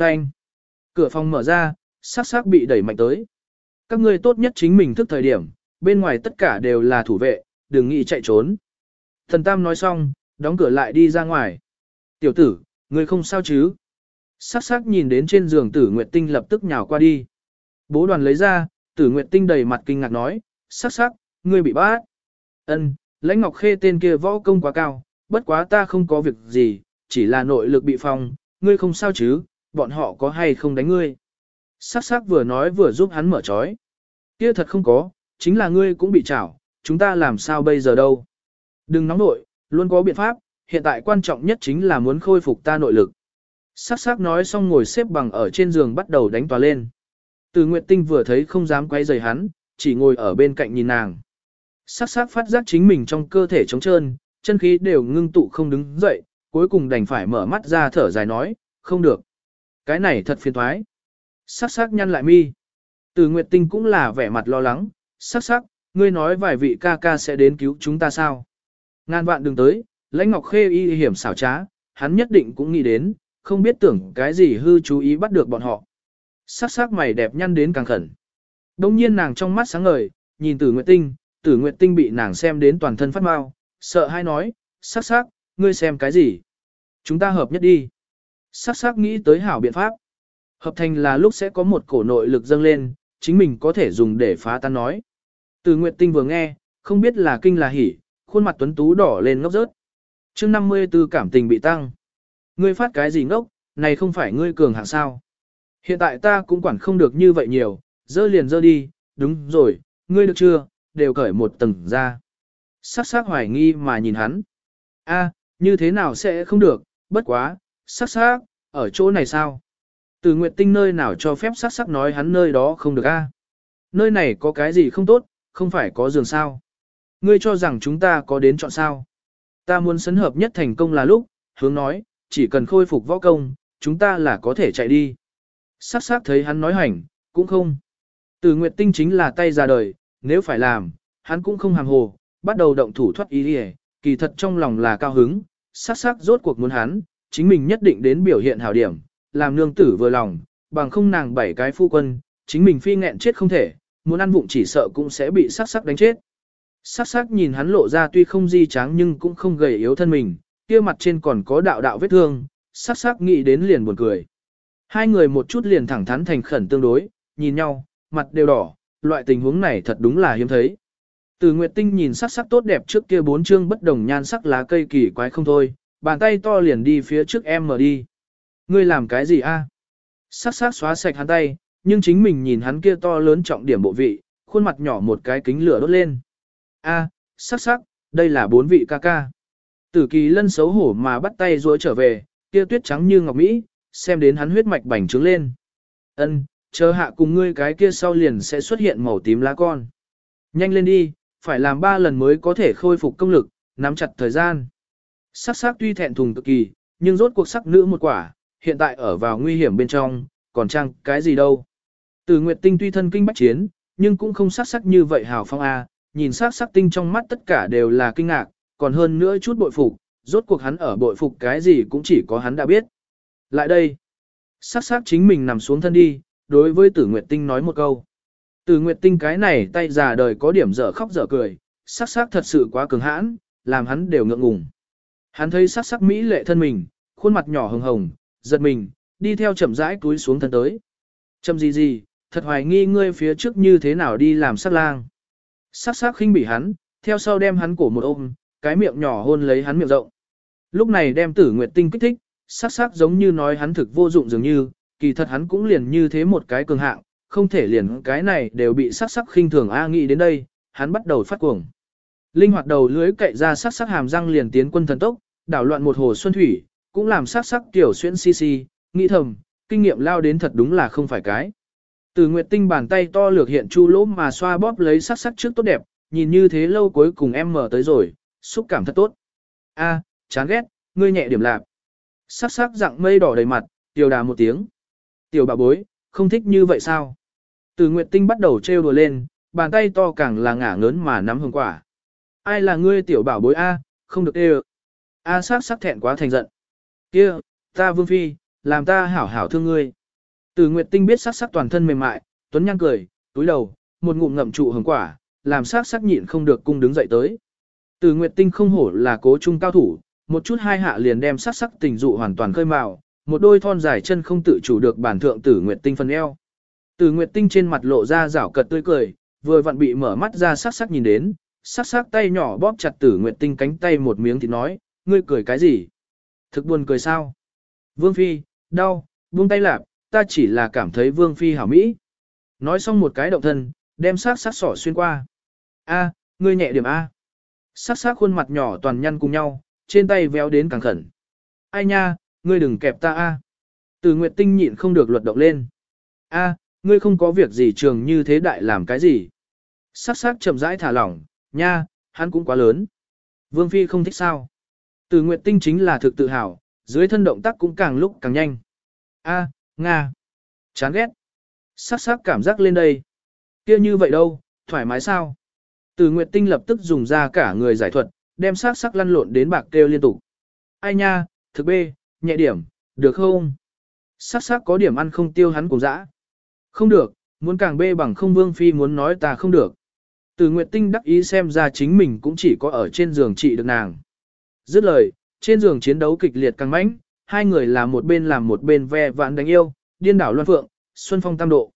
Phanh. Cửa phòng mở ra, sắc sắc bị đẩy mạnh tới. Các ngươi tốt nhất chính mình thức thời điểm, bên ngoài tất cả đều là thủ vệ, đừng nghĩ chạy trốn. Thần Tam nói xong, đóng cửa lại đi ra ngoài. Tiểu tử, ngươi không sao chứ? Sắc sắc nhìn đến trên giường tử Nguyệt Tinh lập tức nhào qua đi. Bố đoàn lấy ra, tử Nguyệt Tinh đầy mặt kinh ngạc nói, sắc sắc, ngươi bị bắt. Ân, lãnh ngọc khê tên kia võ công quá cao, bất quá ta không có việc gì, chỉ là nội lực bị phong, ngươi không sao chứ, bọn họ có hay không đánh ngươi. Sắc sắc vừa nói vừa giúp hắn mở trói. Kia thật không có, chính là ngươi cũng bị chảo. chúng ta làm sao bây giờ đâu. Đừng nóng nội, luôn có biện pháp, hiện tại quan trọng nhất chính là muốn khôi phục ta nội lực. Sắc sắc nói xong ngồi xếp bằng ở trên giường bắt đầu đánh tòa lên. Từ Nguyệt Tinh vừa thấy không dám quay rời hắn, chỉ ngồi ở bên cạnh nhìn nàng. Sắc sắc phát giác chính mình trong cơ thể trống trơn, chân khí đều ngưng tụ không đứng dậy, cuối cùng đành phải mở mắt ra thở dài nói, không được. Cái này thật phiền thoái. Sắc sắc nhăn lại mi. Từ Nguyệt Tinh cũng là vẻ mặt lo lắng, sắc sắc, ngươi nói vài vị ca ca sẽ đến cứu chúng ta sao. Ngàn vạn đừng tới, lãnh ngọc khê y hiểm xảo trá, hắn nhất định cũng nghĩ đến, không biết tưởng cái gì hư chú ý bắt được bọn họ. Sắc sắc mày đẹp nhăn đến càng khẩn. Đông nhiên nàng trong mắt sáng ngời, nhìn tử Nguyệt Tinh, tử Nguyệt Tinh bị nàng xem đến toàn thân phát mau, sợ hai nói, sắc sắc, ngươi xem cái gì? Chúng ta hợp nhất đi. Sắc sắc nghĩ tới hảo biện pháp. Hợp thành là lúc sẽ có một cổ nội lực dâng lên, chính mình có thể dùng để phá tan nói. Từ Nguyệt Tinh vừa nghe, không biết là kinh là hỉ, khuôn mặt tuấn tú đỏ lên ngốc rớt. chương 54 cảm tình bị tăng. Ngươi phát cái gì ngốc, này không phải ngươi cường hạng sao. Hiện tại ta cũng quản không được như vậy nhiều, dơ liền dơ đi, đúng rồi, ngươi được chưa, đều cởi một tầng ra. Sắc sắc hoài nghi mà nhìn hắn. a như thế nào sẽ không được, bất quá, sắc sắc, ở chỗ này sao? Từ Nguyệt Tinh nơi nào cho phép sắc sắc nói hắn nơi đó không được a? Nơi này có cái gì không tốt, không phải có giường sao? Ngươi cho rằng chúng ta có đến chọn sao? Ta muốn sấn hợp nhất thành công là lúc, hướng nói, chỉ cần khôi phục võ công, chúng ta là có thể chạy đi. Sắc sắc thấy hắn nói hành, cũng không. Từ Nguyệt Tinh chính là tay ra đời, nếu phải làm, hắn cũng không hàm hồ, bắt đầu động thủ thoát ý đi kỳ thật trong lòng là cao hứng, sắc sắc rốt cuộc muốn hắn, chính mình nhất định đến biểu hiện hảo điểm, làm nương tử vừa lòng, bằng không nàng bảy cái phu quân, chính mình phi nghẹn chết không thể, muốn ăn vụng chỉ sợ cũng sẽ bị sắc sắc đánh chết. Sắc sắc nhìn hắn lộ ra tuy không di tráng nhưng cũng không gầy yếu thân mình, kia mặt trên còn có đạo đạo vết thương, sắc sắc nghĩ đến liền buồn cười. Hai người một chút liền thẳng thắn thành khẩn tương đối, nhìn nhau, mặt đều đỏ, loại tình huống này thật đúng là hiếm thấy. Từ Nguyệt Tinh nhìn sắc sắc tốt đẹp trước kia bốn chương bất đồng nhan sắc lá cây kỳ quái không thôi, bàn tay to liền đi phía trước em mở đi. Ngươi làm cái gì a? Sắc sắc xóa sạch hắn tay, nhưng chính mình nhìn hắn kia to lớn trọng điểm bộ vị, khuôn mặt nhỏ một cái kính lửa đốt lên. A, sắc sắc, đây là bốn vị ca ca. Tử kỳ lân xấu hổ mà bắt tay rối trở về, kia tuyết trắng như ngọc Mỹ, xem đến hắn huyết mạch bành trướng lên. Ân, chờ hạ cùng ngươi cái kia sau liền sẽ xuất hiện màu tím lá con. Nhanh lên đi, phải làm ba lần mới có thể khôi phục công lực, nắm chặt thời gian. Sắc sắc tuy thẹn thùng cực kỳ, nhưng rốt cuộc sắc nữ một quả, hiện tại ở vào nguy hiểm bên trong, còn chăng cái gì đâu. Từ Nguyệt Tinh tuy thân kinh bách chiến, nhưng cũng không sắc sắc như vậy hào phong a, nhìn sắc sắc tinh trong mắt tất cả đều là kinh ngạc, còn hơn nữa chút bội phục, rốt cuộc hắn ở bội phục cái gì cũng chỉ có hắn đã biết. Lại đây, sắc sắc chính mình nằm xuống thân đi, đối với Tử Nguyệt Tinh nói một câu. Tử Nguyệt Tinh cái này tay già đời có điểm dở khóc dở cười, sắc sắc thật sự quá cường hãn, làm hắn đều ngượng ngùng. Hắn thấy sắc sắc mỹ lệ thân mình, khuôn mặt nhỏ hồng hồng, giật mình, đi theo chậm rãi túi xuống thân tới. Chậm gì gì, thật hoài nghi ngươi phía trước như thế nào đi làm sắc lang. Sắc sắc khinh bỉ hắn, theo sau đem hắn cổ một ôm, cái miệng nhỏ hôn lấy hắn miệng rộng. Lúc này đem tử nguyệt tinh kích thích, sắc sắc giống như nói hắn thực vô dụng dường như, kỳ thật hắn cũng liền như thế một cái cường hạng, không thể liền cái này đều bị sắc sắc khinh thường A nghĩ đến đây, hắn bắt đầu phát cuồng. Linh hoạt đầu lưới cậy ra sắc sắc hàm răng liền tiến quân thần tốc, đảo loạn một hồ xuân thủy, cũng làm sắc sắc tiểu xuyên xi xi nghĩ thầm, kinh nghiệm lao đến thật đúng là không phải cái. Từ Nguyệt Tinh bàn tay to lược hiện chu lỗ mà xoa bóp lấy sắc sắc trước tốt đẹp, nhìn như thế lâu cuối cùng em mở tới rồi, xúc cảm thật tốt. A, chán ghét, ngươi nhẹ điểm lạp. Sắc sắc dạng mây đỏ đầy mặt, tiểu đà một tiếng. Tiểu bà bối, không thích như vậy sao? Từ Nguyệt Tinh bắt đầu trêu đùa lên, bàn tay to càng là ngả ngớn mà nắm hương quả. Ai là ngươi tiểu bảo bối A, không được ê A sắc sắc thẹn quá thành giận. kia ta vương phi, làm ta hảo hảo thương ngươi. Từ Nguyệt Tinh biết sắc sắc toàn thân mềm mại, Tuấn nhăn cười, túi đầu, một ngụm ngậm trụ hồng quả, làm sắc sắc nhịn không được cung đứng dậy tới. Từ Nguyệt Tinh không hổ là cố trung cao thủ, một chút hai hạ liền đem sắc sắc tình dụ hoàn toàn khơi mào, một đôi thon dài chân không tự chủ được bản thượng Tử Nguyệt Tinh phần eo. Từ Nguyệt Tinh trên mặt lộ ra rảo cật tươi cười, vừa vặn bị mở mắt ra sắc sắc nhìn đến, sắc sắc tay nhỏ bóp chặt Tử Nguyệt Tinh cánh tay một miếng thì nói, ngươi cười cái gì? Thực buồn cười sao? Vương Phi, đau, buông tay lạp, ta chỉ là cảm thấy Vương Phi hảo mỹ. Nói xong một cái động thân, đem sắc sắc sỏ xuyên qua. A, ngươi nhẹ điểm A. Sắc sắc khuôn mặt nhỏ toàn nhăn cùng nhau, trên tay véo đến càng khẩn. Ai nha, ngươi đừng kẹp ta A. Từ Nguyệt Tinh nhịn không được luật động lên. A, ngươi không có việc gì trường như thế đại làm cái gì. Sắc sắc chậm rãi thả lỏng, nha, hắn cũng quá lớn. Vương Phi không thích sao. Từ Nguyệt Tinh chính là thực tự hào, dưới thân động tác cũng càng lúc càng nhanh. A, Nga. Chán ghét. Sắc sắc cảm giác lên đây. kia như vậy đâu, thoải mái sao? Từ Nguyệt Tinh lập tức dùng ra cả người giải thuật, đem sắc sắc lăn lộn đến bạc kêu liên tục. Ai nha, thực bê, nhẹ điểm, được không? Sắc sắc có điểm ăn không tiêu hắn cùng dã. Không được, muốn càng bê bằng không vương phi muốn nói ta không được. Từ Nguyệt Tinh đắc ý xem ra chính mình cũng chỉ có ở trên giường trị được nàng. Dứt lời, trên giường chiến đấu kịch liệt căng mãnh, hai người làm một bên làm một bên ve vãn đánh yêu, điên đảo loan phượng, xuân phong tam độ.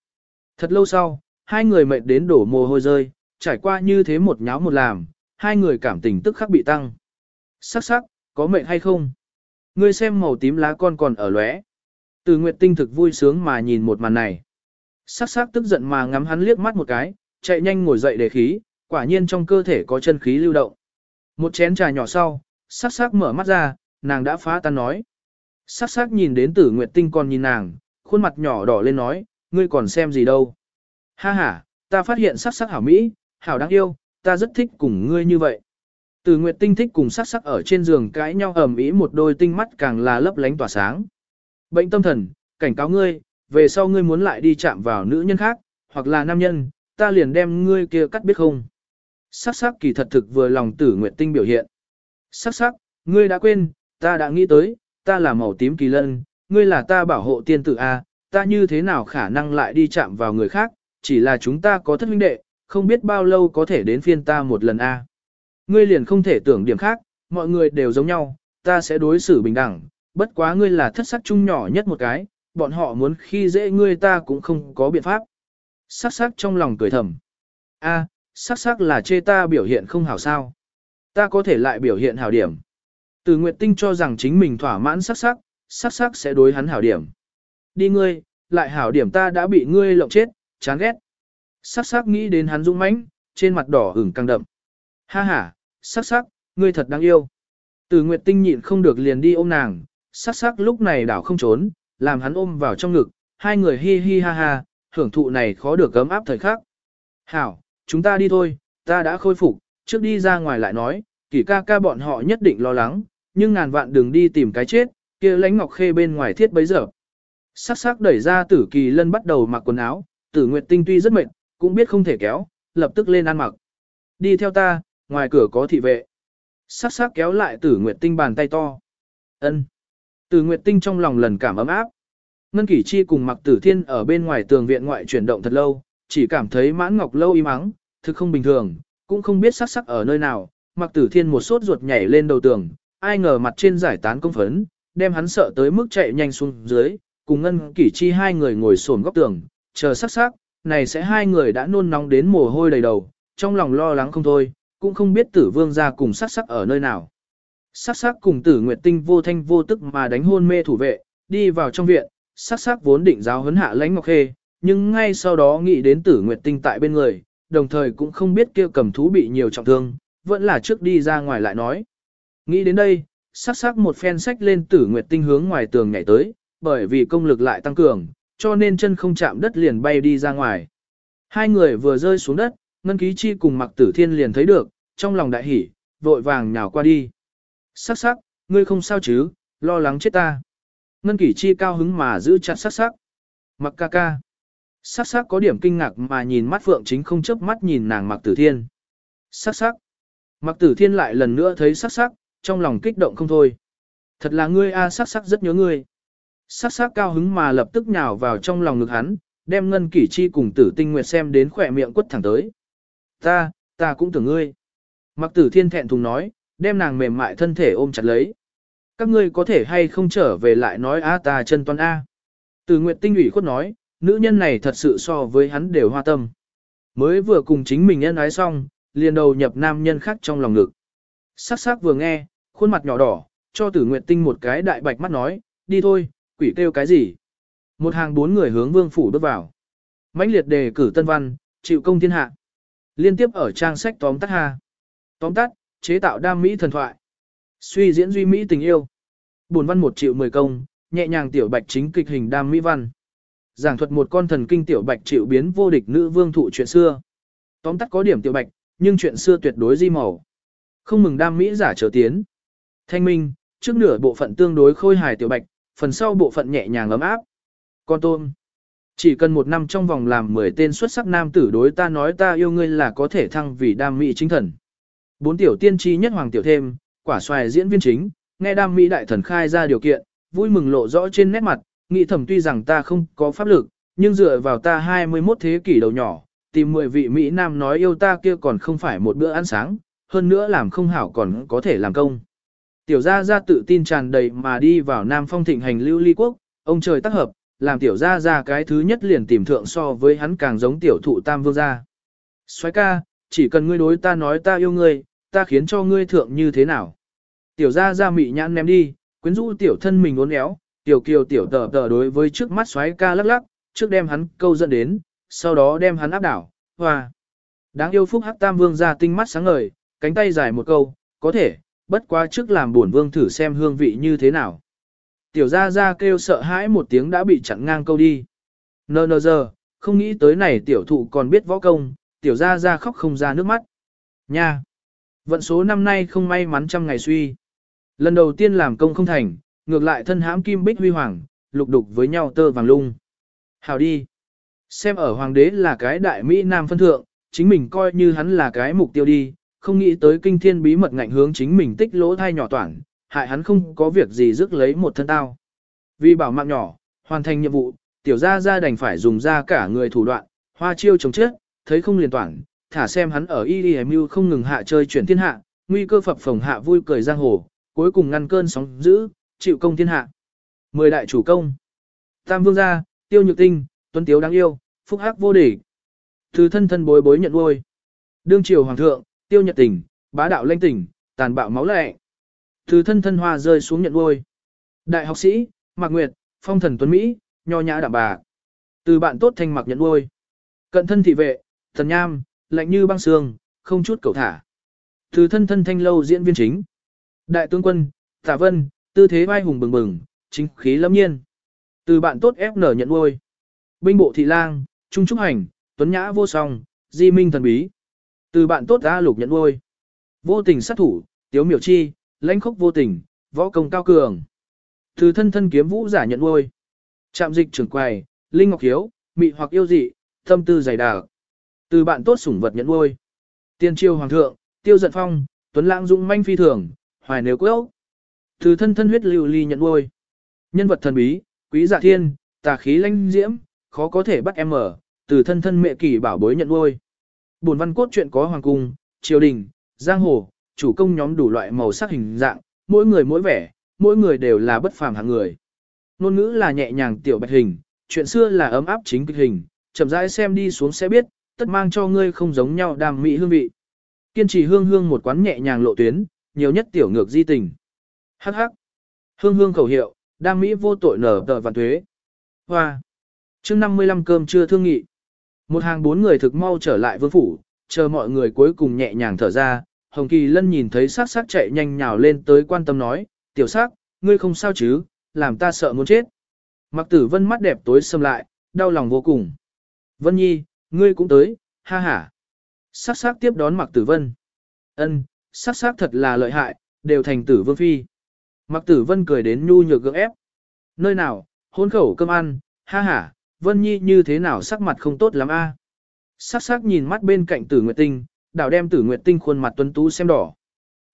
Thật lâu sau, hai người mệt đến đổ mồ hôi rơi, trải qua như thế một nháo một làm, hai người cảm tình tức khắc bị tăng. Sắc sắc, có mệt hay không? Ngươi xem màu tím lá con còn ở lóe. Từ Nguyệt Tinh thực vui sướng mà nhìn một màn này. Sắc sắc tức giận mà ngắm hắn liếc mắt một cái, chạy nhanh ngồi dậy để khí, quả nhiên trong cơ thể có chân khí lưu động. Một chén trà nhỏ sau, sắc sắc mở mắt ra, nàng đã phá tan nói. Sắc sắc nhìn đến tử Nguyệt Tinh còn nhìn nàng, khuôn mặt nhỏ đỏ lên nói, ngươi còn xem gì đâu. Ha ha, ta phát hiện sắc sắc hảo Mỹ, hảo đáng yêu, ta rất thích cùng ngươi như vậy. Tử Nguyệt Tinh thích cùng sắc sắc ở trên giường cãi nhau ầm ĩ một đôi tinh mắt càng là lấp lánh tỏa sáng. Bệnh tâm thần, cảnh cáo ngươi, về sau ngươi muốn lại đi chạm vào nữ nhân khác, hoặc là nam nhân, ta liền đem ngươi kia cắt biết không. Sắc sắc kỳ thật thực vừa lòng tử nguyệt tinh biểu hiện. Sắc sắc, ngươi đã quên, ta đã nghĩ tới, ta là màu tím kỳ lân, ngươi là ta bảo hộ tiên tử A, ta như thế nào khả năng lại đi chạm vào người khác, chỉ là chúng ta có thất huynh đệ, không biết bao lâu có thể đến phiên ta một lần A. Ngươi liền không thể tưởng điểm khác, mọi người đều giống nhau, ta sẽ đối xử bình đẳng, bất quá ngươi là thất sắc chung nhỏ nhất một cái, bọn họ muốn khi dễ ngươi ta cũng không có biện pháp. Sắc sắc trong lòng cười thầm. A, sắc sắc là chê ta biểu hiện không hảo sao. Ta có thể lại biểu hiện hảo điểm. Từ Nguyệt Tinh cho rằng chính mình thỏa mãn sắc sắc, sắc sắc sẽ đối hắn hảo điểm. Đi ngươi, lại hảo điểm ta đã bị ngươi lộng chết, chán ghét. Sắc sắc nghĩ đến hắn dũng mãnh, trên mặt đỏ ửng căng đậm. Ha ha, sắc sắc, ngươi thật đáng yêu. Từ Nguyệt Tinh nhịn không được liền đi ôm nàng, sắc sắc lúc này đảo không trốn, làm hắn ôm vào trong ngực, hai người hi hi ha ha, hưởng thụ này khó được gấm áp thời khắc. Hảo, chúng ta đi thôi, ta đã khôi phục, trước đi ra ngoài lại nói, kỷ ca ca bọn họ nhất định lo lắng, nhưng ngàn vạn đừng đi tìm cái chết, kia lánh ngọc khê bên ngoài thiết bấy giờ. Sắc sắc đẩy ra tử kỳ lân bắt đầu mặc quần áo, tử nguyệt tinh tuy rất mệt, cũng biết không thể kéo, lập tức lên ăn mặc. Đi theo ta, ngoài cửa có thị vệ. Sắc sắc kéo lại tử nguyệt tinh bàn tay to. ân Tử nguyệt tinh trong lòng lần cảm ấm áp. Ngân Kỷ Chi cùng Mặc Tử Thiên ở bên ngoài tường viện ngoại chuyển động thật lâu, chỉ cảm thấy mãn ngọc lâu im mắng, thực không bình thường, cũng không biết sắc sắc ở nơi nào. Mặc Tử Thiên một sốt ruột nhảy lên đầu tường, ai ngờ mặt trên giải tán công phấn, đem hắn sợ tới mức chạy nhanh xuống dưới, cùng Ngân Kỷ Chi hai người ngồi xổm góc tường, chờ sắc sắc, này sẽ hai người đã nôn nóng đến mồ hôi đầy đầu, trong lòng lo lắng không thôi, cũng không biết Tử Vương gia cùng sắc sắc ở nơi nào. Sắc sắc cùng Tử Nguyệt Tinh vô thanh vô tức mà đánh hôn mê thủ vệ, đi vào trong viện, sắc sắc vốn định giáo huấn hạ lãnh ngọc khê, nhưng ngay sau đó nghĩ đến tử nguyệt tinh tại bên người, đồng thời cũng không biết kia cầm thú bị nhiều trọng thương, vẫn là trước đi ra ngoài lại nói. Nghĩ đến đây, sắc sắc một phen sách lên tử nguyệt tinh hướng ngoài tường nhảy tới, bởi vì công lực lại tăng cường, cho nên chân không chạm đất liền bay đi ra ngoài. Hai người vừa rơi xuống đất, Ngân Ký Chi cùng Mặc Tử Thiên liền thấy được, trong lòng đại hỉ, vội vàng nhào qua đi. Sắc sắc, ngươi không sao chứ, lo lắng chết ta. Ngân Kỷ Chi cao hứng mà giữ chặt sắc sắc. Mặc ca ca. Sắc sắc có điểm kinh ngạc mà nhìn mắt Phượng Chính không chớp mắt nhìn nàng Mặc Tử Thiên. Sắc sắc. Mặc Tử Thiên lại lần nữa thấy sắc sắc, trong lòng kích động không thôi. Thật là ngươi a sắc sắc rất nhớ ngươi. Sắc sắc cao hứng mà lập tức nhào vào trong lòng ngực hắn, đem ngân kỷ chi cùng tử tinh nguyệt xem đến khỏe miệng quất thẳng tới. Ta, ta cũng tưởng ngươi. Mặc tử thiên thẹn thùng nói, đem nàng mềm mại thân thể ôm chặt lấy. Các ngươi có thể hay không trở về lại nói a ta chân toan A. Tử nguyệt tinh ủy khuất nói, nữ nhân này thật sự so với hắn đều hoa tâm. Mới vừa cùng chính mình nhân ái xong, liền đầu nhập nam nhân khác trong lòng ngực. Sắc sắc vừa nghe, khuôn mặt nhỏ đỏ, cho tử nguyệt tinh một cái đại bạch mắt nói, đi thôi, quỷ kêu cái gì. Một hàng bốn người hướng vương phủ bước vào. mãnh liệt đề cử tân văn, chịu công thiên hạ. Liên tiếp ở trang sách tóm tắt ha. Tóm tắt, chế tạo đam mỹ thần thoại. Suy diễn duy mỹ tình yêu. Buồn văn một triệu mười công, nhẹ nhàng tiểu bạch chính kịch hình đam mỹ văn. Giảng thuật một con thần kinh tiểu bạch chịu biến vô địch nữ vương thụ chuyện xưa. Tóm tắt có điểm tiểu bạch, nhưng chuyện xưa tuyệt đối di màu. Không mừng đam mỹ giả trở tiến. Thanh minh, trước nửa bộ phận tương đối khôi hài tiểu bạch, phần sau bộ phận nhẹ nhàng ấm áp. Con tôm. Chỉ cần một năm trong vòng làm 10 tên xuất sắc nam tử đối ta nói ta yêu ngươi là có thể thăng vì đam mỹ chính thần. Bốn tiểu tiên tri nhất hoàng tiểu thêm, quả xoài diễn viên chính, nghe đam mỹ đại thần khai ra điều kiện, vui mừng lộ rõ trên nét mặt, nghĩ thầm tuy rằng ta không có pháp lực, nhưng dựa vào ta 21 thế kỷ đầu nhỏ, tìm 10 vị Mỹ Nam nói yêu ta kia còn không phải một bữa ăn sáng, hơn nữa làm không hảo còn có thể làm công. Tiểu gia gia tự tin tràn đầy mà đi vào Nam Phong thịnh hành lưu ly quốc, ông trời tác hợp, làm tiểu gia gia cái thứ nhất liền tìm thượng so với hắn càng giống tiểu thụ tam vương gia. Xoái ca, chỉ cần ngươi đối ta nói ta yêu ngươi, ta khiến cho ngươi thượng như thế nào. Tiểu gia gia mị nhãn ném đi, quyến rũ tiểu thân mình uốn éo, tiểu kiều tiểu tờ tờ đối với trước mắt xoáy ca lắc lắc, trước đem hắn câu dẫn đến, sau đó đem hắn áp đảo, hoa. Đáng yêu phúc hắc tam vương ra tinh mắt sáng ngời, cánh tay dài một câu, có thể, bất quá trước làm buồn vương thử xem hương vị như thế nào. Tiểu gia gia kêu sợ hãi một tiếng đã bị chặn ngang câu đi. Nờ nờ giờ, không nghĩ tới này tiểu thụ còn biết võ công, tiểu gia gia khóc không ra nước mắt. Nha! Vận số năm nay không may mắn trăm ngày suy. Lần đầu tiên làm công không thành, ngược lại thân hãm kim bích huy hoàng, lục đục với nhau tơ vàng lung. Hào đi! Xem ở hoàng đế là cái đại Mỹ Nam phân thượng, chính mình coi như hắn là cái mục tiêu đi, không nghĩ tới kinh thiên bí mật ngạnh hướng chính mình tích lỗ thai nhỏ toàn, hại hắn không có việc gì rước lấy một thân tao. Vì bảo mạng nhỏ, hoàn thành nhiệm vụ, tiểu gia gia đành phải dùng ra cả người thủ đoạn, hoa chiêu chống chết, thấy không liền toàn, thả xem hắn ở IDMU không ngừng hạ chơi chuyển thiên hạ, nguy cơ phập phồng hạ vui cười giang hồ, cuối cùng ngăn cơn sóng dữ, chịu công thiên hạ. Mười đại chủ công. Tam vương gia, tiêu nhược tinh, tuấn tiếu đáng yêu, phúc hắc vô địch. Từ thân thân bối bối nhận nuôi. Đương triều hoàng thượng, tiêu nhật Tỉnh bá đạo lanh tỉnh, tàn bạo máu lệ. Từ thân thân hoa rơi xuống nhận nuôi. Đại học sĩ, Mạc Nguyệt, phong thần tuấn Mỹ, nho nhã đạm bà. Từ bạn tốt thanh mặc nhận nuôi. Cận thân thị vệ, thần nham, lạnh như băng xương, không chút cầu thả. Từ thân thân thanh lâu diễn viên chính. Đại tướng quân, Tả Vân, tư thế vai hùng bừng bừng, chính khí lâm nhiên. Từ bạn tốt ép nở nhận nuôi. Binh bộ thị lang, trung trúc hành, tuấn nhã vô song, di minh thần bí. Từ bạn tốt A lục nhận nuôi. Vô tình sát thủ, tiếu miểu chi, lãnh khốc vô tình, võ công cao cường. Từ thân thân kiếm vũ giả nhận nuôi. Trạm dịch trưởng quầy, linh ngọc hiếu, mị hoặc yêu dị, tâm tư dày đặc. Từ bạn tốt sủng vật nhận nuôi. Tiên triều hoàng thượng, tiêu giận phong, tuấn lãng dũng manh phi thường, hoài nếu quốc. Từ thân thân huyết lưu ly nhận nuôi. Nhân vật thần bí, quý dạ thiên, tà khí lãnh diễm, khó có thể bắt em mở, từ thân thân mẹ kỳ bảo bối nhận nuôi. Buồn văn cốt truyện có hoàng cung, triều đình, giang hồ, chủ công nhóm đủ loại màu sắc hình dạng, mỗi người mỗi vẻ, mỗi người đều là bất phàm hạng người. ngôn ngữ là nhẹ nhàng tiểu bạch hình, chuyện xưa là ấm áp chính kịch hình, chậm rãi xem đi xuống sẽ biết, tất mang cho ngươi không giống nhau đam mỹ hương vị. Kiên trì hương hương một quán nhẹ nhàng lộ tuyến, nhiều nhất tiểu ngược di tình. Hắc hắc. Hương hương khẩu hiệu, đam mỹ vô tội nở tờ vạn thuế. Hoa. chương 55 cơm trưa thương nghị. Một hàng bốn người thực mau trở lại vương phủ, chờ mọi người cuối cùng nhẹ nhàng thở ra, Hồng Kỳ Lân nhìn thấy sắc sắc chạy nhanh nhào lên tới quan tâm nói, tiểu sắc, ngươi không sao chứ, làm ta sợ muốn chết. Mặc tử vân mắt đẹp tối xâm lại, đau lòng vô cùng. Vân Nhi, ngươi cũng tới, ha ha. Sắc sắc tiếp đón Mặc tử vân. Ân, sắc sắc thật là lợi hại, đều thành tử vương phi. Mặc tử vân cười đến nhu nhược gượng ép. Nơi nào, hôn khẩu cơm ăn, ha ha, Vân Nhi như thế nào sắc mặt không tốt lắm a? Sắc sắc nhìn mắt bên cạnh tử nguyệt tinh, đảo đem tử nguyệt tinh khuôn mặt tuấn tú xem đỏ.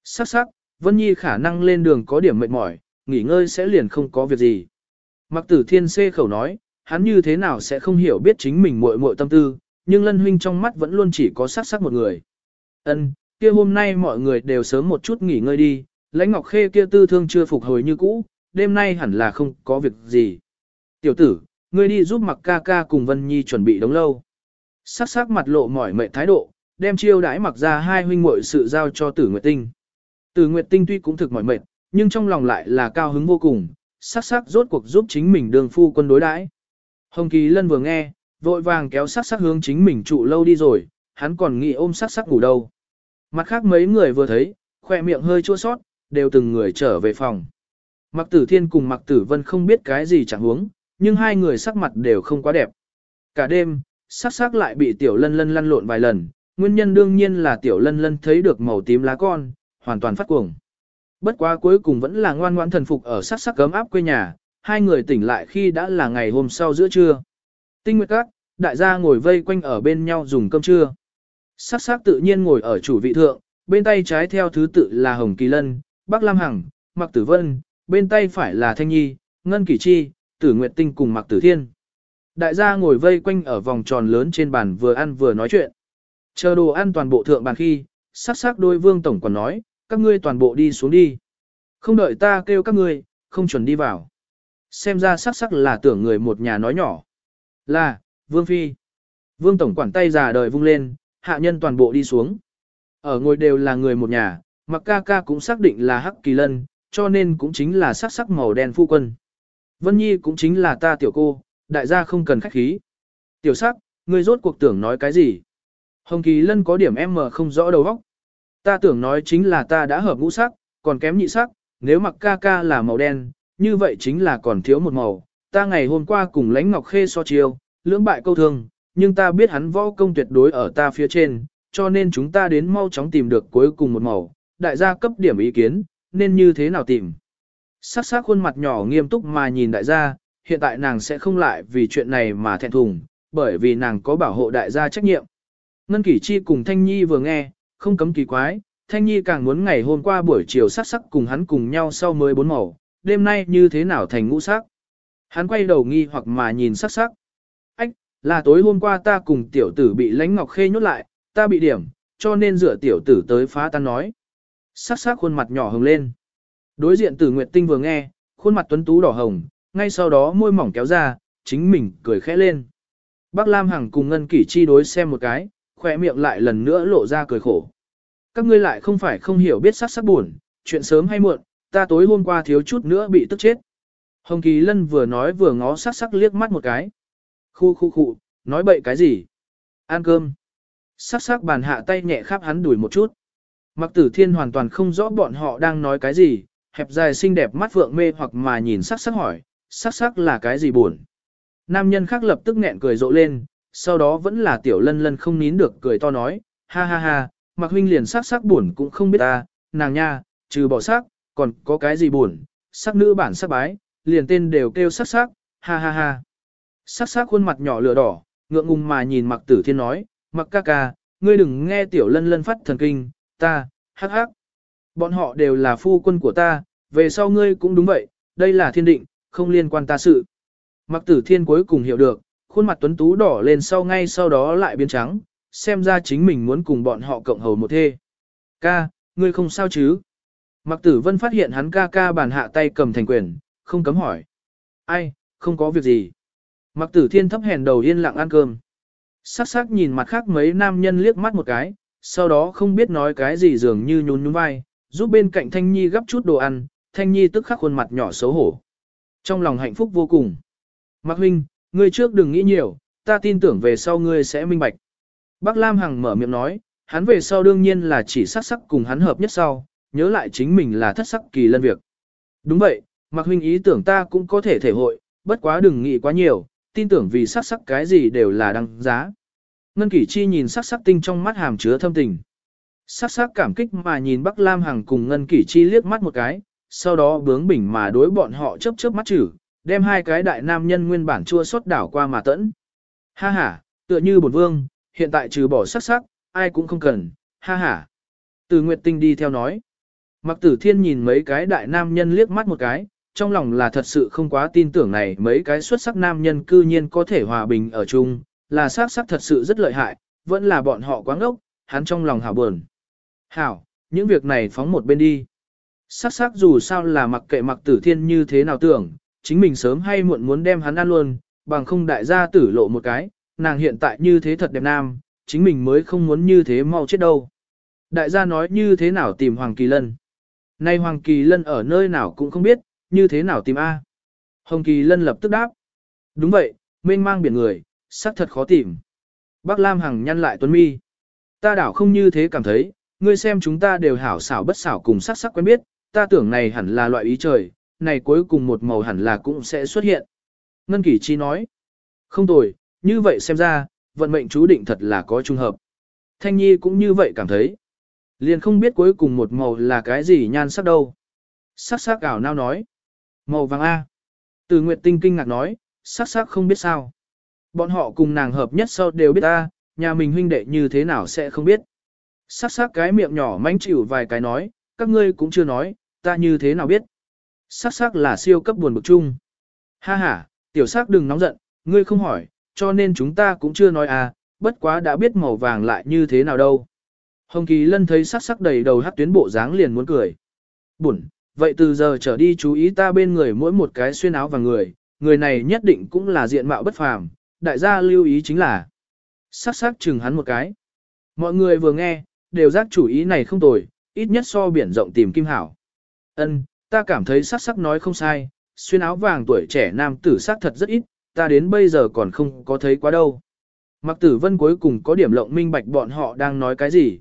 Sắc sắc, Vân Nhi khả năng lên đường có điểm mệt mỏi, nghỉ ngơi sẽ liền không có việc gì. Mặc tử thiên xê khẩu nói, hắn như thế nào sẽ không hiểu biết chính mình muội muội tâm tư, nhưng lân huynh trong mắt vẫn luôn chỉ có sắc sắc một người. Ân, kia hôm nay mọi người đều sớm một chút nghỉ ngơi đi, lãnh ngọc khê kia tư thương chưa phục hồi như cũ, đêm nay hẳn là không có việc gì. Tiểu tử, ngươi đi giúp mặc ca ca cùng Vân Nhi chuẩn bị đống lâu. Sắc sắc mặt lộ mỏi mệt thái độ, đem chiêu đãi mặc ra hai huynh muội sự giao cho tử Nguyệt Tinh. Tử Nguyệt Tinh tuy cũng thực mỏi mệt, nhưng trong lòng lại là cao hứng vô cùng, sắc sắc rốt cuộc giúp chính mình đường phu quân đối đãi. Hồng Kỳ Lân vừa nghe, vội vàng kéo sắc sắc hướng chính mình trụ lâu đi rồi, hắn còn nghĩ ôm sắc sắc ngủ đâu. Mặt khác mấy người vừa thấy, khoe miệng hơi chua sót, đều từng người trở về phòng. Mặc tử thiên cùng mặc tử vân không biết cái gì chẳng huống, nhưng hai người sắc mặt đều không quá đẹp. Cả đêm, sắc sắc lại bị tiểu lân lân lăn lộn vài lần, nguyên nhân đương nhiên là tiểu lân lân thấy được màu tím lá con, hoàn toàn phát cuồng. Bất quá cuối cùng vẫn là ngoan ngoãn thần phục ở sắc sắc cấm áp quê nhà, hai người tỉnh lại khi đã là ngày hôm sau giữa trưa. Tinh Nguyệt Các, đại gia ngồi vây quanh ở bên nhau dùng cơm trưa. Sắc sắc tự nhiên ngồi ở chủ vị thượng, bên tay trái theo thứ tự là Hồng Kỳ Lân, Bắc Lam Hằng, Mạc Tử Vân, bên tay phải là Thanh Nhi, Ngân Kỳ Chi, Tử Nguyệt Tinh cùng Mạc Tử Thiên. Đại gia ngồi vây quanh ở vòng tròn lớn trên bàn vừa ăn vừa nói chuyện. Chờ đồ ăn toàn bộ thượng bàn khi, sắc sắc đôi vương tổng còn nói, các ngươi toàn bộ đi xuống đi. Không đợi ta kêu các ngươi, không chuẩn đi vào. Xem ra sắc sắc là tưởng người một nhà nói nhỏ. Là, Vương Phi. Vương Tổng quản tay già đời vung lên, hạ nhân toàn bộ đi xuống. Ở ngồi đều là người một nhà, mặc ca ca cũng xác định là Hắc Kỳ Lân, cho nên cũng chính là sắc sắc màu đen phu quân. Vân Nhi cũng chính là ta tiểu cô, đại gia không cần khách khí. Tiểu sắc, ngươi rốt cuộc tưởng nói cái gì? Hồng Kỳ Lân có điểm em mờ không rõ đầu óc. Ta tưởng nói chính là ta đã hợp ngũ sắc, còn kém nhị sắc, nếu mặc ca ca là màu đen, như vậy chính là còn thiếu một màu. Ta ngày hôm qua cùng lãnh ngọc khê so chiêu, lưỡng bại câu thương, nhưng ta biết hắn võ công tuyệt đối ở ta phía trên, cho nên chúng ta đến mau chóng tìm được cuối cùng một màu. Đại gia cấp điểm ý kiến, nên như thế nào tìm? Sắc sắc khuôn mặt nhỏ nghiêm túc mà nhìn đại gia, hiện tại nàng sẽ không lại vì chuyện này mà thẹn thùng, bởi vì nàng có bảo hộ đại gia trách nhiệm. Ngân Kỷ Chi cùng Thanh Nhi vừa nghe, không cấm kỳ quái, Thanh Nhi càng muốn ngày hôm qua buổi chiều sắc sắc cùng hắn cùng nhau sau mới bốn màu, đêm nay như thế nào thành ngũ sắc. Hắn quay đầu nghi hoặc mà nhìn sắc sắc. Ách, là tối hôm qua ta cùng tiểu tử bị lãnh ngọc khê nhốt lại, ta bị điểm, cho nên dựa tiểu tử tới phá tan nói. Sắc sắc khuôn mặt nhỏ hồng lên. Đối diện tử Nguyệt Tinh vừa nghe, khuôn mặt tuấn tú đỏ hồng, ngay sau đó môi mỏng kéo ra, chính mình cười khẽ lên. Bác Lam Hằng cùng Ngân Kỷ Chi đối xem một cái, khỏe miệng lại lần nữa lộ ra cười khổ. Các ngươi lại không phải không hiểu biết sắc sắc buồn, chuyện sớm hay muộn, ta tối hôm qua thiếu chút nữa bị tức chết. Hồng Kỳ Lân vừa nói vừa ngó sắc sắc liếc mắt một cái. Khu khu khu, nói bậy cái gì? Ăn cơm. Sắc sắc bàn hạ tay nhẹ khắp hắn đuổi một chút. Mặc tử thiên hoàn toàn không rõ bọn họ đang nói cái gì, hẹp dài xinh đẹp mắt vượng mê hoặc mà nhìn sắc sắc hỏi, sắc sắc là cái gì buồn. Nam nhân khác lập tức nghẹn cười rộ lên, sau đó vẫn là tiểu lân lân không nín được cười to nói, ha ha ha, mặc huynh liền sắc sắc buồn cũng không biết ta, nàng nha, trừ bỏ sắc, còn có cái gì buồn, sắc nữ bản sắc bái, liền tên đều kêu sắc sắc, ha ha ha. Sắc sắc khuôn mặt nhỏ lửa đỏ, ngượng ngùng mà nhìn mặc tử thiên nói, mặc ca ca, ngươi đừng nghe tiểu lân lân phát thần kinh, ta, hắc hắc. Bọn họ đều là phu quân của ta, về sau ngươi cũng đúng vậy, đây là thiên định, không liên quan ta sự. Mặc tử thiên cuối cùng hiểu được, khuôn mặt tuấn tú đỏ lên sau ngay sau đó lại biến trắng, xem ra chính mình muốn cùng bọn họ cộng hầu một thê. Ca, ngươi không sao chứ? Mặc tử vân phát hiện hắn ca ca bàn hạ tay cầm thành quyền, không cấm hỏi. Ai, không có việc gì. Mặc tử thiên thấp hèn đầu yên lặng ăn cơm. Sắc sắc nhìn mặt khác mấy nam nhân liếc mắt một cái, sau đó không biết nói cái gì dường như nhún nhún vai, giúp bên cạnh Thanh Nhi gấp chút đồ ăn, Thanh Nhi tức khắc khuôn mặt nhỏ xấu hổ. Trong lòng hạnh phúc vô cùng. Mạc huynh, ngươi trước đừng nghĩ nhiều, ta tin tưởng về sau ngươi sẽ minh bạch. Bác Lam Hằng mở miệng nói, hắn về sau đương nhiên là chỉ sắc sắc cùng hắn hợp nhất sau, nhớ lại chính mình là thất sắc kỳ lân việc. Đúng vậy, Mạc huynh ý tưởng ta cũng có thể thể hội, bất quá đừng nghĩ quá nhiều, tin tưởng vì sắc sắc cái gì đều là đăng giá. Ngân Kỷ Chi nhìn sắc sắc tinh trong mắt hàm chứa thâm tình. Sắc sắc cảm kích mà nhìn Bắc Lam Hằng cùng Ngân Kỷ Chi liếc mắt một cái, sau đó bướng bỉnh mà đối bọn họ chớp chớp mắt chử, đem hai cái đại nam nhân nguyên bản chua xót đảo qua mà tẫn. Ha ha, tựa như bổn vương, hiện tại trừ bỏ sắc sắc, ai cũng không cần, ha ha. Từ Nguyệt Tinh đi theo nói. Mặc tử thiên nhìn mấy cái đại nam nhân liếc mắt một cái, trong lòng là thật sự không quá tin tưởng này mấy cái xuất sắc nam nhân cư nhiên có thể hòa bình ở chung, là sắc sắc thật sự rất lợi hại, vẫn là bọn họ quá ngốc, hắn trong lòng hảo buồn. Hảo, những việc này phóng một bên đi. Sắc sắc dù sao là mặc kệ mặc tử thiên như thế nào tưởng, chính mình sớm hay muộn muốn đem hắn ăn luôn, bằng không đại gia tử lộ một cái, nàng hiện tại như thế thật đẹp nam, chính mình mới không muốn như thế mau chết đâu. Đại gia nói như thế nào tìm Hoàng Kỳ Lân. Nay Hoàng Kỳ Lân ở nơi nào cũng không biết, như thế nào tìm A. Hồng Kỳ Lân lập tức đáp. Đúng vậy, mênh mang biển người, xác thật khó tìm. Bác Lam Hằng nhăn lại tuấn mi. Ta đảo không như thế cảm thấy, ngươi xem chúng ta đều hảo xảo bất xảo cùng sắc sắc quen biết, ta tưởng này hẳn là loại ý trời, này cuối cùng một màu hẳn là cũng sẽ xuất hiện. Ngân kỳ Chi nói. Không tồi, như vậy xem ra, vận mệnh chú định thật là có trung hợp. Thanh Nhi cũng như vậy cảm thấy. Liền không biết cuối cùng một màu là cái gì nhan sắc đâu. Sắc sắc ảo nao nói. Màu vàng A. Từ Nguyệt Tinh kinh ngạc nói, sắc sắc không biết sao. Bọn họ cùng nàng hợp nhất sau đều biết ta, nhà mình huynh đệ như thế nào sẽ không biết. Sắc sắc cái miệng nhỏ mánh chịu vài cái nói, các ngươi cũng chưa nói, ta như thế nào biết. Sắc sắc là siêu cấp buồn bực chung. Ha ha, tiểu sắc đừng nóng giận, ngươi không hỏi, cho nên chúng ta cũng chưa nói à, bất quá đã biết màu vàng lại như thế nào đâu. Hồng Kỳ Lân thấy sắc sắc đầy đầu hát tuyến bộ dáng liền muốn cười. Bụn, vậy từ giờ trở đi chú ý ta bên người mỗi một cái xuyên áo và người, người này nhất định cũng là diện mạo bất phàm, đại gia lưu ý chính là. Sắc sắc chừng hắn một cái. Mọi người vừa nghe, đều giác chủ ý này không tồi, ít nhất so biển rộng tìm kim hảo. Ân, ta cảm thấy sắc sắc nói không sai, xuyên áo vàng tuổi trẻ nam tử sắc thật rất ít, ta đến bây giờ còn không có thấy quá đâu. Mặc tử vân cuối cùng có điểm lộng minh bạch bọn họ đang nói cái gì.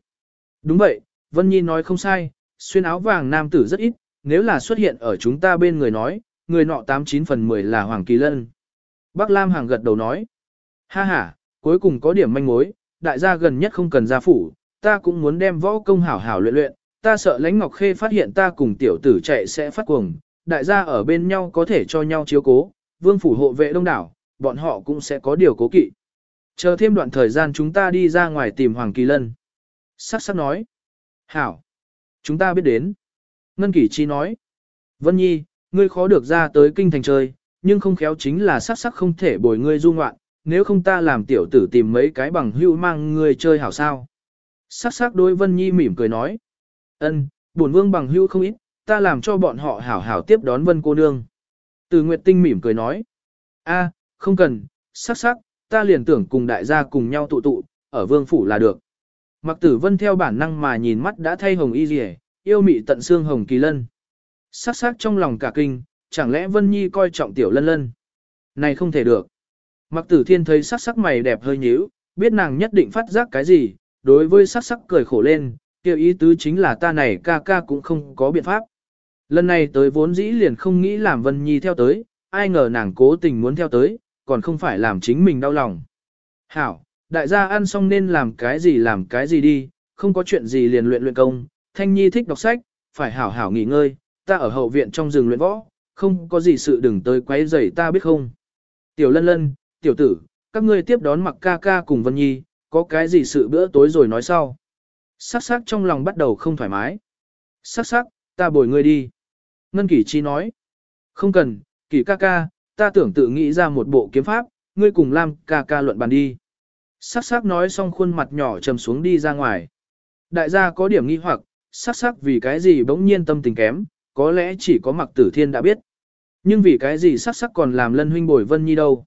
Đúng vậy, Vân Nhi nói không sai, xuyên áo vàng nam tử rất ít, nếu là xuất hiện ở chúng ta bên người nói, người nọ 89 phần 10 là Hoàng Kỳ Lân. Bác Lam Hàng gật đầu nói, ha ha, cuối cùng có điểm manh mối, đại gia gần nhất không cần gia phủ, ta cũng muốn đem võ công hảo hảo luyện luyện, ta sợ lãnh ngọc khê phát hiện ta cùng tiểu tử chạy sẽ phát cuồng, đại gia ở bên nhau có thể cho nhau chiếu cố, vương phủ hộ vệ đông đảo, bọn họ cũng sẽ có điều cố kỵ. Chờ thêm đoạn thời gian chúng ta đi ra ngoài tìm Hoàng Kỳ Lân. Sắc sắc nói. Hảo. Chúng ta biết đến. Ngân Kỷ Chi nói. Vân Nhi, ngươi khó được ra tới kinh thành chơi, nhưng không khéo chính là sắc sắc không thể bồi ngươi du ngoạn, nếu không ta làm tiểu tử tìm mấy cái bằng hữu mang ngươi chơi hảo sao. Sắc sắc đối Vân Nhi mỉm cười nói. Ân, bổn vương bằng hữu không ít, ta làm cho bọn họ hảo hảo tiếp đón Vân cô nương. Từ Nguyệt Tinh mỉm cười nói. A, không cần, sắc sắc, ta liền tưởng cùng đại gia cùng nhau tụ tụ, ở vương phủ là được. Mặc tử vân theo bản năng mà nhìn mắt đã thay hồng y rỉ, yêu mị tận xương hồng kỳ lân. Sắc sắc trong lòng cả kinh, chẳng lẽ vân nhi coi trọng tiểu lân lân. Này không thể được. Mặc tử thiên thấy sắc sắc mày đẹp hơi nhíu, biết nàng nhất định phát giác cái gì, đối với sắc sắc cười khổ lên, kêu ý tứ chính là ta này ca ca cũng không có biện pháp. Lần này tới vốn dĩ liền không nghĩ làm Vân Nhi theo tới, ai ngờ nàng cố tình muốn theo tới, còn không phải làm chính mình đau lòng. Hảo, đại gia ăn xong nên làm cái gì làm cái gì đi, không có chuyện gì liền luyện luyện công, Thanh Nhi thích đọc sách, phải hảo hảo nghỉ ngơi, ta ở hậu viện trong rừng luyện võ, không có gì sự đừng tới quấy rầy ta biết không. Tiểu lân lân, tiểu tử, các ngươi tiếp đón mặc ca ca cùng Vân Nhi, có cái gì sự bữa tối rồi nói sau. Sắc sắc trong lòng bắt đầu không thoải mái. Sắc sắc, ta bồi ngươi đi. Ngân Kỷ Chi nói. Không cần, Kỷ ca ca, ta tưởng tự nghĩ ra một bộ kiếm pháp, ngươi cùng Lam ca ca luận bàn đi. Sắc sắc nói xong khuôn mặt nhỏ trầm xuống đi ra ngoài. Đại gia có điểm nghi hoặc, sắc sắc vì cái gì bỗng nhiên tâm tình kém, có lẽ chỉ có mặc tử thiên đã biết. Nhưng vì cái gì sắc sắc còn làm lân huynh bồi vân nhi đâu.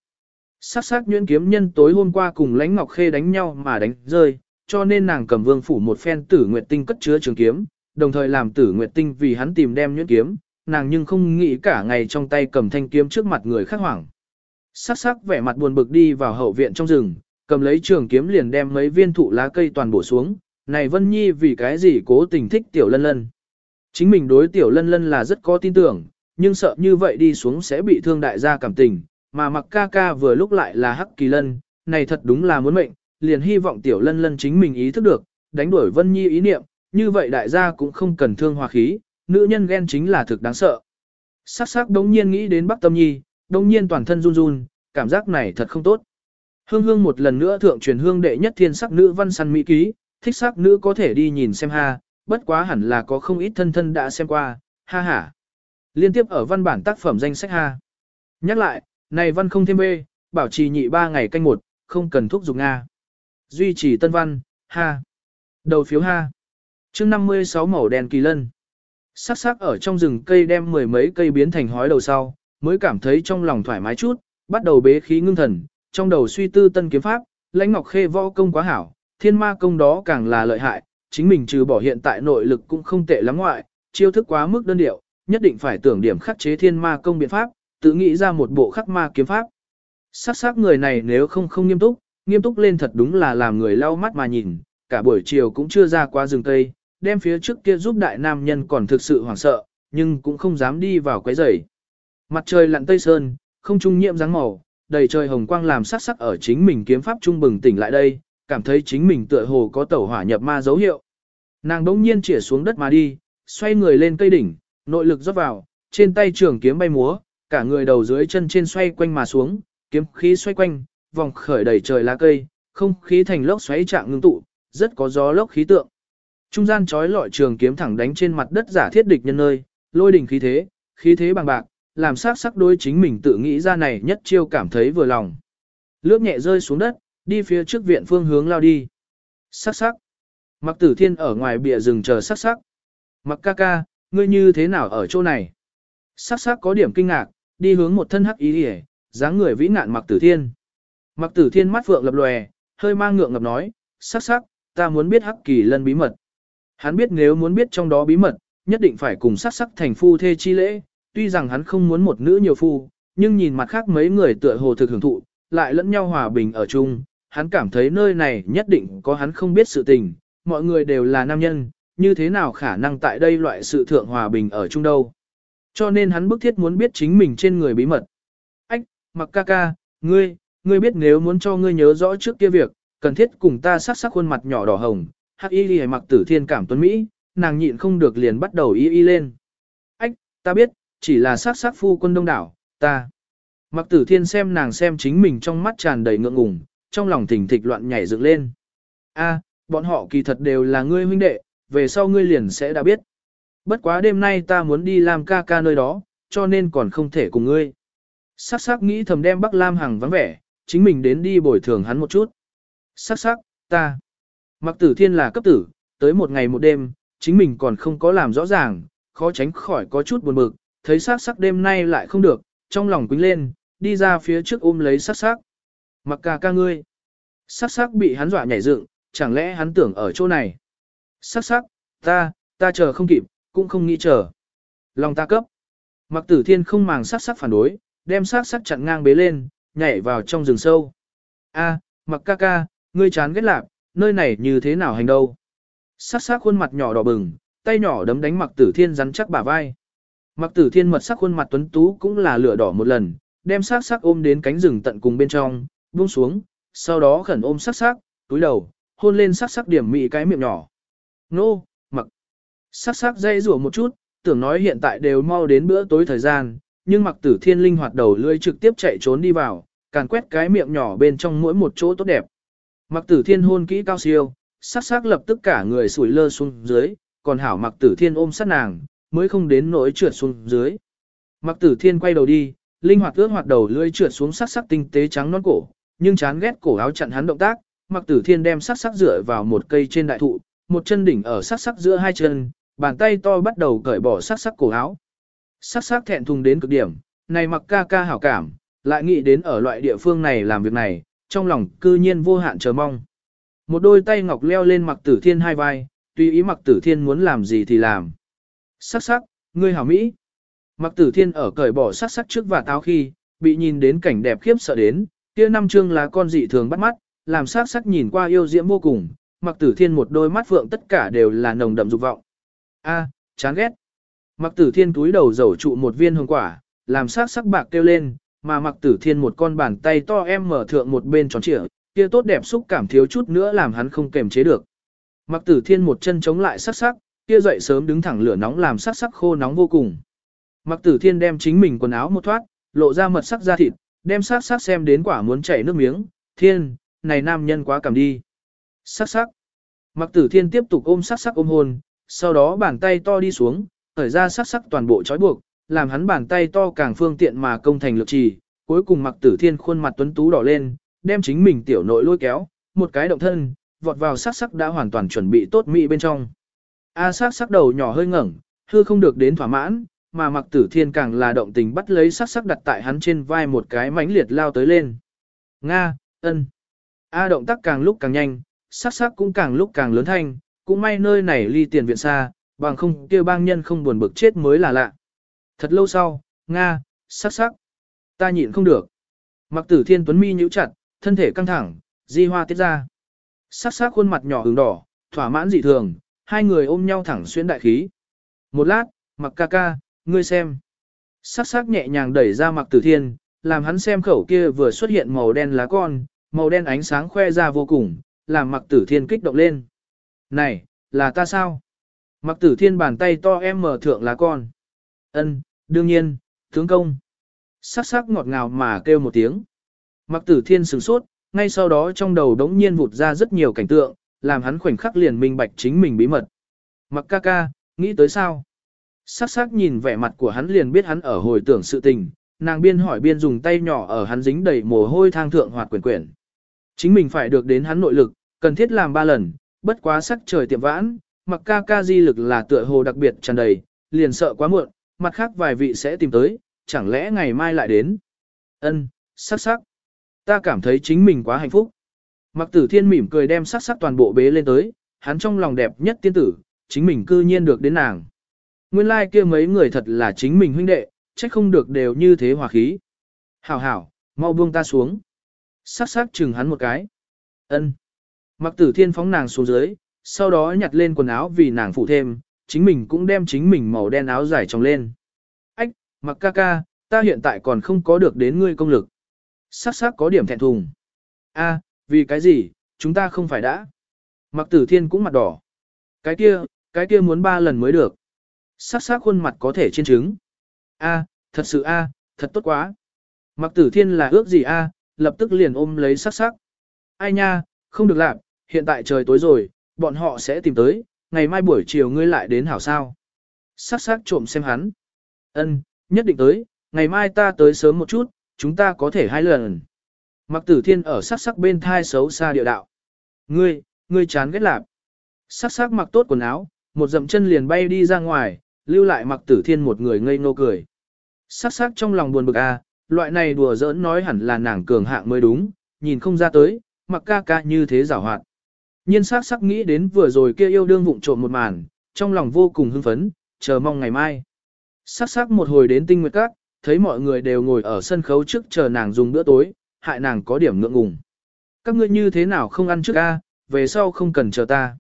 Sắc sắc nhuyễn kiếm nhân tối hôm qua cùng lãnh ngọc khê đánh nhau mà đánh rơi, cho nên nàng cầm vương phủ một phen tử nguyệt tinh cất chứa trường kiếm, đồng thời làm tử nguyệt tinh vì hắn tìm đem nhuyễn kiếm, nàng nhưng không nghĩ cả ngày trong tay cầm thanh kiếm trước mặt người khác hoảng. Sắc sắc vẻ mặt buồn bực đi vào hậu viện trong rừng, cầm lấy trường kiếm liền đem mấy viên thụ lá cây toàn bổ xuống, này Vân Nhi vì cái gì cố tình thích tiểu lân lân. Chính mình đối tiểu lân lân là rất có tin tưởng, nhưng sợ như vậy đi xuống sẽ bị thương đại gia cảm tình, mà mặc ca ca vừa lúc lại là hắc kỳ lân, này thật đúng là muốn mệnh, liền hy vọng tiểu lân lân chính mình ý thức được, đánh đuổi Vân Nhi ý niệm, như vậy đại gia cũng không cần thương hòa khí, nữ nhân ghen chính là thực đáng sợ. Sắc sắc đống nhiên nghĩ đến Bắc Tâm Nhi, đống nhiên toàn thân run run, cảm giác này thật không tốt. Hương hương một lần nữa thượng truyền hương đệ nhất thiên sắc nữ văn săn mỹ ký, thích sắc nữ có thể đi nhìn xem ha, bất quá hẳn là có không ít thân thân đã xem qua, ha ha. Liên tiếp ở văn bản tác phẩm danh sách ha. Nhắc lại, này văn không thêm bê, bảo trì nhị ba ngày canh một, không cần thuốc dùng Nga. Duy trì tân văn, ha. Đầu phiếu ha. chương 56 màu đen kỳ lân. Sắc sắc ở trong rừng cây đem mười mấy cây biến thành hói đầu sau, mới cảm thấy trong lòng thoải mái chút, bắt đầu bế khí ngưng thần, trong đầu suy tư tân kiếm pháp, lãnh ngọc khê võ công quá hảo, thiên ma công đó càng là lợi hại, chính mình trừ bỏ hiện tại nội lực cũng không tệ lắm ngoại, chiêu thức quá mức đơn điệu, nhất định phải tưởng điểm khắc chế thiên ma công biện pháp, tự nghĩ ra một bộ khắc ma kiếm pháp. Sắc sắc người này nếu không không nghiêm túc, nghiêm túc lên thật đúng là làm người lau mắt mà nhìn, cả buổi chiều cũng chưa ra qua rừng cây, đem phía trước kia giúp đại nam nhân còn thực sự hoảng sợ, nhưng cũng không dám đi vào quấy rầy. Mặt trời lặn tây sơn, không trung nhiễm dáng màu, đầy trời hồng quang làm sắc sắc ở chính mình kiếm pháp trung bừng tỉnh lại đây, cảm thấy chính mình tựa hồ có tẩu hỏa nhập ma dấu hiệu. Nàng đống nhiên chĩa xuống đất mà đi, xoay người lên cây đỉnh, nội lực rót vào, trên tay trường kiếm bay múa, cả người đầu dưới chân trên xoay quanh mà xuống, kiếm khí xoay quanh, vòng khởi đầy trời lá cây, không khí thành lốc xoáy trạng ngưng tụ, rất có gió lốc khí tượng. Trung gian chói lọi trường kiếm thẳng đánh trên mặt đất giả thiết địch nhân nơi, lôi đỉnh khí thế, khí thế bằng bạc, làm sắc sắc đối chính mình tự nghĩ ra này nhất chiêu cảm thấy vừa lòng. Lướt nhẹ rơi xuống đất, đi phía trước viện phương hướng lao đi. Sắc sắc. Mặc tử thiên ở ngoài bìa rừng chờ sắc sắc. Mặc ca ca, ngươi như thế nào ở chỗ này? Sắc sắc có điểm kinh ngạc, đi hướng một thân hắc ý hề, dáng người vĩ ngạn mặc tử thiên. Mặc tử thiên mắt phượng lập lòe, hơi mang ngượng ngập nói, sắc sắc, ta muốn biết hắc kỳ lân bí mật. Hắn biết nếu muốn biết trong đó bí mật, nhất định phải cùng sắc sắc thành phu thê chi lễ, tuy rằng hắn không muốn một nữ nhiều phu, nhưng nhìn mặt khác mấy người tựa hồ thực hưởng thụ, lại lẫn nhau hòa bình ở chung, hắn cảm thấy nơi này nhất định có hắn không biết sự tình, mọi người đều là nam nhân, như thế nào khả năng tại đây loại sự thượng hòa bình ở chung đâu. Cho nên hắn bức thiết muốn biết chính mình trên người bí mật. Ách, mặc ca ca, ngươi, ngươi biết nếu muốn cho ngươi nhớ rõ trước kia việc, cần thiết cùng ta sắc sắc khuôn mặt nhỏ đỏ hồng, hắc y ghi mặc tử thiên cảm tuấn Mỹ, nàng nhịn không được liền bắt đầu y y lên. Ách, ta biết, chỉ là sắc sắc phu quân đông đảo, ta. Mặc tử thiên xem nàng xem chính mình trong mắt tràn đầy ngượng ngùng, trong lòng thỉnh thịch loạn nhảy dựng lên. A, bọn họ kỳ thật đều là ngươi huynh đệ, về sau ngươi liền sẽ đã biết. Bất quá đêm nay ta muốn đi làm ca ca nơi đó, cho nên còn không thể cùng ngươi. Sắc sắc nghĩ thầm đem Bắc Lam Hằng vắng vẻ, chính mình đến đi bồi thường hắn một chút. Sắc sắc, ta. Mặc tử thiên là cấp tử, tới một ngày một đêm, chính mình còn không có làm rõ ràng, khó tránh khỏi có chút buồn bực, thấy sắc sắc đêm nay lại không được, trong lòng quính lên, đi ra phía trước ôm lấy sắc sắc. Mặc ca ca ngươi. Sắc sắc bị hắn dọa nhảy dựng, chẳng lẽ hắn tưởng ở chỗ này. Sắc sắc, ta, ta chờ không kịp, cũng không nghĩ chờ. Lòng ta cấp. Mặc tử thiên không màng sắc sắc phản đối, đem sắc sắc chặn ngang bế lên, nhảy vào trong rừng sâu. A, mặc ca ca, ngươi chán ghét lạc, nơi này như thế nào hành đâu. Sắc sắc khuôn mặt nhỏ đỏ bừng, tay nhỏ đấm đánh mặc tử thiên rắn chắc bả vai. Mặc tử thiên mật sắc khuôn mặt tuấn tú cũng là lửa đỏ một lần, đem sắc sắc ôm đến cánh rừng tận cùng bên trong, buông xuống, sau đó khẩn ôm sắc sắc, túi đầu, hôn lên sắc sắc điểm mị cái miệng nhỏ. Nô, mặc. Sắc sắc dây rủa một chút, tưởng nói hiện tại đều mau đến bữa tối thời gian, nhưng mặc tử thiên linh hoạt đầu lưỡi trực tiếp chạy trốn đi vào, càn quét cái miệng nhỏ bên trong mỗi một chỗ tốt đẹp. Mặc tử thiên hôn kỹ cao siêu, sắc sắc lập tức cả người sủi lơ xuống dưới, còn hảo mặc tử thiên ôm sát nàng, mới không đến nỗi trượt xuống dưới. Mặc tử thiên quay đầu đi, linh hoạt ướt hoạt đầu lưỡi trượt xuống sắc sắc tinh tế trắng non cổ, nhưng chán ghét cổ áo chặn hắn động tác, mặc tử thiên đem sắc sắc dựa vào một cây trên đại thụ, một chân đỉnh ở sắc sắc giữa hai chân, bàn tay to bắt đầu cởi bỏ sắc sắc cổ áo. Sắc sắc thẹn thùng đến cực điểm, này mặc ca ca hảo cảm, lại nghĩ đến ở loại địa phương này làm việc này, trong lòng cư nhiên vô hạn chờ mong. Một đôi tay ngọc leo lên mặc tử thiên hai vai, tùy ý mặc tử thiên muốn làm gì thì làm. Sắc sắc, ngươi hảo Mỹ. Mặc tử thiên ở cởi bỏ sắc sắc trước và táo khi, bị nhìn đến cảnh đẹp khiếp sợ đến, kia năm chương là con dị thường bắt mắt, làm sắc sắc nhìn qua yêu diễm vô cùng, mặc tử thiên một đôi mắt phượng tất cả đều là nồng đậm dục vọng. A, chán ghét. Mặc tử thiên túi đầu dầu trụ một viên hồng quả, làm sắc sắc bạc kêu lên, mà mặc tử thiên một con bàn tay to em mở thượng một bên tròn trịa, kia tốt đẹp xúc cảm thiếu chút nữa làm hắn không kềm chế được. Mặc tử thiên một chân chống lại sắc sắc, kia dậy sớm đứng thẳng lửa nóng làm sắc sắc khô nóng vô cùng. Mặc tử thiên đem chính mình quần áo một thoát, lộ ra mật sắc da thịt, đem sắc sắc xem đến quả muốn chảy nước miếng, thiên, này nam nhân quá cầm đi. Sắc sắc. Mặc tử thiên tiếp tục ôm sắc sắc ôm hôn, sau đó bàn tay to đi xuống, khởi ra sắc sắc toàn bộ trói buộc, làm hắn bàn tay to càng phương tiện mà công thành lực trì, cuối cùng mặc tử thiên khuôn mặt tuấn tú đỏ lên, đem chính mình tiểu nội lôi kéo, một cái động thân, vọt vào sắc sắc đã hoàn toàn chuẩn bị tốt mỹ bên trong. A à, sắc sắc đầu nhỏ hơi ngẩng, hư không được đến thỏa mãn, mà mặc tử thiên càng là động tình bắt lấy sắc sắc đặt tại hắn trên vai một cái mãnh liệt lao tới lên. Nga, ân. A động tác càng lúc càng nhanh, sắc sắc cũng càng lúc càng lớn thanh, cũng may nơi này ly tiền viện xa, bằng không kia bang nhân không buồn bực chết mới là lạ. Thật lâu sau, Nga, sắc sắc. Ta nhịn không được. Mặc tử thiên tuấn mi nhíu chặt, thân thể căng thẳng, di hoa tiết ra. Sắc sắc khuôn mặt nhỏ hứng đỏ, thỏa mãn dị thường, hai người ôm nhau thẳng xuyên đại khí. Một lát, mặc ca ca, ngươi xem. Sắc sắc nhẹ nhàng đẩy ra mặc tử thiên, làm hắn xem khẩu kia vừa xuất hiện màu đen lá con, màu đen ánh sáng khoe ra vô cùng, làm mặc tử thiên kích động lên. Này, là ta sao? Mặc tử thiên bàn tay to em mở thượng lá con. Ân, đương nhiên, tướng công. Sắc sắc ngọt ngào mà kêu một tiếng. Mặc tử thiên sửng sốt, ngay sau đó trong đầu đống nhiên vụt ra rất nhiều cảnh tượng, làm hắn khoảnh khắc liền minh bạch chính mình bí mật. Mặc ca ca, nghĩ tới sao? Sắc sắc nhìn vẻ mặt của hắn liền biết hắn ở hồi tưởng sự tình, nàng biên hỏi biên dùng tay nhỏ ở hắn dính đầy mồ hôi thang thượng hoạt quyển quyển. Chính mình phải được đến hắn nội lực, cần thiết làm ba lần, bất quá sắc trời tiệm vãn, mặc ca ca di lực là tựa hồ đặc biệt tràn đầy, liền sợ quá muộn, mặt khác vài vị sẽ tìm tới, chẳng lẽ ngày mai lại đến. Ân, sắc sắc. Ta cảm thấy chính mình quá hạnh phúc. Mặc tử thiên mỉm cười đem sắc sắc toàn bộ bế lên tới, hắn trong lòng đẹp nhất tiên tử, chính mình cư nhiên được đến nàng. Nguyên lai like kia mấy người thật là chính mình huynh đệ, trách không được đều như thế hòa khí. Hảo hảo, mau buông ta xuống. Sắc sắc chừng hắn một cái. ân Mặc tử thiên phóng nàng xuống dưới, sau đó nhặt lên quần áo vì nàng phụ thêm, chính mình cũng đem chính mình màu đen áo dài trong lên. Ách, mặc ca ca, ta hiện tại còn không có được đến ngươi công lực. Sắc sắc có điểm thẹn thùng. A, vì cái gì, chúng ta không phải đã. Mặc tử thiên cũng mặt đỏ. Cái kia, cái kia muốn ba lần mới được. Sắc sắc khuôn mặt có thể trên trứng. A, thật sự a, thật tốt quá. Mặc tử thiên là ước gì a, lập tức liền ôm lấy sắc sắc. Ai nha, không được làm, hiện tại trời tối rồi, bọn họ sẽ tìm tới, ngày mai buổi chiều ngươi lại đến hảo sao. Sắc sắc trộm xem hắn. Ân, nhất định tới, ngày mai ta tới sớm một chút, chúng ta có thể hai lần. Mặc tử thiên ở sắc sắc bên thai xấu xa địa đạo. Ngươi, ngươi chán ghét lạp. Sắc sắc mặc tốt quần áo, một dậm chân liền bay đi ra ngoài, lưu lại mặc tử thiên một người ngây ngô cười. Sắc sắc trong lòng buồn bực a, à, loại này đùa giỡn nói hẳn là nàng cường hạng mới đúng, nhìn không ra tới, mặc ca ca như thế giảo hoạt. Nhiên sắc sắc nghĩ đến vừa rồi kia yêu đương vụng trộm một màn, trong lòng vô cùng hưng phấn, chờ mong ngày mai. Sắc sắc một hồi đến tinh nguyệt các, thấy mọi người đều ngồi ở sân khấu trước chờ nàng dùng bữa tối, hại nàng có điểm ngượng ngùng. Các ngươi như thế nào không ăn trước a, về sau không cần chờ ta.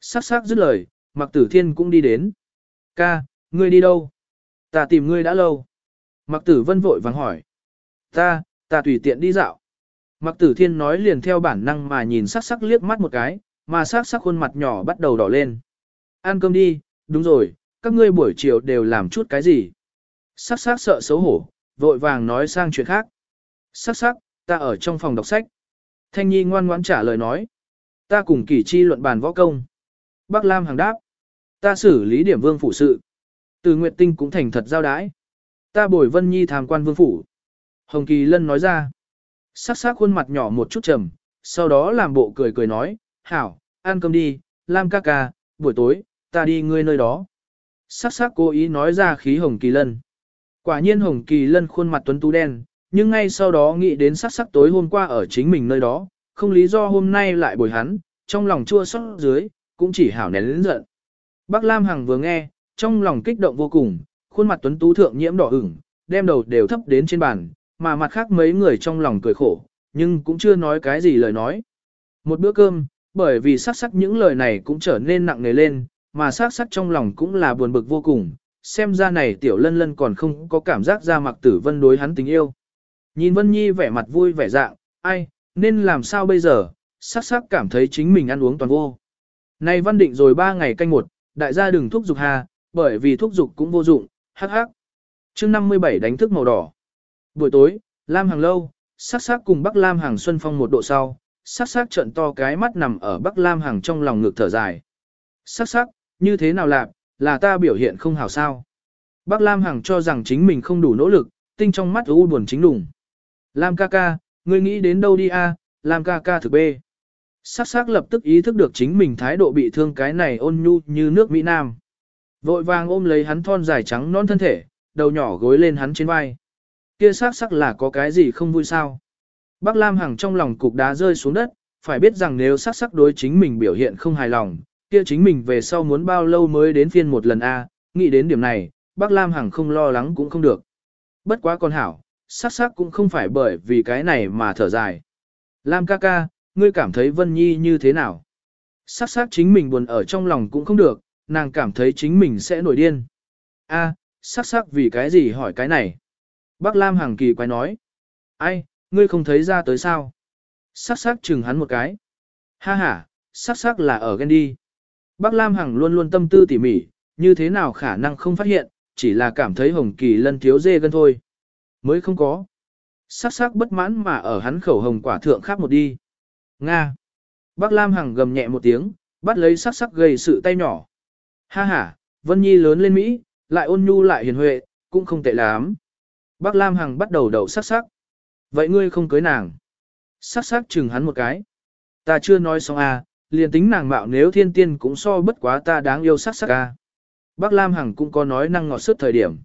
Sắc sắc dứt lời, mặc tử thiên cũng đi đến. Ca, ngươi đi đâu? Ta tìm ngươi đã lâu. Mặc tử vân vội vàng hỏi. Ta, ta tùy tiện đi dạo. Mặc tử thiên nói liền theo bản năng mà nhìn sắc sắc liếc mắt một cái, mà sắc sắc khuôn mặt nhỏ bắt đầu đỏ lên. Ăn cơm đi, đúng rồi, các ngươi buổi chiều đều làm chút cái gì? Sắc sắc sợ xấu hổ, vội vàng nói sang chuyện khác. Sắc sắc, ta ở trong phòng đọc sách. Thanh Nhi ngoan ngoãn trả lời nói. Ta cùng kỷ chi luận bàn võ công. Bắc Lam hàng đáp. Ta xử lý điểm vương phủ sự. Từ Nguyệt Tinh cũng thành thật giao đái. Ta bồi Vân Nhi tham quan vương phủ. Hồng Kỳ Lân nói ra. Sắc sắc khuôn mặt nhỏ một chút trầm, sau đó làm bộ cười cười nói, hảo, ăn cơm đi, Lam ca ca, buổi tối, ta đi ngươi nơi đó. Sắc sắc cố ý nói ra khí Hồng Kỳ Lân. Quả nhiên Hồng Kỳ Lân khuôn mặt tuấn tú đen, nhưng ngay sau đó nghĩ đến sắc sắc tối hôm qua ở chính mình nơi đó, không lý do hôm nay lại bồi hắn, trong lòng chua xót dưới, cũng chỉ hảo nén lĩnh giận. Bác Lam Hằng vừa nghe, trong lòng kích động vô cùng, khuôn mặt tuấn tú thượng nhiễm đỏ ửng, đem đầu đều thấp đến trên bàn, mà mặt khác mấy người trong lòng cười khổ, nhưng cũng chưa nói cái gì lời nói. Một bữa cơm, bởi vì sắc sắc những lời này cũng trở nên nặng nề lên, mà sắc sắc trong lòng cũng là buồn bực vô cùng, xem ra này tiểu lân lân còn không có cảm giác ra mặc tử vân đối hắn tình yêu. Nhìn Vân Nhi vẻ mặt vui vẻ dạng, ai, nên làm sao bây giờ, sắc sắc cảm thấy chính mình ăn uống toàn vô. Này văn định rồi ba ngày canh một, đại gia đừng thúc giục hà, bởi vì thúc giục cũng vô dụng, hắc hắc. chương 57 đánh thức màu đỏ. Buổi tối, Lam Hàng lâu, sắc sắc cùng Bắc Lam Hàng xuân phong một độ sau, sắc sắc trận to cái mắt nằm ở Bắc Lam Hàng trong lòng ngực thở dài. Sắc sắc, như thế nào lạc, là ta biểu hiện không hảo sao. bắc Lam Hằng cho rằng chính mình không đủ nỗ lực, tinh trong mắt u buồn chính đủng. Lam ca ca, ngươi nghĩ đến đâu đi a? Lam ca ca thực bê. Sắc sắc lập tức ý thức được chính mình thái độ bị thương cái này ôn nhu như nước Mỹ Nam. Vội vàng ôm lấy hắn thon dài trắng non thân thể, đầu nhỏ gối lên hắn trên vai. Kia sắc sắc là có cái gì không vui sao? Bác Lam Hằng trong lòng cục đá rơi xuống đất, phải biết rằng nếu sắc sắc đối chính mình biểu hiện không hài lòng, kia chính mình về sau muốn bao lâu mới đến phiên một lần A, nghĩ đến điểm này, bác Lam Hằng không lo lắng cũng không được. Bất quá con hảo, sắc sắc cũng không phải bởi vì cái này mà thở dài. Lam ca ca, ngươi cảm thấy Vân Nhi như thế nào? Sắc sắc chính mình buồn ở trong lòng cũng không được, nàng cảm thấy chính mình sẽ nổi điên. A, sắc sắc vì cái gì hỏi cái này? Bác Lam Hằng kỳ quái nói. Ai, ngươi không thấy ra tới sao? Sắc sắc chừng hắn một cái. Ha ha, sắc sắc là ở ghen đi. Bác Lam Hằng luôn luôn tâm tư tỉ mỉ, như thế nào khả năng không phát hiện, chỉ là cảm thấy Hồng Kỳ lân thiếu dê gân thôi. Mới không có. Sắc sắc bất mãn mà ở hắn khẩu hồng quả thượng khác một đi. Nga. Bác Lam Hằng gầm nhẹ một tiếng, bắt lấy sắc sắc gây sự tay nhỏ. Ha ha, Vân Nhi lớn lên Mỹ, lại ôn nhu lại hiền huệ, cũng không tệ lắm. Bác Lam Hằng bắt đầu đầu sắc sắc. Vậy ngươi không cưới nàng. Sắc sắc chừng hắn một cái. Ta chưa nói xong à, liền tính nàng mạo nếu thiên tiên cũng so bất quá ta đáng yêu sắc sắc à. Bác Lam Hằng cũng có nói năng ngọt sức thời điểm.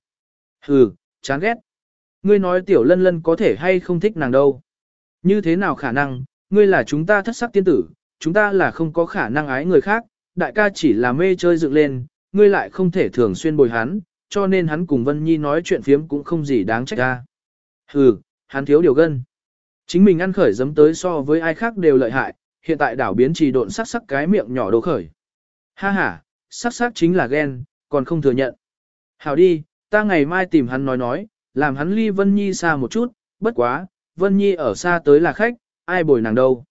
Hừ, chán ghét. Ngươi nói tiểu lân lân có thể hay không thích nàng đâu. Như thế nào khả năng, ngươi là chúng ta thất sắc tiên tử, chúng ta là không có khả năng ái người khác, đại ca chỉ là mê chơi dựng lên, ngươi lại không thể thường xuyên bồi hắn, cho nên hắn cùng Vân Nhi nói chuyện phiếm cũng không gì đáng trách ra. Hừ, hắn thiếu điều gân. Chính mình ăn khởi giấm tới so với ai khác đều lợi hại, hiện tại đảo biến trì độn sắc sắc cái miệng nhỏ đồ khởi. Ha ha, sắc sắc chính là ghen, còn không thừa nhận. Hảo đi, ta ngày mai tìm hắn nói nói, làm hắn ly Vân Nhi xa một chút, bất quá, Vân Nhi ở xa tới là khách, ai bồi nàng đâu.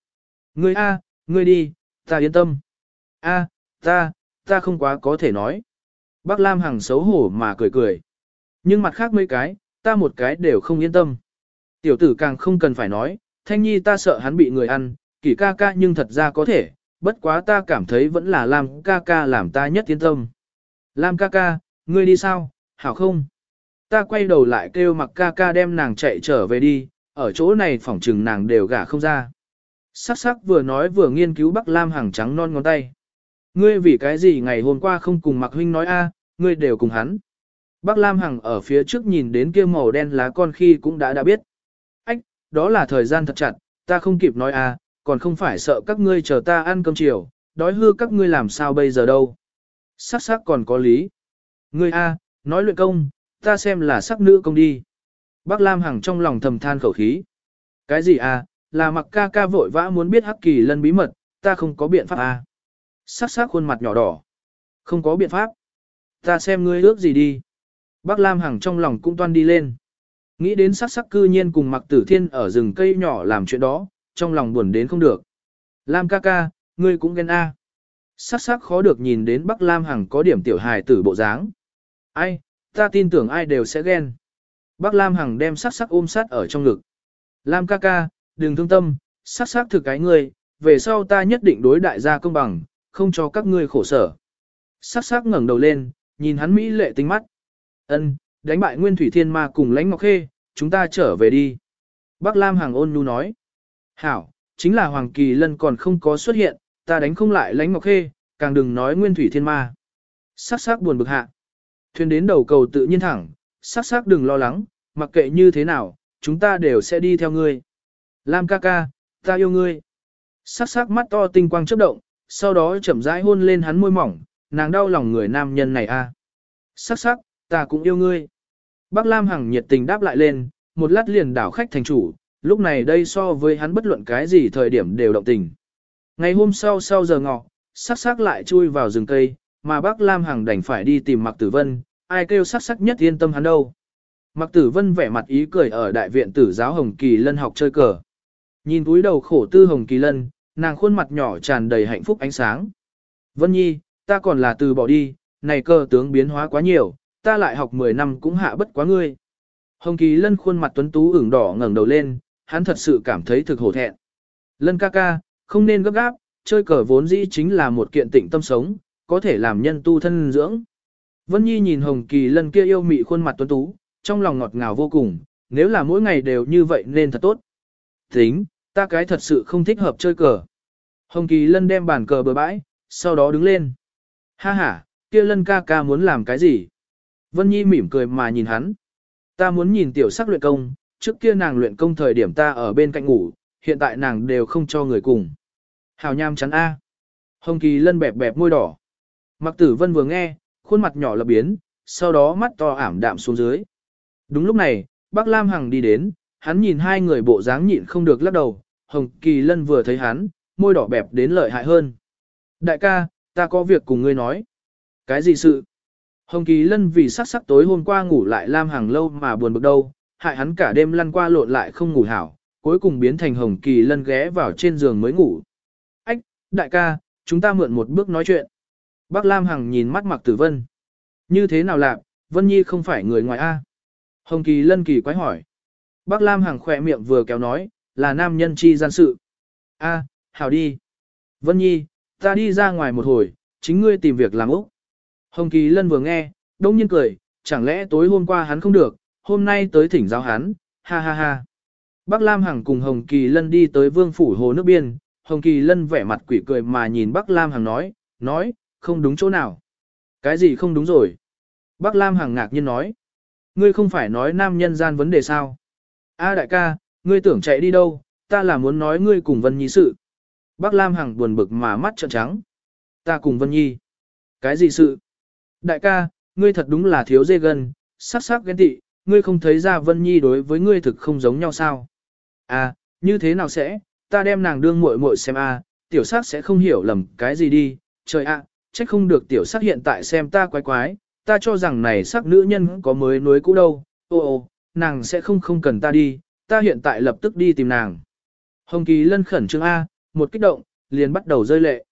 Ngươi a, ngươi đi, ta yên tâm. A, ta, ta không quá có thể nói. Bác Lam Hằng xấu hổ mà cười cười. Nhưng mặt khác mấy cái, ta một cái đều không yên tâm. Tiểu tử càng không cần phải nói, Thanh Nhi ta sợ hắn bị người ăn, kỷ ca ca nhưng thật ra có thể, bất quá ta cảm thấy vẫn là Lam ca ca làm ta nhất yên tâm. Lam ca ca, ngươi đi sao, hảo không? Ta quay đầu lại kêu mặc ca ca đem nàng chạy trở về đi, ở chỗ này phỏng trừng nàng đều gả không ra. Sắc sắc vừa nói vừa nghiên cứu Bắc Lam hàng trắng non ngón tay. Ngươi vì cái gì ngày hôm qua không cùng mặc huynh nói a, ngươi đều cùng hắn. Bắc Lam Hằng ở phía trước nhìn đến kia màu đen lá con khi cũng đã đã biết. Ách, đó là thời gian thật chặt, ta không kịp nói a, còn không phải sợ các ngươi chờ ta ăn cơm chiều, đói hư các ngươi làm sao bây giờ đâu. Sắc sắc còn có lý. Ngươi a, nói luyện công, ta xem là sắc nữ công đi. Bác Lam Hằng trong lòng thầm than khẩu khí. Cái gì à, là mặc ca ca vội vã muốn biết hắc kỳ lân bí mật, ta không có biện pháp à. Sắc sắc khuôn mặt nhỏ đỏ. Không có biện pháp. Ta xem ngươi ước gì đi. Bác Lam Hằng trong lòng cũng toan đi lên. Nghĩ đến sắc sắc cư nhiên cùng mặc tử thiên ở rừng cây nhỏ làm chuyện đó, trong lòng buồn đến không được. Lam ca ca, ngươi cũng ghen a. Sắc sắc khó được nhìn đến Bắc Lam Hằng có điểm tiểu hài tử bộ dáng. Ai, ta tin tưởng ai đều sẽ ghen. Bác Lam Hằng đem sắc sắc ôm sát ở trong ngực. Lam ca ca, đừng thương tâm, sắc sắc thực cái ngươi, về sau ta nhất định đối đại gia công bằng, không cho các ngươi khổ sở. Sắc sắc ngẩng đầu lên, nhìn hắn Mỹ lệ tinh mắt. ân đánh bại Nguyên Thủy Thiên Ma cùng lãnh ngọc khê, chúng ta trở về đi. Bác Lam Hằng ôn nhu nói. Hảo, chính là Hoàng Kỳ Lân còn không có xuất hiện, ta đánh không lại lãnh ngọc khê, càng đừng nói Nguyên Thủy Thiên Ma. Sắc sắc buồn bực hạ. Thuyền đến đầu cầu tự nhiên thẳng, sắc sắc đừng lo lắng, mặc kệ như thế nào, chúng ta đều sẽ đi theo ngươi. Lam ca ca, ta yêu ngươi. Sắc sắc mắt to tinh quang chớp động, sau đó chậm rãi hôn lên hắn môi mỏng, nàng đau lòng người nam nhân này a. À. Sắc sắc, ta cũng yêu ngươi. Bác Lam Hằng nhiệt tình đáp lại lên, một lát liền đảo khách thành chủ, lúc này đây so với hắn bất luận cái gì thời điểm đều động tình. Ngày hôm sau sau giờ ngọ, sắc sắc lại chui vào rừng cây, mà bác Lam Hằng đành phải đi tìm Mạc Tử Vân, ai kêu sắc sắc nhất yên tâm hắn đâu. Mặc Tử Vân vẻ mặt ý cười ở đại viện tử giáo Hồng Kỳ Lân học chơi cờ. Nhìn túi đầu khổ tư Hồng Kỳ Lân, nàng khuôn mặt nhỏ tràn đầy hạnh phúc ánh sáng. Vân Nhi, ta còn là từ bỏ đi, này cơ tướng biến hóa quá nhiều, ta lại học 10 năm cũng hạ bất quá ngươi. Hồng Kỳ Lân khuôn mặt tuấn tú ửng đỏ ngẩng đầu lên, hắn thật sự cảm thấy thực hổ thẹn. Lân ca ca, không nên gấp gáp, chơi cờ vốn dĩ chính là một kiện tịnh tâm sống, có thể làm nhân tu thân dưỡng. Vân Nhi nhìn Hồng Kỳ Lân kia yêu mị khuôn mặt tuấn tú, trong lòng ngọt ngào vô cùng, nếu là mỗi ngày đều như vậy nên thật tốt. Tính, ta cái thật sự không thích hợp chơi cờ. Hồng Kỳ Lân đem bàn cờ bờ bãi, sau đó đứng lên. Ha ha, kia Lân ca ca muốn làm cái gì? Vân Nhi mỉm cười mà nhìn hắn. Ta muốn nhìn tiểu sắc luyện công, trước kia nàng luyện công thời điểm ta ở bên cạnh ngủ, hiện tại nàng đều không cho người cùng. Hào nham chắn A. Hồng Kỳ Lân bẹp bẹp môi đỏ. Mặc tử Vân vừa nghe, khuôn mặt nhỏ lập biến, sau đó mắt to ảm đạm xuống dưới. Đúng lúc này, Bác Lam Hằng đi đến, hắn nhìn hai người bộ dáng nhịn không được lắc đầu, Hồng Kỳ Lân vừa thấy hắn, môi đỏ bẹp đến lợi hại hơn. Đại ca, ta có việc cùng ngươi nói. Cái gì sự? Hồng Kỳ Lân vì sắc sắc tối hôm qua ngủ lại Lam Hằng lâu mà buồn bực đâu, hại hắn cả đêm lăn qua lộn lại không ngủ hảo, cuối cùng biến thành Hồng Kỳ Lân ghé vào trên giường mới ngủ. Ách, đại ca, chúng ta mượn một bước nói chuyện. Bác Lam Hằng nhìn mắt Mặc Tử Vân. Như thế nào lạc, Vân Nhi không phải người ngoài A. Hồng Kỳ Lân kỳ quái hỏi. Bác Lam Hằng khỏe miệng vừa kéo nói, là nam nhân chi gian sự. A, hảo đi. Vân Nhi, ta đi ra ngoài một hồi, chính ngươi tìm việc làm Úc. Hồng Kỳ Lân vừa nghe, đông nhiên cười, chẳng lẽ tối hôm qua hắn không được, hôm nay tới thỉnh giáo hắn, ha ha ha. Bác Lam Hằng cùng Hồng Kỳ Lân đi tới vương phủ hồ nước biên, Hồng Kỳ Lân vẻ mặt quỷ cười mà nhìn Bác Lam Hằng nói, nói, không đúng chỗ nào. Cái gì không đúng rồi? Bác Lam Hằng ngạc nhiên nói, ngươi không phải nói nam nhân gian vấn đề sao? A đại ca, ngươi tưởng chạy đi đâu, ta là muốn nói ngươi cùng Vân Nhi sự. Bác Lam Hằng buồn bực mà mắt trợn trắng. Ta cùng Vân Nhi. Cái gì sự? Đại ca, ngươi thật đúng là thiếu dê gần, sắc sắc ghen tị, ngươi không thấy ra Vân Nhi đối với ngươi thực không giống nhau sao? À, như thế nào sẽ, ta đem nàng đương muội muội xem a, tiểu sắc sẽ không hiểu lầm cái gì đi, trời ạ, trách không được tiểu sắc hiện tại xem ta quái quái, ta cho rằng này sắc nữ nhân có mới nuối cũ đâu, ô ô, nàng sẽ không không cần ta đi, ta hiện tại lập tức đi tìm nàng. Hồng Kỳ lân khẩn trương A, một kích động, liền bắt đầu rơi lệ.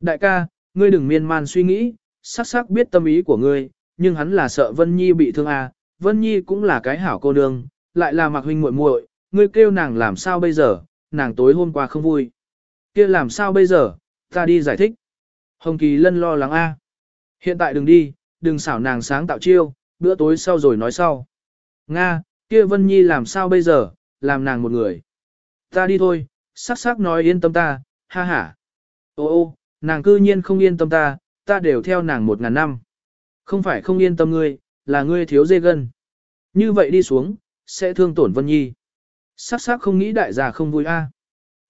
Đại ca, ngươi đừng miên man suy nghĩ, sắc sắc biết tâm ý của ngươi, nhưng hắn là sợ Vân Nhi bị thương A, Vân Nhi cũng là cái hảo cô nương, lại là mặc huynh muội muội, ngươi kêu nàng làm sao bây giờ, nàng tối hôm qua không vui. kia làm sao bây giờ, ta đi giải thích. Hồng Kỳ lân lo lắng A. Hiện tại đừng đi, đừng xảo nàng sáng tạo chiêu, bữa tối sau rồi nói sau. Nga, kia Vân Nhi làm sao bây giờ, làm nàng một người. Ta đi thôi, sắc sắc nói yên tâm ta, ha ha. Ô ô, nàng cư nhiên không yên tâm ta, ta đều theo nàng một ngàn năm. Không phải không yên tâm ngươi, là ngươi thiếu dê gân. Như vậy đi xuống, sẽ thương tổn Vân Nhi. Sắc sắc không nghĩ đại gia không vui a.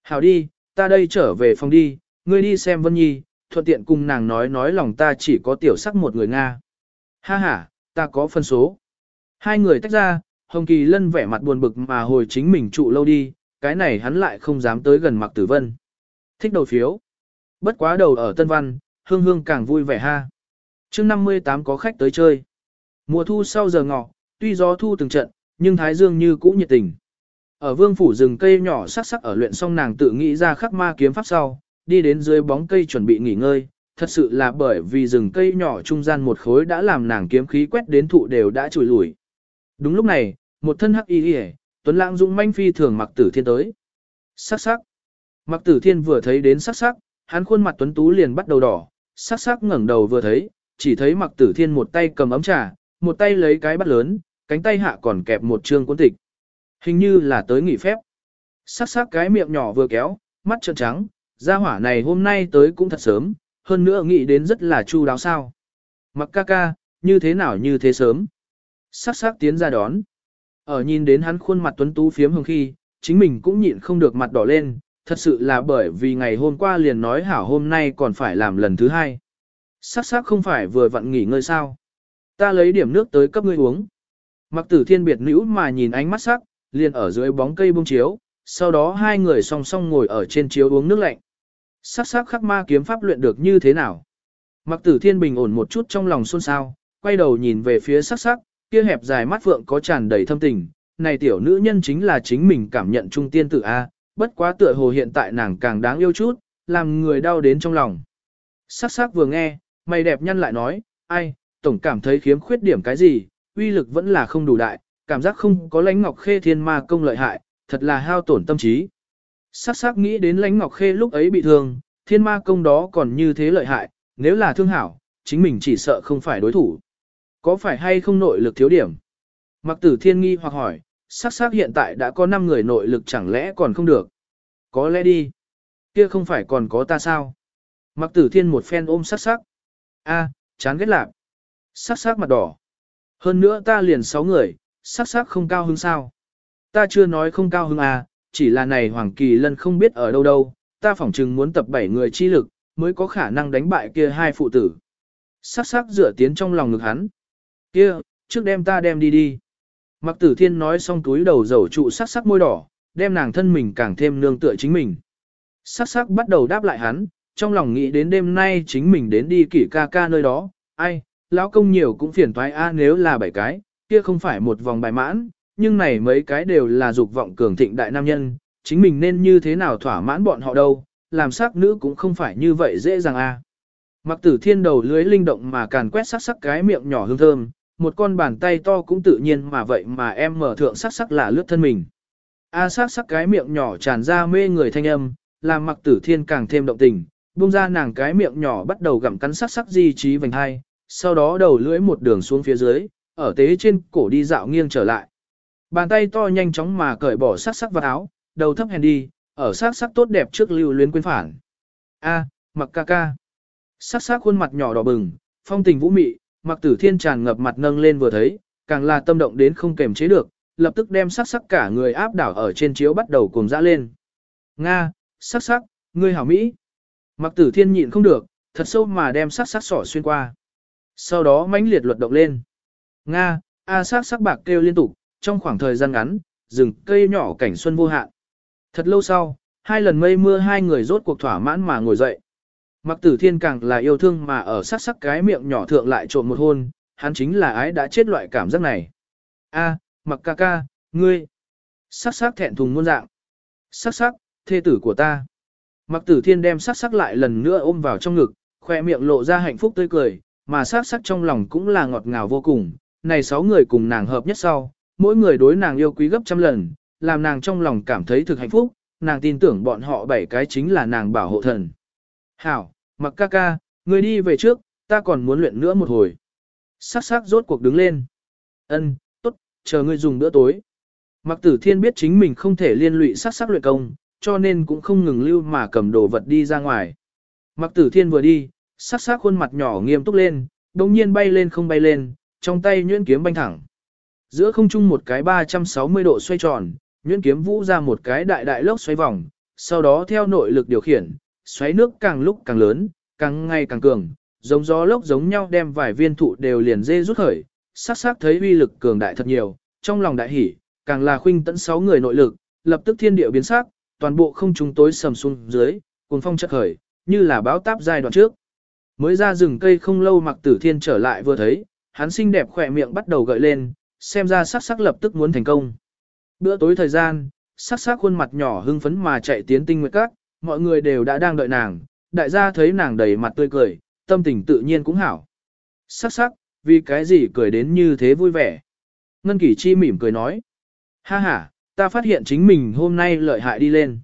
Hảo đi, ta đây trở về phòng đi, ngươi đi xem Vân Nhi, thuận tiện cùng nàng nói nói lòng ta chỉ có tiểu sắc một người Nga. Ha ha, ta có phân số. Hai người tách ra, Hồng Kỳ Lân vẻ mặt buồn bực mà hồi chính mình trụ lâu đi, cái này hắn lại không dám tới gần Mạc Tử Vân. Thích đầu phiếu. Bất quá đầu ở Tân Văn, hương hương càng vui vẻ ha. chương 58 có khách tới chơi. Mùa thu sau giờ ngọ, tuy gió thu từng trận, nhưng Thái Dương như cũ nhiệt tình. Ở vương phủ rừng cây nhỏ sắc sắc ở luyện xong nàng tự nghĩ ra khắc ma kiếm pháp sau, đi đến dưới bóng cây chuẩn bị nghỉ ngơi, thật sự là bởi vì rừng cây nhỏ trung gian một khối đã làm nàng kiếm khí quét đến thụ đều đã chùi lủi. Đúng lúc này, một thân hắc y y, tuấn lãng dũng manh phi thường mặc tử thiên tới. Sắc sắc. Mặc tử thiên vừa thấy đến sắc sắc, hắn khuôn mặt tuấn tú liền bắt đầu đỏ, sắc sắc ngẩng đầu vừa thấy, chỉ thấy mặc tử thiên một tay cầm ấm trà, một tay lấy cái bát lớn, cánh tay hạ còn kẹp một trương cuốn tịch. Hình như là tới nghỉ phép. Sắc sắc cái miệng nhỏ vừa kéo, mắt trợn trắng, gia hỏa này hôm nay tới cũng thật sớm, hơn nữa nghĩ đến rất là chu đáo sao. Mặc ca ca, như thế nào như thế sớm. Sắc sắc tiến ra đón. Ở nhìn đến hắn khuôn mặt tuấn tú phiếm hồng khi, chính mình cũng nhịn không được mặt đỏ lên, thật sự là bởi vì ngày hôm qua liền nói hảo hôm nay còn phải làm lần thứ hai. Sắc sắc không phải vừa vặn nghỉ ngơi sao. Ta lấy điểm nước tới cấp ngươi uống. Mặc tử thiên biệt nữ mà nhìn ánh mắt sắc, liền ở dưới bóng cây bông chiếu, sau đó hai người song song ngồi ở trên chiếu uống nước lạnh. Sắc sắc khắc ma kiếm pháp luyện được như thế nào? Mặc tử thiên bình ổn một chút trong lòng xôn xao, quay đầu nhìn về phía sắc sắc, kia hẹp dài mắt phượng có tràn đầy thâm tình, này tiểu nữ nhân chính là chính mình cảm nhận trung tiên tử A, bất quá tựa hồ hiện tại nàng càng đáng yêu chút, làm người đau đến trong lòng. Sắc sắc vừa nghe, mày đẹp nhăn lại nói, ai, tổng cảm thấy khiếm khuyết điểm cái gì, uy lực vẫn là không đủ đại, cảm giác không có lãnh ngọc khê thiên ma công lợi hại, thật là hao tổn tâm trí. Sắc sắc nghĩ đến lãnh ngọc khê lúc ấy bị thương, thiên ma công đó còn như thế lợi hại, nếu là thương hảo, chính mình chỉ sợ không phải đối thủ. Có phải hay không nội lực thiếu điểm? Mặc tử thiên nghi hoặc hỏi, sắc sắc hiện tại đã có 5 người nội lực chẳng lẽ còn không được? Có lẽ đi. Kia không phải còn có ta sao? Mặc tử thiên một phen ôm sắc sắc. a chán ghét lạc. Sắc sắc mặt đỏ. Hơn nữa ta liền 6 người, sắc sắc không cao hứng sao? Ta chưa nói không cao hứng à, chỉ là này Hoàng Kỳ Lân không biết ở đâu đâu, ta phỏng chừng muốn tập 7 người chi lực, mới có khả năng đánh bại kia hai phụ tử. Sắc sắc dựa tiến trong lòng ngực hắn. Kia, trước đem ta đem đi đi. Mặc tử thiên nói xong túi đầu dầu trụ sắc sắc môi đỏ, đem nàng thân mình càng thêm nương tựa chính mình. Sắc sắc bắt đầu đáp lại hắn, trong lòng nghĩ đến đêm nay chính mình đến đi kỷ ca ca nơi đó, ai, lão công nhiều cũng phiền toái a nếu là bảy cái, kia không phải một vòng bài mãn, nhưng này mấy cái đều là dục vọng cường thịnh đại nam nhân, chính mình nên như thế nào thỏa mãn bọn họ đâu, làm sắc nữ cũng không phải như vậy dễ dàng a. Mặc tử thiên đầu lưới linh động mà càn quét sắc sắc cái miệng nhỏ hương thơm, một con bàn tay to cũng tự nhiên mà vậy mà em mở thượng sắc sắc là lướt thân mình. A à, sắc sắc cái miệng nhỏ tràn ra mê người thanh âm, làm mặc tử thiên càng thêm động tình, buông ra nàng cái miệng nhỏ bắt đầu gặm cắn sắc sắc di trí vành hai, sau đó đầu lưỡi một đường xuống phía dưới, ở tế trên cổ đi dạo nghiêng trở lại. Bàn tay to nhanh chóng mà cởi bỏ sắc sắc vào áo, đầu thấp hèn đi, ở sắc sắc tốt đẹp trước lưu luyến quên phản. A, mặc ca ca. Sắc sắc khuôn mặt nhỏ đỏ bừng, phong tình vũ mị, mặc tử thiên tràn ngập mặt nâng lên vừa thấy, càng là tâm động đến không kềm chế được, lập tức đem sắc sắc cả người áp đảo ở trên chiếu bắt đầu cùng dã lên. Nga, sắc sắc, ngươi hảo Mỹ. Mặc tử thiên nhịn không được, thật sâu mà đem sắc sắc sỏ xuyên qua. Sau đó mãnh liệt luật động lên. Nga, A sắc sắc bạc kêu liên tục, trong khoảng thời gian ngắn, rừng cây nhỏ cảnh xuân vô hạn. Thật lâu sau, hai lần mây mưa hai người rốt cuộc thỏa mãn mà ngồi dậy. Mặc tử thiên càng là yêu thương mà ở sắc sắc cái miệng nhỏ thượng lại trộn một hôn, hắn chính là ái đã chết loại cảm giác này. A, mặc ca ca, ngươi. Sắc sắc thẹn thùng muôn dạng. Sắc sắc, thê tử của ta. Mặc tử thiên đem sắc sắc lại lần nữa ôm vào trong ngực, khoe miệng lộ ra hạnh phúc tươi cười, mà sắc sắc trong lòng cũng là ngọt ngào vô cùng. Này sáu người cùng nàng hợp nhất sau, mỗi người đối nàng yêu quý gấp trăm lần, làm nàng trong lòng cảm thấy thực hạnh phúc, nàng tin tưởng bọn họ bảy cái chính là nàng bảo hộ thần. Hảo, mặc ca ca, người đi về trước, ta còn muốn luyện nữa một hồi. Sắc sắc rốt cuộc đứng lên. Ân, tốt, chờ ngươi dùng bữa tối. Mặc tử thiên biết chính mình không thể liên lụy sắc sắc luyện công, cho nên cũng không ngừng lưu mà cầm đồ vật đi ra ngoài. Mặc tử thiên vừa đi, sắc sắc khuôn mặt nhỏ nghiêm túc lên, đồng nhiên bay lên không bay lên, trong tay nhuyễn kiếm banh thẳng. Giữa không trung một cái 360 độ xoay tròn, nhuyễn kiếm vũ ra một cái đại đại lốc xoay vòng, sau đó theo nội lực điều khiển, xoáy nước càng lúc càng lớn, càng ngày càng cường, giống gió lốc giống nhau đem vài viên thụ đều liền dê rút khởi, sắc sắc thấy uy lực cường đại thật nhiều, trong lòng đại hỉ, càng là khuynh tận sáu người nội lực, lập tức thiên địa biến sắc, toàn bộ không trung tối sầm xuống dưới, cuồng phong chợt khởi, như là báo táp giai đoạn trước. Mới ra rừng cây không lâu mặc tử thiên trở lại vừa thấy, hắn xinh đẹp khỏe miệng bắt đầu gợi lên, xem ra sắc sắc lập tức muốn thành công. Bữa tối thời gian, sắc sắc khuôn mặt nhỏ hưng phấn mà chạy tiến tinh nguyệt các, mọi người đều đã đang đợi nàng, đại gia thấy nàng đầy mặt tươi cười, tâm tình tự nhiên cũng hảo. Sắc sắc, vì cái gì cười đến như thế vui vẻ. Ngân Kỷ Chi mỉm cười nói. Ha ha, ta phát hiện chính mình hôm nay lợi hại đi lên.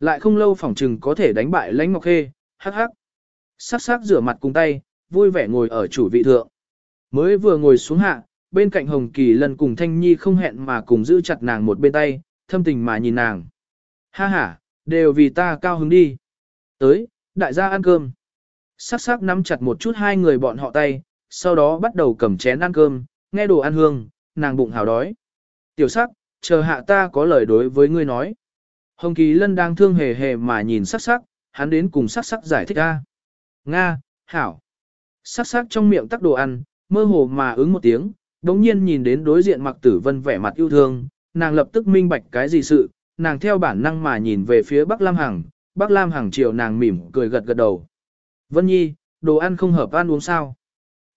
Lại không lâu phỏng trừng có thể đánh bại lãnh ngọc khê, hắc hắc. Sắc sắc rửa mặt cùng tay, vui vẻ ngồi ở chủ vị thượng. Mới vừa ngồi xuống hạ, bên cạnh Hồng Kỳ lần cùng Thanh Nhi không hẹn mà cùng giữ chặt nàng một bên tay, thâm tình mà nhìn nàng. Ha ha, đều vì ta cao hứng đi. Tới, đại gia ăn cơm. Sắc sắc nắm chặt một chút hai người bọn họ tay, sau đó bắt đầu cầm chén ăn cơm, nghe đồ ăn hương, nàng bụng hào đói. Tiểu sắc, chờ hạ ta có lời đối với ngươi nói. Hồng Kỳ Lân đang thương hề hề mà nhìn sắc sắc, hắn đến cùng sắc sắc giải thích ra. Nga, hảo. Sắc sắc trong miệng tắc đồ ăn, mơ hồ mà ứng một tiếng, đống nhiên nhìn đến đối diện mặc tử vân vẻ mặt yêu thương, nàng lập tức minh bạch cái gì sự, nàng theo bản năng mà nhìn về phía Bắc Lam Hằng, Bắc Lam Hằng chiều nàng mỉm cười gật gật đầu. Vân Nhi, đồ ăn không hợp ăn uống sao?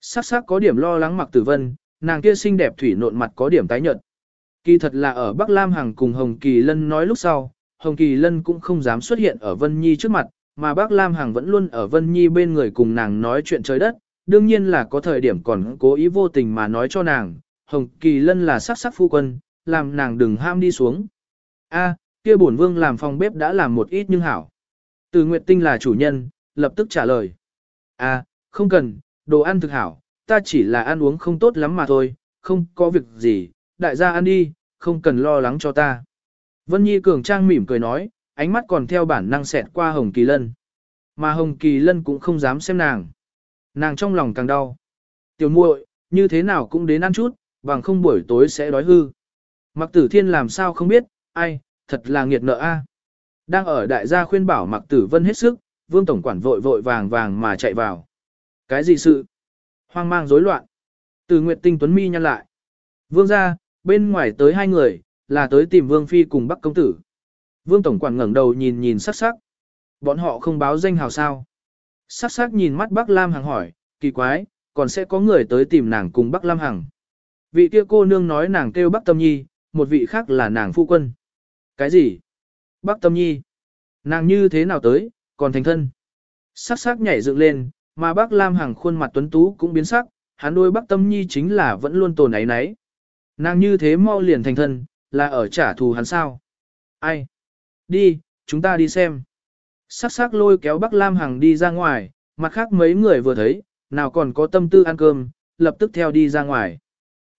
Sắc sắc có điểm lo lắng mặc tử vân, nàng kia xinh đẹp thủy nộn mặt có điểm tái nhợt. Kỳ thật là ở Bắc Lam Hằng cùng Hồng Kỳ Lân nói lúc sau, Hồng Kỳ Lân cũng không dám xuất hiện ở Vân Nhi trước mặt, mà Bắc Lam Hằng vẫn luôn ở Vân Nhi bên người cùng nàng nói chuyện trời đất, đương nhiên là có thời điểm còn cố ý vô tình mà nói cho nàng, Hồng Kỳ Lân là sắc sắc phu quân, làm nàng đừng ham đi xuống. A, kia bổn vương làm phòng bếp đã làm một ít nhưng hảo. Từ Nguyệt Tinh là chủ nhân, lập tức trả lời. A, không cần, đồ ăn thực hảo, ta chỉ là ăn uống không tốt lắm mà thôi, không có việc gì, đại gia ăn đi, không cần lo lắng cho ta. Vân Nhi cường trang mỉm cười nói, ánh mắt còn theo bản năng xẹt qua Hồng Kỳ Lân. Mà Hồng Kỳ Lân cũng không dám xem nàng. Nàng trong lòng càng đau. Tiểu muội, như thế nào cũng đến ăn chút, bằng không buổi tối sẽ đói hư. Mặc tử thiên làm sao không biết, ai, thật là nghiệt nợ a. À. Đang ở đại gia khuyên bảo mặc tử vân hết sức, vương tổng quản vội vội vàng vàng mà chạy vào. Cái gì sự? Hoang mang rối loạn. Từ Nguyệt Tinh Tuấn Mi nhăn lại. Vương ra, bên ngoài tới hai người, là tới tìm Vương Phi cùng Bắc Công Tử. Vương Tổng quản ngẩng đầu nhìn nhìn sắc sắc. Bọn họ không báo danh hào sao. Sắc sắc nhìn mắt Bắc Lam Hằng hỏi, kỳ quái, còn sẽ có người tới tìm nàng cùng Bắc Lam Hằng. Vị kia cô nương nói nàng kêu Bắc Tâm Nhi, một vị khác là nàng phu quân. Cái gì? Bắc Tâm Nhi. Nàng như thế nào tới, còn thành thân. Sắc sắc nhảy dựng lên, mà Bắc Lam Hằng khuôn mặt tuấn tú cũng biến sắc, hắn đôi Bắc Tâm Nhi chính là vẫn luôn tồn ấy nấy. Nàng như thế mau liền thành thân, là ở trả thù hắn sao? Ai? Đi, chúng ta đi xem. Sắc sắc lôi kéo Bắc Lam Hằng đi ra ngoài, mặt khác mấy người vừa thấy, nào còn có tâm tư ăn cơm, lập tức theo đi ra ngoài.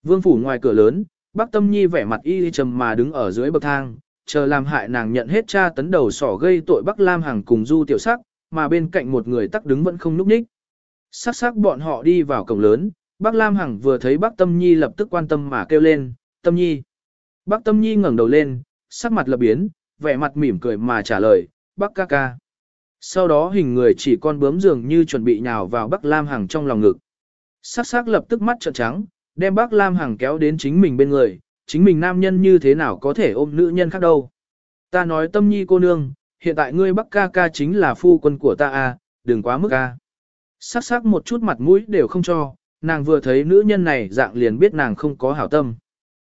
Vương phủ ngoài cửa lớn, Bắc Tâm Nhi vẻ mặt y trầm mà đứng ở dưới bậc thang, chờ làm hại nàng nhận hết tra tấn đầu sỏ gây tội Bắc Lam Hằng cùng Du Tiểu Sắc, mà bên cạnh một người tắc đứng vẫn không núp ních. Sắc sắc bọn họ đi vào cổng lớn, Bắc Lam Hằng vừa thấy Bắc Tâm Nhi lập tức quan tâm mà kêu lên, Tâm Nhi. Bắc Tâm Nhi ngẩng đầu lên, sắc mặt lập biến, vẻ mặt mỉm cười mà trả lời, Bắc ca ca. Sau đó hình người chỉ con bướm dường như chuẩn bị nhào vào Bắc Lam Hằng trong lòng ngực. Sắc sắc lập tức mắt trợn trắng, đem Bắc Lam Hằng kéo đến chính mình bên người, chính mình nam nhân như thế nào có thể ôm nữ nhân khác đâu. Ta nói tâm nhi cô nương, hiện tại ngươi Bắc ca ca chính là phu quân của ta à, đừng quá mức ca. Sắc sắc một chút mặt mũi đều không cho, nàng vừa thấy nữ nhân này dạng liền biết nàng không có hảo tâm.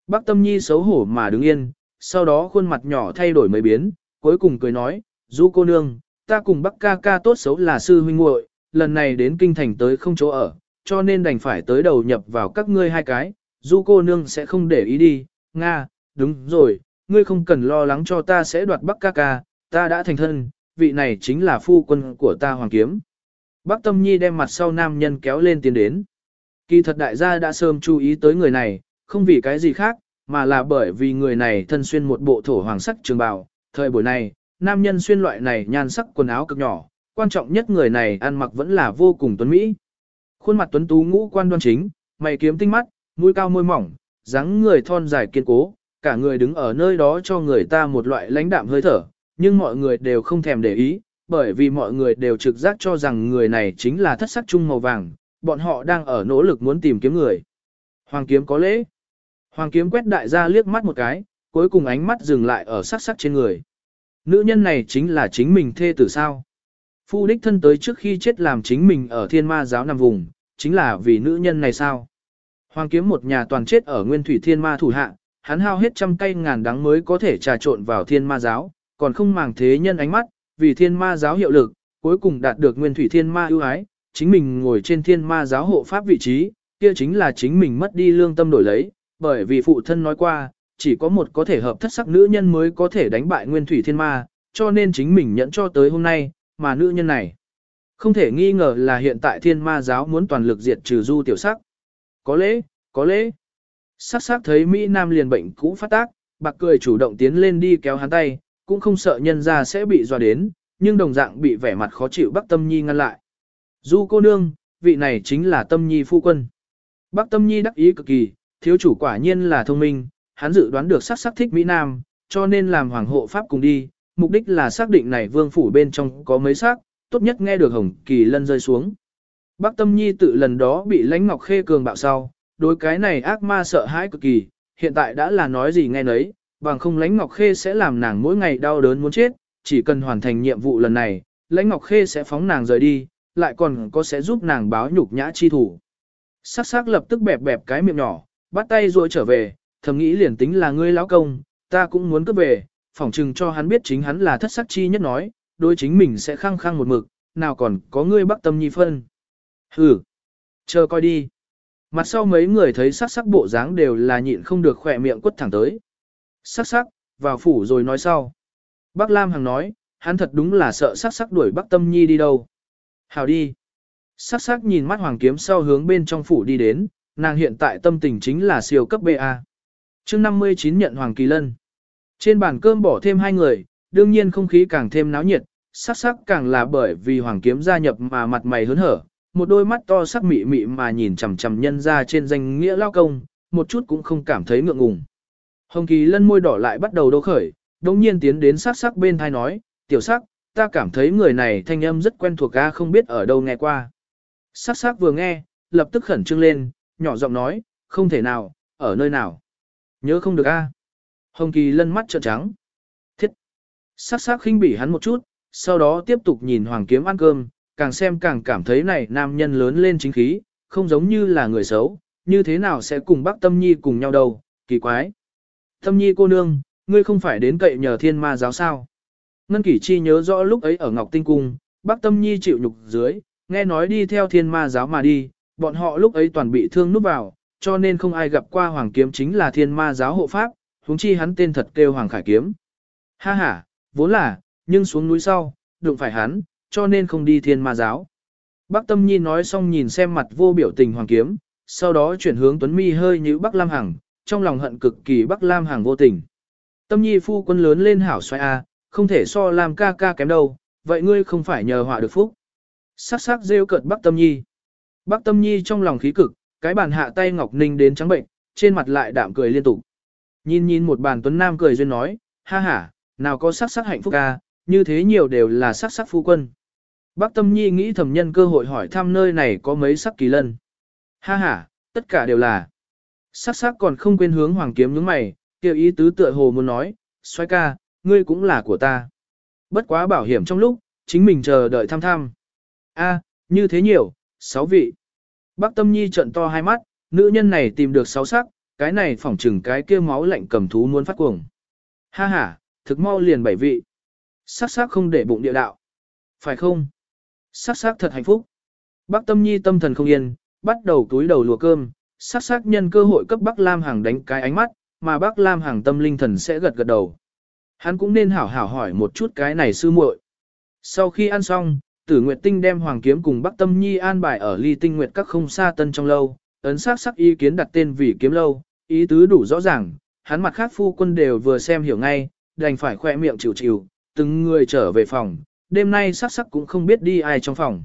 Bắc tâm nhi xấu hổ mà đứng yên, sau đó khuôn mặt nhỏ thay đổi mấy biến, cuối cùng cười nói, du cô nương, ta cùng Bắc ca ca tốt xấu là sư huynh muội, lần này đến kinh thành tới không chỗ ở, cho nên đành phải tới đầu nhập vào các ngươi hai cái, du cô nương sẽ không để ý đi, Nga, đúng rồi, ngươi không cần lo lắng cho ta sẽ đoạt Bắc ca ca, ta đã thành thân, vị này chính là phu quân của ta Hoàng Kiếm. Bác Tâm Nhi đem mặt sau nam nhân kéo lên tiến đến. Kỳ thật đại gia đã sớm chú ý tới người này, không vì cái gì khác, mà là bởi vì người này thân xuyên một bộ thổ hoàng sắc trường bào. Thời buổi này, nam nhân xuyên loại này nhan sắc quần áo cực nhỏ, quan trọng nhất người này ăn mặc vẫn là vô cùng tuấn mỹ. Khuôn mặt tuấn tú ngũ quan đoan chính, mày kiếm tinh mắt, mũi cao môi mỏng, dáng người thon dài kiên cố, cả người đứng ở nơi đó cho người ta một loại lãnh đạm hơi thở, nhưng mọi người đều không thèm để ý, bởi vì mọi người đều trực giác cho rằng người này chính là thất sắc trung màu vàng, bọn họ đang ở nỗ lực muốn tìm kiếm người. Hoàng kiếm có lễ. Hoàng kiếm quét đại gia liếc mắt một cái, cuối cùng ánh mắt dừng lại ở sắc sắc trên người. Nữ nhân này chính là chính mình thê tử sao. Phu đích thân tới trước khi chết làm chính mình ở thiên ma giáo nằm vùng, chính là vì nữ nhân này sao. Hoàng kiếm một nhà toàn chết ở nguyên thủy thiên ma thủ hạ, hắn hao hết trăm cây ngàn đắng mới có thể trà trộn vào thiên ma giáo, còn không màng thế nhân ánh mắt, vì thiên ma giáo hiệu lực, cuối cùng đạt được nguyên thủy thiên ma ưu ái, chính mình ngồi trên thiên ma giáo hộ pháp vị trí, kia chính là chính mình mất đi lương tâm đổi lấy, bởi vì phụ thân nói qua, chỉ có một có thể hợp thất sắc nữ nhân mới có thể đánh bại nguyên thủy thiên ma, cho nên chính mình nhẫn cho tới hôm nay, mà nữ nhân này. Không thể nghi ngờ là hiện tại thiên ma giáo muốn toàn lực diệt trừ du tiểu sắc. Có lẽ, có lẽ. Sắc sắc thấy Mỹ Nam liền bệnh cũ phát tác, bạc cười chủ động tiến lên đi kéo hắn tay, cũng không sợ nhân ra sẽ bị dọa đến, nhưng đồng dạng bị vẻ mặt khó chịu Bắc Tâm Nhi ngăn lại. Du cô nương, vị này chính là Tâm Nhi phu quân. Bắc Tâm Nhi đắc ý cực kỳ, thiếu chủ quả nhiên là thông minh, hắn dự đoán được sắc sắc thích Mỹ Nam, cho nên làm hoàng hộ pháp cùng đi, mục đích là xác định này vương phủ bên trong có mấy xác, tốt nhất nghe được Hồng Kỳ Lân rơi xuống. Bắc Tâm Nhi tự lần đó bị lãnh ngọc khê cường bạo sau, đối cái này ác ma sợ hãi cực kỳ, hiện tại đã là nói gì nghe nấy, bằng không lãnh ngọc khê sẽ làm nàng mỗi ngày đau đớn muốn chết, chỉ cần hoàn thành nhiệm vụ lần này, lãnh ngọc khê sẽ phóng nàng rời đi, lại còn có sẽ giúp nàng báo nhục nhã chi thủ. Sắc sắc lập tức bẹp bẹp cái miệng nhỏ, bắt tay ruôi trở về, thầm nghĩ liền tính là ngươi lão công, ta cũng muốn cướp về, phỏng chừng cho hắn biết chính hắn là thất sắc chi nhất nói, đối chính mình sẽ khăng khăng một mực, nào còn có ngươi bắc tâm nhi phân. Hừ, chờ coi đi. Mặt sau mấy người thấy sắc sắc bộ dáng đều là nhịn không được khỏe miệng quất thẳng tới. Sắc sắc, vào phủ rồi nói sau. Bác Lam Hằng nói, hắn thật đúng là sợ sắc sắc đuổi Bắc Tâm Nhi đi đâu. Hào đi. Sắc sắc nhìn mắt hoàng kiếm sau hướng bên trong phủ đi đến, nàng hiện tại tâm tình chính là siêu cấp BA chương 59 nhận Hoàng Kỳ Lân. Trên bàn cơm bỏ thêm hai người, đương nhiên không khí càng thêm náo nhiệt, sắc sắc càng là bởi vì Hoàng Kiếm gia nhập mà mặt mày hớn hở, một đôi mắt to sắc mị mị mà nhìn chằm chằm nhân ra trên danh nghĩa lao công, một chút cũng không cảm thấy ngượng ngùng. Hồng Kỳ Lân môi đỏ lại bắt đầu đô khởi, đồng nhiên tiến đến sắc sắc bên thai nói, tiểu sắc, ta cảm thấy người này thanh âm rất quen thuộc ca không biết ở đâu nghe qua. Sắc sắc vừa nghe, lập tức khẩn trương lên, nhỏ giọng nói, không thể nào, ở nơi nào. Nhớ không được a. Hồng Kỳ lân mắt trợn trắng. Thiết. Sắc sắc khinh bỉ hắn một chút, sau đó tiếp tục nhìn Hoàng Kiếm ăn cơm, càng xem càng cảm thấy này nam nhân lớn lên chính khí, không giống như là người xấu, như thế nào sẽ cùng bác Tâm Nhi cùng nhau đâu, kỳ quái. Tâm Nhi cô nương, ngươi không phải đến cậy nhờ thiên ma giáo sao. Ngân Kỷ Chi nhớ rõ lúc ấy ở Ngọc Tinh Cung, bác Tâm Nhi chịu nhục dưới, nghe nói đi theo thiên ma giáo mà đi, bọn họ lúc ấy toàn bị thương núp vào, cho nên không ai gặp qua Hoàng Kiếm chính là thiên ma giáo hộ pháp, huống chi hắn tên thật kêu Hoàng Khải Kiếm. Ha ha, vốn là, nhưng xuống núi sau, đụng phải hắn, cho nên không đi thiên ma giáo. Bác Tâm Nhi nói xong nhìn xem mặt vô biểu tình Hoàng Kiếm, sau đó chuyển hướng Tuấn Mi hơi như Bắc Lam Hằng, trong lòng hận cực kỳ Bắc Lam Hằng vô tình. Tâm Nhi phu quân lớn lên hảo xoay a, không thể so làm ca ca kém đâu, vậy ngươi không phải nhờ họa được phúc. Sắc sắc rêu cợt Bắc Tâm Nhi. Bắc Tâm Nhi trong lòng khí cực, cái bàn hạ tay Ngọc Ninh đến trắng bệnh, trên mặt lại đạm cười liên tục. Nhìn nhìn một bàn tuấn nam cười duyên nói, ha ha, nào có sắc sắc hạnh phúc ca, như thế nhiều đều là sắc sắc phu quân. Bắc Tâm Nhi nghĩ thầm nhân cơ hội hỏi thăm nơi này có mấy sắc kỳ lân. Ha ha, tất cả đều là. Sắc sắc còn không quên hướng hoàng kiếm những mày, kêu ý tứ tựa hồ muốn nói, xoay ca, ngươi cũng là của ta. Bất quá bảo hiểm trong lúc, chính mình chờ đợi thăm thăm. A, như thế nhiều, sáu vị. Bác Tâm Nhi trận to hai mắt, nữ nhân này tìm được sáu sắc, cái này phỏng chừng cái kia máu lạnh cầm thú muốn phát cuồng. Ha ha, thực mau liền bảy vị. Sắc sắc không để bụng địa đạo. Phải không? Sắc sắc thật hạnh phúc. Bác Tâm Nhi tâm thần không yên, bắt đầu túi đầu lùa cơm, sắc sắc nhân cơ hội cấp Bác Lam Hằng đánh cái ánh mắt, mà Bác Lam Hằng tâm linh thần sẽ gật gật đầu. Hắn cũng nên hảo hảo hỏi một chút cái này sư muội. Sau khi ăn xong, Tử Nguyệt Tinh đem Hoàng Kiếm cùng Bắc Tâm Nhi an bài ở Ly Tinh Nguyệt các không xa tân trong lâu, ấn sắc sắc ý kiến đặt tên vì kiếm lâu, ý tứ đủ rõ ràng, hắn mặt khác phu quân đều vừa xem hiểu ngay, đành phải khoe miệng chịu chịu, từng người trở về phòng, đêm nay sắc sắc cũng không biết đi ai trong phòng.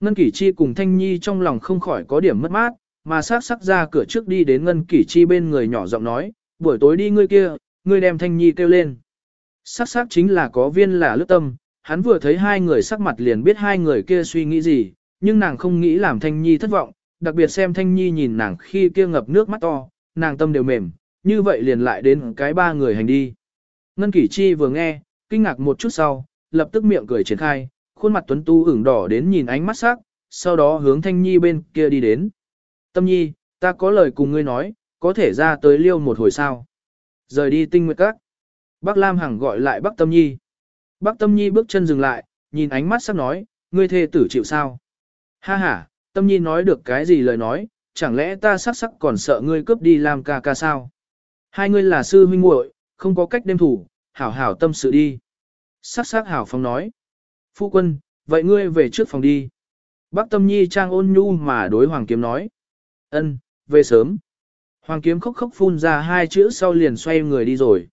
Ngân Kỷ Chi cùng Thanh Nhi trong lòng không khỏi có điểm mất mát, mà sắc sắc ra cửa trước đi đến Ngân Kỷ Chi bên người nhỏ giọng nói, buổi tối đi ngươi kia, ngươi đem Thanh Nhi kêu lên. Sắc sắc chính là có viên là lướt tâm, hắn vừa thấy hai người sắc mặt liền biết hai người kia suy nghĩ gì, nhưng nàng không nghĩ làm Thanh Nhi thất vọng, đặc biệt xem Thanh Nhi nhìn nàng khi kia ngập nước mắt to, nàng tâm đều mềm, như vậy liền lại đến cái ba người hành đi. Ngân Kỷ Chi vừa nghe, kinh ngạc một chút sau, lập tức miệng cười triển khai, khuôn mặt tuấn tu ửng đỏ đến nhìn ánh mắt sắc, sau đó hướng Thanh Nhi bên kia đi đến. Tâm Nhi, ta có lời cùng ngươi nói, có thể ra tới liêu một hồi sao. Rời đi tinh nguyệt các. Bác Lam Hằng gọi lại Bác Tâm Nhi. Bác Tâm Nhi bước chân dừng lại, nhìn ánh mắt sắc nói, ngươi thê tử chịu sao? Ha ha, Tâm Nhi nói được cái gì lời nói, chẳng lẽ ta sắc sắc còn sợ ngươi cướp đi làm ca ca sao? Hai ngươi là sư huynh muội, không có cách đem thủ, hảo hảo tâm sự đi. Sắc sắc hảo phong nói. Phu quân, vậy ngươi về trước phòng đi. Bác Tâm Nhi trang ôn nhu mà đối Hoàng Kiếm nói. Ân, về sớm. Hoàng Kiếm khóc khóc phun ra hai chữ sau liền xoay người đi rồi.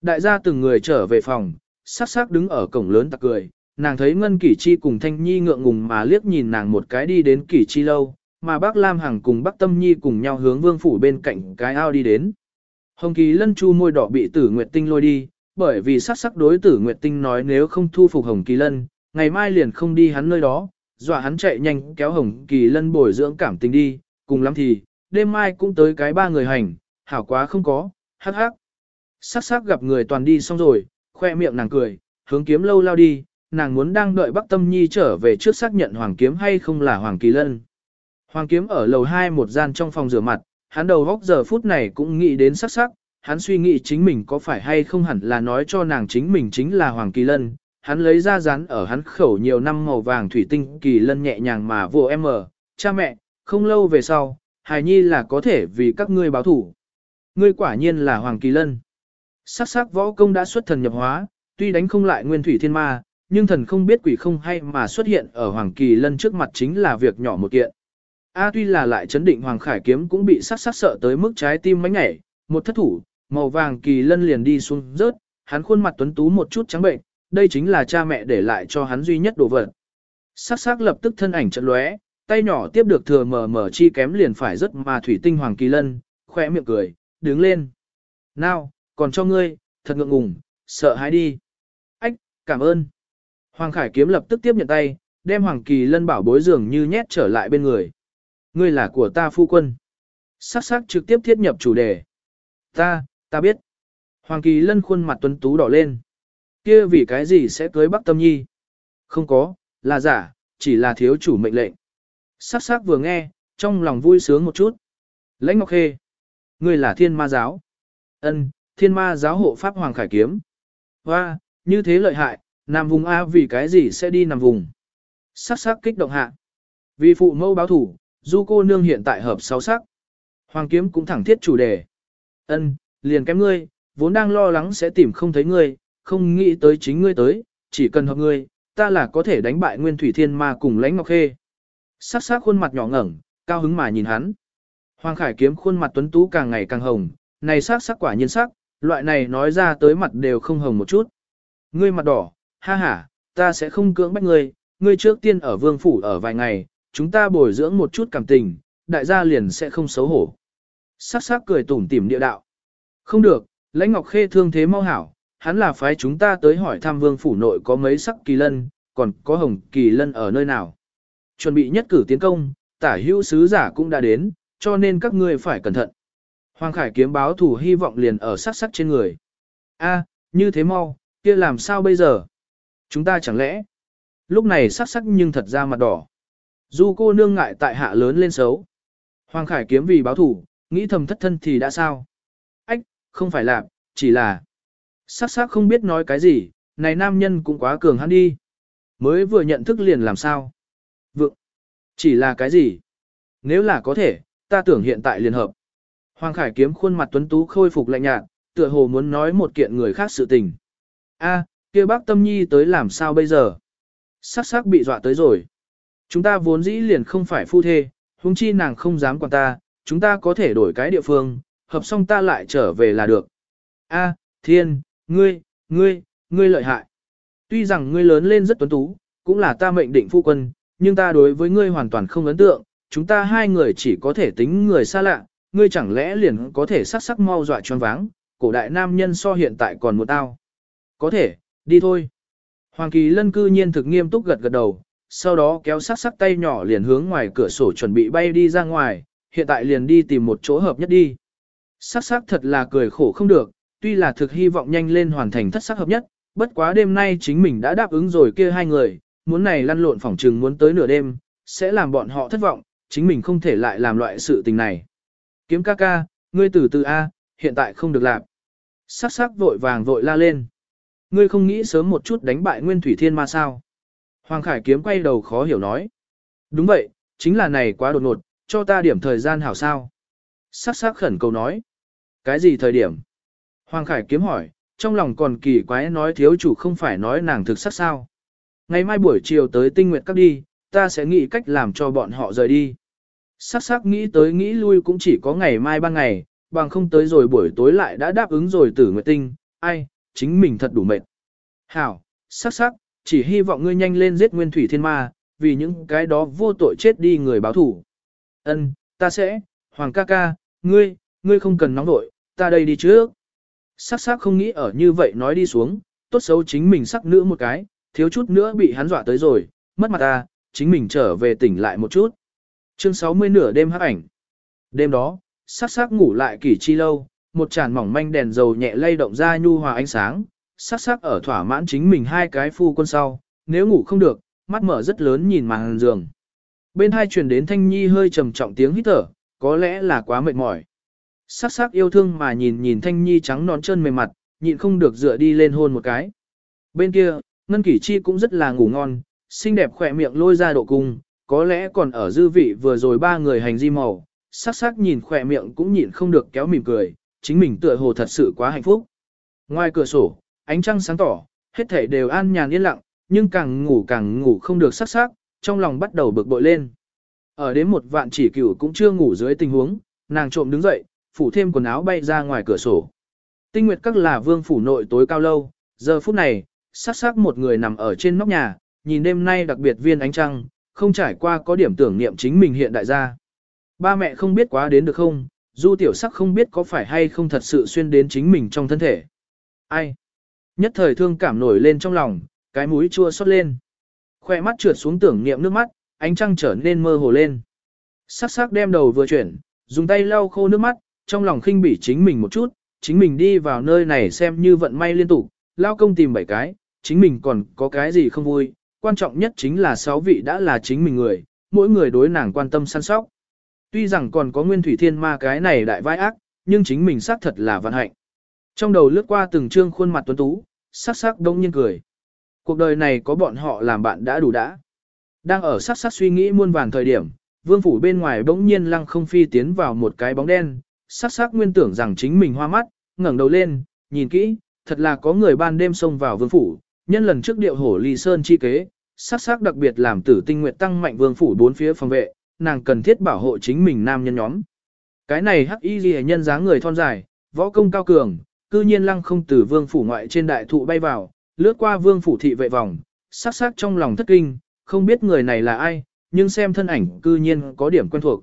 Đại gia từng người trở về phòng, sắc sắc đứng ở cổng lớn tặc cười, nàng thấy Ngân Kỷ Chi cùng Thanh Nhi ngượng ngùng mà liếc nhìn nàng một cái đi đến Kỷ Chi lâu, mà bác Lam Hằng cùng bác Tâm Nhi cùng nhau hướng vương phủ bên cạnh cái ao đi đến. Hồng Kỳ lân chu môi đỏ bị tử Nguyệt Tinh lôi đi, bởi vì sắc sắc đối tử Nguyệt Tinh nói nếu không thu phục Hồng Kỳ lân, ngày mai liền không đi hắn nơi đó, dọa hắn chạy nhanh kéo Hồng Kỳ lân bồi dưỡng cảm tình đi, cùng lắm thì, đêm mai cũng tới cái ba người hành, hảo quá không có, hắc hắc. Sắc sắc gặp người toàn đi xong rồi, khoe miệng nàng cười, hướng kiếm lâu lao đi, nàng muốn đang đợi Bắc Tâm Nhi trở về trước xác nhận Hoàng Kiếm hay không là Hoàng Kỳ Lân. Hoàng Kiếm ở lầu 2 một gian trong phòng rửa mặt, hắn đầu góc giờ phút này cũng nghĩ đến sắc sắc, hắn suy nghĩ chính mình có phải hay không hẳn là nói cho nàng chính mình chính là Hoàng Kỳ Lân. Hắn lấy ra rán ở hắn khẩu nhiều năm màu vàng thủy tinh Kỳ Lân nhẹ nhàng mà vô em ở, cha mẹ, không lâu về sau, hài nhi là có thể vì các ngươi báo thủ. Ngươi quả nhiên là Hoàng Kỳ Lân. Sắc sắc võ công đã xuất thần nhập hóa, tuy đánh không lại nguyên thủy thiên ma, nhưng thần không biết quỷ không hay mà xuất hiện ở Hoàng Kỳ Lân trước mặt chính là việc nhỏ một kiện. A tuy là lại chấn định Hoàng Khải Kiếm cũng bị sắc sắc sợ tới mức trái tim mánh nhảy, một thất thủ, màu vàng Kỳ Lân liền đi xuống rớt, hắn khuôn mặt tuấn tú một chút trắng bệnh, đây chính là cha mẹ để lại cho hắn duy nhất đồ vật. Sắc sắc lập tức thân ảnh trận lóe, tay nhỏ tiếp được thừa mờ mờ chi kém liền phải rất mà thủy tinh Hoàng Kỳ Lân, khỏe miệng cười, đứng lên. Nào, còn cho ngươi, thật ngượng ngùng, sợ hãi đi. Ách, cảm ơn. Hoàng Khải Kiếm lập tức tiếp nhận tay, đem Hoàng Kỳ Lân bảo bối dường như nhét trở lại bên người. Ngươi là của ta phu quân. Sắc sắc trực tiếp thiết nhập chủ đề. Ta, ta biết. Hoàng Kỳ Lân khuôn mặt tuấn tú đỏ lên. Kia vì cái gì sẽ cưới Bắc Tâm Nhi? Không có, là giả, chỉ là thiếu chủ mệnh lệnh. Sắc sắc vừa nghe, trong lòng vui sướng một chút. Lãnh Ngọc Khê. Ngươi là thiên ma giáo. Ân, thiên ma giáo hộ pháp Hoàng Khải Kiếm. Và, như thế lợi hại, nằm vùng A vì cái gì sẽ đi nằm vùng. Sắc sắc kích động hạ. Vì phụ mẫu báo thủ, du cô nương hiện tại hợp sáu sắc. Hoàng Kiếm cũng thẳng thiết chủ đề. Ân, liền kém ngươi, vốn đang lo lắng sẽ tìm không thấy ngươi, không nghĩ tới chính ngươi tới, chỉ cần hợp ngươi, ta là có thể đánh bại Nguyên Thủy Thiên Ma cùng Lãnh Ngọc Khê. Sắc sắc khuôn mặt nhỏ ngẩng, cao hứng mà nhìn hắn. Hoàng Khải kiếm khuôn mặt tuấn tú càng ngày càng hồng, này sắc sắc quả nhiên sắc, loại này nói ra tới mặt đều không hồng một chút. Ngươi mặt đỏ, ha ha, ta sẽ không cưỡng bách ngươi, ngươi trước tiên ở vương phủ ở vài ngày, chúng ta bồi dưỡng một chút cảm tình, đại gia liền sẽ không xấu hổ. Sắc sắc cười tủm tỉm địa đạo. Không được, lãnh ngọc khê thương thế mau hảo, hắn là phái chúng ta tới hỏi thăm vương phủ nội có mấy sắc kỳ lân, còn có hồng kỳ lân ở nơi nào. Chuẩn bị nhất cử tiến công, tả hữu sứ giả cũng đã đến, cho nên các ngươi phải cẩn thận. Hoàng Khải kiếm báo thủ hy vọng liền ở sắc sắc trên người. A, như thế mau, kia làm sao bây giờ? Chúng ta chẳng lẽ? Lúc này sắc sắc nhưng thật ra mặt đỏ. Du cô nương ngại tại hạ lớn lên xấu. Hoàng Khải kiếm vì báo thủ, nghĩ thầm thất thân thì đã sao? Ách, không phải là, chỉ là... Sắc sắc không biết nói cái gì, này nam nhân cũng quá cường hắn đi. Mới vừa nhận thức liền làm sao? Vượng, chỉ là cái gì? Nếu là có thể, ta tưởng hiện tại liền hợp. Hoàng Khải kiếm khuôn mặt tuấn tú khôi phục lạnh nhạt, tựa hồ muốn nói một kiện người khác sự tình. A, kia bác tâm nhi tới làm sao bây giờ? Sắc sắc bị dọa tới rồi. Chúng ta vốn dĩ liền không phải phu thê, huống chi nàng không dám quản ta, chúng ta có thể đổi cái địa phương, hợp xong ta lại trở về là được. A, thiên, ngươi, ngươi, ngươi lợi hại. Tuy rằng ngươi lớn lên rất tuấn tú, cũng là ta mệnh định phu quân, nhưng ta đối với ngươi hoàn toàn không ấn tượng, chúng ta hai người chỉ có thể tính người xa lạ, ngươi chẳng lẽ liền có thể sắc sắc mau dọa choáng váng, cổ đại nam nhân so hiện tại còn một tao. Có thể, đi thôi. Hoàng Kỳ Lân cư nhiên thực nghiêm túc gật gật đầu, sau đó kéo sắc sắc tay nhỏ liền hướng ngoài cửa sổ chuẩn bị bay đi ra ngoài, hiện tại liền đi tìm một chỗ hợp nhất đi. Sắc sắc thật là cười khổ không được, tuy là thực hy vọng nhanh lên hoàn thành thất sắc hợp nhất, bất quá đêm nay chính mình đã đáp ứng rồi kia hai người, muốn này lăn lộn phỏng trừng muốn tới nửa đêm, sẽ làm bọn họ thất vọng, chính mình không thể lại làm loại sự tình này. Kiếm ca ca, ngươi từ từ A, hiện tại không được làm. Sắc sắc vội vàng vội la lên. Ngươi không nghĩ sớm một chút đánh bại Nguyên Thủy Thiên Ma sao? Hoàng Khải kiếm quay đầu khó hiểu nói. Đúng vậy, chính là này quá đột ngột, cho ta điểm thời gian hảo sao. Sắc sắc khẩn cầu nói. Cái gì thời điểm? Hoàng Khải kiếm hỏi, trong lòng còn kỳ quái nói thiếu chủ không phải nói nàng thực sắc sao. Ngày mai buổi chiều tới tinh nguyệt các đi, ta sẽ nghĩ cách làm cho bọn họ rời đi. Sắc sắc nghĩ tới nghĩ lui cũng chỉ có ngày mai ban ngày, bằng không tới rồi buổi tối lại đã đáp ứng rồi tử nguyệt tinh, ai, chính mình thật đủ mệt. Hảo, sắc sắc, chỉ hy vọng ngươi nhanh lên giết nguyên thủy thiên ma, vì những cái đó vô tội chết đi người báo thủ. Ân, ta sẽ, Hoàng ca ca, ngươi, ngươi không cần nóng nội, ta đây đi trước. Sắc sắc không nghĩ ở như vậy nói đi xuống, tốt xấu chính mình sắc nữa một cái, thiếu chút nữa bị hắn dọa tới rồi, mất mặt ta, chính mình trở về tỉnh lại một chút. Chương 60 nửa đêm hắc ảnh. Đêm đó, sắc sắc ngủ lại kỳ chi lâu, một tràn mỏng manh đèn dầu nhẹ lay động ra nhu hòa ánh sáng, sắc sắc ở thỏa mãn chính mình hai cái phu quân sau, nếu ngủ không được, mắt mở rất lớn nhìn màn giường. Bên hai truyền đến thanh nhi hơi trầm trọng tiếng hít thở, có lẽ là quá mệt mỏi. Sắc sắc yêu thương mà nhìn nhìn thanh nhi trắng nón chân mềm mặt, nhịn không được dựa đi lên hôn một cái. Bên kia, Ngân Kỷ Chi cũng rất là ngủ ngon, xinh đẹp khỏe miệng lôi ra độ cung, có lẽ còn ở dư vị vừa rồi ba người hành di màu, sắc sắc nhìn khỏe miệng cũng nhịn không được kéo mỉm cười, chính mình tựa hồ thật sự quá hạnh phúc. Ngoài cửa sổ, ánh trăng sáng tỏ, hết thảy đều an nhàn yên lặng, nhưng càng ngủ càng ngủ không được sắc sắc, trong lòng bắt đầu bực bội lên. Ở đến một vạn chỉ cửu cũng chưa ngủ dưới tình huống, nàng trộm đứng dậy, phủ thêm quần áo bay ra ngoài cửa sổ. Tinh nguyệt các là vương phủ nội tối cao lâu, giờ phút này, sắc sắc một người nằm ở trên nóc nhà, nhìn đêm nay đặc biệt viên ánh trăng, không trải qua có điểm tưởng niệm chính mình hiện đại gia. Ba mẹ không biết quá đến được không, du tiểu sắc không biết có phải hay không thật sự xuyên đến chính mình trong thân thể. Ai? Nhất thời thương cảm nổi lên trong lòng, cái mũi chua xót lên. Khoe mắt trượt xuống tưởng niệm nước mắt, ánh trăng trở nên mơ hồ lên. Sắc sắc đem đầu vừa chuyển, dùng tay lau khô nước mắt, trong lòng khinh bỉ chính mình một chút, chính mình đi vào nơi này xem như vận may liên tục, lao công tìm bảy cái, chính mình còn có cái gì không vui, quan trọng nhất chính là sáu vị đã là chính mình người, mỗi người đối nàng quan tâm săn sóc. Tuy rằng còn có nguyên thủy thiên ma cái này đại vai ác, nhưng chính mình xác thật là vận hạnh. Trong đầu lướt qua từng trương khuôn mặt tuấn tú, sắc sắc đông nhiên cười. Cuộc đời này có bọn họ làm bạn đã đủ đã. Đang ở sắc sắc suy nghĩ muôn vàn thời điểm, vương phủ bên ngoài bỗng nhiên lăng không phi tiến vào một cái bóng đen, sắc sắc nguyên tưởng rằng chính mình hoa mắt, ngẩng đầu lên, nhìn kỹ, thật là có người ban đêm xông vào vương phủ, nhân lần trước điệu hổ ly sơn chi kế, sắc sắc đặc biệt làm tử tinh nguyện tăng mạnh vương phủ bốn phía phòng vệ, nàng cần thiết bảo hộ chính mình nam nhân nhóm. Cái này hắc y ghi nhân dáng người thon dài, võ công cao cường, cư nhiên lăng không từ vương phủ ngoại trên đại thụ bay vào, lướt qua vương phủ thị vệ vòng, sắc sắc trong lòng thất kinh, không biết người này là ai, nhưng xem thân ảnh cư nhiên có điểm quen thuộc.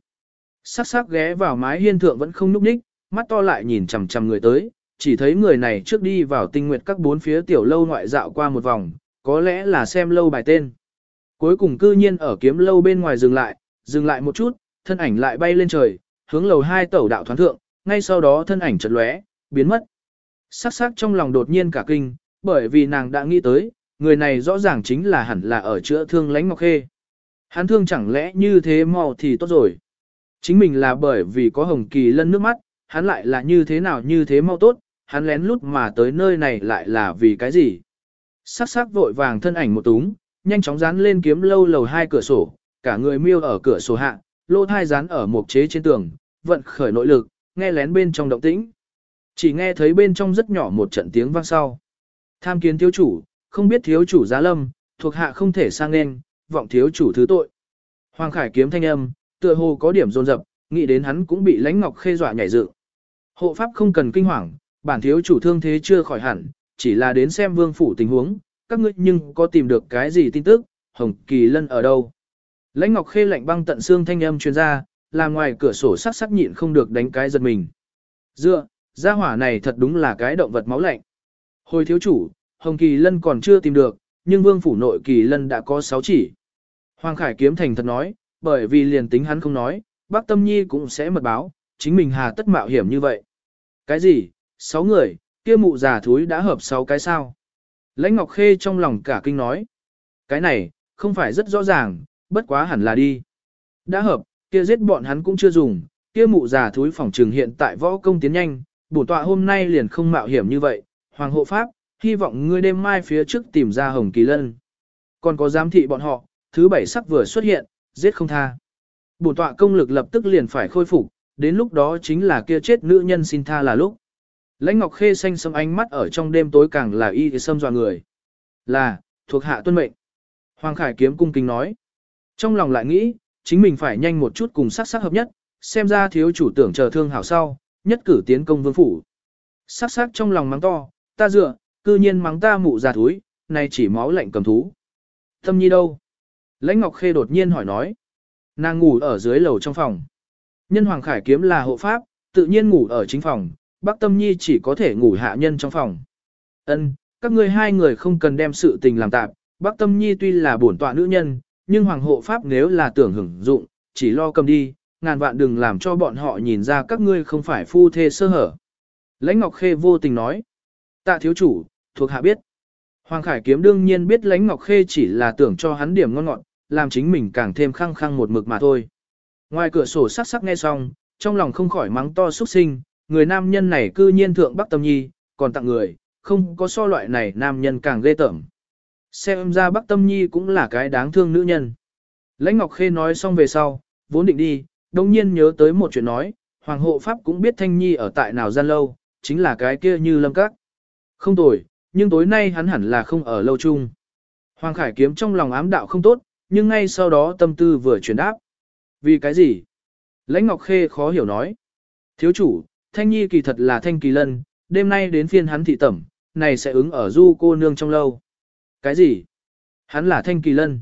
Sắc sắc ghé vào mái hiên thượng vẫn không núp ních, mắt to lại nhìn chằm chằm người tới, chỉ thấy người này trước đi vào tinh nguyệt các bốn phía tiểu lâu ngoại dạo qua một vòng, có lẽ là xem lâu bài tên. Cuối cùng cư nhiên ở kiếm lâu bên ngoài dừng lại, dừng lại một chút, thân ảnh lại bay lên trời, hướng lầu hai tẩu đạo thoáng thượng, ngay sau đó thân ảnh chợt lóe, biến mất. Sắc sắc trong lòng đột nhiên cả kinh, bởi vì nàng đã nghĩ tới, người này rõ ràng chính là hẳn là ở chữa thương lánh ngọc khê. Hắn thương chẳng lẽ như thế mau thì tốt rồi. Chính mình là bởi vì có hồng kỳ lân nước mắt, hắn lại là như thế nào như thế mau tốt, hắn lén lút mà tới nơi này lại là vì cái gì. Sắc sắc vội vàng thân ảnh một túng, nhanh chóng dán lên kiếm lâu lầu hai cửa sổ, cả người miêu ở cửa sổ hạ, lô thai dán ở một chế trên tường, vận khởi nội lực, nghe lén bên trong động tĩnh. Chỉ nghe thấy bên trong rất nhỏ một trận tiếng vang sau. Tham kiến thiếu chủ, không biết thiếu chủ giá lâm, thuộc hạ không thể sang nên, vọng thiếu chủ thứ tội. Hoàng Khải kiếm thanh âm, tựa hồ có điểm dồn dập, nghĩ đến hắn cũng bị lãnh ngọc khê dọa nhảy dựng. Hộ pháp không cần kinh hoàng, bản thiếu chủ thương thế chưa khỏi hẳn, chỉ là đến xem vương phủ tình huống, các ngươi nhưng có tìm được cái gì tin tức, Hồng Kỳ Lân ở đâu. Lãnh ngọc khê lạnh băng tận xương thanh âm truyền ra, là ngoài cửa sổ sắc sắc nhịn không được đánh cái giật mình. Dựa, gia hỏa này thật đúng là cái động vật máu lạnh. Hồi thiếu chủ, Hồng Kỳ Lân còn chưa tìm được, nhưng vương phủ nội Kỳ Lân đã có 6 chỉ. Hoàng Khải kiếm thành thật nói, bởi vì liền tính hắn không nói, bác Tâm Nhi cũng sẽ mật báo, chính mình hà tất mạo hiểm như vậy. Cái gì? 6 người, kia mụ già thúi đã hợp 6 cái sao? Lãnh Ngọc Khê trong lòng cả kinh nói. Cái này, không phải rất rõ ràng, bất quá hẳn là đi. Đã hợp, kia giết bọn hắn cũng chưa dùng, kia mụ già thúi phòng trường hiện tại võ công tiến nhanh, bổn tọa hôm nay liền không mạo hiểm như vậy, Hoàng hộ pháp, hy vọng ngươi đêm mai phía trước tìm ra Hồng Kỳ Lân. Còn có giám thị bọn họ, thứ bảy sắc vừa xuất hiện, giết không tha. Bổn tọa công lực lập tức liền phải khôi phục, đến lúc đó chính là kia chết nữ nhân xin tha là lúc. Lãnh Ngọc Khê xanh xâm ánh mắt ở trong đêm tối càng là y sâm dọa người. Là, thuộc hạ tuân mệnh. Hoàng Khải kiếm cung kính nói. Trong lòng lại nghĩ, chính mình phải nhanh một chút cùng sắc sắc hợp nhất, xem ra thiếu chủ tưởng chờ thương hảo sau, nhất cử tiến công vương phủ. Sắc sắc trong lòng mắng to, ta dựa, cư nhiên mắng ta mụ già thúi, này chỉ máu lạnh cầm thú. Tâm nhi đâu? Lãnh Ngọc Khê đột nhiên hỏi nói. Nàng ngủ ở dưới lầu trong phòng. Nhân Hoàng Khải kiếm là hộ pháp, tự nhiên ngủ ở chính phòng, Bác Tâm Nhi chỉ có thể ngủ hạ nhân trong phòng. Ân, các ngươi hai người không cần đem sự tình làm tạp, Bác Tâm Nhi tuy là bổn tọa nữ nhân, nhưng Hoàng hộ pháp nếu là tưởng hưởng dụng, chỉ lo cầm đi, ngàn vạn đừng làm cho bọn họ nhìn ra các ngươi không phải phu thê sơ hở. Lãnh Ngọc Khê vô tình nói. Tạ thiếu chủ, thuộc hạ biết. Hoàng Khải Kiếm đương nhiên biết Lãnh Ngọc Khê chỉ là tưởng cho hắn điểm ngon ngọt, làm chính mình càng thêm khăng khăng một mực mà thôi. Ngoài cửa sổ sắc sắc nghe xong, trong lòng không khỏi mắng to xuất sinh, người nam nhân này cư nhiên thượng Bắc Tâm Nhi, còn tặng người, không có so loại này nam nhân càng ghê tởm. Xem ra Bắc Tâm Nhi cũng là cái đáng thương nữ nhân. Lãnh Ngọc Khê nói xong về sau, vốn định đi, đồng nhiên nhớ tới một chuyện nói, Hoàng hộ Pháp cũng biết Thanh Nhi ở tại nào gian lâu, chính là cái kia như lâm các. Không tồi, nhưng tối nay hắn hẳn là không ở lâu chung. Hoàng Khải kiếm trong lòng ám đạo không tốt, nhưng ngay sau đó tâm tư vừa chuyển đáp. Vì cái gì? Lãnh Ngọc Khê khó hiểu nói. Thiếu chủ, Thanh Nhi kỳ thật là Thanh Kỳ Lân, đêm nay đến phiên hắn thị tẩm, này sẽ ứng ở du cô nương trong lâu. Cái gì? Hắn là Thanh Kỳ Lân.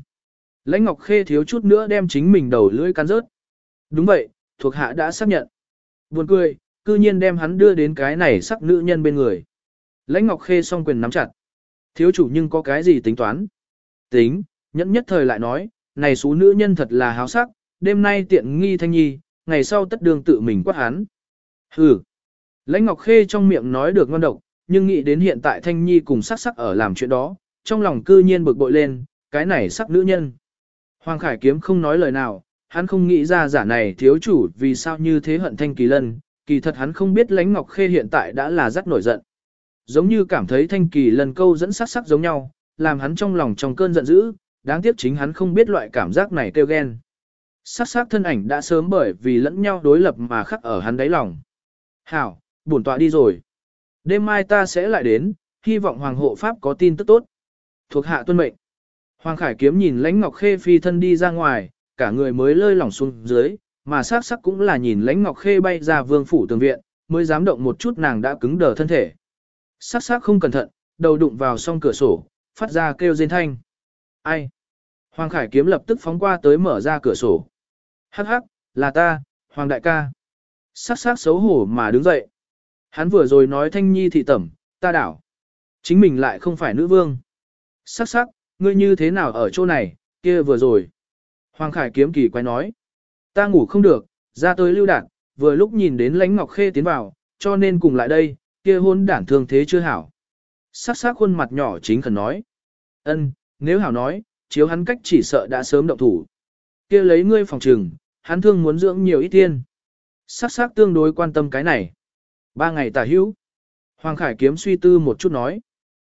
Lãnh Ngọc Khê thiếu chút nữa đem chính mình đầu lưỡi cắn rớt. Đúng vậy, thuộc hạ đã xác nhận. Buồn cười, cư nhiên đem hắn đưa đến cái này sắc nữ nhân bên người. Lãnh Ngọc Khê song quyền nắm chặt. Thiếu chủ nhưng có cái gì tính toán? Tính, nhẫn nhất thời lại nói, này số nữ nhân thật là háo sắc, đêm nay tiện nghi thanh nhi, ngày sau tất đường tự mình quát hắn. Hừ. Lãnh Ngọc Khê trong miệng nói được ngon độc, nhưng nghĩ đến hiện tại thanh nhi cùng sắc sắc ở làm chuyện đó, trong lòng cư nhiên bực bội lên, cái này sắc nữ nhân. Hoàng Khải Kiếm không nói lời nào, hắn không nghĩ ra giả này thiếu chủ vì sao như thế hận thanh kỳ lân, kỳ thật hắn không biết lãnh Ngọc Khê hiện tại đã là rất nổi giận. Giống như cảm thấy thanh kỳ lần câu dẫn sắc sắc giống nhau, làm hắn trong lòng trong cơn giận dữ, đáng tiếc chính hắn không biết loại cảm giác này kêu ghen. Sắc sắc thân ảnh đã sớm bởi vì lẫn nhau đối lập mà khắc ở hắn đáy lòng. Hảo, bổn tọa đi rồi. Đêm mai ta sẽ lại đến, hy vọng Hoàng hộ Pháp có tin tức tốt. Thuộc hạ tuân mệnh. Hoàng Khải Kiếm nhìn lãnh Ngọc Khê phi thân đi ra ngoài, cả người mới lơi lỏng xuống dưới, mà sắc sắc cũng là nhìn lãnh Ngọc Khê bay ra vương phủ tường viện, mới dám động một chút nàng đã cứng đờ thân thể. Sắc sắc không cẩn thận, đầu đụng vào song cửa sổ, phát ra kêu rên thanh. Ai? Hoàng Khải Kiếm lập tức phóng qua tới mở ra cửa sổ. Hắc hắc, là ta, Hoàng Đại ca. Sắc sắc xấu hổ mà đứng dậy. Hắn vừa rồi nói thanh nhi thị tẩm, ta đảo. Chính mình lại không phải nữ vương. Sắc sắc, ngươi như thế nào ở chỗ này, kia vừa rồi. Hoàng Khải Kiếm kỳ quay nói. Ta ngủ không được, ra tới lưu đạn, vừa lúc nhìn đến lãnh ngọc khê tiến vào, cho nên cùng lại đây, kia hôn đản thương thế chưa hảo. Sắc sắc khuôn mặt nhỏ chính khẩn nói. ân, nếu hảo nói, chiếu hắn cách chỉ sợ đã sớm động thủ. kia lấy ngươi phòng trừng, hắn thương muốn dưỡng nhiều ít tiên. Sắc sắc tương đối quan tâm cái này. Ba ngày tả hữu. Hoàng Khải kiếm suy tư một chút nói.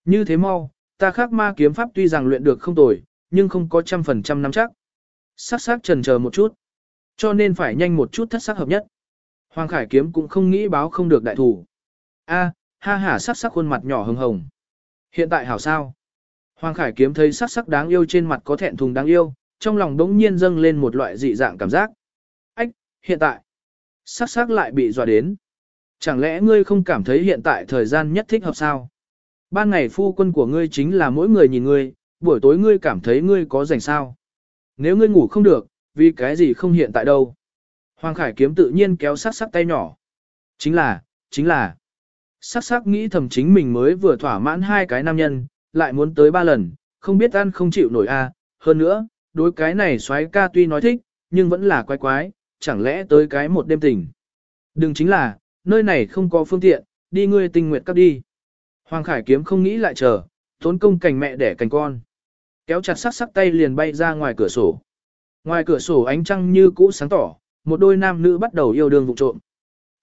Như thế mau, ta khắc ma kiếm pháp tuy rằng luyện được không tồi, nhưng không có trăm phần trăm nắm chắc. Sắc sắc trần chờ một chút. Cho nên phải nhanh một chút thất sắc hợp nhất. Hoàng Khải kiếm cũng không nghĩ báo không được đại thủ. A, ha ha sắc sắc khuôn mặt nhỏ hồng hồng. Hiện tại hảo sao? Hoàng Khải kiếm thấy sắc sắc đáng yêu trên mặt có thẹn thùng đáng yêu, trong lòng đống nhiên dâng lên một loại dị dạng cảm giác. Ách, hiện tại, sắc sắc lại bị dọa đến. Chẳng lẽ ngươi không cảm thấy hiện tại thời gian nhất thích hợp sao? Ban ngày phu quân của ngươi chính là mỗi người nhìn ngươi, buổi tối ngươi cảm thấy ngươi có rảnh sao? Nếu ngươi ngủ không được, vì cái gì không hiện tại đâu? Hoàng Khải kiếm tự nhiên kéo sắc sắc tay nhỏ. Chính là, chính là, sắc sắc nghĩ thầm chính mình mới vừa thỏa mãn hai cái nam nhân, lại muốn tới ba lần, không biết ăn không chịu nổi a. À. hơn nữa, đối cái này xoái ca tuy nói thích, nhưng vẫn là quái quái, chẳng lẽ tới cái một đêm tình. Đừng chính là, nơi này không có phương tiện, đi ngươi tinh nguyệt cấp đi. Hoàng Khải kiếm không nghĩ lại chờ, tốn công cành mẹ đẻ cành con. Kéo chặt sắc sắc tay liền bay ra ngoài cửa sổ. Ngoài cửa sổ ánh trăng như cũ sáng tỏ, một đôi nam nữ bắt đầu yêu đương vụ trộm.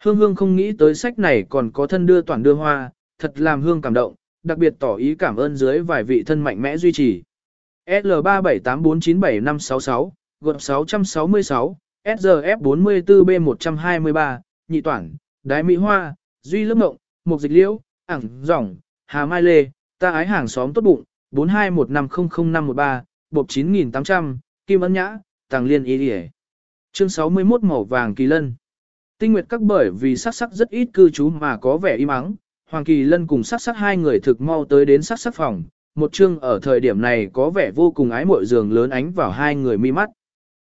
Hương hương không nghĩ tới sách này còn có thân đưa toàn đưa hoa, thật làm hương cảm động, đặc biệt tỏ ý cảm ơn dưới vài vị thân mạnh mẽ duy trì. L378497566, gột 666, SRF44B123, nhị toản, đái mỹ hoa, duy lớp ngộng, mục dịch liễu, ảng, dòng, hà mai lê, ta ái hàng xóm tốt bụng, 4215000513, bộp 9800, kim ấn nhã, tàng liên ý địa. Chương 61 màu vàng kỳ lân. Tinh nguyệt các bởi vì sắc sắc rất ít cư trú mà có vẻ im ắng, Hoàng Kỳ Lân cùng sắc sắc hai người thực mau tới đến sắc sắc phòng, một chương ở thời điểm này có vẻ vô cùng ái mội giường lớn ánh vào hai người mi mắt.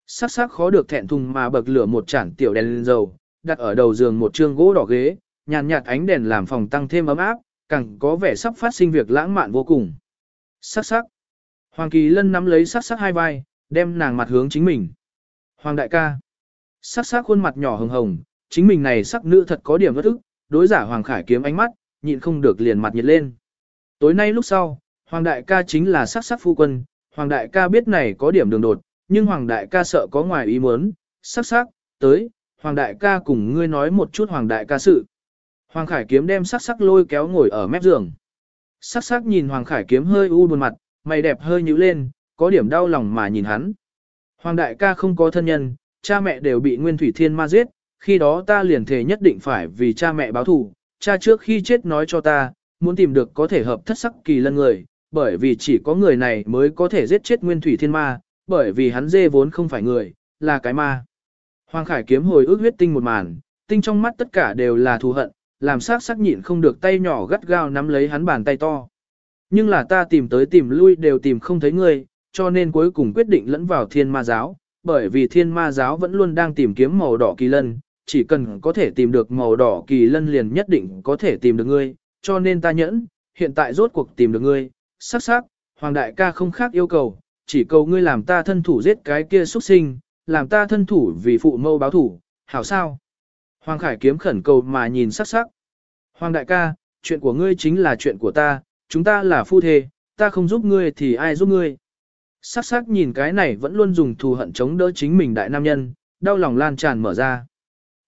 Sắc sắc khó được thẹn thùng mà bậc lửa một chản tiểu đèn lên dầu, đặt ở đầu giường một trương gỗ đỏ ghế, nhàn nhạt ánh đèn làm phòng tăng thêm ấm áp, càng có vẻ sắp phát sinh việc lãng mạn vô cùng. Sắc sắc. Hoàng Kỳ Lân nắm lấy sắc sắc hai vai, đem nàng mặt hướng chính mình. Hoàng đại ca. Sắc sắc khuôn mặt nhỏ hồng hồng, chính mình này sắc nữ thật có điểm bất ức, đối giả Hoàng Khải kiếm ánh mắt, nhịn không được liền mặt nhiệt lên. Tối nay lúc sau, Hoàng đại ca chính là sắc sắc phu quân, Hoàng đại ca biết này có điểm đường đột, nhưng Hoàng đại ca sợ có ngoài ý muốn, sắc sắc, tới, Hoàng đại ca cùng ngươi nói một chút Hoàng đại ca sự. Hoàng Khải kiếm đem sắc sắc lôi kéo ngồi ở mép giường. Sắc sắc nhìn Hoàng Khải kiếm hơi u buồn mặt, mày đẹp hơi nhíu lên, có điểm đau lòng mà nhìn hắn. Hoàng đại ca không có thân nhân, cha mẹ đều bị Nguyên Thủy Thiên ma giết, khi đó ta liền thề nhất định phải vì cha mẹ báo thù, cha trước khi chết nói cho ta, muốn tìm được có thể hợp thất sắc kỳ lân người, bởi vì chỉ có người này mới có thể giết chết nguyên thủy thiên ma, bởi vì hắn dê vốn không phải người, là cái ma. Hoàng Khải kiếm hồi ước huyết tinh một màn, tinh trong mắt tất cả đều là thù hận, làm sát sắc nhịn không được tay nhỏ gắt gao nắm lấy hắn bàn tay to. Nhưng là ta tìm tới tìm lui đều tìm không thấy ngươi, cho nên cuối cùng quyết định lẫn vào thiên ma giáo, bởi vì thiên ma giáo vẫn luôn đang tìm kiếm màu đỏ kỳ lân, chỉ cần có thể tìm được màu đỏ kỳ lân liền nhất định có thể tìm được ngươi, cho nên ta nhẫn, hiện tại rốt cuộc tìm được ngươi, sắc sắc, hoàng đại ca không khác yêu cầu, chỉ cầu ngươi làm ta thân thủ giết cái kia xuất sinh, làm ta thân thủ vì phụ mâu báo thủ, hảo sao? Hoàng Khải kiếm khẩn cầu mà nhìn sắc sắc. Hoàng đại ca, chuyện của ngươi chính là chuyện của ta, chúng ta là phu thê, ta không giúp ngươi thì ai giúp ngươi. Sắc sắc nhìn cái này vẫn luôn dùng thù hận chống đỡ chính mình đại nam nhân, đau lòng lan tràn mở ra.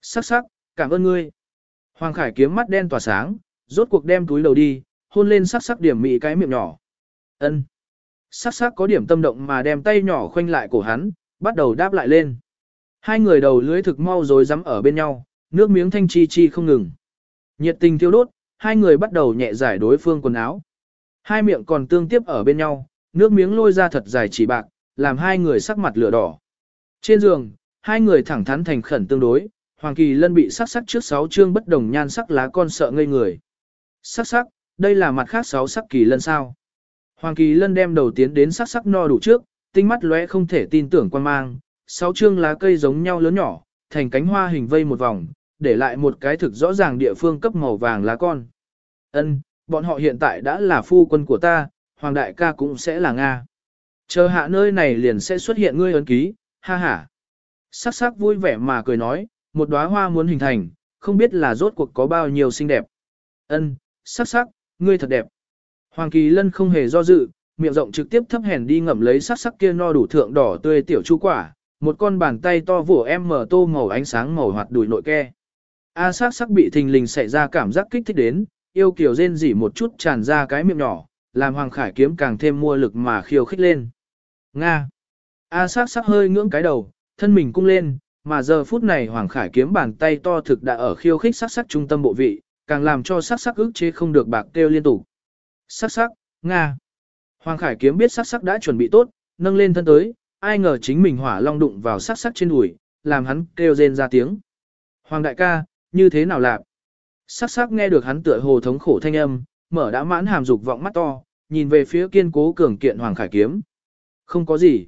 Sắc sắc, cảm ơn ngươi. Hoàng Khải kiếm mắt đen tỏa sáng, rốt cuộc đem túi đầu đi, hôn lên sắc sắc điểm mị cái miệng nhỏ. Ân. Sắc sắc có điểm tâm động mà đem tay nhỏ khoanh lại cổ hắn, bắt đầu đáp lại lên. Hai người đầu lưới thực mau rồi dám ở bên nhau, nước miếng thanh chi chi không ngừng. Nhiệt tình thiêu đốt, hai người bắt đầu nhẹ giải đối phương quần áo. Hai miệng còn tương tiếp ở bên nhau, nước miếng lôi ra thật dài chỉ bạc, làm hai người sắc mặt lửa đỏ. Trên giường, hai người thẳng thắn thành khẩn tương đối, Hoàng Kỳ Lân bị sắc sắc trước sáu chương bất đồng nhan sắc lá con sợ ngây người. Sắc sắc, đây là mặt khác sáu sắc Kỳ Lân sao? Hoàng Kỳ Lân đem đầu tiến đến sắc sắc no đủ trước, tinh mắt lóe không thể tin tưởng quan mang, sáu chương lá cây giống nhau lớn nhỏ, thành cánh hoa hình vây một vòng, để lại một cái thực rõ ràng địa phương cấp màu vàng lá con. Ân, bọn họ hiện tại đã là phu quân của ta, Hoàng đại ca cũng sẽ là Nga. Chờ hạ nơi này liền sẽ xuất hiện ngươi ấn ký, ha ha. Sắc sắc vui vẻ mà cười nói, một đóa hoa muốn hình thành, không biết là rốt cuộc có bao nhiêu xinh đẹp. Ân, sắc sắc, ngươi thật đẹp. Hoàng Kỳ Lân không hề do dự, miệng rộng trực tiếp thấp hèn đi ngậm lấy sắc sắc kia no đủ thượng đỏ tươi tiểu chu quả, một con bàn tay to vỗ em mở tô màu ánh sáng màu hoạt đùi nội ke. A sắc sắc bị thình lình xảy ra cảm giác kích thích đến, yêu kiều rên rỉ một chút tràn ra cái miệng nhỏ, làm Hoàng Khải kiếm càng thêm mua lực mà khiêu khích lên. Nga. A sắc sắc hơi ngưỡng cái đầu, thân mình cung lên, mà giờ phút này Hoàng Khải kiếm bàn tay to thực đã ở khiêu khích sắc sắc trung tâm bộ vị, càng làm cho sắc sắc ức chế không được bạc kêu liên tục. Sắc sắc, Nga. Hoàng Khải kiếm biết sắc sắc đã chuẩn bị tốt, nâng lên thân tới, ai ngờ chính mình hỏa long đụng vào sắc sắc trên đùi, làm hắn kêu rên ra tiếng. Hoàng đại ca, như thế nào lạc? Sắc sắc nghe được hắn tựa hồ thống khổ thanh âm, mở đã mãn hàm dục vọng mắt to, nhìn về phía kiên cố cường kiện Hoàng Khải kiếm. Không có gì.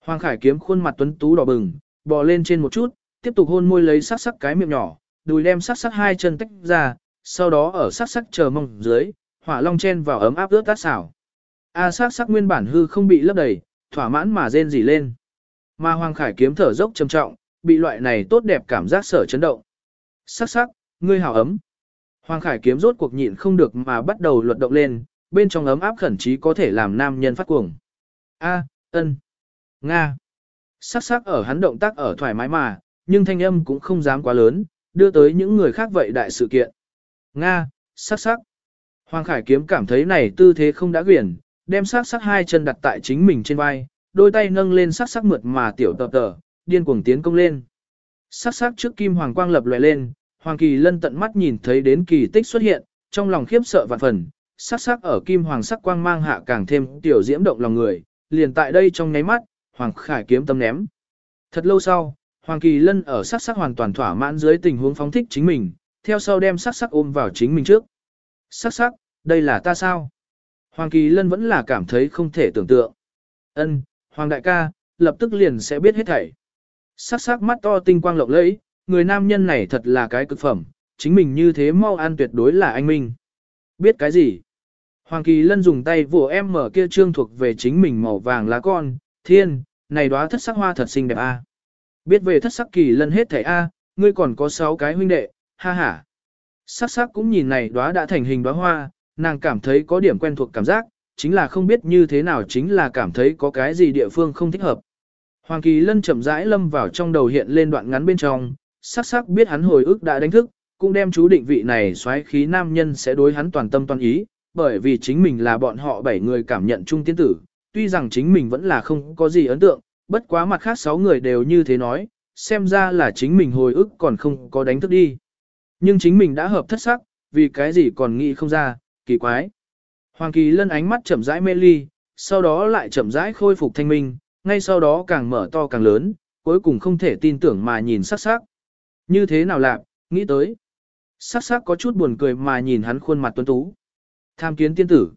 Hoàng Khải kiếm khuôn mặt tuấn tú đỏ bừng, bò lên trên một chút, tiếp tục hôn môi lấy sắc sắc cái miệng nhỏ, đùi đem sắc sắc hai chân tách ra, sau đó ở sắc sắc chờ mong dưới, hỏa long chen vào ấm áp ướt tát xảo. A sắc sắc nguyên bản hư không bị lấp đầy, thỏa mãn mà rên rỉ lên. Mà Hoàng Khải kiếm thở dốc trầm trọng, bị loại này tốt đẹp cảm giác sở chấn động. Sắc sắc, ngươi hào ấm. Hoàng Khải kiếm rốt cuộc nhịn không được mà bắt đầu luật động lên, bên trong ấm áp khẩn trí có thể làm nam nhân phát cuồng. A, ân, Nga. Sắc sắc ở hắn động tác ở thoải mái mà, nhưng thanh âm cũng không dám quá lớn, đưa tới những người khác vậy đại sự kiện. Nga, sắc sắc. Hoàng Khải kiếm cảm thấy này tư thế không đã quyển, đem sắc sắc hai chân đặt tại chính mình trên vai, đôi tay nâng lên sắc sắc mượt mà tiểu tập tờ, điên cuồng tiến công lên. Sắc sắc trước kim hoàng quang lập lòe lên, Hoàng Kỳ Lân tận mắt nhìn thấy đến kỳ tích xuất hiện, trong lòng khiếp sợ vạn phần, sắc sắc ở kim hoàng sắc quang mang hạ càng thêm tiểu diễm động lòng người, liền tại đây trong nháy mắt, Hoàng Khải kiếm tâm ném. Thật lâu sau, Hoàng Kỳ Lân ở sắc sắc hoàn toàn thỏa mãn dưới tình huống phóng thích chính mình, theo sau đem sắc sắc ôm vào chính mình trước. Sắc sắc, đây là ta sao? Hoàng Kỳ Lân vẫn là cảm thấy không thể tưởng tượng. Ân, Hoàng đại ca, lập tức liền sẽ biết hết thảy. Sắc sắc mắt to tinh quang lộng lẫy, người nam nhân này thật là cái cực phẩm, chính mình như thế mau ăn tuyệt đối là anh minh. Biết cái gì? Hoàng Kỳ Lân dùng tay vỗ em mở kia trương thuộc về chính mình màu vàng lá con, thiên, này đóa thất sắc hoa thật xinh đẹp a. Biết về thất sắc Kỳ Lân hết thảy a, ngươi còn có 6 cái huynh đệ, ha ha. Sắc sắc cũng nhìn này đóa đã thành hình đóa hoa, nàng cảm thấy có điểm quen thuộc cảm giác, chính là không biết như thế nào chính là cảm thấy có cái gì địa phương không thích hợp. Hoàng Kỳ Lân chậm rãi lâm vào trong đầu hiện lên đoạn ngắn bên trong, sắc sắc biết hắn hồi ức đã đánh thức, cũng đem chú định vị này xoáy khí nam nhân sẽ đối hắn toàn tâm toàn ý, bởi vì chính mình là bọn họ bảy người cảm nhận chung tiên tử, tuy rằng chính mình vẫn là không có gì ấn tượng, bất quá mặt khác sáu người đều như thế nói, xem ra là chính mình hồi ức còn không có đánh thức đi. Nhưng chính mình đã hợp thất sắc, vì cái gì còn nghĩ không ra, kỳ quái. Hoàng Kỳ Lân ánh mắt chậm rãi mê ly, sau đó lại chậm rãi khôi phục thanh minh, ngay sau đó càng mở to càng lớn, cuối cùng không thể tin tưởng mà nhìn sắc sắc. Như thế nào lạc, nghĩ tới. Sắc sắc có chút buồn cười mà nhìn hắn khuôn mặt tuấn tú. Tham kiến tiên tử.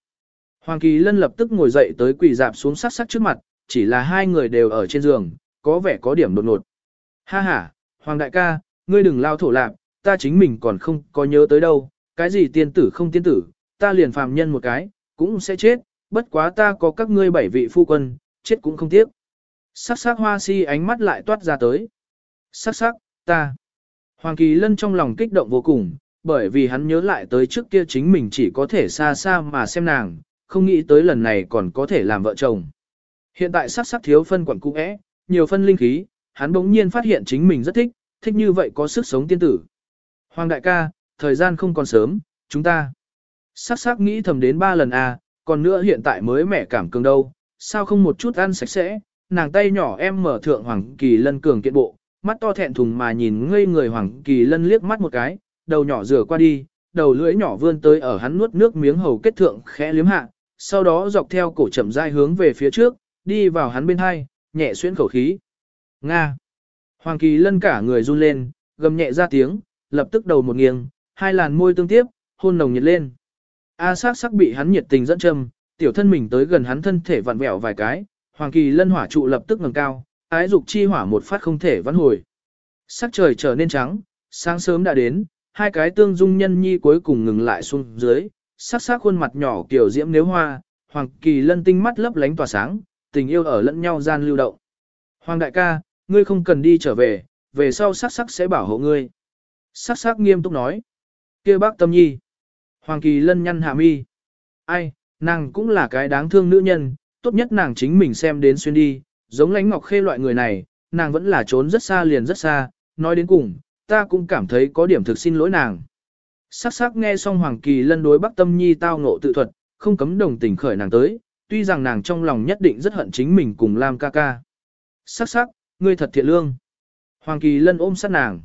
Hoàng Kỳ Lân lập tức ngồi dậy tới quỳ dạp xuống sắc sắc trước mặt, chỉ là hai người đều ở trên giường, có vẻ có điểm đột ngột. Ha ha, Hoàng đại ca, ngươi đừng lao thổ lạc, ta chính mình còn không có nhớ tới đâu, cái gì tiên tử không tiên tử, ta liền phàm nhân một cái, cũng sẽ chết, bất quá ta có các ngươi bảy vị phu quân, chết cũng không tiếc. Sắc sắc hoa si ánh mắt lại toát ra tới. Sắc sắc, ta. Hoàng Kỳ Lân trong lòng kích động vô cùng, bởi vì hắn nhớ lại tới trước kia chính mình chỉ có thể xa xa mà xem nàng, không nghĩ tới lần này còn có thể làm vợ chồng. Hiện tại sắc sắc thiếu phân quẩn cung ẽ, nhiều phân linh khí, hắn bỗng nhiên phát hiện chính mình rất thích, thích như vậy có sức sống tiên tử. Hoàng đại ca, thời gian không còn sớm, chúng ta. Sắc sắc nghĩ thầm đến ba lần à, còn nữa hiện tại mới mẹ cảm cường đâu, sao không một chút ăn sạch sẽ, nàng tay nhỏ em mở thượng Hoàng Kỳ Lân cường kiện bộ, mắt to thẹn thùng mà nhìn ngây người Hoàng Kỳ Lân liếc mắt một cái, đầu nhỏ rửa qua đi, đầu lưỡi nhỏ vươn tới ở hắn nuốt nước miếng hầu kết thượng khẽ liếm hạ, sau đó dọc theo cổ chậm rãi hướng về phía trước, đi vào hắn bên hai, nhẹ xuyên khẩu khí. Nga. Hoàng Kỳ Lân cả người run lên, gầm nhẹ ra tiếng, lập tức đầu một nghiêng, hai làn môi tương tiếp, hôn nồng nhiệt lên. A sắc sắc bị hắn nhiệt tình dẫn châm, tiểu thân mình tới gần hắn thân thể vặn vẹo vài cái, Hoàng Kỳ Lân hỏa trụ lập tức ngẩng cao, ái dục chi hỏa một phát không thể vãn hồi. Sắc trời trở nên trắng, sáng sớm đã đến, hai cái tương dung nhân nhi cuối cùng ngừng lại xuống dưới, sắc sắc khuôn mặt nhỏ kiểu diễm nếu hoa, Hoàng Kỳ Lân tinh mắt lấp lánh tỏa sáng, tình yêu ở lẫn nhau gian lưu động. Hoàng đại ca, ngươi không cần đi trở về, về sau sắc sắc sẽ bảo hộ ngươi. Sắc sắc nghiêm túc nói. kia bác tâm nhi. Hoàng Kỳ Lân nhăn hạ mi. Ai, nàng cũng là cái đáng thương nữ nhân, tốt nhất nàng chính mình xem đến xuyên đi, giống lánh ngọc khê loại người này, nàng vẫn là trốn rất xa liền rất xa, nói đến cùng, ta cũng cảm thấy có điểm thực xin lỗi nàng. Sắc sắc nghe xong Hoàng Kỳ lân đối Bắc Tâm Nhi tao ngộ tự thuật, không cấm đồng tình khởi nàng tới, tuy rằng nàng trong lòng nhất định rất hận chính mình cùng Lam ca ca. Sắc sắc, ngươi thật thiện lương. Hoàng Kỳ lân ôm sát nàng.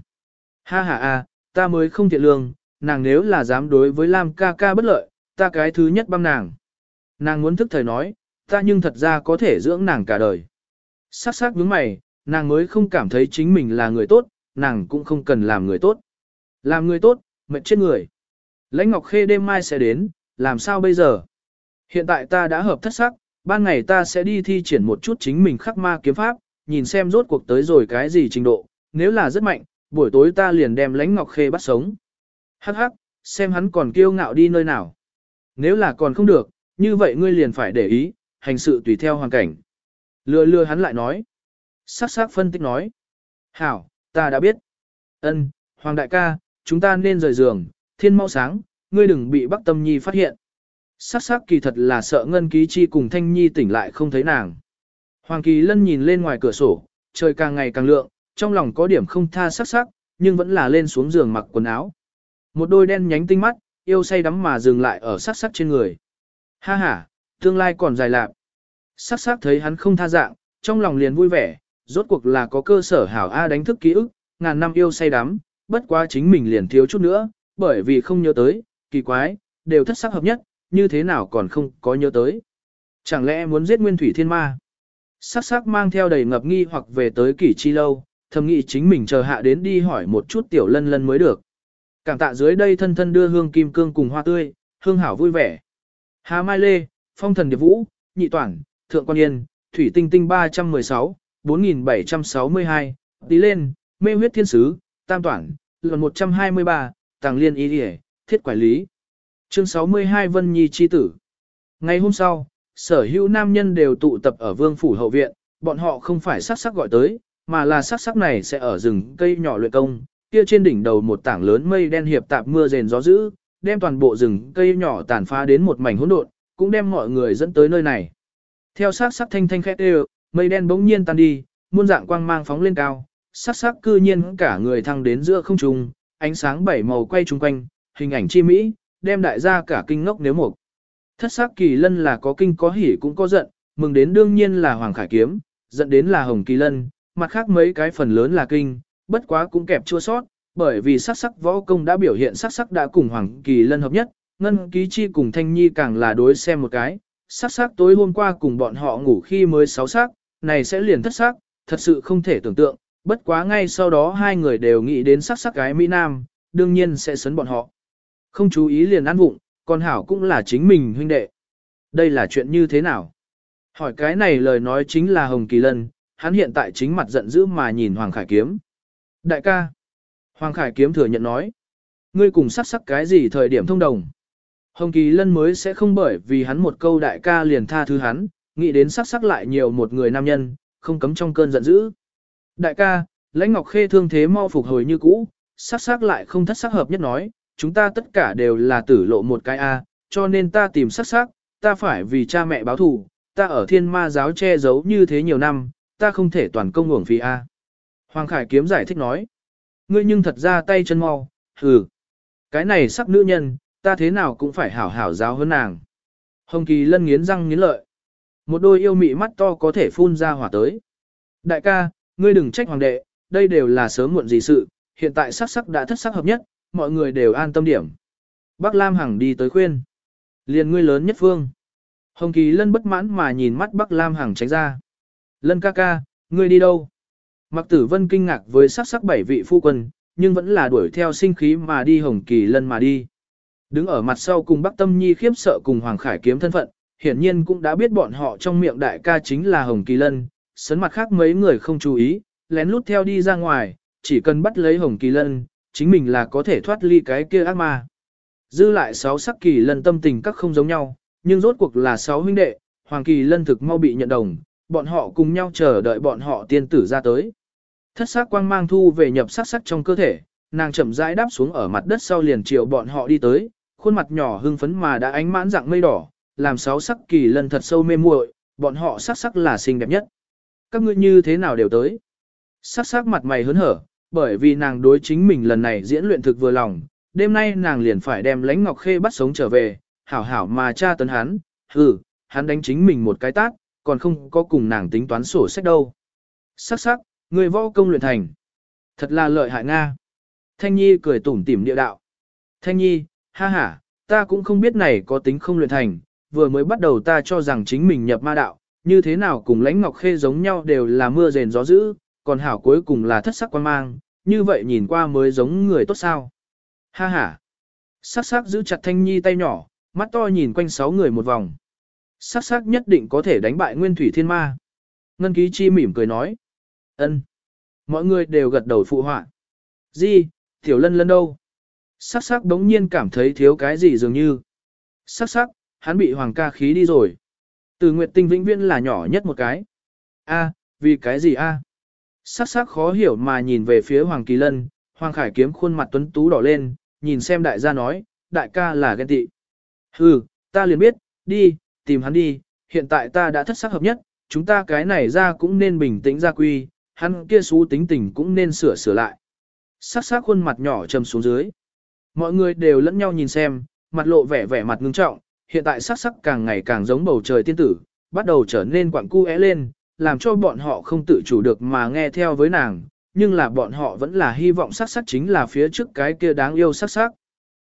Ha ha a, ta mới không thiện lương, nàng nếu là dám đối với Lam ca ca bất lợi, ta cái thứ nhất băm nàng. Nàng muốn thức thời nói, ta nhưng thật ra có thể dưỡng nàng cả đời. Sắc sắc nhướng mày, nàng mới không cảm thấy chính mình là người tốt, nàng cũng không cần làm người tốt. Làm người tốt, mệt chết người. Lãnh Ngọc Khê đêm mai sẽ đến, làm sao bây giờ? Hiện tại ta đã hợp thất sắc, ban ngày ta sẽ đi thi triển một chút chính mình khắc ma kiếm pháp, nhìn xem rốt cuộc tới rồi cái gì trình độ, nếu là rất mạnh, buổi tối ta liền đem Lãnh Ngọc Khê bắt sống. Hắc hắc, xem hắn còn kiêu ngạo đi nơi nào. Nếu là còn không được, như vậy ngươi liền phải để ý, hành sự tùy theo hoàn cảnh. Lừa lừa hắn lại nói. Sắc sắc phân tích nói. Hảo, ta đã biết. Ân, Hoàng đại ca, chúng ta nên rời giường, thiên mau sáng, ngươi đừng bị Bắc Tâm Nhi phát hiện. Sắc sắc kỳ thật là sợ Ngân Ký Chi cùng Thanh Nhi tỉnh lại không thấy nàng. Hoàng Kỳ Lân nhìn lên ngoài cửa sổ, trời càng ngày càng lượng, trong lòng có điểm không tha sắc sắc, nhưng vẫn là lên xuống giường mặc quần áo. Một đôi đen nhánh tinh mắt, yêu say đắm mà dừng lại ở sắc sắc trên người. Ha ha, tương lai còn dài lạc. Sắc sắc thấy hắn không tha dạng, trong lòng liền vui vẻ, rốt cuộc là có cơ sở hảo A đánh thức ký ức, ngàn năm yêu say đắm, bất quá chính mình liền thiếu chút nữa, bởi vì không nhớ tới, kỳ quái, đều thất sắc hợp nhất, như thế nào còn không có nhớ tới. Chẳng lẽ muốn giết nguyên thủy thiên ma? Sắc sắc mang theo đầy ngập nghi hoặc về tới kỷ chi lâu, thầm nghĩ chính mình chờ hạ đến đi hỏi một chút tiểu lân lân mới được. Cảm tạ dưới đây thân thân đưa hương kim cương cùng hoa tươi, hương hảo vui vẻ. Hà Mai Lê, Phong Thần Điệp Vũ, Nhị Toản, Thượng Quan Yên, Thủy Tinh Tinh 316, 4762, tí lên, mê huyết thiên sứ, tam toản, lần 123, tàng liên ý địa, thiết quản lý. Chương 62 Vân Nhi chi tử. Ngày hôm sau, sở hữu nam nhân đều tụ tập ở vương phủ hậu viện, bọn họ không phải sắc sắc gọi tới, mà là sắc sắc này sẽ ở rừng cây nhỏ luyện công, kia trên đỉnh đầu một tảng lớn mây đen hiệp tạp mưa rền gió dữ, đem toàn bộ rừng cây nhỏ tàn phá đến một mảnh hỗn độn, cũng đem mọi người dẫn tới nơi này. Theo sắc sắc thanh thanh khét đều, mây đen bỗng nhiên tan đi, muôn dạng quang mang phóng lên cao, sắc sắc cư nhiên cả người thăng đến giữa không trung, ánh sáng bảy màu quay chung quanh, hình ảnh chi mỹ, đem đại gia cả kinh ngốc nếu một. Thất sắc kỳ lân là có kinh có hỉ cũng có giận, mừng đến đương nhiên là hoàng khải kiếm, giận đến là hồng kỳ lân, mặt khác mấy cái phần lớn là kinh, bất quá cũng kẹp chua sót, bởi vì sắc sắc võ công đã biểu hiện sắc sắc đã cùng hoàng kỳ lân hợp nhất, Ngân Ký Chi cùng Thanh Nhi càng là đối xem một cái, sắc sắc tối hôm qua cùng bọn họ ngủ khi mới sáu sắc, này sẽ liền thất sắc, thật sự không thể tưởng tượng, bất quá ngay sau đó hai người đều nghĩ đến sắc sắc gái Mỹ Nam, đương nhiên sẽ sấn bọn họ. Không chú ý liền ăn vụng, còn Hảo cũng là chính mình huynh đệ. Đây là chuyện như thế nào? Hỏi cái này lời nói chính là Hồng Kỳ Lân, hắn hiện tại chính mặt giận dữ mà nhìn Hoàng Khải Kiếm. Đại ca. Hoàng Khải Kiếm thừa nhận nói. Ngươi cùng sắc sắc cái gì thời điểm thông đồng. Hồng Kỳ Lân mới sẽ không bởi vì hắn một câu đại ca liền tha thứ hắn, nghĩ đến sắc sắc lại nhiều một người nam nhân, không cấm trong cơn giận dữ. Đại ca, lãnh ngọc khê thương thế mau phục hồi như cũ, sắc sắc lại không thất sắc hợp nhất nói, chúng ta tất cả đều là tử lộ một cái A, cho nên ta tìm sắc sắc, ta phải vì cha mẹ báo thù, ta ở thiên ma giáo che giấu như thế nhiều năm, ta không thể toàn công uổng phí A. Hoàng Khải Kiếm giải thích nói, ngươi nhưng thật ra tay chân mau, hừ, cái này sắc nữ nhân, ta thế nào cũng phải hảo hảo giáo hơn nàng. Hồng Kỳ lân nghiến răng nghiến lợi. Một đôi yêu mị mắt to có thể phun ra hỏa tới. Đại ca, ngươi đừng trách hoàng đệ, đây đều là sớm muộn gì sự, hiện tại sắc sắc đã thất sắc hợp nhất, mọi người đều an tâm điểm. Bác Lam Hằng đi tới khuyên. Liền ngươi lớn nhất phương. Hồng Kỳ Lân bất mãn mà nhìn mắt Bắc Lam Hằng tránh ra. Lân ca ca, ngươi đi đâu? Mặc tử vân kinh ngạc với sắc sắc bảy vị phu quân, nhưng vẫn là đuổi theo sinh khí mà đi Hồng Kỳ Lân mà đi. Đứng ở mặt sau cùng Bắc Tâm Nhi khiếp sợ cùng Hoàng Khải kiếm thân phận, hiển nhiên cũng đã biết bọn họ trong miệng đại ca chính là Hồng Kỳ Lân, sấn mặt khác mấy người không chú ý, lén lút theo đi ra ngoài, chỉ cần bắt lấy Hồng Kỳ Lân, chính mình là có thể thoát ly cái kia ác ma. Dư lại sáu sắc kỳ lân tâm tình các không giống nhau, nhưng rốt cuộc là sáu huynh đệ, Hoàng Kỳ Lân thực mau bị nhận đồng, bọn họ cùng nhau chờ đợi bọn họ tiên tử ra tới. Thất sắc quang mang thu về nhập sắc sắc trong cơ thể, nàng chậm rãi đáp xuống ở mặt đất sau liền chiều bọn họ đi tới, khuôn mặt nhỏ hưng phấn mà đã ánh mãn dạng mây đỏ, làm sáu sắc kỳ lân thật sâu mê muội, bọn họ sắc sắc là xinh đẹp nhất. Các ngươi như thế nào đều tới? Sắc sắc mặt mày hớn hở, bởi vì nàng đối chính mình lần này diễn luyện thực vừa lòng, đêm nay nàng liền phải đem lãnh ngọc khê bắt sống trở về, hảo hảo mà tra tấn hắn, hừ, hắn đánh chính mình một cái tát, còn không có cùng nàng tính toán sổ sách đâu. Sắc sắc, người võ công luyện thành. Thật là lợi hại Nga. Thanh Nhi cười tủm tỉm địa đạo. Thanh Nhi, ha ha, ta cũng không biết này có tính không luyện thành, vừa mới bắt đầu ta cho rằng chính mình nhập ma đạo, như thế nào cùng lãnh ngọc khê giống nhau đều là mưa rền gió dữ, còn hảo cuối cùng là thất sắc quan mang, như vậy nhìn qua mới giống người tốt sao. Ha ha. Sắc sắc giữ chặt Thanh Nhi tay nhỏ, mắt to nhìn quanh sáu người một vòng. Sắc sắc nhất định có thể đánh bại Nguyên Thủy Thiên Ma. Ngân Ký Chi mỉm cười nói ân. Mọi người đều gật đầu phụ họa. Di, Tiểu Lân Lân đâu? Sắc sắc đống nhiên cảm thấy thiếu cái gì dường như. Sắc sắc, hắn bị Hoàng ca khí đi rồi. Từ Nguyệt Tinh vĩnh viễn là nhỏ nhất một cái. A, vì cái gì a? Sắc sắc khó hiểu mà nhìn về phía Hoàng Kỳ Lân, Hoàng Khải kiếm khuôn mặt tuấn tú đỏ lên, nhìn xem đại gia nói, đại ca là ghen tị. Hừ, ta liền biết, đi, tìm hắn đi, hiện tại ta đã thất sắc hợp nhất, chúng ta cái này ra cũng nên bình tĩnh ra quy, hắn kia xú tính tình cũng nên sửa sửa lại. Sắc sắc khuôn mặt nhỏ trầm xuống dưới. Mọi người đều lẫn nhau nhìn xem, mặt lộ vẻ vẻ mặt ngưng trọng, hiện tại sắc sắc càng ngày càng giống bầu trời tiên tử, bắt đầu trở nên quặng cu é lên, làm cho bọn họ không tự chủ được mà nghe theo với nàng, nhưng là bọn họ vẫn là hy vọng sắc sắc chính là phía trước cái kia đáng yêu sắc sắc.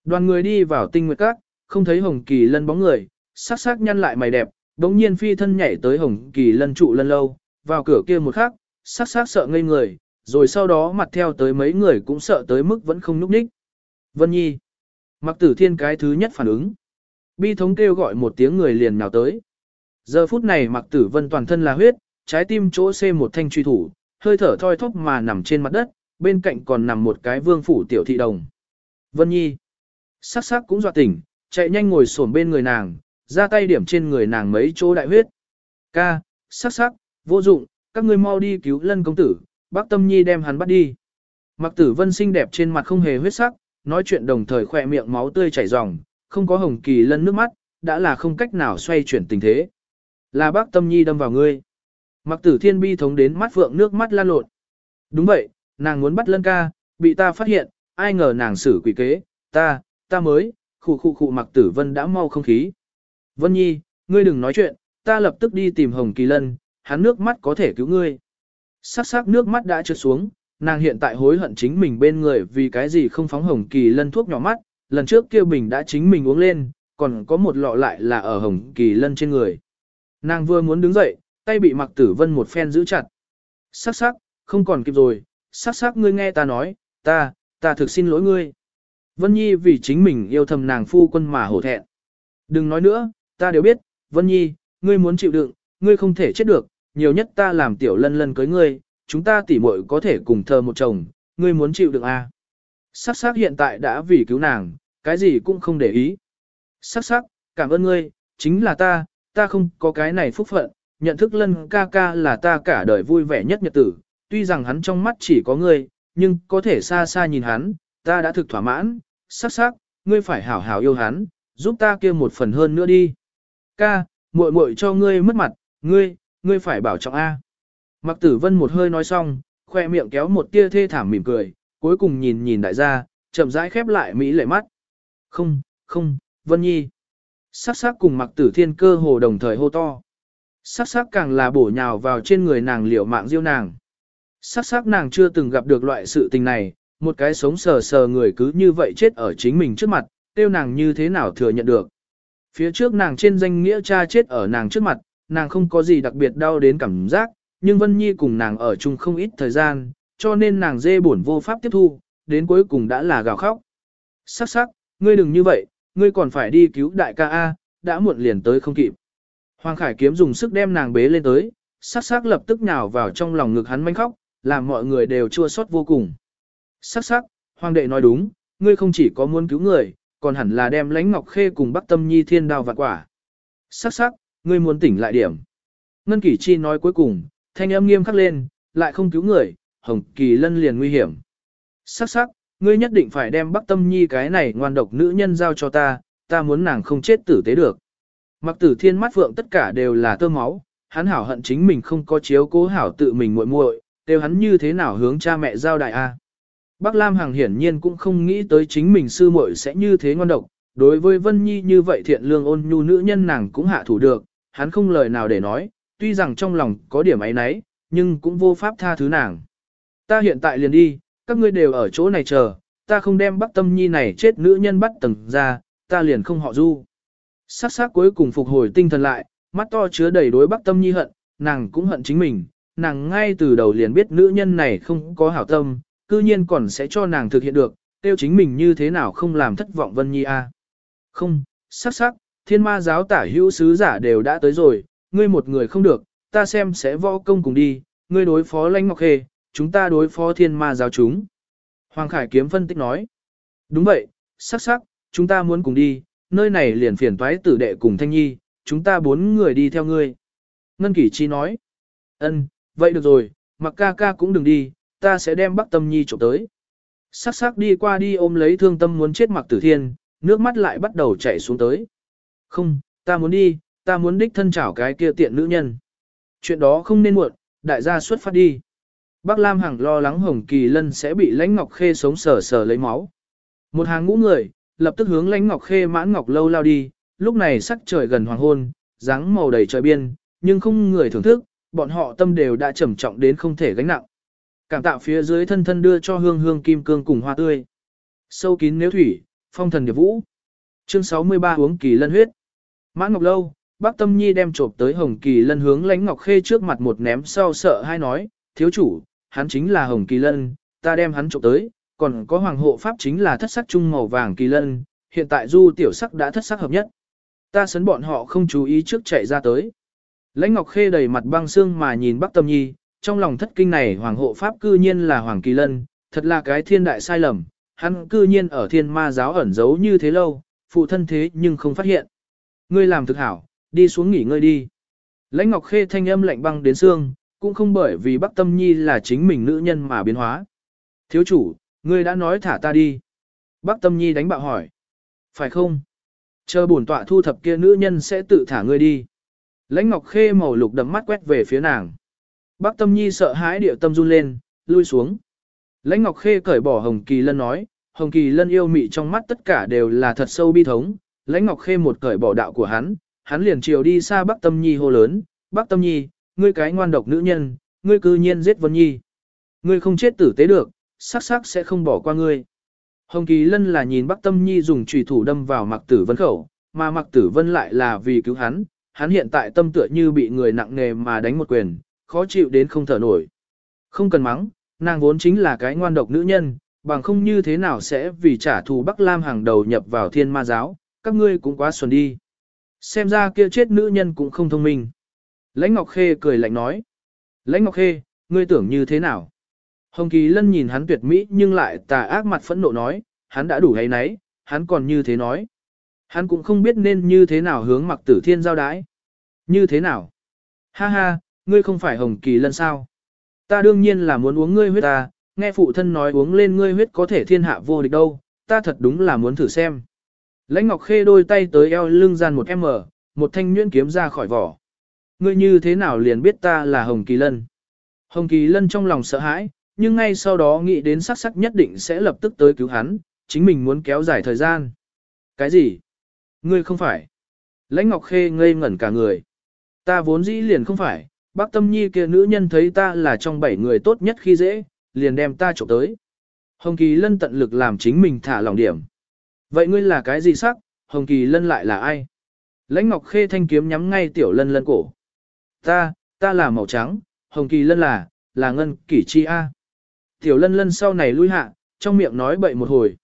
Đoàn người đi vào tinh nguyệt các, không thấy hồng kỳ lân bóng người, sắc sắc nhăn lại mày đẹp, đống nhiên phi thân nhảy tới hồng kỳ lân trụ lân lâu, vào cửa kia một khắc, sắc sắc sợ ngây người, rồi sau đó mặt theo tới mấy người cũng sợ tới mức vẫn không núp ních. Vân Nhi. Mặc tử thiên cái thứ nhất phản ứng. Bi thống kêu gọi một tiếng người liền nào tới. Giờ phút này mặc tử vân toàn thân là huyết, trái tim chỗ xê một thanh truy thủ, hơi thở thoi thóp mà nằm trên mặt đất, bên cạnh còn nằm một cái vương phủ tiểu thị đồng. Vân Nhi. Sắc sắc cũng dọa tỉnh, chạy nhanh ngồi xổm bên người nàng, ra tay điểm trên người nàng mấy chỗ đại huyết. Ca, sắc sắc, vô dụng, các ngươi mau đi cứu lân công tử, bác tâm nhi đem hắn bắt đi. Mặc tử vân xinh đẹp trên mặt không hề huyết sắc, nói chuyện đồng thời khỏe miệng máu tươi chảy ròng, không có hồng kỳ lân nước mắt, đã là không cách nào xoay chuyển tình thế. Là bác tâm nhi đâm vào ngươi. Mặc tử thiên bi thống đến mắt phượng nước mắt lan lộn. Đúng vậy, nàng muốn bắt lân ca, bị ta phát hiện, ai ngờ nàng xử quỷ kế, ta, ta mới, khụ khụ khụ mặc tử vân đã mau không khí. Vân nhi, ngươi đừng nói chuyện, ta lập tức đi tìm hồng kỳ lân, hắn nước mắt có thể cứu ngươi. Sắc sắc nước mắt đã trượt xuống, nàng hiện tại hối hận chính mình bên người vì cái gì không phóng hồng kỳ lân thuốc nhỏ mắt, lần trước kia bình đã chính mình uống lên, còn có một lọ lại là ở hồng kỳ lân trên người. Nàng vừa muốn đứng dậy, tay bị mặc tử vân một phen giữ chặt. Sắc sắc, không còn kịp rồi, sắc sắc ngươi nghe ta nói, ta, ta thực xin lỗi ngươi. Vân Nhi vì chính mình yêu thầm nàng phu quân mà hổ thẹn. Đừng nói nữa, ta đều biết, Vân Nhi, ngươi muốn chịu đựng, ngươi không thể chết được, nhiều nhất ta làm tiểu lân lân cưới ngươi, chúng ta tỉ muội có thể cùng thờ một chồng, ngươi muốn chịu được à. Sắc sắc hiện tại đã vì cứu nàng, cái gì cũng không để ý. Sắc sắc, cảm ơn ngươi, chính là ta, ta không có cái này phúc phận, nhận thức lân ca ca là ta cả đời vui vẻ nhất nhật tử, tuy rằng hắn trong mắt chỉ có ngươi, nhưng có thể xa xa nhìn hắn, ta đã thực thỏa mãn, sắc sắc, ngươi phải hảo hảo yêu hắn, giúp ta kia một phần hơn nữa đi. Ca, muội muội cho ngươi mất mặt, ngươi, ngươi phải bảo trọng A. Mặc tử vân một hơi nói xong, khoe miệng kéo một tia thê thảm mỉm cười, cuối cùng nhìn nhìn đại gia, chậm rãi khép lại mỹ lệ mắt. Không, không, Vân Nhi. Sắc sắc cùng mặc tử thiên cơ hồ đồng thời hô to. Sắc sắc càng là bổ nhào vào trên người nàng liều mạng diêu nàng. Sắc sắc nàng chưa từng gặp được loại sự tình này, một cái sống sờ sờ người cứ như vậy chết ở chính mình trước mặt, tiêu nàng như thế nào thừa nhận được. Phía trước nàng trên danh nghĩa cha chết ở nàng trước mặt, nàng không có gì đặc biệt đau đến cảm giác, nhưng Vân Nhi cùng nàng ở chung không ít thời gian, cho nên nàng dê buồn vô pháp tiếp thu, đến cuối cùng đã là gào khóc. Sắc sắc, ngươi đừng như vậy, ngươi còn phải đi cứu đại ca A, đã muộn liền tới không kịp. Hoàng Khải Kiếm dùng sức đem nàng bế lên tới, sắc sắc lập tức nhào vào trong lòng ngực hắn manh khóc, làm mọi người đều chua xót vô cùng. Sắc sắc, Hoàng đệ nói đúng, ngươi không chỉ có muốn cứu người, còn hẳn là đem lãnh ngọc khê cùng bắc tâm nhi thiên đao vạn quả. Sắc sắc, ngươi muốn tỉnh lại điểm. Ngân Kỷ Chi nói cuối cùng, thanh âm nghiêm khắc lên, lại không cứu người, Hồng Kỳ Lân liền nguy hiểm. Sắc sắc, ngươi nhất định phải đem Bắc Tâm Nhi cái này ngoan độc nữ nhân giao cho ta, ta muốn nàng không chết tử tế được. Mặc tử thiên mắt phượng tất cả đều là tơ máu, hắn hảo hận chính mình không có chiếu cố hảo tự mình muội muội, đều hắn như thế nào hướng cha mẹ giao đại a. Bắc Lam Hằng hiển nhiên cũng không nghĩ tới chính mình sư muội sẽ như thế ngoan độc, đối với Vân Nhi như vậy thiện lương ôn nhu nữ nhân nàng cũng hạ thủ được, hắn không lời nào để nói, tuy rằng trong lòng có điểm ấy nấy, nhưng cũng vô pháp tha thứ nàng. Ta hiện tại liền đi, các ngươi đều ở chỗ này chờ, ta không đem bắt Tâm Nhi này chết nữ nhân bắt tầng ra, ta liền không họ du. Sắc sắc cuối cùng phục hồi tinh thần lại, mắt to chứa đầy đối Bắc Tâm Nhi hận, nàng cũng hận chính mình, nàng ngay từ đầu liền biết nữ nhân này không có hảo tâm, cư nhiên còn sẽ cho nàng thực hiện được, tiêu chính mình như thế nào không làm thất vọng Vân Nhi a. Không, sắc sắc, thiên ma giáo tả hữu sứ giả đều đã tới rồi, ngươi một người không được, ta xem sẽ võ công cùng đi, ngươi đối phó lãnh ngọc khê, chúng ta đối phó thiên ma giáo chúng. Hoàng Khải Kiếm phân tích nói. Đúng vậy, sắc sắc, chúng ta muốn cùng đi, nơi này liền phiền toái tử đệ cùng Thanh Nhi, chúng ta bốn người đi theo ngươi. Ngân Kỷ Chi nói. Ân, vậy được rồi, mặc ca ca cũng đừng đi, ta sẽ đem Bắc Tâm Nhi trộm tới. Sắc sắc đi qua đi ôm lấy thương tâm muốn chết mặc tử thiên, nước mắt lại bắt đầu chảy xuống tới. Không, ta muốn đi, ta muốn đích thân chảo cái kia tiện nữ nhân. Chuyện đó không nên muộn, đại gia xuất phát đi. Bác Lam Hằng lo lắng Hồng Kỳ Lân sẽ bị lãnh ngọc khê sống sờ sờ lấy máu. Một hàng ngũ người, lập tức hướng lãnh ngọc khê mãn ngọc lâu lao đi, lúc này sắc trời gần hoàng hôn, dáng màu đầy trời biên, nhưng không người thưởng thức, bọn họ tâm đều đã trầm trọng đến không thể gánh nặng. Cảm tạo phía dưới thân thân đưa cho hương hương kim cương cùng hoa tươi. Sâu kín nếu thủy, phong thần điệp vũ. Chương 63 uống kỳ lân huyết. Mã ngọc lâu, bác tâm nhi đem trộm tới hồng kỳ lân hướng lãnh ngọc khê trước mặt một ném sau sợ hai nói, thiếu chủ, hắn chính là hồng kỳ lân, ta đem hắn trộm tới, còn có hoàng hộ pháp chính là thất sắc trung màu vàng kỳ lân, hiện tại du tiểu sắc đã thất sắc hợp nhất. Ta sấn bọn họ không chú ý trước chạy ra tới. Lãnh Ngọc Khê đầy mặt băng xương mà nhìn Bắc Tâm Nhi, trong lòng thất kinh này hoàng hộ pháp cư nhiên là Hoàng Kỳ Lân, thật là cái thiên đại sai lầm, hắn cư nhiên ở thiên ma giáo ẩn giấu như thế lâu, phụ thân thế nhưng không phát hiện. Ngươi làm thực hảo, đi xuống nghỉ ngơi đi. Lãnh Ngọc Khê thanh âm lạnh băng đến xương, cũng không bởi vì Bắc Tâm Nhi là chính mình nữ nhân mà biến hóa. Thiếu chủ, ngươi đã nói thả ta đi. Bắc Tâm Nhi đánh bạo hỏi. Phải không? Chờ bổn tọa thu thập kia nữ nhân sẽ tự thả ngươi đi. Lãnh Ngọc Khê màu lục đậm mắt quét về phía nàng. Bắc Tâm Nhi sợ hãi điệu tâm run lên, lui xuống. Lãnh Ngọc Khê cởi bỏ Hồng Kỳ Lân nói, Hồng Kỳ Lân yêu mị trong mắt tất cả đều là thật sâu bi thống. Lãnh Ngọc Khê một cởi bỏ đạo của hắn, hắn liền chiều đi xa Bắc Tâm Nhi hô lớn, Bắc Tâm Nhi, ngươi cái ngoan độc nữ nhân, ngươi cư nhiên giết Vân Nhi. Ngươi không chết tử tế được, sắc sắc sẽ không bỏ qua ngươi. Hồng Kỳ Lân là nhìn Bắc Tâm Nhi dùng chùy thủ đâm vào mặc Tử Vân khẩu, mà mặc Tử Vân lại là vì cứu hắn, hắn hiện tại tâm tựa như bị người nặng nề mà đánh một quyền, khó chịu đến không thở nổi. Không cần mắng, nàng vốn chính là cái ngoan độc nữ nhân, bằng không như thế nào sẽ vì trả thù Bắc Lam hàng đầu nhập vào thiên ma giáo, các ngươi cũng quá xuẩn đi. Xem ra kia chết nữ nhân cũng không thông minh. Lãnh Ngọc Khê cười lạnh nói. Lãnh Ngọc Khê, ngươi tưởng như thế nào? Hồng Kỳ Lân nhìn hắn tuyệt mỹ nhưng lại tà ác mặt phẫn nộ nói, hắn đã đủ hay nấy, hắn còn như thế nói. Hắn cũng không biết nên như thế nào hướng mặc tử thiên giao đái. Như thế nào? Ha ha, ngươi không phải Hồng Kỳ Lân sao? Ta đương nhiên là muốn uống ngươi huyết ta, nghe phụ thân nói uống lên ngươi huyết có thể thiên hạ vô địch đâu, ta thật đúng là muốn thử xem. Lãnh Ngọc Khê đôi tay tới eo lưng gian một em mở, một thanh nhuyễn kiếm ra khỏi vỏ. Ngươi như thế nào liền biết ta là Hồng Kỳ Lân? Hồng Kỳ Lân trong lòng sợ hãi, nhưng ngay sau đó nghĩ đến sắc sắc nhất định sẽ lập tức tới cứu hắn, chính mình muốn kéo dài thời gian. Cái gì? Ngươi không phải. Lãnh Ngọc Khê ngây ngẩn cả người. Ta vốn dĩ liền không phải, bác tâm nhi kia nữ nhân thấy ta là trong bảy người tốt nhất khi dễ, liền đem ta trộm tới. Hồng Kỳ Lân tận lực làm chính mình thả lòng điểm. Vậy ngươi là cái gì sắc, Hồng Kỳ Lân lại là ai? Lãnh Ngọc Khê thanh kiếm nhắm ngay tiểu lân lân cổ. Ta, ta là màu trắng, Hồng Kỳ Lân là, là ngân kỷ chi A. Tiểu lân lân sau này lui hạ, trong miệng nói bậy một hồi.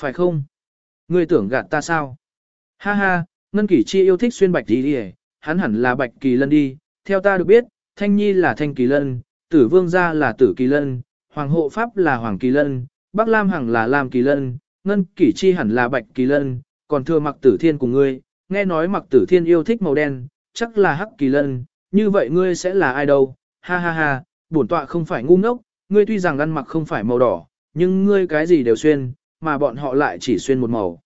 Phải không? Ngươi tưởng gạt ta sao? Ha ha, ngân kỷ chi yêu thích xuyên bạch đi đi hắn hẳn là bạch kỳ lân đi. Theo ta được biết, thanh nhi là thanh kỳ lân, tử vương gia là tử kỳ lân, hoàng hộ pháp là hoàng kỳ lân, bắc lam hằng là lam kỳ lân, ngân kỷ chi hẳn là bạch kỳ lân, còn thừa mặc tử thiên cùng ngươi, nghe nói mặc tử thiên yêu thích màu đen, chắc là hắc kỳ lân, như vậy ngươi sẽ là ai đâu, ha ha ha, bổn tọa không phải ngu ngốc, ngươi tuy rằng ăn mặc không phải màu đỏ, nhưng ngươi cái gì đều xuyên, mà bọn họ lại chỉ xuyên một màu.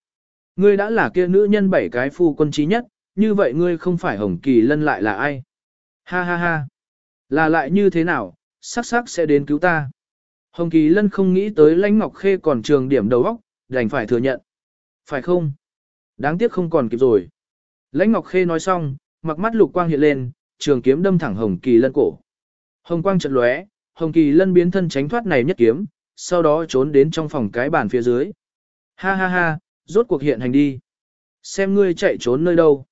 Ngươi đã là kia nữ nhân bảy cái phu quân trí nhất, như vậy ngươi không phải hồng kỳ lân lại là ai? Ha ha ha, là lại như thế nào, sắc sắc sẽ đến cứu ta. Hồng kỳ lân không nghĩ tới lãnh ngọc khê còn trường điểm đầu óc, đành phải thừa nhận. Phải không? Đáng tiếc không còn kịp rồi. Lãnh ngọc khê nói xong, mặc mắt lục quang hiện lên, trường kiếm đâm thẳng hồng kỳ lân cổ. Hồng quang chợt lóe, Hồng Kỳ Lân biến thân tránh thoát này nhất kiếm, sau đó trốn đến trong phòng cái bàn phía dưới. Ha ha ha, rốt cuộc hiện hành đi. Xem ngươi chạy trốn nơi đâu.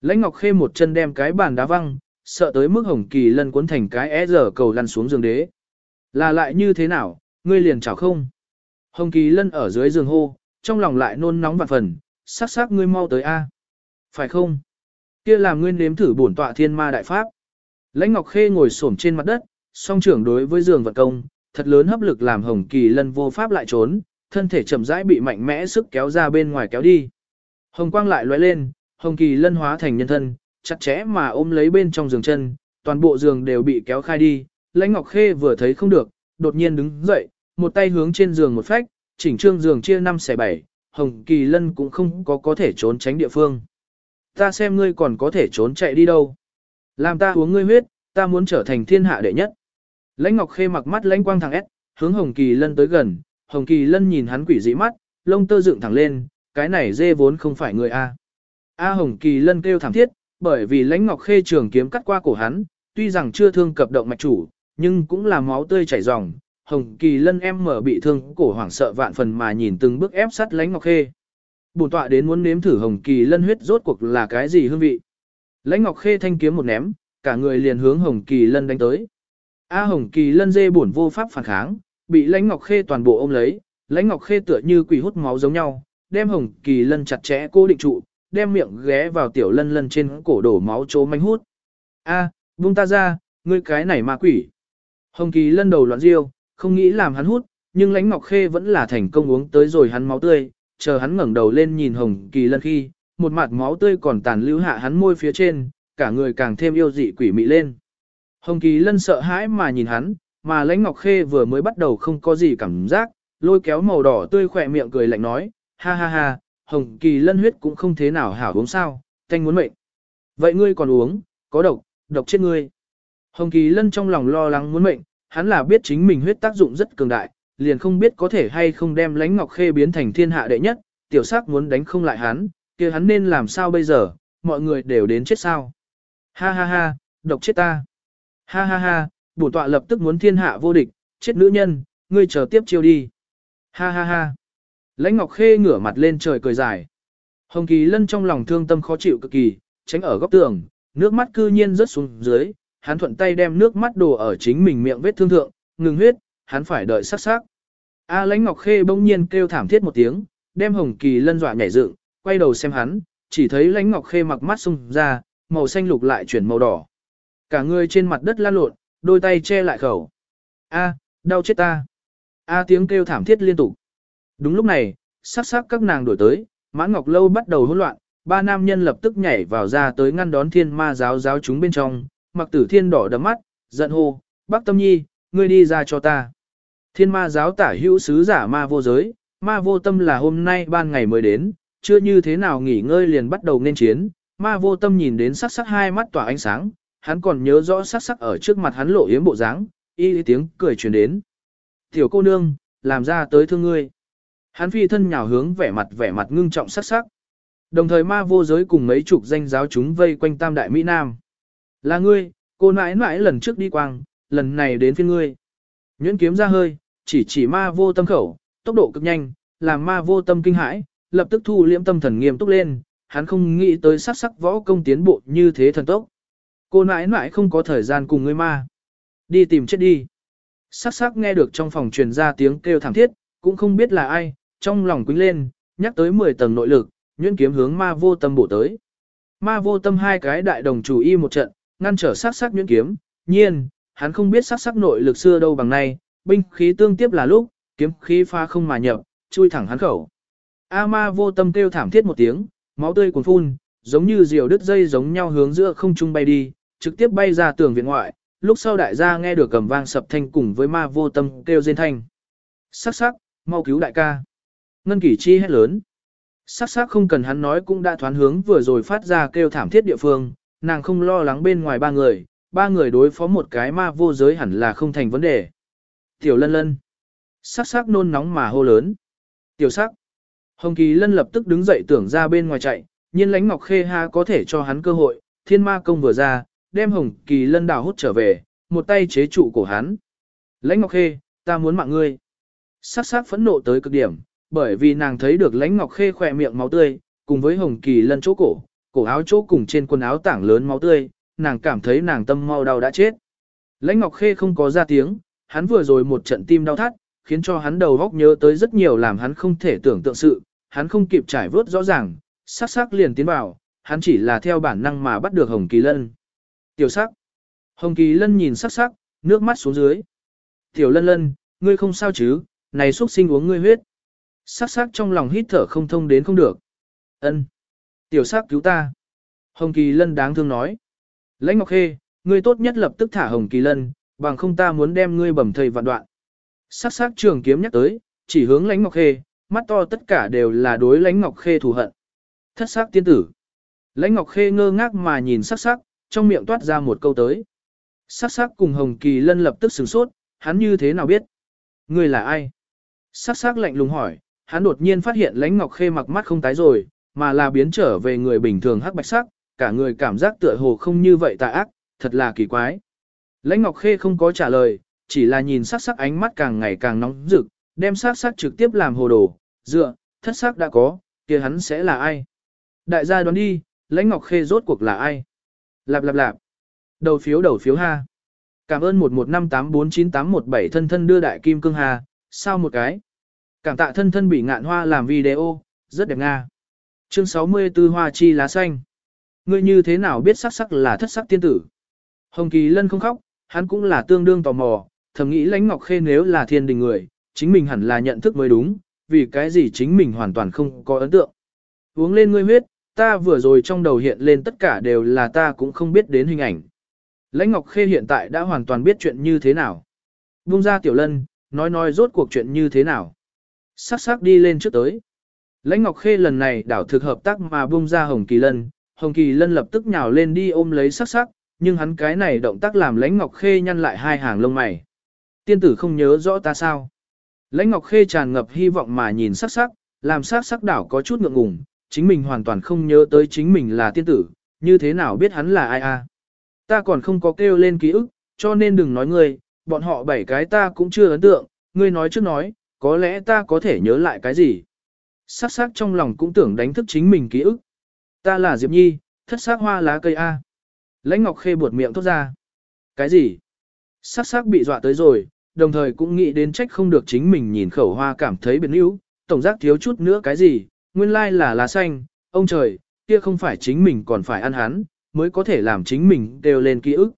Lãnh Ngọc Khê một chân đem cái bàn đá văng, sợ tới mức Hồng Kỳ Lân cuốn thành cái e é giờ cầu lăn xuống giường đế. Là lại như thế nào, ngươi liền chảo không? Hồng Kỳ Lân ở dưới giường hô, trong lòng lại nôn nóng vạn phần, sắc sắc ngươi mau tới a. Phải không? Kia làm ngươi nếm thử bổn tọa thiên ma đại pháp. Lãnh Ngọc Khê ngồi xổm trên mặt đất, song trưởng đối với giường vận công, thật lớn hấp lực làm Hồng Kỳ Lân vô pháp lại trốn, thân thể chậm rãi bị mạnh mẽ sức kéo ra bên ngoài kéo đi. Hồng quang lại lóe lên, Hồng Kỳ Lân hóa thành nhân thân, chặt chẽ mà ôm lấy bên trong giường chân, toàn bộ giường đều bị kéo khai đi. Lãnh Ngọc Khê vừa thấy không được, đột nhiên đứng dậy, một tay hướng trên giường một phách, chỉnh trương giường chia năm xẻ bảy, Hồng Kỳ Lân cũng không có có thể trốn tránh địa phương. Ta xem ngươi còn có thể trốn chạy đi đâu. Làm ta uống ngươi huyết, ta muốn trở thành thiên hạ đệ nhất. Lãnh Ngọc Khê mặc mắt lãnh quang thẳng ép, hướng Hồng Kỳ Lân tới gần, Hồng Kỳ Lân nhìn hắn quỷ dị mắt, lông tơ dựng thẳng lên, cái này dê vốn không phải người A. A Hồng Kỳ Lân kêu thảm thiết, bởi vì lãnh Ngọc Khê trường kiếm cắt qua cổ hắn, tuy rằng chưa thương cập động mạch chủ, nhưng cũng là máu tươi chảy ròng. Hồng Kỳ Lân em mở bị thương cổ hoảng sợ vạn phần mà nhìn từng bước ép sát lãnh Ngọc Khê. Bổn tọa đến muốn nếm thử Hồng Kỳ Lân huyết rốt cuộc là cái gì hương vị. Lãnh Ngọc Khê thanh kiếm một ném, cả người liền hướng Hồng Kỳ Lân đánh tới. A Hồng Kỳ lân dê bổn vô pháp phản kháng, bị Lãnh Ngọc Khê toàn bộ ôm lấy, Lãnh Ngọc Khê tựa như quỷ hút máu giống nhau, đem Hồng Kỳ lân chặt chẽ cố định trụ, đem miệng ghé vào tiểu lân lân trên cổ đổ máu chố manh hút. A, buông ta ra, ngươi cái này ma quỷ. Hồng Kỳ lân đầu loạn diêu không nghĩ làm hắn hút, nhưng Lãnh Ngọc Khê vẫn là thành công uống tới rồi hắn máu tươi, chờ hắn ngẩng đầu lên nhìn Hồng Kỳ lân khi, một mặt máu tươi còn tàn lưu hạ hắn môi phía trên, cả người càng thêm yêu dị quỷ mị lên. Hồng Kỳ Lân sợ hãi mà nhìn hắn, mà Lãnh Ngọc Khê vừa mới bắt đầu không có gì cảm giác, lôi kéo màu đỏ tươi khỏe miệng cười lạnh nói, ha ha ha, Hồng Kỳ Lân huyết cũng không thế nào hảo uống sao, thanh muốn mệnh. Vậy ngươi còn uống, có độc, độc chết ngươi. Hồng Kỳ Lân trong lòng lo lắng muốn mệnh, hắn là biết chính mình huyết tác dụng rất cường đại, liền không biết có thể hay không đem Lãnh Ngọc Khê biến thành thiên hạ đệ nhất, tiểu sắc muốn đánh không lại hắn, kia hắn nên làm sao bây giờ, mọi người đều đến chết sao. Ha ha ha, độc chết ta. Ha ha ha, bổn tọa lập tức muốn thiên hạ vô địch, chết nữ nhân, ngươi chờ tiếp chiêu đi. Ha ha ha. Lãnh Ngọc Khê ngửa mặt lên trời cười dài. Hồng Kỳ Lân trong lòng thương tâm khó chịu cực kỳ, tránh ở góc tường, nước mắt cư nhiên rớt xuống dưới, hắn thuận tay đem nước mắt đổ ở chính mình miệng vết thương thượng, ngừng huyết, hắn phải đợi sắc sắc. A Lãnh Ngọc Khê bỗng nhiên kêu thảm thiết một tiếng, đem Hồng Kỳ Lân dọa nhảy dựng, quay đầu xem hắn, chỉ thấy Lãnh Ngọc Khê mặc mắt sung ra, màu xanh lục lại chuyển màu đỏ. Cả người trên mặt đất lăn lộn, đôi tay che lại khẩu. A, đau chết ta. A tiếng kêu thảm thiết liên tục. Đúng lúc này, sắc sắc các nàng đổi tới, mãn ngọc lâu bắt đầu hỗn loạn, ba nam nhân lập tức nhảy vào ra tới ngăn đón thiên ma giáo giáo chúng bên trong, mặc tử thiên đỏ đấm mắt, giận hô, bác tâm nhi, ngươi đi ra cho ta. Thiên ma giáo tả hữu sứ giả ma vô giới, ma vô tâm là hôm nay ban ngày mới đến, chưa như thế nào nghỉ ngơi liền bắt đầu nên chiến, ma vô tâm nhìn đến sắc sắc hai mắt tỏa ánh sáng, hắn còn nhớ rõ sắc sắc ở trước mặt hắn lộ yếm bộ dáng, y tiếng cười truyền đến. Tiểu cô nương, làm ra tới thương ngươi. Hắn phi thân nhào hướng vẻ mặt vẻ mặt ngưng trọng sắc sắc. Đồng thời ma vô giới cùng mấy chục danh giáo chúng vây quanh tam đại Mỹ Nam. Là ngươi, cô nãi nãi lần trước đi quang, lần này đến phiên ngươi. Nhuyễn kiếm ra hơi, chỉ chỉ ma vô tâm khẩu, tốc độ cực nhanh, làm ma vô tâm kinh hãi, lập tức thu liễm tâm thần nghiêm túc lên, hắn không nghĩ tới sắc sắc võ công tiến bộ như thế thần tốc. Cô nãi nãi không có thời gian cùng ngươi ma. Đi tìm chết đi. Sắc sắc nghe được trong phòng truyền ra tiếng kêu thảm thiết, cũng không biết là ai, trong lòng quýnh lên, nhắc tới 10 tầng nội lực, nhuyễn kiếm hướng ma vô tâm bổ tới. Ma vô tâm hai cái đại đồng chủ y một trận, ngăn trở sắc sắc nhuyễn kiếm, nhiên, hắn không biết sắc sắc nội lực xưa đâu bằng nay, binh khí tương tiếp là lúc, kiếm khí pha không mà nhập, chui thẳng hắn khẩu. A ma vô tâm kêu thảm thiết một tiếng, máu tươi cuồn phun, giống như diều đứt dây giống nhau hướng giữa không trung bay đi, trực tiếp bay ra tường viện ngoại, lúc sau đại gia nghe được cầm vang sập thanh cùng với ma vô tâm kêu rên thanh. Sắc sắc, mau cứu đại ca. Ngân kỷ chi hét lớn. Sắc sắc không cần hắn nói cũng đã thoán hướng vừa rồi phát ra kêu thảm thiết địa phương, nàng không lo lắng bên ngoài ba người, ba người đối phó một cái ma vô giới hẳn là không thành vấn đề. Tiểu lân lân. Sắc sắc nôn nóng mà hô lớn. Tiểu sắc. Hồng Kỳ Lân lập tức đứng dậy tưởng ra bên ngoài chạy, nhiên lánh Ngọc Khê ha có thể cho hắn cơ hội, thiên ma công vừa ra, đem Hồng Kỳ Lân đào hút trở về, một tay chế trụ cổ hắn. Lãnh Ngọc Khê, ta muốn mạng ngươi. Sắc sắc phẫn nộ tới cực điểm, bởi vì nàng thấy được lãnh Ngọc Khê khỏe miệng máu tươi, cùng với Hồng Kỳ Lân chỗ cổ, cổ áo chỗ cùng trên quần áo tảng lớn máu tươi, nàng cảm thấy nàng tâm mau đau đã chết. Lãnh Ngọc Khê không có ra tiếng, hắn vừa rồi một trận tim đau thắt, khiến cho hắn đầu góc nhớ tới rất nhiều làm hắn không thể tưởng tượng sự, hắn không kịp trải vớt rõ ràng, sắc sắc liền tiến vào, hắn chỉ là theo bản năng mà bắt được Hồng Kỳ Lân. Tiểu sắc. Hồng Kỳ Lân nhìn sắc sắc, nước mắt xuống dưới. Tiểu Lân Lân, ngươi không sao chứ, này xuất sinh uống ngươi huyết. Sắc sắc trong lòng hít thở không thông đến không được. Ân, Tiểu sắc cứu ta. Hồng Kỳ Lân đáng thương nói. Lãnh Ngọc Khê, ngươi tốt nhất lập tức thả Hồng Kỳ Lân, bằng không ta muốn đem ngươi bầm thầy vạn đoạn. Sắc sắc trường kiếm nhắc tới, chỉ hướng Lãnh Ngọc Khê, mắt to tất cả đều là đối Lãnh Ngọc Khê thù hận. Thất sắc tiên tử. Lãnh Ngọc Khê ngơ ngác mà nhìn sắc sắc, trong miệng toát ra một câu tới. Sắc sắc cùng Hồng Kỳ Lân lập tức sửng sốt, hắn như thế nào biết? Ngươi là ai? Sắc sắc lạnh lùng hỏi, hắn đột nhiên phát hiện Lãnh Ngọc Khê mặc mắt không tái rồi, mà là biến trở về người bình thường hắc bạch sắc, cả người cảm giác tựa hồ không như vậy tà ác, thật là kỳ quái. Lãnh Ngọc Khê không có trả lời, chỉ là nhìn sắc sắc ánh mắt càng ngày càng nóng rực, đem sắc sắc trực tiếp làm hồ đồ, dựa, thất sắc đã có, kia hắn sẽ là ai? Đại gia đoán đi, Lãnh Ngọc Khê rốt cuộc là ai? Lạp lạp lạp. Đầu phiếu đầu phiếu ha. Cảm ơn 1158498117 thân thân đưa đại kim cương hà, sao một cái. Cảm tạ thân thân bị ngạn hoa làm video, rất đẹp nga. Chương 64 Hoa chi lá xanh. Ngươi như thế nào biết sắc sắc là thất sắc tiên tử? Hồng Kỳ Lân không khóc, hắn cũng là tương đương tò mò, thầm nghĩ lãnh ngọc khê nếu là thiên đình người, chính mình hẳn là nhận thức mới đúng, vì cái gì chính mình hoàn toàn không có ấn tượng. Uống lên ngươi huyết, ta vừa rồi trong đầu hiện lên tất cả đều là ta cũng không biết đến hình ảnh. Lãnh Ngọc Khê hiện tại đã hoàn toàn biết chuyện như thế nào. Bung ra tiểu lân, nói nói rốt cuộc chuyện như thế nào. Sắc sắc đi lên trước tới. Lãnh Ngọc Khê lần này đảo thực hợp tác mà bung ra Hồng Kỳ Lân. Hồng Kỳ Lân lập tức nhào lên đi ôm lấy sắc sắc, nhưng hắn cái này động tác làm Lãnh Ngọc Khê nhăn lại hai hàng lông mày. Tiên tử không nhớ rõ ta sao. Lãnh Ngọc Khê tràn ngập hy vọng mà nhìn sắc sắc, làm sắc sắc đảo có chút ngượng ngùng, chính mình hoàn toàn không nhớ tới chính mình là tiên tử, như thế nào biết hắn là ai a? Ta còn không có kêu lên ký ức, cho nên đừng nói ngươi, bọn họ bảy cái ta cũng chưa ấn tượng, ngươi nói trước nói, có lẽ ta có thể nhớ lại cái gì sắc sắc trong lòng cũng tưởng đánh thức chính mình ký ức. Ta là Diệp Nhi, thất sắc hoa lá cây A. Lãnh Ngọc Khê buột miệng thốt ra. Cái gì? Sắc sắc bị dọa tới rồi, đồng thời cũng nghĩ đến trách không được chính mình nhìn khẩu hoa cảm thấy biến yếu, tổng giác thiếu chút nữa cái gì, nguyên lai là lá xanh, ông trời, kia không phải chính mình còn phải ăn hắn, mới có thể làm chính mình đều lên ký ức.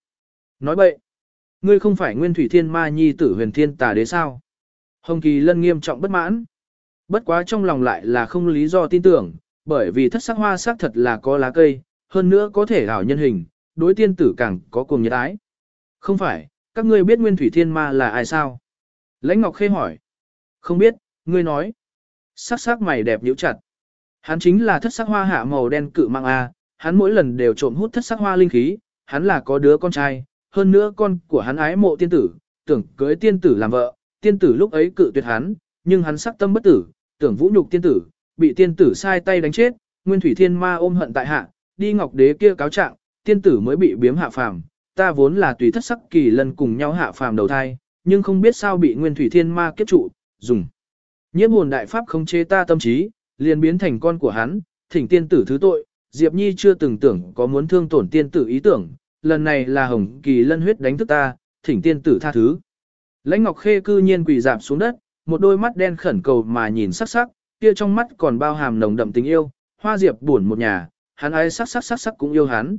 Nói bậy, ngươi không phải nguyên thủy thiên ma nhi tử huyền thiên tà đế sao? Hồng Kỳ Lân nghiêm trọng bất mãn. Bất quá trong lòng lại là không lý do tin tưởng, bởi vì thất sắc hoa sắc thật là có lá cây, hơn nữa có thể ảo nhân hình, đối tiên tử càng có cùng nhiệt ái. Không phải, các ngươi biết nguyên thủy thiên ma là ai sao? Lãnh Ngọc Khê hỏi. Không biết, ngươi nói. Sắc sắc mày đẹp nhíu chặt. Hắn chính là thất sắc hoa hạ màu đen cự mạng A, hắn mỗi lần đều trộm hút thất sắc hoa linh khí, hắn là có đứa con trai, hơn nữa con của hắn ái mộ tiên tử, tưởng cưới tiên tử làm vợ, tiên tử lúc ấy cự tuyệt hắn, nhưng hắn sắc tâm bất tử, tưởng vũ nhục tiên tử, bị tiên tử sai tay đánh chết, nguyên thủy thiên ma ôm hận tại hạ, đi ngọc đế kia cáo trạng, tiên tử mới bị biếm hạ phàm, ta vốn là tùy thất sắc kỳ lần cùng nhau hạ phàm đầu thai, nhưng không biết sao bị nguyên thủy thiên ma kiếp trụ, dùng. Nhiễm hồn đại pháp không chế ta tâm trí, liền biến thành con của hắn, thỉnh tiên tử thứ tội, Diệp Nhi chưa từng tưởng có muốn thương tổn tiên tử ý tưởng, lần này là hồng kỳ lân huyết đánh thức ta, thỉnh tiên tử tha thứ. Lãnh Ngọc Khê cư nhiên quỳ dạp xuống đất, một đôi mắt đen khẩn cầu mà nhìn sắc sắc, kia trong mắt còn bao hàm nồng đậm tình yêu, hoa diệp buồn một nhà, hắn ai sắc sắc sắc sắc cũng yêu hắn.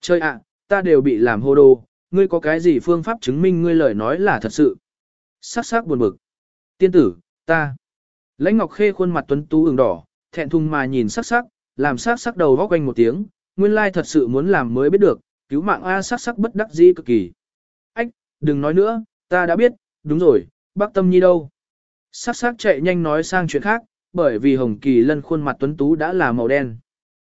Chơi ạ, ta đều bị làm hô đồ, ngươi có cái gì phương pháp chứng minh ngươi lời nói là thật sự. Sắc sắc buồn bực. Tiên tử, ta. Lãnh Ngọc Khê khuôn mặt tuấn tú ửng đỏ, thẹn thùng mà nhìn sắc sắc, làm sắc sắc đầu góc quanh một tiếng, nguyên lai thật sự muốn làm mới biết được, cứu mạng A sắc sắc bất đắc dĩ cực kỳ. Ách, đừng nói nữa, ta đã biết, đúng rồi, bác tâm nhi đâu. Sắc sắc chạy nhanh nói sang chuyện khác, bởi vì Hồng Kỳ Lân khuôn mặt tuấn tú đã là màu đen.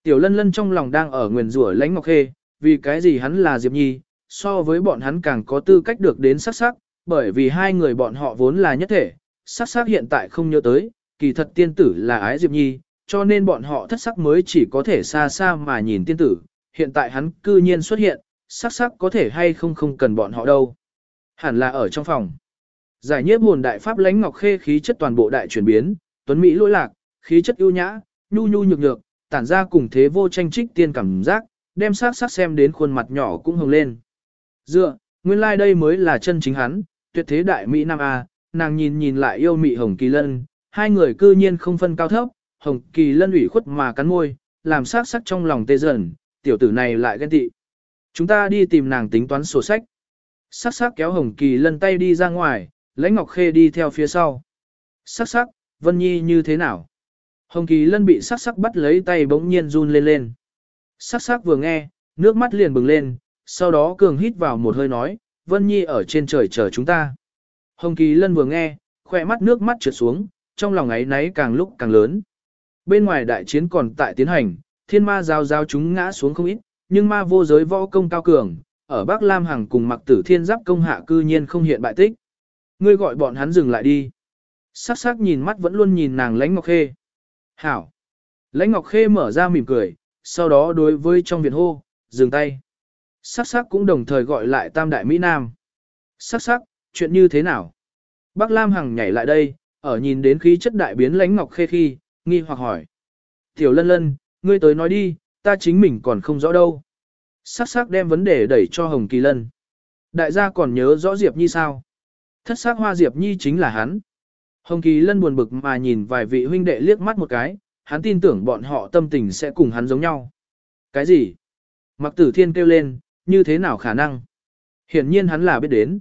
Tiểu Lân Lân trong lòng đang ở nguyền rủa lãnh Ngọc Khê, vì cái gì hắn là Diệp Nhi, so với bọn hắn càng có tư cách được đến sắc sắc, bởi vì hai người bọn họ vốn là nhất thể, sắc sắc hiện tại không nhớ tới, kỳ thật tiên tử là ái Diệp Nhi, cho nên bọn họ thất sắc mới chỉ có thể xa xa mà nhìn tiên tử, hiện tại hắn cư nhiên xuất hiện, sắc sắc có thể hay không không cần bọn họ đâu. Hẳn là ở trong phòng. Giải nhiếp hồn đại pháp lãnh ngọc khê khí chất toàn bộ đại chuyển biến, tuấn mỹ lỗi lạc, khí chất ưu nhã, nhu nhu nhược nhược, tản ra cùng thế vô tranh trích tiên cảm giác, đem sắc sắc xem đến khuôn mặt nhỏ cũng hồng lên. Dựa, nguyên lai like đây mới là chân chính hắn, tuyệt thế đại mỹ nam a, nàng nhìn nhìn lại yêu mị hồng kỳ lân, hai người cư nhiên không phân cao thấp, hồng kỳ lân ủy khuất mà cắn môi, làm sắc sắc trong lòng tê dần, tiểu tử này lại ghen tị. Chúng ta đi tìm nàng tính toán sổ sách. Sắc sắc kéo hồng kỳ lân tay đi ra ngoài, lãnh ngọc khê đi theo phía sau. Sắc sắc, Vân Nhi như thế nào? Hồng kỳ lân bị sắc sắc bắt lấy tay bỗng nhiên run lên lên. Sắc sắc vừa nghe, nước mắt liền bừng lên, sau đó cường hít vào một hơi nói, Vân Nhi ở trên trời chờ chúng ta. Hồng Kỳ Lân vừa nghe, khỏe mắt nước mắt trượt xuống, trong lòng ấy náy càng lúc càng lớn. Bên ngoài đại chiến còn tại tiến hành, thiên ma giao giao chúng ngã xuống không ít, nhưng ma vô giới võ công cao cường, ở Bắc Lam Hằng cùng mặc tử thiên giáp công hạ cư nhiên không hiện bại tích. Ngươi gọi bọn hắn dừng lại đi. Sắc sắc nhìn mắt vẫn luôn nhìn nàng lãnh ngọc khê. Hảo. Lãnh ngọc khê mở ra mỉm cười, sau đó đối với trong viện hô, dừng tay. Sắc sắc cũng đồng thời gọi lại tam đại Mỹ Nam. Sắc sắc, chuyện như thế nào? Bác Lam Hằng nhảy lại đây, ở nhìn đến khí chất đại biến lãnh ngọc khê khi, nghi hoặc hỏi. Tiểu lân lân, ngươi tới nói đi, ta chính mình còn không rõ đâu. Sắc sắc đem vấn đề đẩy cho Hồng Kỳ Lân. Đại gia còn nhớ rõ Diệp Nhi sao? Thất sắc hoa Diệp Nhi chính là hắn. Hồng Kỳ Lân buồn bực mà nhìn vài vị huynh đệ liếc mắt một cái, hắn tin tưởng bọn họ tâm tình sẽ cùng hắn giống nhau. Cái gì? Mặc tử thiên kêu lên, như thế nào khả năng? Hiển nhiên hắn là biết đến.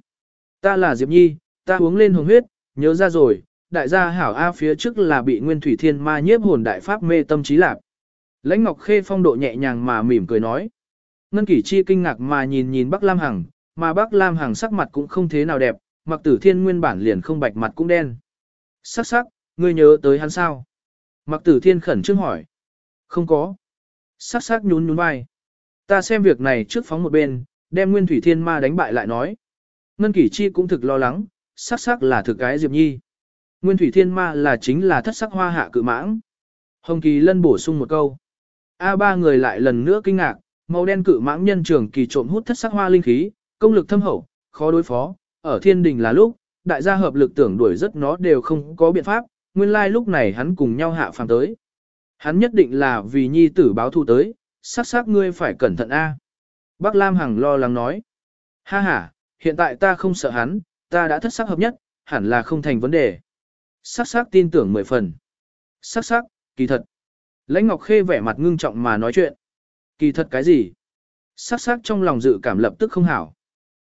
Ta là Diệp Nhi, ta uống lên hồng huyết, nhớ ra rồi, đại gia hảo A phía trước là bị nguyên thủy thiên ma nhiếp hồn đại pháp mê tâm trí lạc. Lãnh Ngọc Khê phong độ nhẹ nhàng mà mỉm cười nói. Ngân Kỷ Chi kinh ngạc mà nhìn nhìn Bắc Lam Hằng, mà Bắc Lam Hằng sắc mặt cũng không thế nào đẹp, mặc tử thiên nguyên bản liền không bạch mặt cũng đen. Sắc sắc, ngươi nhớ tới hắn sao? Mặc tử thiên khẩn trương hỏi. Không có. Sắc sắc nhún nhún vai. Ta xem việc này trước phóng một bên, đem nguyên thủy thiên ma đánh bại lại nói. Ngân Kỷ Chi cũng thực lo lắng, sắc sắc là thực cái Diệp Nhi. Nguyên thủy thiên ma là chính là thất sắc hoa hạ cự mãng. Hồng Kỳ Lân bổ sung một câu. A ba người lại lần nữa kinh ngạc, màu đen cự mãng nhân trường kỳ trộm hút thất sắc hoa linh khí, công lực thâm hậu, khó đối phó, ở thiên đình là lúc, đại gia hợp lực tưởng đuổi rất nó đều không có biện pháp, nguyên lai lúc này hắn cùng nhau hạ phàm tới. Hắn nhất định là vì nhi tử báo thù tới, sắc sắc ngươi phải cẩn thận a. Bác Lam Hằng lo lắng nói. Ha ha, hiện tại ta không sợ hắn, ta đã thất sắc hợp nhất, hẳn là không thành vấn đề. Sắc sắc tin tưởng mười phần. Sắc sắc, kỳ thật. Lãnh Ngọc Khê vẻ mặt ngưng trọng mà nói chuyện. Kỳ thật cái gì? Sắc sắc trong lòng dự cảm lập tức không hảo.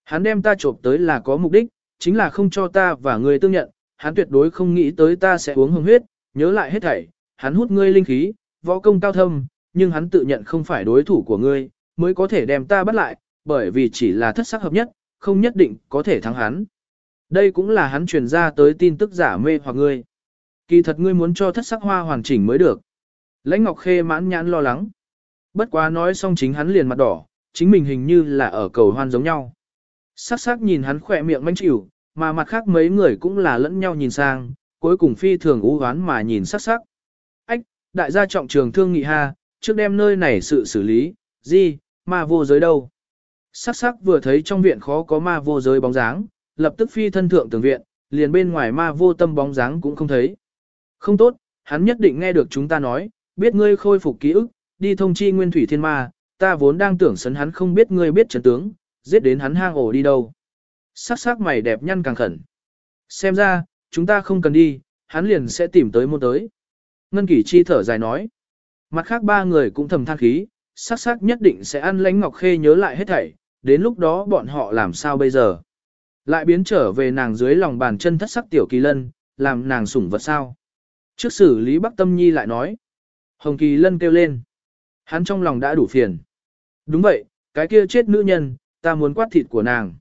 Hắn đem ta trộm tới là có mục đích, chính là không cho ta và người tương nhận, hắn tuyệt đối không nghĩ tới ta sẽ uống hồng huyết, nhớ lại hết thảy, hắn hút ngươi linh khí, võ công cao thâm, nhưng hắn tự nhận không phải đối thủ của ngươi, mới có thể đem ta bắt lại, bởi vì chỉ là thất sắc hợp nhất, không nhất định có thể thắng hắn. Đây cũng là hắn truyền ra tới tin tức giả mê hoặc ngươi. Kỳ thật ngươi muốn cho thất sắc hoa hoàn chỉnh mới được. Lãnh Ngọc Khê mãn nhãn lo lắng. Bất quá nói xong chính hắn liền mặt đỏ, chính mình hình như là ở cầu hoan giống nhau. Sắc sắc nhìn hắn khỏe miệng manh chịu, mà mặt khác mấy người cũng là lẫn nhau nhìn sang, cuối cùng phi thường ú hoán mà nhìn sắc sắc. Ách, đại gia trọng trường thương nghị ha, trước đem nơi này sự xử lý, gì, ma vô giới đâu. Sắc sắc vừa thấy trong viện khó có ma vô giới bóng dáng, lập tức phi thân thượng tường viện, liền bên ngoài ma vô tâm bóng dáng cũng không thấy. Không tốt, hắn nhất định nghe được chúng ta nói, biết ngươi khôi phục ký ức, đi thông chi nguyên thủy thiên ma, ta vốn đang tưởng sấn hắn không biết ngươi biết trận tướng, giết đến hắn hang ổ đi đâu. Sắc sắc mày đẹp nhăn càng khẩn. Xem ra, chúng ta không cần đi, hắn liền sẽ tìm tới môn tới. Ngân kỷ chi thở dài nói. Mặt khác ba người cũng thầm than khí, sắc sắc nhất định sẽ ăn lánh ngọc khê nhớ lại hết thảy, đến lúc đó bọn họ làm sao bây giờ. Lại biến trở về nàng dưới lòng bàn chân thất sắc tiểu kỳ lân, làm nàng sủng vật sao. Trước xử lý Bắc Tâm Nhi lại nói. Hồng Kỳ Lân kêu lên. Hắn trong lòng đã đủ phiền. Đúng vậy, cái kia chết nữ nhân, ta muốn quát thịt của nàng.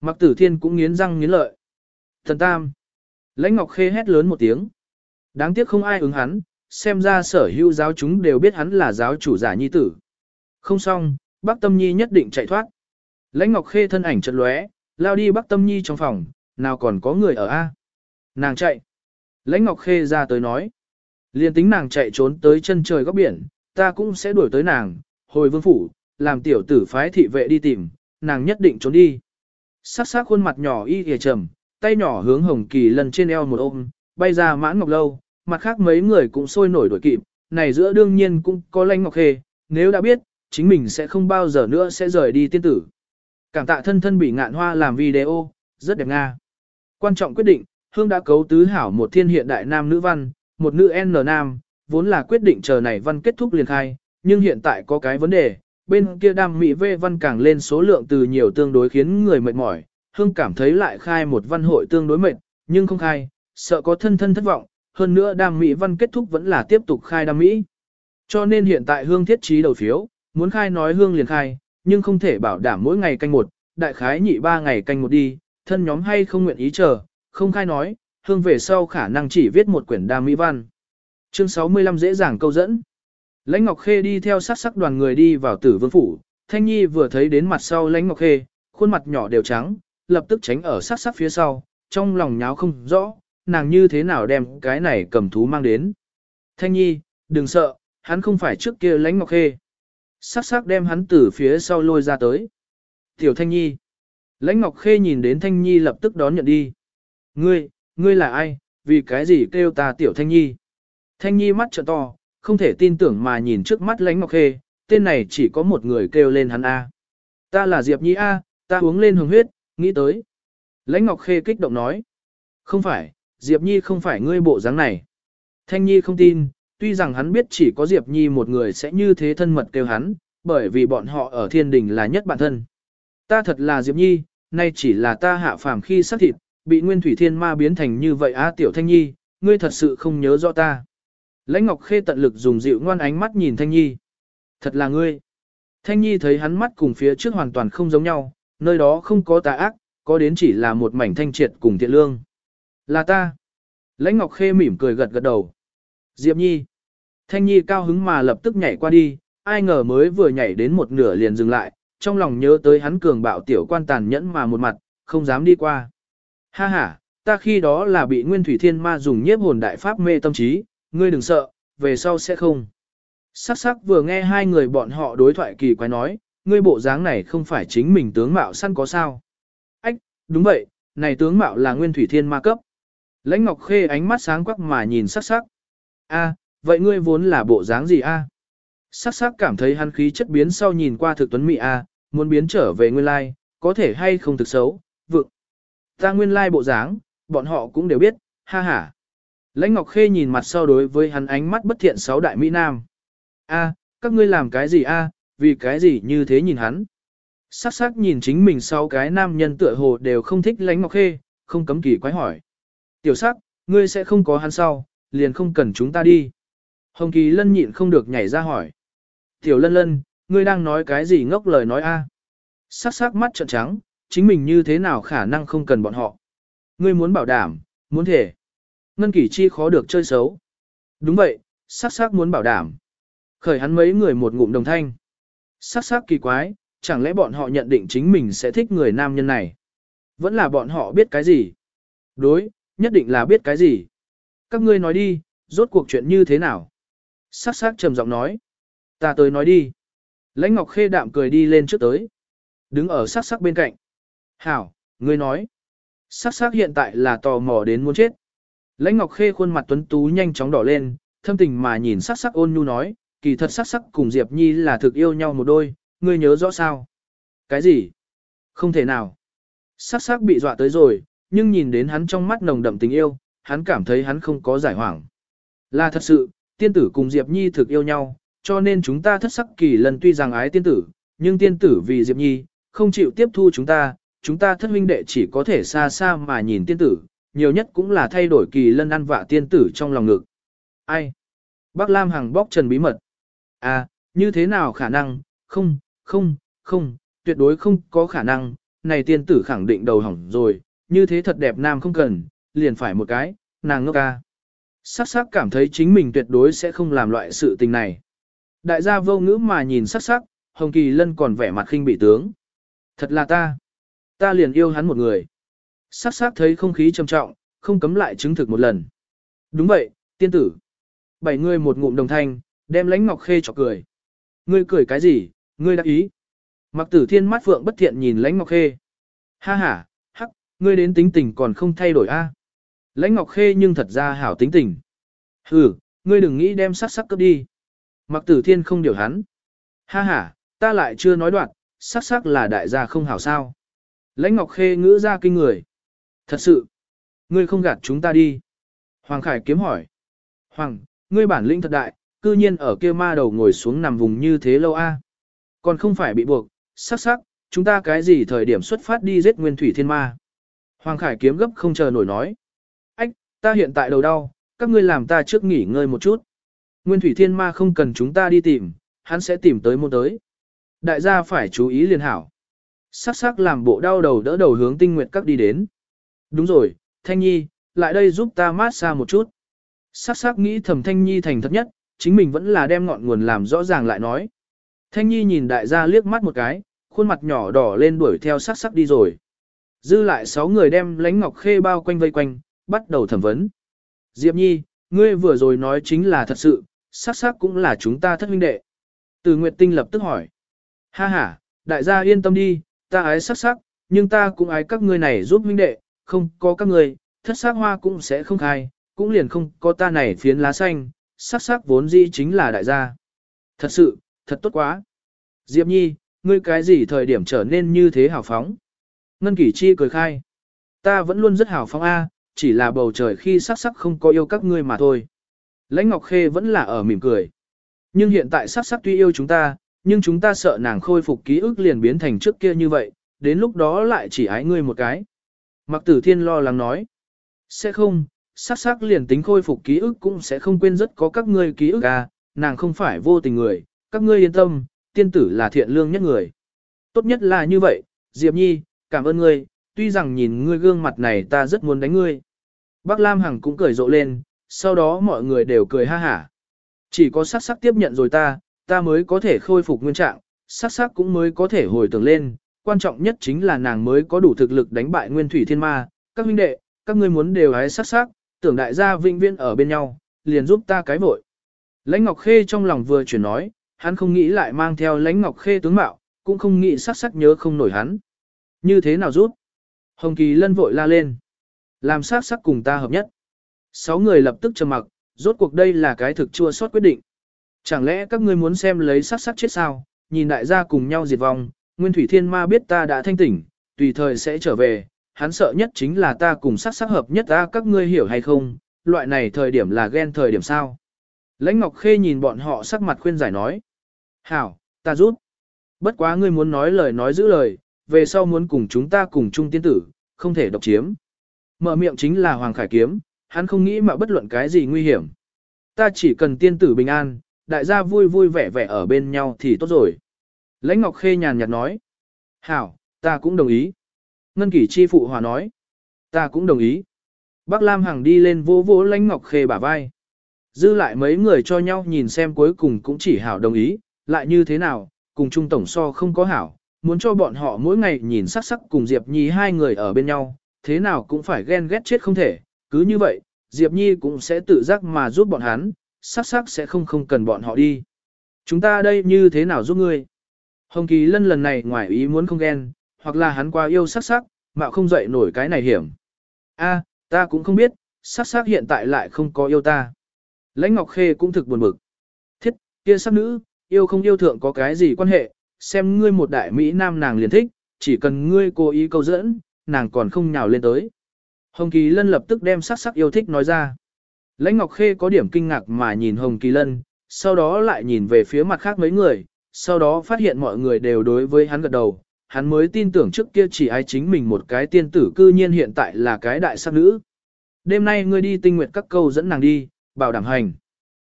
Mặc tử thiên cũng nghiến răng nghiến lợi. Thần Tam. Lãnh Ngọc Khê hét lớn một tiếng. Đáng tiếc không ai ứng hắn, xem ra sở hữu giáo chúng đều biết hắn là giáo chủ giả nhi tử. Không xong, Bắc Tâm Nhi nhất định chạy thoát. Lãnh Ngọc Khê thân ảnh chật lóe, lao đi Bắc Tâm Nhi trong phòng, nào còn có người ở a? Nàng chạy. Lãnh Ngọc Khê ra tới nói. Liên tính nàng chạy trốn tới chân trời góc biển, ta cũng sẽ đuổi tới nàng, hồi vương phủ, làm tiểu tử phái thị vệ đi tìm, nàng nhất định trốn đi. Sắc sắc khuôn mặt nhỏ y hề trầm, tay nhỏ hướng hồng kỳ lần trên eo một ôm, bay ra mãn ngọc lâu, mặt khác mấy người cũng sôi nổi đuổi kịp, này giữa đương nhiên cũng có lanh ngọc hề, nếu đã biết, chính mình sẽ không bao giờ nữa sẽ rời đi tiên tử. Cảm tạ thân thân bị ngạn hoa làm video, rất đẹp nga. Quan trọng quyết định, Hương đã cấu tứ hảo một thiên hiện đại nam nữ văn, một nữ N nam, vốn là quyết định chờ này văn kết thúc liền khai, nhưng hiện tại có cái vấn đề, bên kia đam mỹ vê văn càng lên số lượng từ nhiều tương đối khiến người mệt mỏi, Hương cảm thấy lại khai một văn hội tương đối mệt, nhưng không khai, sợ có thân thân thất vọng, hơn nữa đam mỹ văn kết thúc vẫn là tiếp tục khai đam mỹ. Cho nên hiện tại Hương thiết trí đầu phiếu, muốn khai nói Hương liền khai, nhưng không thể bảo đảm mỗi ngày canh một, đại khái nhị ba ngày canh một đi, thân nhóm hay không nguyện ý chờ, không khai nói, hương về sau khả năng chỉ viết một quyển đam mỹ văn. Chương 65 dễ dàng câu dẫn. Lãnh Ngọc Khê đi theo sát sắc đoàn người đi vào tử vương phủ, Thanh Nhi vừa thấy đến mặt sau Lãnh Ngọc Khê, khuôn mặt nhỏ đều trắng, lập tức tránh ở sát sắc phía sau, trong lòng nháo không rõ, nàng như thế nào đem cái này cầm thú mang đến. Thanh Nhi, đừng sợ, hắn không phải trước kia Lãnh Ngọc Khê. Sát sắc đem hắn từ phía sau lôi ra tới. Tiểu Thanh Nhi. Lãnh Ngọc Khê nhìn đến Thanh Nhi lập tức đón nhận đi. Ngươi, ngươi là ai, vì cái gì kêu ta tiểu thanh nhi. Thanh nhi mắt trợ to, không thể tin tưởng mà nhìn trước mắt lánh ngọc khê, tên này chỉ có một người kêu lên hắn A. Ta là Diệp Nhi A, ta uống lên hồng huyết, nghĩ tới. Lãnh Ngọc Khê kích động nói. Không phải, Diệp Nhi không phải ngươi bộ dáng này. Thanh Nhi không tin, tuy rằng hắn biết chỉ có Diệp Nhi một người sẽ như thế thân mật kêu hắn, bởi vì bọn họ ở thiên đình là nhất bản thân. Ta thật là Diệp Nhi, nay chỉ là ta hạ phàm khi xác thịt, bị nguyên thủy thiên ma biến thành như vậy á tiểu thanh nhi, ngươi thật sự không nhớ rõ ta. Lãnh Ngọc Khê tận lực dùng dịu ngoan ánh mắt nhìn Thanh Nhi. Thật là ngươi. Thanh Nhi thấy hắn mắt cùng phía trước hoàn toàn không giống nhau, nơi đó không có tà ác, có đến chỉ là một mảnh thanh triệt cùng thiện lương. Là ta. Lãnh Ngọc Khê mỉm cười gật gật đầu. Diệp Nhi. Thanh Nhi cao hứng mà lập tức nhảy qua đi, ai ngờ mới vừa nhảy đến một nửa liền dừng lại, trong lòng nhớ tới hắn cường bạo tiểu quan tàn nhẫn mà một mặt, không dám đi qua. Ha ha, ta khi đó là bị Nguyên Thủy Thiên Ma dùng nhiếp hồn đại pháp mê tâm trí, ngươi đừng sợ, về sau sẽ không. Sắc sắc vừa nghe hai người bọn họ đối thoại kỳ quái nói, ngươi bộ dáng này không phải chính mình tướng mạo săn có sao. Ách, đúng vậy, này tướng mạo là Nguyên Thủy Thiên Ma cấp. Lãnh Ngọc Khê ánh mắt sáng quắc mà nhìn sắc sắc. A, vậy ngươi vốn là bộ dáng gì a? Sắc sắc cảm thấy hắn khí chất biến sau nhìn qua thực tuấn mỹ a, muốn biến trở về nguyên lai, có thể hay không thực xấu, vượng. Ta nguyên lai bộ dáng, bọn họ cũng đều biết, ha ha. Lãnh Ngọc Khê nhìn mặt sau đối với hắn ánh mắt bất thiện sáu đại Mỹ Nam. A, các ngươi làm cái gì a? vì cái gì như thế nhìn hắn. Sắc sắc nhìn chính mình sau cái nam nhân tựa hồ đều không thích Lãnh Ngọc Khê, không cấm kỳ quái hỏi. Tiểu sắc, ngươi sẽ không có hắn sau, liền không cần chúng ta đi. Hồng Kỳ Lân nhịn không được nhảy ra hỏi. Tiểu Lân Lân, ngươi đang nói cái gì ngốc lời nói a? Sắc sắc mắt trợn trắng, chính mình như thế nào khả năng không cần bọn họ. Ngươi muốn bảo đảm, muốn thể. Ngân Kỷ Chi khó được chơi xấu. Đúng vậy, sắc sắc muốn bảo đảm. Khởi hắn mấy người một ngụm đồng thanh. Sắc sắc kỳ quái, chẳng lẽ bọn họ nhận định chính mình sẽ thích người nam nhân này. Vẫn là bọn họ biết cái gì. Đối, nhất định là biết cái gì. Các ngươi nói đi, rốt cuộc chuyện như thế nào? Sắc sắc trầm giọng nói. Ta tới nói đi. Lãnh Ngọc Khê đạm cười đi lên trước tới. Đứng ở sắc sắc bên cạnh. Hảo, ngươi nói. Sắc sắc hiện tại là tò mò đến muốn chết. Lãnh Ngọc Khê khuôn mặt tuấn tú nhanh chóng đỏ lên, thâm tình mà nhìn sắc sắc ôn nhu nói, kỳ thật sắc sắc cùng Diệp Nhi là thực yêu nhau một đôi, ngươi nhớ rõ sao? Cái gì? Không thể nào. Sắc sắc bị dọa tới rồi, nhưng nhìn đến hắn trong mắt nồng đậm tình yêu, hắn cảm thấy hắn không có giải hoảng. Là thật sự, tiên tử cùng Diệp Nhi thực yêu nhau, cho nên chúng ta thất sắc kỳ lần tuy rằng ái tiên tử, nhưng tiên tử vì Diệp Nhi, không chịu tiếp thu chúng ta, chúng ta thất huynh đệ chỉ có thể xa xa mà nhìn tiên tử, nhiều nhất cũng là thay đổi kỳ lân ăn vạ tiên tử trong lòng ngực. Ai? Bác Lam Hằng bóc trần bí mật. À, như thế nào khả năng, không, không, không, tuyệt đối không có khả năng, này tiên tử khẳng định đầu hỏng rồi, như thế thật đẹp nam không cần, liền phải một cái, nàng ngốc ca. Sắc sắc cảm thấy chính mình tuyệt đối sẽ không làm loại sự tình này. Đại gia vô ngữ mà nhìn sắc sắc, Hồng Kỳ Lân còn vẻ mặt khinh bị tướng. Thật là ta. Ta liền yêu hắn một người. Sắc sắc thấy không khí trầm trọng, không cấm lại chứng thực một lần. Đúng vậy, tiên tử. Bảy người một ngụm đồng thanh, đem lãnh ngọc khê chọc cười. Ngươi cười cái gì, ngươi đã ý. Mặc tử thiên mắt phượng bất thiện nhìn lãnh ngọc khê. Ha ha, hắc, ngươi đến tính tình còn không thay đổi a. Lãnh ngọc khê nhưng thật ra hảo tính tình. Hừ, ngươi đừng nghĩ đem sắc sắc cấp đi. Mặc tử thiên không điều hắn. Ha ha, ta lại chưa nói đoạn, sắc sắc là đại gia không hảo sao. Lãnh ngọc khê ngữ ra kinh người. Thật sự, ngươi không gạt chúng ta đi. Hoàng Khải kiếm hỏi. Hoàng, ngươi bản lĩnh thật đại, cư nhiên ở kia ma đầu ngồi xuống nằm vùng như thế lâu a. Còn không phải bị buộc, sắc sắc, chúng ta cái gì thời điểm xuất phát đi giết nguyên thủy thiên ma. Hoàng Khải kiếm gấp không chờ nổi nói. Ách, ta hiện tại đầu đau, các ngươi làm ta trước nghỉ ngơi một chút. Nguyên thủy thiên ma không cần chúng ta đi tìm, hắn sẽ tìm tới môn tới. Đại gia phải chú ý liền hảo. Sắc sắc làm bộ đau đầu đỡ đầu hướng tinh nguyệt các đi đến. Đúng rồi, Thanh Nhi, lại đây giúp ta mát xa một chút. Sắc sắc nghĩ thầm Thanh Nhi thành thật nhất, chính mình vẫn là đem ngọn nguồn làm rõ ràng lại nói. Thanh Nhi nhìn đại gia liếc mắt một cái, khuôn mặt nhỏ đỏ lên đuổi theo sắc sắc đi rồi. Dư lại sáu người đem lánh ngọc khê bao quanh vây quanh, bắt đầu thẩm vấn. Diệp Nhi, ngươi vừa rồi nói chính là thật sự, sắc sắc cũng là chúng ta thất huynh đệ. Từ Nguyệt Tinh lập tức hỏi. Ha ha, đại gia yên tâm đi, ta ái sắc sắc, nhưng ta cũng ái các ngươi này giúp huynh đệ, không có các ngươi, thất sắc hoa cũng sẽ không khai, cũng liền không có ta này phiến lá xanh, sắc sắc vốn dĩ chính là đại gia. Thật sự, thật tốt quá. Diệp Nhi, ngươi cái gì thời điểm trở nên như thế hào phóng? Ngân Kỷ Chi cười khai. Ta vẫn luôn rất hào phóng A, chỉ là bầu trời khi sắc sắc không có yêu các ngươi mà thôi. Lãnh Ngọc Khê vẫn là ở mỉm cười. Nhưng hiện tại sắc sắc tuy yêu chúng ta, nhưng chúng ta sợ nàng khôi phục ký ức liền biến thành trước kia như vậy, đến lúc đó lại chỉ ái ngươi một cái. Mặc tử thiên lo lắng nói. Sẽ không, sắc sắc liền tính khôi phục ký ức cũng sẽ không quên rất có các ngươi ký ức à, nàng không phải vô tình người, các ngươi yên tâm, tiên tử là thiện lương nhất người. Tốt nhất là như vậy, Diệp Nhi, cảm ơn ngươi, tuy rằng nhìn ngươi gương mặt này ta rất muốn đánh ngươi. Bác Lam Hằng cũng cười rộ lên, sau đó mọi người đều cười ha hả. Chỉ có sắc sắc tiếp nhận rồi ta, ta mới có thể khôi phục nguyên trạng, sắc sắc cũng mới có thể hồi tưởng lên, quan trọng nhất chính là nàng mới có đủ thực lực đánh bại nguyên thủy thiên ma, các huynh đệ, các ngươi muốn đều hái sắc sắc, tưởng đại gia vinh viên ở bên nhau, liền giúp ta cái vội. Lãnh Ngọc Khê trong lòng vừa chuyển nói, hắn không nghĩ lại mang theo Lãnh Ngọc Khê tướng mạo, cũng không nghĩ sắc sắc nhớ không nổi hắn. Như thế nào rút? Hồng Kỳ Lân vội la lên. Làm sắc sắc cùng ta hợp nhất. Sáu người lập tức trầm mặc, rốt cuộc đây là cái thực chua sót quyết định. Chẳng lẽ các ngươi muốn xem lấy sắc sắc chết sao, nhìn đại gia cùng nhau diệt vong, Nguyên Thủy Thiên Ma biết ta đã thanh tỉnh, tùy thời sẽ trở về, hắn sợ nhất chính là ta cùng sắc sắc hợp nhất ta các ngươi hiểu hay không, loại này thời điểm là ghen thời điểm sao. Lãnh Ngọc Khê nhìn bọn họ sắc mặt khuyên giải nói. Hảo, ta rút. Bất quá ngươi muốn nói lời nói giữ lời, về sau muốn cùng chúng ta cùng chung tiên tử, không thể độc chiếm. Mở miệng chính là Hoàng Khải Kiếm, hắn không nghĩ mà bất luận cái gì nguy hiểm. Ta chỉ cần tiên tử bình an, đại gia vui vui vẻ vẻ ở bên nhau thì tốt rồi. Lãnh Ngọc Khê nhàn nhạt nói. Hảo, ta cũng đồng ý. Ngân Kỷ Chi Phụ Hòa nói. Ta cũng đồng ý. Bác Lam Hằng đi lên vỗ vỗ Lãnh Ngọc Khê bả vai. Dư lại mấy người cho nhau nhìn xem cuối cùng cũng chỉ hảo đồng ý, lại như thế nào, cùng trung tổng so không có hảo, muốn cho bọn họ mỗi ngày nhìn sắc sắc cùng Diệp Nhi hai người ở bên nhau, thế nào cũng phải ghen ghét chết không thể, cứ như vậy, Diệp Nhi cũng sẽ tự giác mà giúp bọn hắn, sắc sắc sẽ không không cần bọn họ đi. Chúng ta đây như thế nào giúp ngươi? Hồng Kỳ Lân lần này ngoài ý muốn không ghen, hoặc là hắn quá yêu sắc sắc, mạo không dậy nổi cái này hiểm. A, ta cũng không biết, sắc sắc hiện tại lại không có yêu ta. Lãnh Ngọc Khê cũng thực buồn bực. Thiết, kia sắc nữ, yêu không yêu thượng có cái gì quan hệ, xem ngươi một đại Mỹ nam nàng liền thích, chỉ cần ngươi cố ý câu dẫn, nàng còn không nhào lên tới. Hồng Kỳ Lân lập tức đem sắc sắc yêu thích nói ra. Lãnh Ngọc Khê có điểm kinh ngạc mà nhìn Hồng Kỳ Lân, sau đó lại nhìn về phía mặt khác mấy người, sau đó phát hiện mọi người đều đối với hắn gật đầu, hắn mới tin tưởng trước kia chỉ ai chính mình một cái tiên tử cư nhiên hiện tại là cái đại sắc nữ. Đêm nay ngươi đi tinh nguyệt các câu dẫn nàng đi, bảo đảm hành.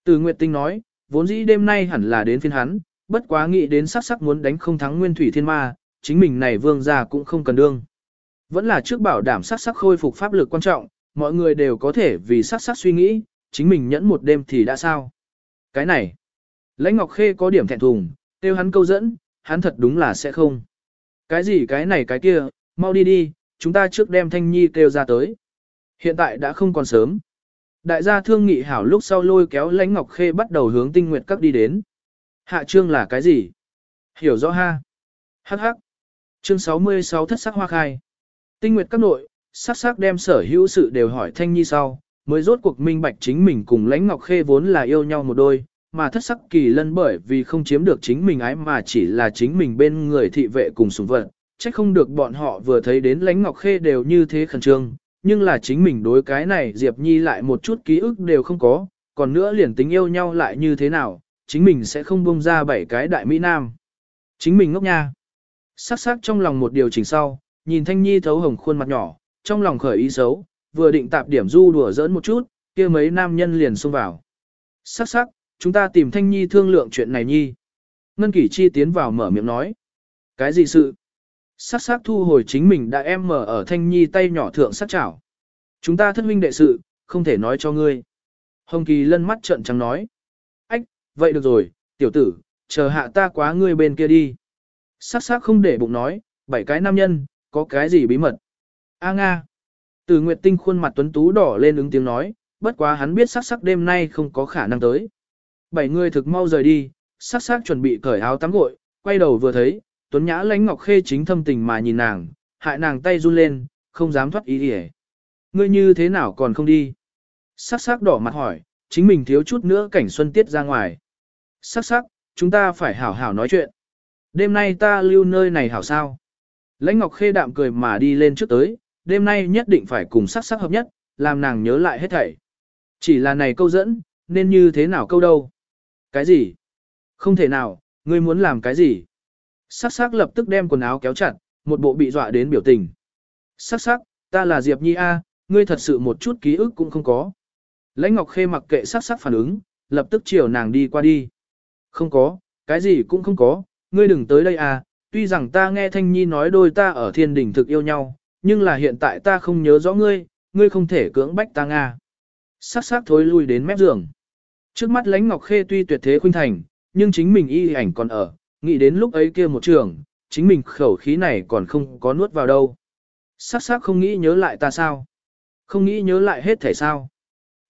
Từ Nguyệt Tinh nói, vốn dĩ đêm nay hẳn là đến phiên hắn, bất quá nghĩ đến sắc sắc muốn đánh không thắng Nguyên Thủy Thiên Ma, chính mình này vương gia cũng không cần đương. Vẫn là trước bảo đảm sắc sắc khôi phục pháp lực quan trọng, mọi người đều có thể vì sắc sắc suy nghĩ, chính mình nhẫn một đêm thì đã sao. Cái này, Lãnh Ngọc Khê có điểm thẹn thùng, tiêu hắn câu dẫn, hắn thật đúng là sẽ không. Cái gì cái này cái kia, mau đi đi, chúng ta trước đem Thanh Nhi kêu ra tới. Hiện tại đã không còn sớm. Đại gia thương nghị hảo lúc sau lôi kéo Lãnh Ngọc Khê bắt đầu hướng tinh nguyệt các đi đến. Hạ trương là cái gì? Hiểu rõ ha. Hắc hắc. Chương 66 thất sắc hoa khai. Tinh nguyệt các nội, sắc sắc đem sở hữu sự đều hỏi Thanh Nhi sau, mới rốt cuộc minh bạch chính mình cùng Lãnh Ngọc Khê vốn là yêu nhau một đôi, mà thất sắc kỳ lân bởi vì không chiếm được chính mình ái mà chỉ là chính mình bên người thị vệ cùng sủng vật, chắc không được bọn họ vừa thấy đến Lãnh Ngọc Khê đều như thế khẩn trương, nhưng là chính mình đối cái này Diệp Nhi lại một chút ký ức đều không có, còn nữa liền tính yêu nhau lại như thế nào, chính mình sẽ không bông ra bảy cái đại Mỹ Nam. Chính mình ngốc nha. Sắc sắc trong lòng một điều chỉnh sau, nhìn Thanh Nhi thấu hồng khuôn mặt nhỏ, trong lòng khởi ý xấu, vừa định tạp điểm du đùa giỡn một chút, kia mấy nam nhân liền xông vào. Sắc sắc, chúng ta tìm Thanh Nhi thương lượng chuyện này Nhi. Ngân Kỷ Chi tiến vào mở miệng nói. Cái gì sự? Sắc sắc thu hồi chính mình đã em mở ở Thanh Nhi tay nhỏ thượng sắc chảo. Chúng ta thất huynh đệ sự, không thể nói cho ngươi. Hồng Kỳ lân mắt trợn trắng nói. Ách, vậy được rồi, tiểu tử, chờ hạ ta quá ngươi bên kia đi. Sắc sắc không để bụng nói, bảy cái nam nhân, có cái gì bí mật. A Nga. Từ Nguyệt Tinh khuôn mặt tuấn tú đỏ lên ứng tiếng nói, bất quá hắn biết sắc sắc đêm nay không có khả năng tới. Bảy người thực mau rời đi, sắc sắc chuẩn bị cởi áo tắm gội, quay đầu vừa thấy, Tuấn Nhã lãnh Ngọc Khê chính thâm tình mà nhìn nàng, hại nàng tay run lên, không dám thoát ý đi Ngươi như thế nào còn không đi? Sắc sắc đỏ mặt hỏi, chính mình thiếu chút nữa cảnh xuân tiết ra ngoài. Sắc sắc, chúng ta phải hảo hảo nói chuyện. Đêm nay ta lưu nơi này hảo sao? Lãnh Ngọc Khê đạm cười mà đi lên trước tới, đêm nay nhất định phải cùng sắc sắc hợp nhất, làm nàng nhớ lại hết thảy. Chỉ là này câu dẫn, nên như thế nào câu đâu? Cái gì? Không thể nào, ngươi muốn làm cái gì? Sắc sắc lập tức đem quần áo kéo chặt, một bộ bị dọa đến biểu tình. Sắc sắc, ta là Diệp Nhi A, ngươi thật sự một chút ký ức cũng không có. Lãnh Ngọc Khê mặc kệ sắc sắc phản ứng, lập tức chiều nàng đi qua đi. Không có, cái gì cũng không có, ngươi đừng tới đây à, tuy rằng ta nghe Thanh Nhi nói đôi ta ở thiên đỉnh thực yêu nhau, nhưng là hiện tại ta không nhớ rõ ngươi, ngươi không thể cưỡng bách ta Nga. Sắc sắc thối lui đến mép giường. Trước mắt Lãnh Ngọc Khê tuy tuyệt thế khuynh thành, nhưng chính mình y ảnh còn ở, nghĩ đến lúc ấy kia một trường, chính mình khẩu khí này còn không có nuốt vào đâu. Sắc sắc không nghĩ nhớ lại ta sao? Không nghĩ nhớ lại hết thể sao?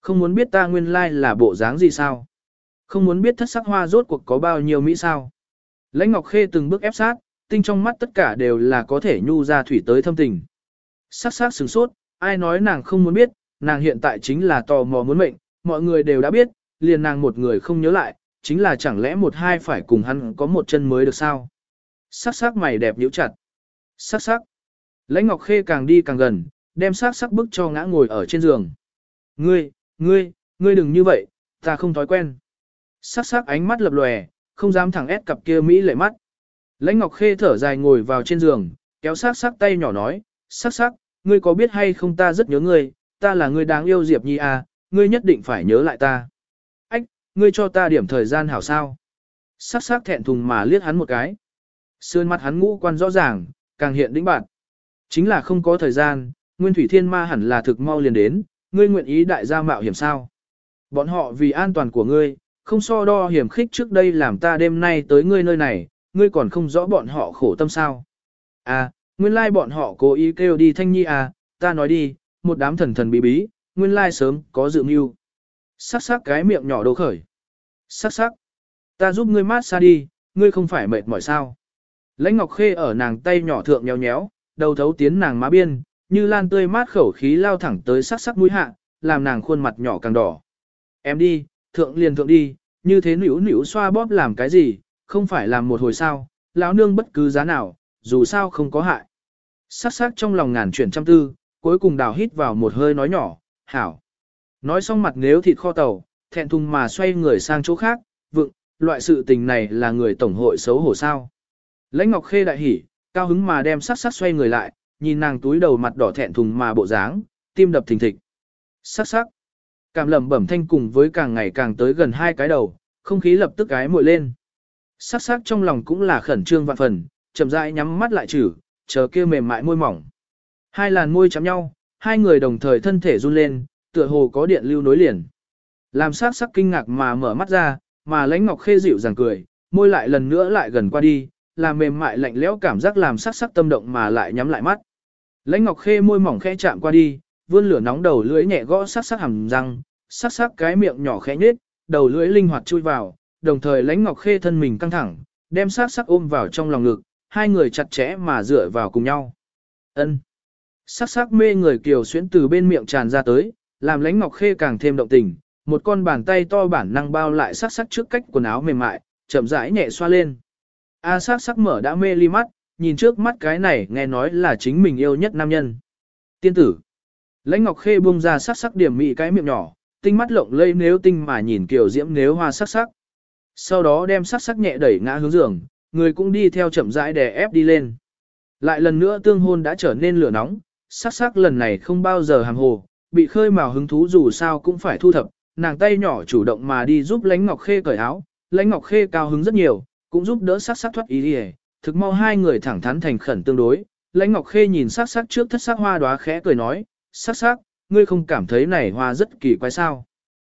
Không muốn biết ta nguyên lai là bộ dáng gì sao? Không muốn biết thất sắc hoa rốt cuộc có bao nhiêu Mỹ sao? Lãnh Ngọc Khê từng bước ép sát, tinh trong mắt tất cả đều là có thể nhu ra thủy tới thâm tình. Sắc sắc sừng sốt, ai nói nàng không muốn biết, nàng hiện tại chính là tò mò muốn mệnh, mọi người đều đã biết, liền nàng một người không nhớ lại, chính là chẳng lẽ một hai phải cùng hắn có một chân mới được sao. Sắc sắc mày đẹp nhíu chặt. Sắc sắc. Lãnh Ngọc Khê càng đi càng gần, đem sắc sắc bức cho ngã ngồi ở trên giường. Ngươi, ngươi, ngươi đừng như vậy, ta không thói quen. Sắc sắc ánh mắt lập lòe, không dám thẳng ép cặp kia Mỹ lệ mắt. Lãnh Ngọc Khê thở dài ngồi vào trên giường, kéo sắc sắc tay nhỏ nói, sắc sắc, ngươi có biết hay không ta rất nhớ ngươi, ta là người đáng yêu Diệp Nhi à, ngươi nhất định phải nhớ lại ta. Ngươi cho ta điểm thời gian hảo sao. Sắc sắc thẹn thùng mà liếc hắn một cái. Sườn mắt hắn ngũ quan rõ ràng, càng hiện đĩnh bạn. Chính là không có thời gian, Nguyên Thủy Thiên Ma hẳn là thực mau liền đến, ngươi nguyện ý đại gia mạo hiểm sao. Bọn họ vì an toàn của ngươi, không so đo hiểm khích trước đây làm ta đêm nay tới ngươi nơi này, ngươi còn không rõ bọn họ khổ tâm sao. À, nguyên lai bọn họ cố ý kêu đi thanh nhi à, ta nói đi, một đám thần thần bí bí, nguyên lai sớm có dự mưu. Sắc sắc cái miệng nhỏ đồ khởi. Sắc sắc. Ta giúp ngươi mát xa đi, ngươi không phải mệt mỏi sao. Lãnh Ngọc Khê ở nàng tay nhỏ thượng nhéo nhéo, đầu thấu tiến nàng má biên, như lan tươi mát khẩu khí lao thẳng tới sắc sắc mũi hạ, làm nàng khuôn mặt nhỏ càng đỏ. Em đi, thượng liền thượng đi, như thế nỉu nỉu xoa bóp làm cái gì, không phải làm một hồi sao, lão nương bất cứ giá nào, dù sao không có hại. Sắc sắc trong lòng ngàn chuyển trăm tư, cuối cùng đào hít vào một hơi nói nhỏ, hảo. Nói xong mặt nếu thịt kho tàu, thẹn thùng mà xoay người sang chỗ khác, vựng, loại sự tình này là người tổng hội xấu hổ sao. Lãnh Ngọc Khê đại hỉ, cao hứng mà đem sắc sắc xoay người lại, nhìn nàng túi đầu mặt đỏ thẹn thùng mà bộ dáng, tim đập thình thịch. Sắc sắc. Cảm lầm bẩm thanh cùng với càng ngày càng tới gần hai cái đầu, không khí lập tức cái muội lên. Sắc sắc trong lòng cũng là khẩn trương vạn phần, chậm rãi nhắm mắt lại chử, chờ kia mềm mại môi mỏng. Hai làn môi chạm nhau, hai người đồng thời thân thể run lên, tựa hồ có điện lưu nối liền. Làm sắc sắc kinh ngạc mà mở mắt ra, mà lãnh ngọc khê dịu dàng cười, môi lại lần nữa lại gần qua đi, làm mềm mại lạnh lẽo cảm giác làm sắc sắc tâm động mà lại nhắm lại mắt. Lãnh ngọc khê môi mỏng khẽ chạm qua đi, vươn lửa nóng đầu lưỡi nhẹ gõ sắc sắc hàm răng, sắc sắc cái miệng nhỏ khẽ nhếch, đầu lưỡi linh hoạt chui vào, đồng thời lãnh ngọc khê thân mình căng thẳng, đem sắc sắc ôm vào trong lòng ngực, hai người chặt chẽ mà dựa vào cùng nhau. Ân. Sắc sắc mê người kiều xuyến từ bên miệng tràn ra tới, làm lãnh ngọc khê càng thêm động tình, một con bàn tay to bản năng bao lại sắc sắc trước cách quần áo mềm mại, chậm rãi nhẹ xoa lên. A sắc sắc mở đã mê ly mắt, nhìn trước mắt cái này nghe nói là chính mình yêu nhất nam nhân. Tiên tử. Lãnh ngọc khê buông ra sắc sắc điểm mị cái miệng nhỏ, tinh mắt lộng lây nếu tinh mà nhìn kiểu diễm nếu hoa sắc sắc. Sau đó đem sắc sắc nhẹ đẩy ngã hướng giường, người cũng đi theo chậm rãi đè ép đi lên. Lại lần nữa tương hôn đã trở nên lửa nóng, sắc sắc lần này không bao giờ hàm hồ, bị khơi mào hứng thú dù sao cũng phải thu thập, nàng tay nhỏ chủ động mà đi giúp Lãnh Ngọc Khê cởi áo, Lãnh Ngọc Khê cao hứng rất nhiều, cũng giúp đỡ sát sát thoát ý đi thực mau hai người thẳng thắn thành khẩn tương đối. Lãnh Ngọc Khê nhìn sát sát trước thất sắc hoa đóa khẽ cười nói, sát sát, ngươi không cảm thấy này hoa rất kỳ quái sao.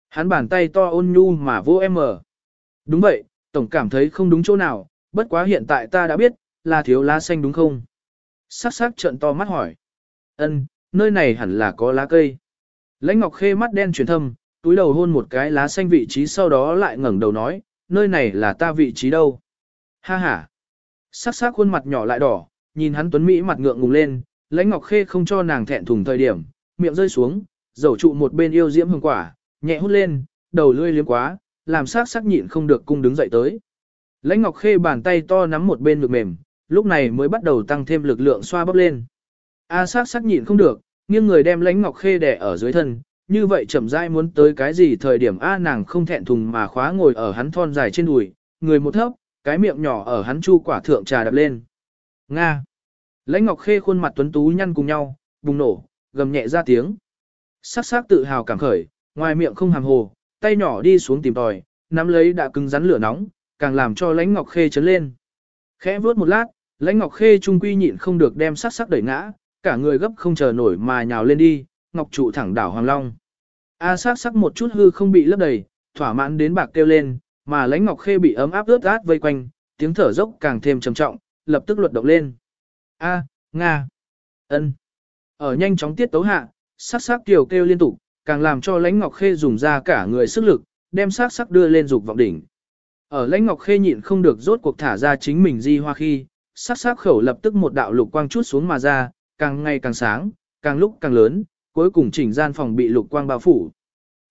Hắn bàn tay to ôn nhu mà vô em mở. Đúng vậy, tổng cảm thấy không đúng chỗ nào, bất quá hiện tại ta đã biết, là thiếu lá xanh đúng không? sát sát trợn to mắt hỏi. Ân, nơi này hẳn là có lá cây. Lãnh Ngọc Khê mắt đen chuyển thâm, túi đầu hôn một cái lá xanh vị trí sau đó lại ngẩng đầu nói, nơi này là ta vị trí đâu. Ha ha. Sắc sắc khuôn mặt nhỏ lại đỏ, nhìn hắn tuấn Mỹ mặt ngượng ngùng lên, Lãnh Ngọc Khê không cho nàng thẹn thùng thời điểm, miệng rơi xuống, dầu trụ một bên yêu diễm hương quả, nhẹ hút lên, đầu lươi liếm quá, làm sắc sắc nhịn không được cung đứng dậy tới. Lãnh Ngọc Khê bàn tay to nắm một bên ngực mềm, lúc này mới bắt đầu tăng thêm lực lượng xoa bóp lên. A sắc sắc nhịn không được, nghiêng người đem Lãnh Ngọc Khê đè ở dưới thân, như vậy chậm rãi muốn tới cái gì thời điểm A nàng không thẹn thùng mà khóa ngồi ở hắn thon dài trên đùi, người một thấp, cái miệng nhỏ ở hắn chu quả thượng trà đập lên. Nga. Lãnh Ngọc Khê khuôn mặt tuấn tú nhăn cùng nhau, bùng nổ, gầm nhẹ ra tiếng. Sắc sắc tự hào cảm khởi, ngoài miệng không hàm hồ, tay nhỏ đi xuống tìm tòi, nắm lấy đã cứng rắn lửa nóng, càng làm cho Lãnh Ngọc Khê chấn lên. Khẽ vuốt một lát, Lãnh Ngọc Khê trung quy nhịn không được đem sắc sắc đẩy ngã, cả người gấp không chờ nổi mà nhào lên đi, Ngọc trụ thẳng đảo Hoàng Long. A sắc sắc một chút hư không bị lấp đầy, thỏa mãn đến bạc kêu lên, mà Lãnh Ngọc Khê bị ấm áp ướt át vây quanh, tiếng thở dốc càng thêm trầm trọng, lập tức luật động lên. A, Nga, ân. Ở nhanh chóng tiết tấu hạ, sắc sắc kiều kêu liên tục, càng làm cho Lãnh Ngọc Khê dùng ra cả người sức lực, đem sắc sắc đưa lên dục vọng đỉnh. Ở lãnh ngọc khê nhịn không được rốt cuộc thả ra chính mình di hoa khi, sắc sắc khẩu lập tức một đạo lục quang chút xuống mà ra, càng ngày càng sáng, càng lúc càng lớn, cuối cùng chỉnh gian phòng bị lục quang bao phủ.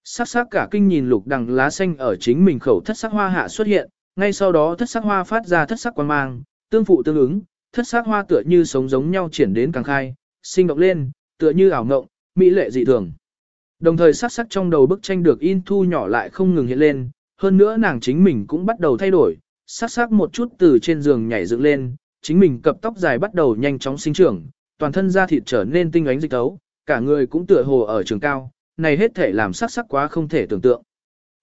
Sắc sắc cả kinh nhìn lục đằng lá xanh ở chính mình khẩu thất sắc hoa hạ xuất hiện, ngay sau đó thất sắc hoa phát ra thất sắc quang mang, tương phụ tương ứng, thất sắc hoa tựa như sống giống nhau triển đến càng khai, sinh động lên, tựa như ảo ngộng, mỹ lệ dị thường. Đồng thời sắc sắc trong đầu bức tranh được in thu nhỏ lại không ngừng hiện lên, hơn nữa nàng chính mình cũng bắt đầu thay đổi, sắc sắc một chút từ trên giường nhảy dựng lên, chính mình cặp tóc dài bắt đầu nhanh chóng sinh trưởng, toàn thân da thịt trở nên tinh ánh dịch tấu, cả người cũng tựa hồ ở trường cao, này hết thể làm sắc sắc quá không thể tưởng tượng.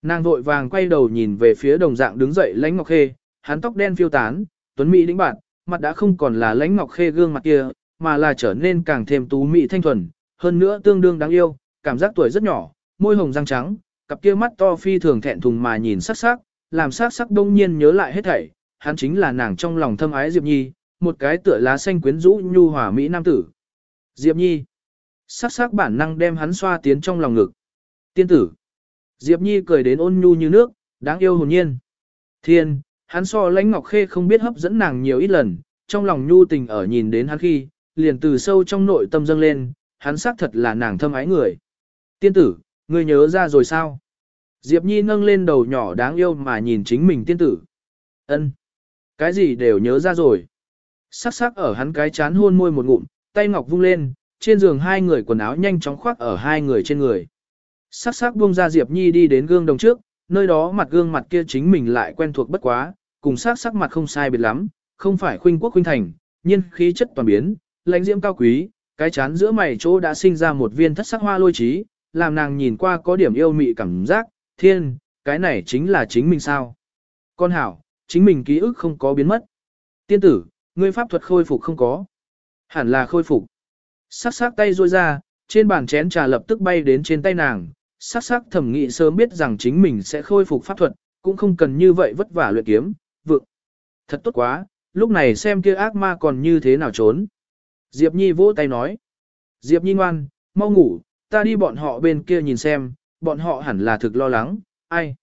Nàng vội vàng quay đầu nhìn về phía đồng dạng đứng dậy lãnh ngọc khê, hắn tóc đen phiêu tán, tuấn mỹ đĩnh bạn, mặt đã không còn là lãnh ngọc khê gương mặt kia, mà là trở nên càng thêm tú mỹ thanh thuần, hơn nữa tương đương đáng yêu, cảm giác tuổi rất nhỏ, môi hồng răng trắng, cặp kia mắt to phi thường thẹn thùng mà nhìn sắc sắc, làm sắc sắc đông nhiên nhớ lại hết thảy, hắn chính là nàng trong lòng thâm ái Diệp Nhi, một cái tựa lá xanh quyến rũ nhu hòa mỹ nam tử. Diệp Nhi. Sắc sắc bản năng đem hắn xoa tiến trong lòng ngực. Tiên tử. Diệp Nhi cười đến ôn nhu như nước, đáng yêu hồn nhiên. Thiên, hắn so lãnh ngọc khê không biết hấp dẫn nàng nhiều ít lần, trong lòng nhu tình ở nhìn đến hắn khi, liền từ sâu trong nội tâm dâng lên, hắn xác thật là nàng thâm ái người. Tiên tử, ngươi nhớ ra rồi sao? Diệp Nhi nâng lên đầu nhỏ đáng yêu mà nhìn chính mình tiên tử. Ân, Cái gì đều nhớ ra rồi. Sắc sắc ở hắn cái chán hôn môi một ngụm, tay ngọc vung lên, trên giường hai người quần áo nhanh chóng khoác ở hai người trên người. Sắc sắc buông ra Diệp Nhi đi đến gương đồng trước, nơi đó mặt gương mặt kia chính mình lại quen thuộc bất quá, cùng sắc sắc mặt không sai biệt lắm, không phải khuynh quốc khuynh thành, nhiên khí chất toàn biến, lãnh diễm cao quý, cái chán giữa mày chỗ đã sinh ra một viên thất sắc hoa lôi trí, làm nàng nhìn qua có điểm yêu mị cảm giác, thiên, cái này chính là chính mình sao. Con hảo, chính mình ký ức không có biến mất. Tiên tử, ngươi pháp thuật khôi phục không có. Hẳn là khôi phục. Sắc sắc tay ruôi ra, trên bàn chén trà lập tức bay đến trên tay nàng, sắc sắc thẩm nghị sớm biết rằng chính mình sẽ khôi phục pháp thuật, cũng không cần như vậy vất vả luyện kiếm, vượng. Thật tốt quá, lúc này xem kia ác ma còn như thế nào trốn. Diệp Nhi vỗ tay nói. Diệp Nhi ngoan, mau ngủ, ta đi bọn họ bên kia nhìn xem, bọn họ hẳn là thực lo lắng, ai.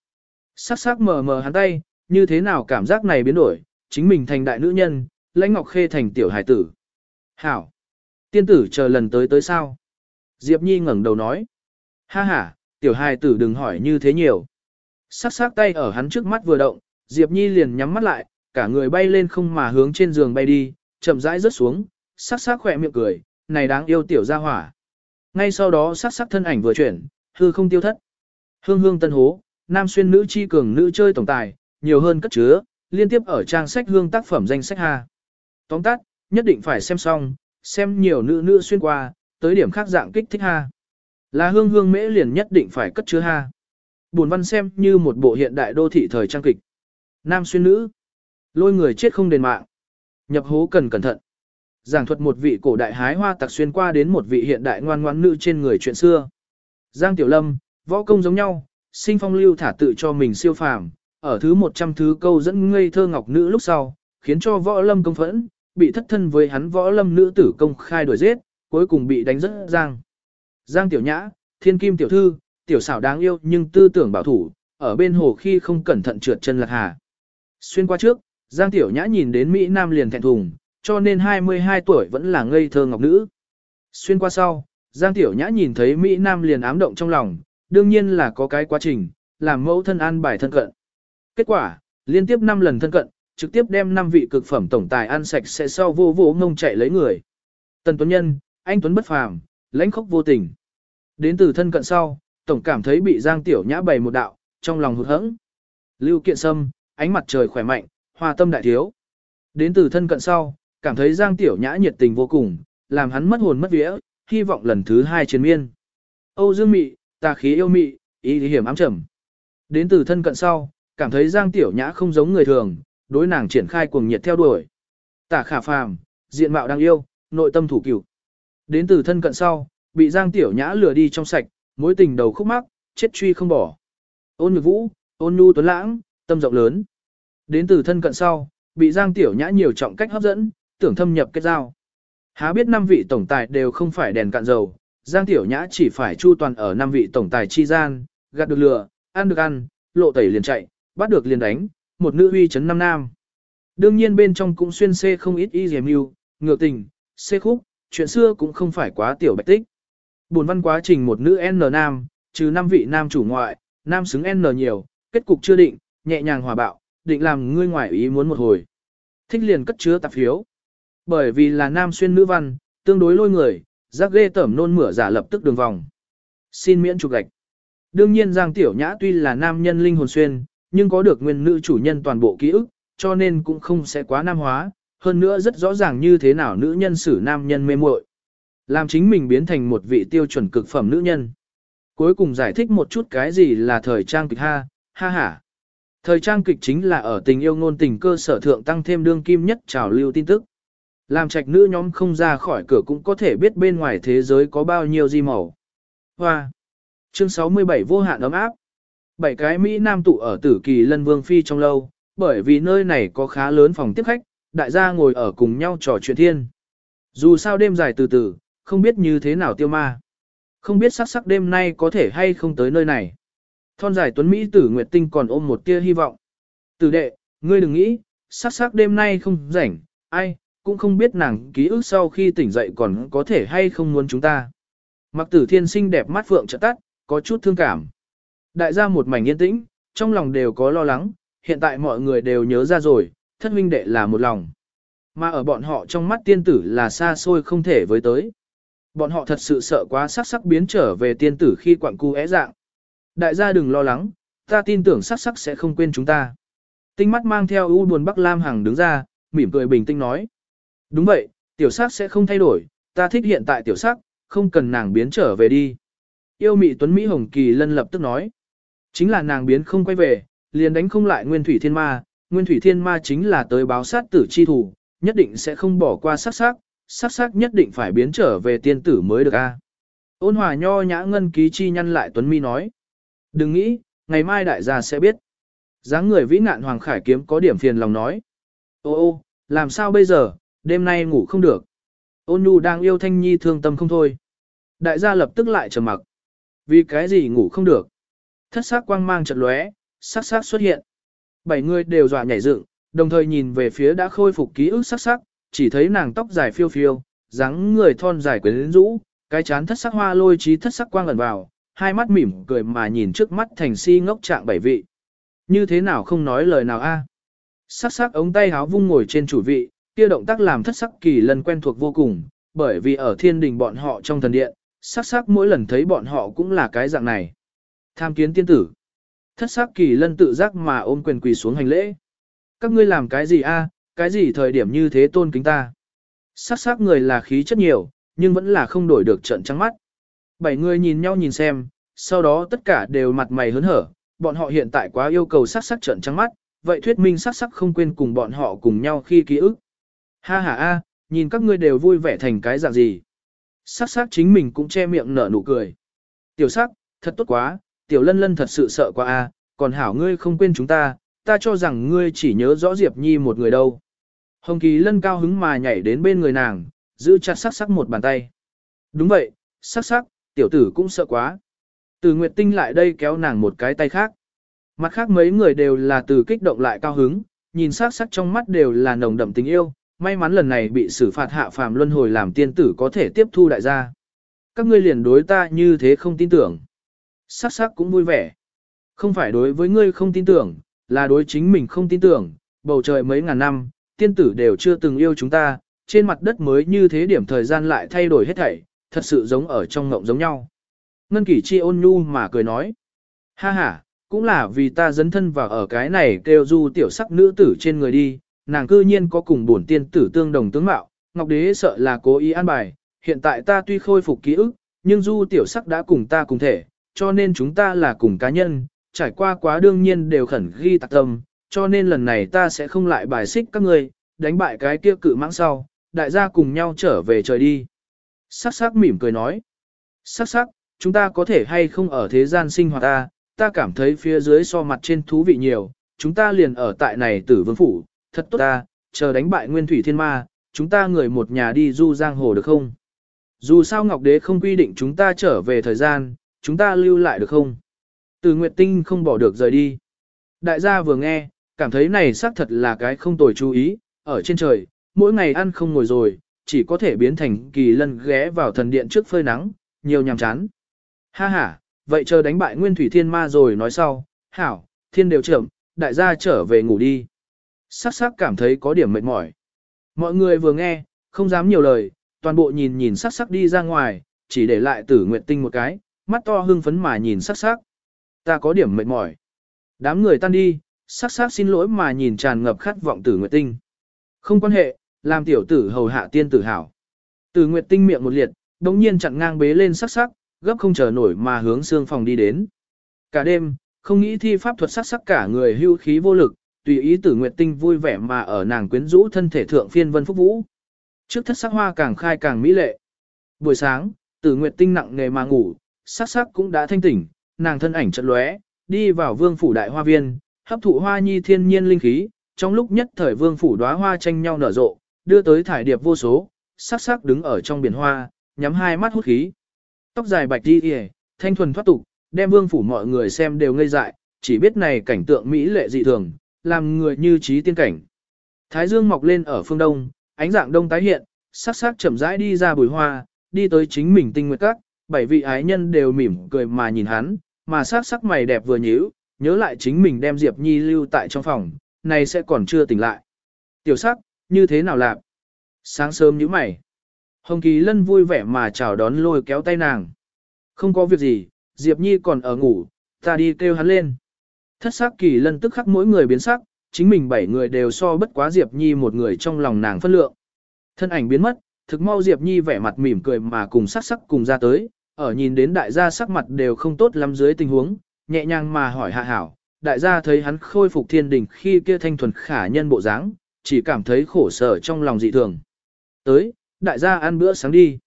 Sắc sắc mờ mờ hắn tay, như thế nào cảm giác này biến đổi, chính mình thành đại nữ nhân, lãnh ngọc khê thành tiểu hải tử. Hảo! Tiên tử chờ lần tới tới sao? Diệp Nhi ngẩng đầu nói. Ha ha, tiểu hài tử đừng hỏi như thế nhiều. Sắc sắc tay ở hắn trước mắt vừa động, Diệp Nhi liền nhắm mắt lại, cả người bay lên không mà hướng trên giường bay đi, chậm rãi rớt xuống, sắc sắc khỏe miệng cười, này đáng yêu tiểu gia hỏa. Ngay sau đó sắc sắc thân ảnh vừa chuyển, hư không tiêu thất. Hương hương tân hố, nam xuyên nữ chi cường nữ chơi tổng tài, nhiều hơn cất chứa, liên tiếp ở trang sách hương tác phẩm danh sách ha. Tóm tắt, nhất định phải xem xong, xem nhiều nữ nữ xuyên qua, tới điểm khác dạng kích thích ha. Là hương hương mễ liền nhất định phải cất chứa ha. Buồn văn xem như một bộ hiện đại đô thị thời trang kịch. Nam xuyên nữ. Lôi người chết không đền mạng. Nhập hố cần cẩn thận. Giảng thuật một vị cổ đại hái hoa tặc xuyên qua đến một vị hiện đại ngoan ngoãn nữ trên người chuyện xưa. Giang Tiểu Lâm, võ công giống nhau, sinh phong lưu thả tự cho mình siêu phàm, ở thứ 100 thứ câu dẫn ngây thơ ngọc nữ lúc sau, khiến cho võ lâm công phẫn, bị thất thân với hắn võ lâm nữ tử công khai đuổi giết, cuối cùng bị đánh rất giang. Giang Tiểu Nhã, thiên kim tiểu thư, tiểu xảo đáng yêu nhưng tư tưởng bảo thủ, ở bên hồ khi không cẩn thận trượt chân lạc hà. Xuyên qua trước, Giang Tiểu Nhã nhìn đến Mỹ Nam liền thẹn thùng, cho nên 22 tuổi vẫn là ngây thơ ngọc nữ. Xuyên qua sau, Giang Tiểu Nhã nhìn thấy Mỹ Nam liền ám động trong lòng, đương nhiên là có cái quá trình, làm mẫu thân an bài thân cận. Kết quả, liên tiếp 5 lần thân cận, trực tiếp đem 5 vị cực phẩm tổng tài ăn sạch sẽ sau vô vô ngông chạy lấy người. Tần Tuấn Nhân, anh Tuấn bất phàm, lãnh khốc vô tình. Đến từ thân cận sau, tổng cảm thấy bị Giang Tiểu Nhã bày một đạo, trong lòng hụt hẫng. Lưu Kiện Sâm, ánh mặt trời khỏe mạnh, hòa tâm đại thiếu. Đến từ thân cận sau, cảm thấy Giang Tiểu Nhã nhiệt tình vô cùng, làm hắn mất hồn mất vía, hy vọng lần thứ hai chiến miên. Âu Dương Mị, tà khí yêu mị, ý hiểm ám trầm. Đến từ thân cận sau, cảm thấy Giang Tiểu Nhã không giống người thường, đối nàng triển khai cuồng nhiệt theo đuổi. Tả khả phàm, diện mạo đang yêu, nội tâm thủ cửu. Đến từ thân cận sau, bị Giang Tiểu Nhã lừa đi trong sạch, mối tình đầu khúc mắc, chết truy không bỏ. Ôn nhược vũ, ôn nhu tuấn lãng, tâm rộng lớn. Đến từ thân cận sau, bị Giang Tiểu Nhã nhiều trọng cách hấp dẫn, tưởng thâm nhập kết giao. Há biết năm vị tổng tài đều không phải đèn cạn dầu, Giang Tiểu Nhã chỉ phải chu toàn ở năm vị tổng tài chi gian, gạt được lừa, ăn được ăn, lộ tẩy liền chạy, bắt được liền đánh, một nữ uy chấn năm nam. Đương nhiên bên trong cũng xuyên xê không ít y dèm yêu, ngược tình, xê khúc, chuyện xưa cũng không phải quá tiểu bạch tích. Buồn văn quá trình một nữ N nam, trừ năm vị nam chủ ngoại, nam xứng N nhiều, kết cục chưa định, nhẹ nhàng hòa bạo, định làm ngươi ngoại ý muốn một hồi. Thích liền cất chứa tạp phiếu. Bởi vì là nam xuyên nữ văn, tương đối lôi người, giác ghê tẩm nôn mửa giả lập tức đường vòng. Xin miễn trục gạch. Đương nhiên Giang Tiểu Nhã tuy là nam nhân linh hồn xuyên, nhưng có được nguyên nữ chủ nhân toàn bộ ký ức, cho nên cũng không sẽ quá nam hóa, hơn nữa rất rõ ràng như thế nào nữ nhân xử nam nhân mê muội. Làm chính mình biến thành một vị tiêu chuẩn cực phẩm nữ nhân. Cuối cùng giải thích một chút cái gì là thời trang kịch ha, ha ha. Thời trang kịch chính là ở tình yêu ngôn tình cơ sở thượng tăng thêm đương kim nhất trào lưu tin tức. Làm trạch nữ nhóm không ra khỏi cửa cũng có thể biết bên ngoài thế giới có bao nhiêu di màu. Hoa! Chương 67 vô hạn ấm áp. Bảy cái Mỹ Nam tụ ở tử kỳ lân vương phi trong lâu, bởi vì nơi này có khá lớn phòng tiếp khách, đại gia ngồi ở cùng nhau trò chuyện thiên. Dù sao đêm dài từ từ, không biết như thế nào tiêu ma. Không biết sắc sắc đêm nay có thể hay không tới nơi này. Thon dài tuấn Mỹ tử Nguyệt Tinh còn ôm một tia hy vọng. Tử đệ, ngươi đừng nghĩ, sắc sắc đêm nay không rảnh, ai, cũng không biết nàng ký ức sau khi tỉnh dậy còn có thể hay không muốn chúng ta. Mặc tử thiên sinh đẹp mắt phượng trợ tắt, có chút thương cảm. Đại gia một mảnh yên tĩnh, trong lòng đều có lo lắng, hiện tại mọi người đều nhớ ra rồi, thất huynh đệ là một lòng. Mà ở bọn họ trong mắt tiên tử là xa xôi không thể với tới. Bọn họ thật sự sợ quá sắc sắc biến trở về tiên tử khi quặng cu é dạng. Đại gia đừng lo lắng, ta tin tưởng sắc sắc sẽ không quên chúng ta. Tinh mắt mang theo u buồn Bắc Lam Hằng đứng ra, mỉm cười bình tĩnh nói. Đúng vậy, tiểu sắc sẽ không thay đổi, ta thích hiện tại tiểu sắc, không cần nàng biến trở về đi. Yêu mị Tuấn Mỹ Hồng Kỳ lân lập tức nói. Chính là nàng biến không quay về, liền đánh không lại Nguyên Thủy Thiên Ma, Nguyên Thủy Thiên Ma chính là tới báo sát tử chi thủ, nhất định sẽ không bỏ qua sắc sắc, sắc sắc nhất định phải biến trở về tiên tử mới được a. Ôn hòa nho nhã ngân ký chi nhăn lại Tuấn Mi nói. Đừng nghĩ, ngày mai đại gia sẽ biết. dáng người vĩ ngạn Hoàng Khải Kiếm có điểm phiền lòng nói. Ô ô, làm sao bây giờ, đêm nay ngủ không được. Ôn nhu đang yêu thanh nhi thương tâm không thôi. Đại gia lập tức lại trầm mặc. Vì cái gì ngủ không được. Thất sắc quang mang chợt lóe, sắc sắc xuất hiện. Bảy người đều dọa nhảy dựng, đồng thời nhìn về phía đã khôi phục ký ức sắc sắc, chỉ thấy nàng tóc dài phiêu phiêu, dáng người thon dài quyến rũ, cái chán thất sắc hoa lôi trí thất sắc quang ẩn vào, hai mắt mỉm cười mà nhìn trước mắt thành si ngốc trạng bảy vị. Như thế nào không nói lời nào a? Sắc sắc ống tay háo vung ngồi trên chủ vị, kia động tác làm thất sắc kỳ lần quen thuộc vô cùng, bởi vì ở thiên đình bọn họ trong thần điện, sắc sắc mỗi lần thấy bọn họ cũng là cái dạng này. Tham kiến tiên tử. Thất sắc kỳ lân tự giác mà ôm quyền quỳ xuống hành lễ. Các ngươi làm cái gì a? cái gì thời điểm như thế tôn kính ta. Sắc sắc người là khí chất nhiều, nhưng vẫn là không đổi được trận trắng mắt. Bảy người nhìn nhau nhìn xem, sau đó tất cả đều mặt mày hớn hở, bọn họ hiện tại quá yêu cầu sắc sắc trận trắng mắt, vậy thuyết minh sắc sắc không quên cùng bọn họ cùng nhau khi ký ức. Ha ha a, nhìn các ngươi đều vui vẻ thành cái dạng gì. Sắc sắc chính mình cũng che miệng nở nụ cười. Tiểu sắc, thật tốt quá, tiểu lân lân thật sự sợ quá a, còn hảo ngươi không quên chúng ta, ta cho rằng ngươi chỉ nhớ rõ Diệp Nhi một người đâu. Hồng Kỳ lân cao hứng mà nhảy đến bên người nàng, giữ chặt sắc sắc một bàn tay. Đúng vậy, sắc sắc, tiểu tử cũng sợ quá. Từ Nguyệt Tinh lại đây kéo nàng một cái tay khác. Mặt khác mấy người đều là từ kích động lại cao hứng, nhìn sắc sắc trong mắt đều là nồng đậm tình yêu, may mắn lần này bị xử phạt hạ phàm luân hồi làm tiên tử có thể tiếp thu đại gia. Các ngươi liền đối ta như thế không tin tưởng. Sắc sắc cũng vui vẻ. Không phải đối với ngươi không tin tưởng, là đối chính mình không tin tưởng, bầu trời mấy ngàn năm, tiên tử đều chưa từng yêu chúng ta, trên mặt đất mới như thế điểm thời gian lại thay đổi hết thảy, thật sự giống ở trong ngộng giống nhau. Ngân kỷ chi ôn nhu mà cười nói, ha ha, cũng là vì ta dấn thân vào ở cái này kêu du tiểu sắc nữ tử trên người đi, nàng cư nhiên có cùng bổn tiên tử tương đồng tướng mạo, ngọc đế sợ là cố ý an bài, hiện tại ta tuy khôi phục ký ức, nhưng du tiểu sắc đã cùng ta cùng thể, cho nên chúng ta là cùng cá nhân, trải qua quá đương nhiên đều khẩn ghi tạc tâm, cho nên lần này ta sẽ không lại bài xích các ngươi, đánh bại cái kia cự mãng sau, đại gia cùng nhau trở về trời đi. Sắc sắc mỉm cười nói. Sắc sắc, chúng ta có thể hay không ở thế gian sinh hoạt ta, ta cảm thấy phía dưới so mặt trên thú vị nhiều, chúng ta liền ở tại này tử vương phủ, thật tốt ta, chờ đánh bại nguyên thủy thiên ma, chúng ta người một nhà đi du giang hồ được không? Dù sao Ngọc Đế không quy định chúng ta trở về thời gian, chúng ta lưu lại được không? Từ Nguyệt Tinh không bỏ được rời đi. Đại gia vừa nghe, cảm thấy này xác thật là cái không tồi chú ý, ở trên trời, mỗi ngày ăn không ngồi rồi, chỉ có thể biến thành kỳ lân ghé vào thần điện trước phơi nắng, nhiều nhàm chán. Ha ha, vậy chờ đánh bại nguyên thủy thiên ma rồi nói sau, hảo, thiên đều trưởng, đại gia trở về ngủ đi. Sắc sắc cảm thấy có điểm mệt mỏi. Mọi người vừa nghe, không dám nhiều lời, toàn bộ nhìn nhìn sắc sắc đi ra ngoài, chỉ để lại tử nguyện tinh một cái, mắt to hưng phấn mà nhìn sắc sắc. Ta có điểm mệt mỏi. Đám người tan đi, sắc sắc xin lỗi mà nhìn tràn ngập khát vọng tử nguyệt tinh. Không quan hệ, làm tiểu tử hầu hạ tiên tử hảo. Tử nguyệt tinh miệng một liệt, đống nhiên chặn ngang bế lên sắc sắc, gấp không chờ nổi mà hướng xương phòng đi đến. Cả đêm, không nghĩ thi pháp thuật sắc sắc cả người hưu khí vô lực, tùy ý tử nguyệt tinh vui vẻ mà ở nàng quyến rũ thân thể thượng phiên vân phúc vũ. Trước thất sắc hoa càng khai càng mỹ lệ. Buổi sáng, tử nguyệt tinh nặng nề mà ngủ, sắc sắc cũng đã thanh tỉnh, nàng thân ảnh chợt lóe, đi vào vương phủ đại hoa viên, hấp thụ hoa nhi thiên nhiên linh khí, trong lúc nhất thời vương phủ đóa hoa tranh nhau nở rộ, đưa tới thải điệp vô số, sắc sắc đứng ở trong biển hoa, nhắm hai mắt hút khí. Tóc dài bạch đi yề, thanh thuần thoát tục, đem vương phủ mọi người xem đều ngây dại, chỉ biết này cảnh tượng mỹ lệ dị thường, làm người như trí tiên cảnh. Thái dương mọc lên ở phương đông, ánh dạng đông tái hiện, sắc sắc chậm rãi đi ra bùi hoa, đi tới chính mình tinh nguyệt các, bảy vị ái nhân đều mỉm cười mà nhìn hắn, mà sắc sắc mày đẹp vừa nhíu, nhớ lại chính mình đem Diệp Nhi lưu tại trong phòng, này sẽ còn chưa tỉnh lại. Tiểu sắc, như thế nào lạc? Sáng sớm như mày. Hồng Kỳ Lân vui vẻ mà chào đón lôi kéo tay nàng. Không có việc gì, Diệp Nhi còn ở ngủ, ta đi kêu hắn lên. Thất sắc Kỳ Lân tức khắc mỗi người biến sắc, chính mình bảy người đều so bất quá Diệp Nhi một người trong lòng nàng phân lượng. Thân ảnh biến mất, thực mau Diệp Nhi vẻ mặt mỉm cười mà cùng sắc sắc cùng ra tới, ở nhìn đến đại gia sắc mặt đều không tốt lắm dưới tình huống, nhẹ nhàng mà hỏi hạ hảo, đại gia thấy hắn khôi phục thiên đình khi kia thanh thuần khả nhân bộ dáng, chỉ cảm thấy khổ sở trong lòng dị thường. Tới, đại gia ăn bữa sáng đi.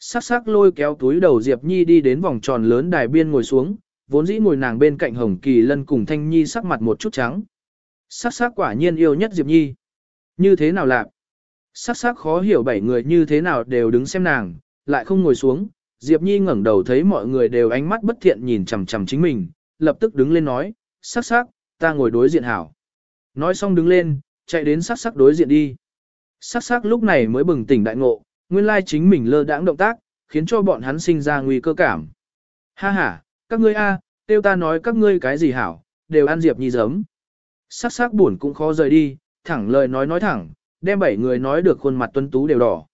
Sắc sắc lôi kéo túi đầu Diệp Nhi đi đến vòng tròn lớn đài biên ngồi xuống, vốn dĩ ngồi nàng bên cạnh Hồng Kỳ Lân cùng Thanh Nhi sắc mặt một chút trắng. Sắc sắc quả nhiên yêu nhất Diệp Nhi. Như thế nào lạc? Sắc sắc khó hiểu bảy người như thế nào đều đứng xem nàng, lại không ngồi xuống. Diệp Nhi ngẩng đầu thấy mọi người đều ánh mắt bất thiện nhìn chằm chằm chính mình, lập tức đứng lên nói, sắc sắc, ta ngồi đối diện hảo. Nói xong đứng lên, chạy đến sắc sắc đối diện đi. Sắc sắc lúc này mới bừng tỉnh đại ngộ, nguyên lai chính mình lơ đãng động tác, khiến cho bọn hắn sinh ra nguy cơ cảm. Ha ha, các ngươi a, tiêu ta nói các ngươi cái gì hảo, đều ăn Diệp Nhi giấm. Sắc sắc buồn cũng khó rời đi, thẳng lời nói nói thẳng, đem bảy người nói được khuôn mặt tuấn tú đều đỏ.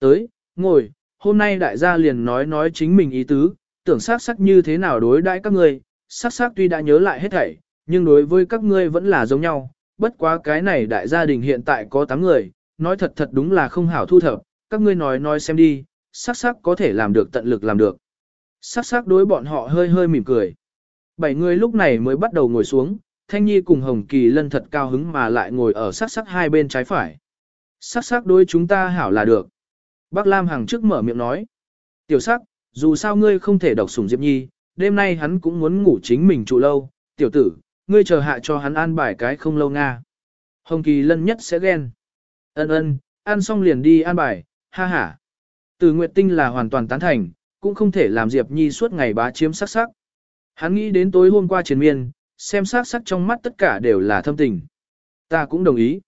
Tới, ngồi, hôm nay đại gia liền nói nói chính mình ý tứ, tưởng sắc sắc như thế nào đối đãi các ngươi, sắc sắc tuy đã nhớ lại hết thảy, nhưng đối với các ngươi vẫn là giống nhau, bất quá cái này đại gia đình hiện tại có 8 người, nói thật thật đúng là không hảo thu thập, các ngươi nói nói xem đi, sắc sắc có thể làm được tận lực làm được. Sắc sắc đối bọn họ hơi hơi mỉm cười. Bảy người lúc này mới bắt đầu ngồi xuống, Thanh Nhi cùng Hồng Kỳ Lân thật cao hứng mà lại ngồi ở sắc sắc hai bên trái phải. Sắc sắc đối chúng ta hảo là được. Bác Lam Hằng trước mở miệng nói. Tiểu sắc, dù sao ngươi không thể độc sủng Diệp Nhi, đêm nay hắn cũng muốn ngủ chính mình trụ lâu. Tiểu tử, ngươi chờ hạ cho hắn an bài cái không lâu nga. Hồng Kỳ Lân nhất sẽ ghen. Ân ân, ăn xong liền đi an bài, ha ha. Từ Nguyệt Tinh là hoàn toàn tán thành, cũng không thể làm Diệp Nhi suốt ngày bá chiếm sắc sắc. Hắn nghĩ đến tối hôm qua chiến miên, xem sắc sắc trong mắt tất cả đều là thâm tình. Ta cũng đồng ý.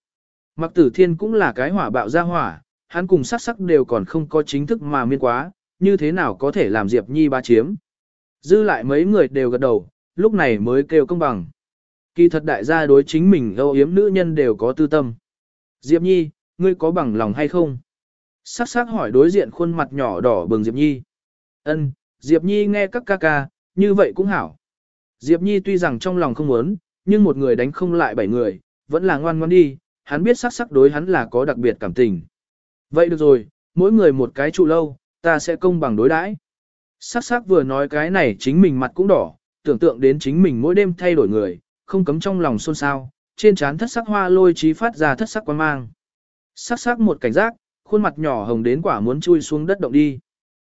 Mặc tử thiên cũng là cái hỏa bạo ra hỏa, hắn cùng sắc sắc đều còn không có chính thức mà miên quá, như thế nào có thể làm Diệp Nhi bá chiếm. Dư lại mấy người đều gật đầu, lúc này mới kêu công bằng. Kỳ thật đại gia đối chính mình âu yếm nữ nhân đều có tư tâm. Diệp Nhi, ngươi có bằng lòng hay không? Sắc sắc hỏi đối diện khuôn mặt nhỏ đỏ bừng Diệp Nhi. Ân, Diệp Nhi nghe các ca ca, như vậy cũng hảo. Diệp Nhi tuy rằng trong lòng không muốn, nhưng một người đánh không lại bảy người, vẫn là ngoan ngoan đi, hắn biết sắc sắc đối hắn là có đặc biệt cảm tình. Vậy được rồi, mỗi người một cái trụ lâu, ta sẽ công bằng đối đãi. Sắc sắc vừa nói cái này chính mình mặt cũng đỏ, tưởng tượng đến chính mình mỗi đêm thay đổi người, không cấm trong lòng xôn xao, trên trán thất sắc hoa lôi trí phát ra thất sắc quan mang. Sắc sắc một cảnh giác, khuôn mặt nhỏ hồng đến quả muốn chui xuống đất động đi.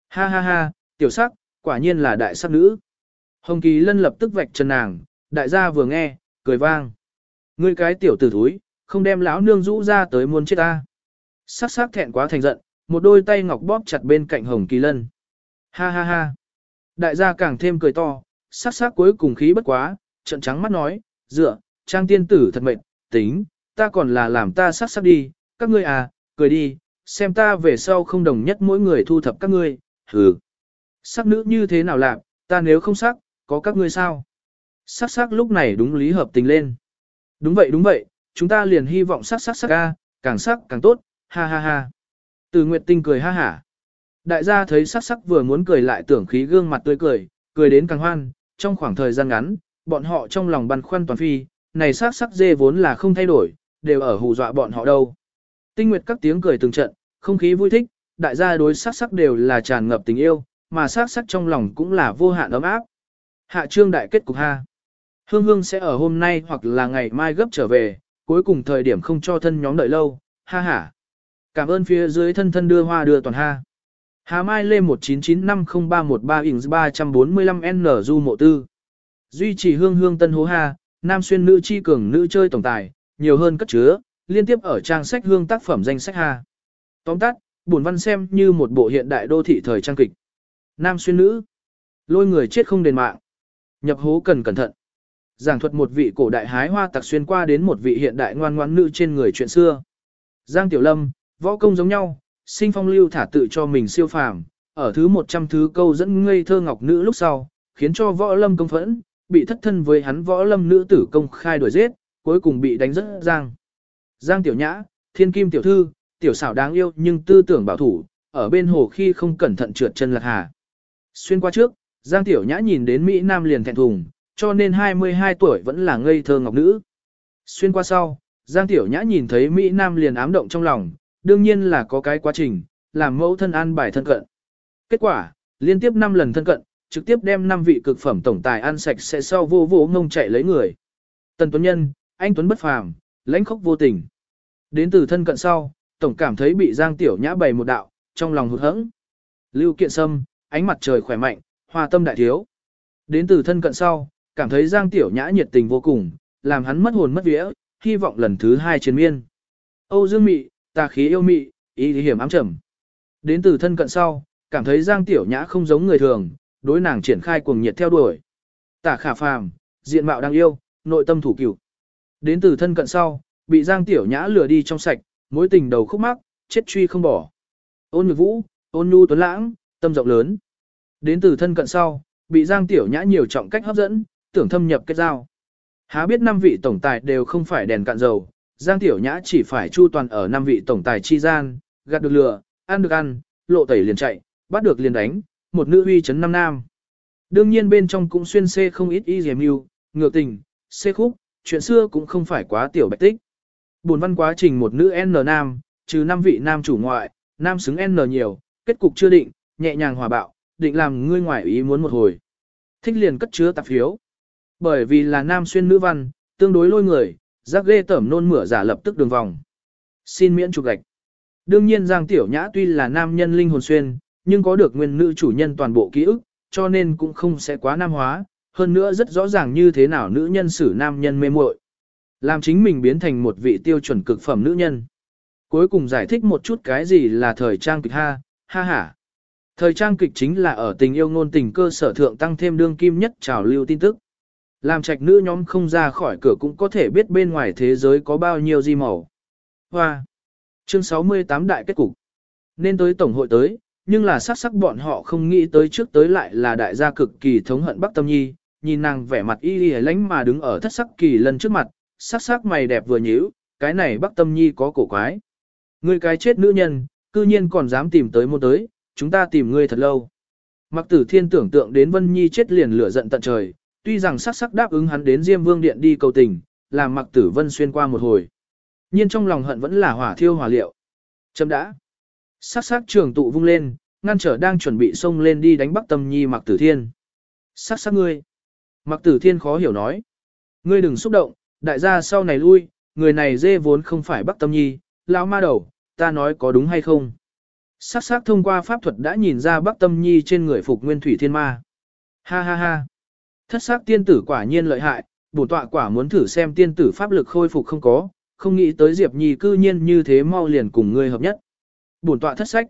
Ha ha ha, tiểu sắc, quả nhiên là đại sắc nữ. Hồng Kỳ Lân lập tức vạch chân nàng, đại gia vừa nghe, cười vang. Ngươi cái tiểu tử thúi, không đem lão nương rũ ra tới muôn chết ta. Sắc sắc thẹn quá thành giận, một đôi tay ngọc bóp chặt bên cạnh Hồng Kỳ Lân. Ha ha ha. Đại gia càng thêm cười to, sắc sắc cuối cùng khí bất quá, trận trắng mắt nói, dựa, trang tiên tử thật mệt, tính, ta còn là làm ta sắc sắc đi, các ngươi à, cười đi, xem ta về sau không đồng nhất mỗi người thu thập các ngươi, hừ. Sắc nữ như thế nào làm, ta nếu không sắc, có các ngươi sao? Sắc sắc lúc này đúng lý hợp tình lên. Đúng vậy đúng vậy, chúng ta liền hy vọng sắc sắc sắc ca, càng sắc càng tốt, ha ha ha. Từ Nguyệt Tinh cười ha hả. Đại gia thấy sắc sắc vừa muốn cười lại tưởng khí gương mặt tươi cười, cười đến càng hoan, trong khoảng thời gian ngắn, bọn họ trong lòng băn khoăn toàn phi, này sắc sắc dê vốn là không thay đổi, đều ở hù dọa bọn họ đâu. Tinh Nguyệt các tiếng cười từng trận, không khí vui thích, đại gia đối sắc sắc đều là tràn ngập tình yêu, mà sắc sắc trong lòng cũng là vô hạn ấm áp. Hạ trương đại kết cục ha. Hương Hương sẽ ở hôm nay hoặc là ngày mai gấp trở về, cuối cùng thời điểm không cho thân nhóm đợi lâu, ha ha. Cảm ơn phía dưới thân thân đưa hoa đưa toàn ha. Hà Mai Lê 199501313 ings 345N Du Mộ Tư. Duy trì hương hương tân hố ha, nam xuyên nữ chi cường nữ chơi tổng tài, nhiều hơn cất chứa, liên tiếp ở trang sách hương tác phẩm danh sách ha. Tóm tắt, buồn văn xem như một bộ hiện đại đô thị thời trang kịch. Nam xuyên nữ. Lôi người chết không đền mạng. Nhập hố cần cẩn thận. Giảng thuật một vị cổ đại hái hoa tặc xuyên qua đến một vị hiện đại ngoan ngoãn nữ trên người chuyện xưa. Giang Tiểu Lâm, võ công giống nhau, sinh phong lưu thả tự cho mình siêu phàm, ở thứ 100 thứ câu dẫn ngây thơ ngọc nữ lúc sau, khiến cho võ lâm công phẫn, bị thất thân với hắn võ lâm nữ tử công khai đuổi giết, cuối cùng bị đánh rất giang. Giang Tiểu Nhã, thiên kim tiểu thư, tiểu xảo đáng yêu nhưng tư tưởng bảo thủ, ở bên hồ khi không cẩn thận trượt chân lạc hà. Xuyên qua trước, Giang Tiểu Nhã nhìn đến Mỹ Nam liền thẹn thùng, cho nên 22 tuổi vẫn là ngây thơ ngọc nữ. Xuyên qua sau, Giang Tiểu Nhã nhìn thấy Mỹ Nam liền ám động trong lòng, đương nhiên là có cái quá trình, làm mẫu thân an bài thân cận. Kết quả, liên tiếp 5 lần thân cận, trực tiếp đem 5 vị cực phẩm tổng tài ăn sạch sẽ sau vô vô ngông chạy lấy người. Tần Tuấn Nhân, anh Tuấn bất phàm, lãnh khốc vô tình. Đến từ thân cận sau, tổng cảm thấy bị Giang Tiểu Nhã bày một đạo, trong lòng hụt hẫng. Lưu Kiện Sâm, ánh mặt trời khỏe mạnh, hòa tâm đại thiếu. Đến từ thân cận sau, cảm thấy Giang Tiểu Nhã nhiệt tình vô cùng, làm hắn mất hồn mất vía, hy vọng lần thứ hai chiến miên. Âu Dương Mị, tà khí yêu mị, ý thì hiểm ám trầm. Đến từ thân cận sau, cảm thấy Giang Tiểu Nhã không giống người thường, đối nàng triển khai cuồng nhiệt theo đuổi. Tả khả phàm, diện mạo đang yêu, nội tâm thủ cửu. Đến từ thân cận sau, bị Giang Tiểu Nhã lừa đi trong sạch, mối tình đầu khúc mắc, chết truy không bỏ. Ôn nhược vũ, ôn nhu tuấn lãng, tâm rộng lớn. Đến từ thân cận sau, bị Giang Tiểu Nhã nhiều trọng cách hấp dẫn, tưởng thâm nhập kết giao. Há biết năm vị tổng tài đều không phải đèn cạn dầu, Giang Tiểu Nhã chỉ phải chu toàn ở năm vị tổng tài chi gian, gạt được lừa, ăn được ăn, lộ tẩy liền chạy, bắt được liền đánh, một nữ uy chấn năm nam. Đương nhiên bên trong cũng xuyên xê không ít y dèm yêu, ngược tình, xê khúc, chuyện xưa cũng không phải quá tiểu bạch tích. Buồn văn quá trình một nữ N nam, trừ năm vị nam chủ ngoại, nam xứng N nhiều, kết cục chưa định, nhẹ nhàng hòa bạo, định làm ngươi ngoại ý muốn một hồi. Thích liền cất chứa tạp phiếu. Bởi vì là nam xuyên nữ văn, tương đối lôi người, giác ghê tẩm nôn mửa giả lập tức đường vòng. Xin miễn chụp gạch. Đương nhiên Giang Tiểu Nhã tuy là nam nhân linh hồn xuyên, nhưng có được nguyên nữ chủ nhân toàn bộ ký ức, cho nên cũng không sẽ quá nam hóa, hơn nữa rất rõ ràng như thế nào nữ nhân xử nam nhân mê muội. Làm chính mình biến thành một vị tiêu chuẩn cực phẩm nữ nhân. Cuối cùng giải thích một chút cái gì là thời trang kịch ha, ha ha. Thời trang kịch chính là ở tình yêu ngôn tình cơ sở thượng tăng thêm đương kim nhất trào lưu tin tức. Làm trạch nữ nhóm không ra khỏi cửa cũng có thể biết bên ngoài thế giới có bao nhiêu di màu. Hoa! Chương 68 đại kết cục. Nên tới tổng hội tới, nhưng là sắc sắc bọn họ không nghĩ tới trước tới lại là đại gia cực kỳ thống hận Bắc Tâm Nhi, nhìn nàng vẻ mặt y y lánh mà đứng ở thất sắc kỳ lần trước mặt, sắc sắc mày đẹp vừa nhíu, cái này Bắc Tâm Nhi có cổ quái. Ngươi cái chết nữ nhân, cư nhiên còn dám tìm tới một tới, chúng ta tìm ngươi thật lâu. Mặc tử thiên tưởng tượng đến Vân Nhi chết liền lửa giận tận trời, tuy rằng sắc sắc đáp ứng hắn đến Diêm Vương Điện đi cầu tình, làm mặc tử vân xuyên qua một hồi. Nhưng trong lòng hận vẫn là hỏa thiêu hỏa liệu. Chấm đã. Sắc sắc trường tụ vung lên, ngăn trở đang chuẩn bị xông lên đi đánh Bắc Tâm Nhi mặc tử thiên. Sắc sắc ngươi. Mặc tử thiên khó hiểu nói. Ngươi đừng xúc động, đại gia sau này lui, người này dê vốn không phải Bắc Tâm Nhi, lão ma đầu, ta nói có đúng hay không. Sắc sắc thông qua pháp thuật đã nhìn ra Bắc Tâm Nhi trên người phục nguyên thủy thiên ma. Ha ha ha. Thất sắc tiên tử quả nhiên lợi hại, bổn tọa quả muốn thử xem tiên tử pháp lực khôi phục không có, không nghĩ tới Diệp Nhi cư nhiên như thế mau liền cùng ngươi hợp nhất. Bổn tọa thất sách.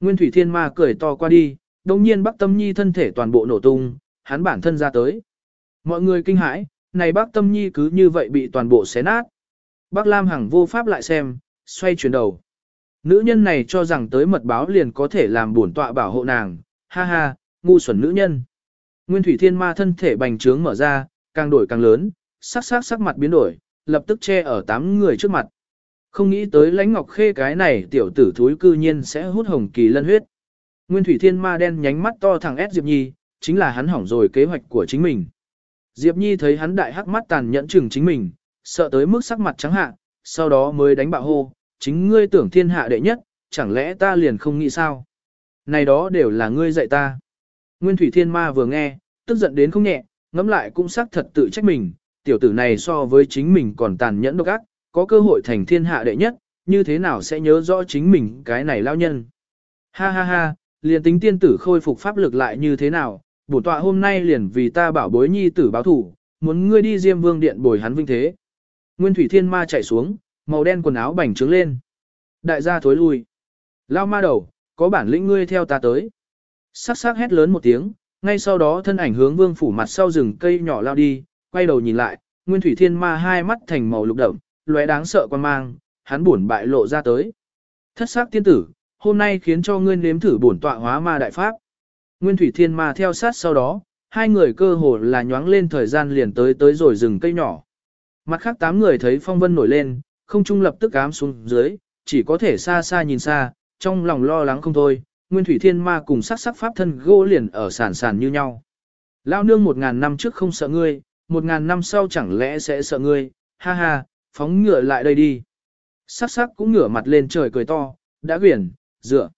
Nguyên Thủy Thiên Ma cười to qua đi, đồng nhiên Bắc Tâm Nhi thân thể toàn bộ nổ tung, hắn bản thân ra tới. Mọi người kinh hãi, này Bắc Tâm Nhi cứ như vậy bị toàn bộ xé nát. Bắc Lam Hằng vô pháp lại xem, xoay chuyển đầu. Nữ nhân này cho rằng tới mật báo liền có thể làm bổn tọa bảo hộ nàng, ha ha, ngu xuẩn nữ nhân. Nguyên thủy thiên ma thân thể bành trướng mở ra, càng đổi càng lớn, sắc sắc sắc mặt biến đổi, lập tức che ở tám người trước mặt. Không nghĩ tới lãnh ngọc khê cái này tiểu tử thúi cư nhiên sẽ hút hồng kỳ lân huyết. Nguyên thủy thiên ma đen nhánh mắt to thẳng ép Diệp Nhi, chính là hắn hỏng rồi kế hoạch của chính mình. Diệp Nhi thấy hắn đại hắc mắt tàn nhẫn chừng chính mình, sợ tới mức sắc mặt trắng hạ, sau đó mới đánh bạo hô, chính ngươi tưởng thiên hạ đệ nhất, chẳng lẽ ta liền không nghĩ sao? Này đó đều là ngươi dạy ta. Nguyên thủy thiên ma vừa nghe, tức giận đến không nhẹ, ngẫm lại cũng xác thật tự trách mình, tiểu tử này so với chính mình còn tàn nhẫn độc ác, có cơ hội thành thiên hạ đệ nhất, như thế nào sẽ nhớ rõ chính mình cái này lao nhân. Ha ha ha, liền tính tiên tử khôi phục pháp lực lại như thế nào, bổn tọa hôm nay liền vì ta bảo bối nhi tử báo thủ, muốn ngươi đi diêm vương điện bồi hắn vinh thế. Nguyên thủy thiên ma chạy xuống, màu đen quần áo bành trướng lên. Đại gia thối lui. Lao ma đầu, có bản lĩnh ngươi theo ta tới. Sắc sắc hét lớn một tiếng, ngay sau đó thân ảnh hướng vương phủ mặt sau rừng cây nhỏ lao đi, quay đầu nhìn lại, Nguyên Thủy Thiên Ma hai mắt thành màu lục đậm, lóe đáng sợ quan mang, hắn buồn bại lộ ra tới. Thất sắc tiên tử, hôm nay khiến cho ngươi nếm thử bổn tọa hóa ma đại pháp. Nguyên Thủy Thiên Ma theo sát sau đó, hai người cơ hồ là nhoáng lên thời gian liền tới tới rồi rừng cây nhỏ. Mặt khác tám người thấy phong vân nổi lên, không trung lập tức ám xuống dưới, chỉ có thể xa xa nhìn xa, trong lòng lo lắng không thôi. Nguyên Thủy Thiên Ma cùng sắc sắc pháp thân gỗ liền ở sàn sàn như nhau. Lao nương một ngàn năm trước không sợ ngươi, một ngàn năm sau chẳng lẽ sẽ sợ ngươi, ha ha, phóng ngựa lại đây đi. Sắc sắc cũng ngửa mặt lên trời cười to, đã quyển, dựa.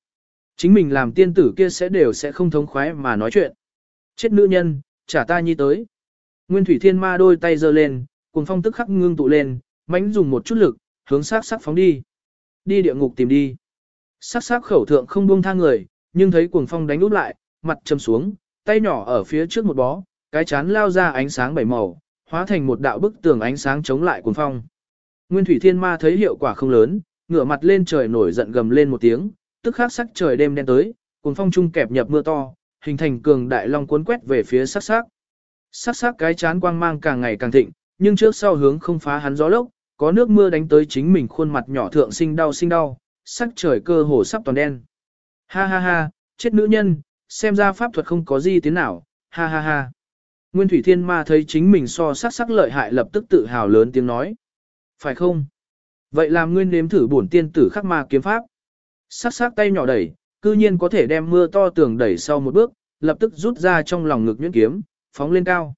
Chính mình làm tiên tử kia sẽ đều sẽ không thống khoái mà nói chuyện. Chết nữ nhân, trả ta nhi tới. Nguyên thủy thiên ma đôi tay giơ lên, cùng phong tức khắc ngưng tụ lên, mánh dùng một chút lực, hướng sắc sắc phóng đi. Đi địa ngục tìm đi. Sắc sắc khẩu thượng không buông tha người, nhưng thấy cuồng phong đánh úp lại, mặt châm xuống, tay nhỏ ở phía trước một bó, cái chán lao ra ánh sáng bảy màu, hóa thành một đạo bức tường ánh sáng chống lại cuồng phong. Nguyên thủy thiên ma thấy hiệu quả không lớn, ngửa mặt lên trời nổi giận gầm lên một tiếng, tức khắc sắc trời đêm đen tới, cuồng phong trung kẹp nhập mưa to, hình thành cường đại long cuốn quét về phía sắc sắc. Sắc sắc cái chán quang mang càng ngày càng thịnh, nhưng trước sau hướng không phá hắn gió lốc, có nước mưa đánh tới chính mình khuôn mặt nhỏ thượng sinh đau sinh đau, sắc trời cơ hồ sắp toàn đen. Ha ha ha, chết nữ nhân, xem ra pháp thuật không có gì tiến nào, ha ha ha. Nguyên Thủy Thiên Ma thấy chính mình so sắc sắc lợi hại lập tức tự hào lớn tiếng nói. Phải không? Vậy làm nguyên nếm thử bổn tiên tử khắc ma kiếm pháp. Sắc sắc tay nhỏ đẩy, cư nhiên có thể đem mưa to tường đẩy sau một bước, lập tức rút ra trong lòng ngực nhuyễn kiếm, phóng lên cao.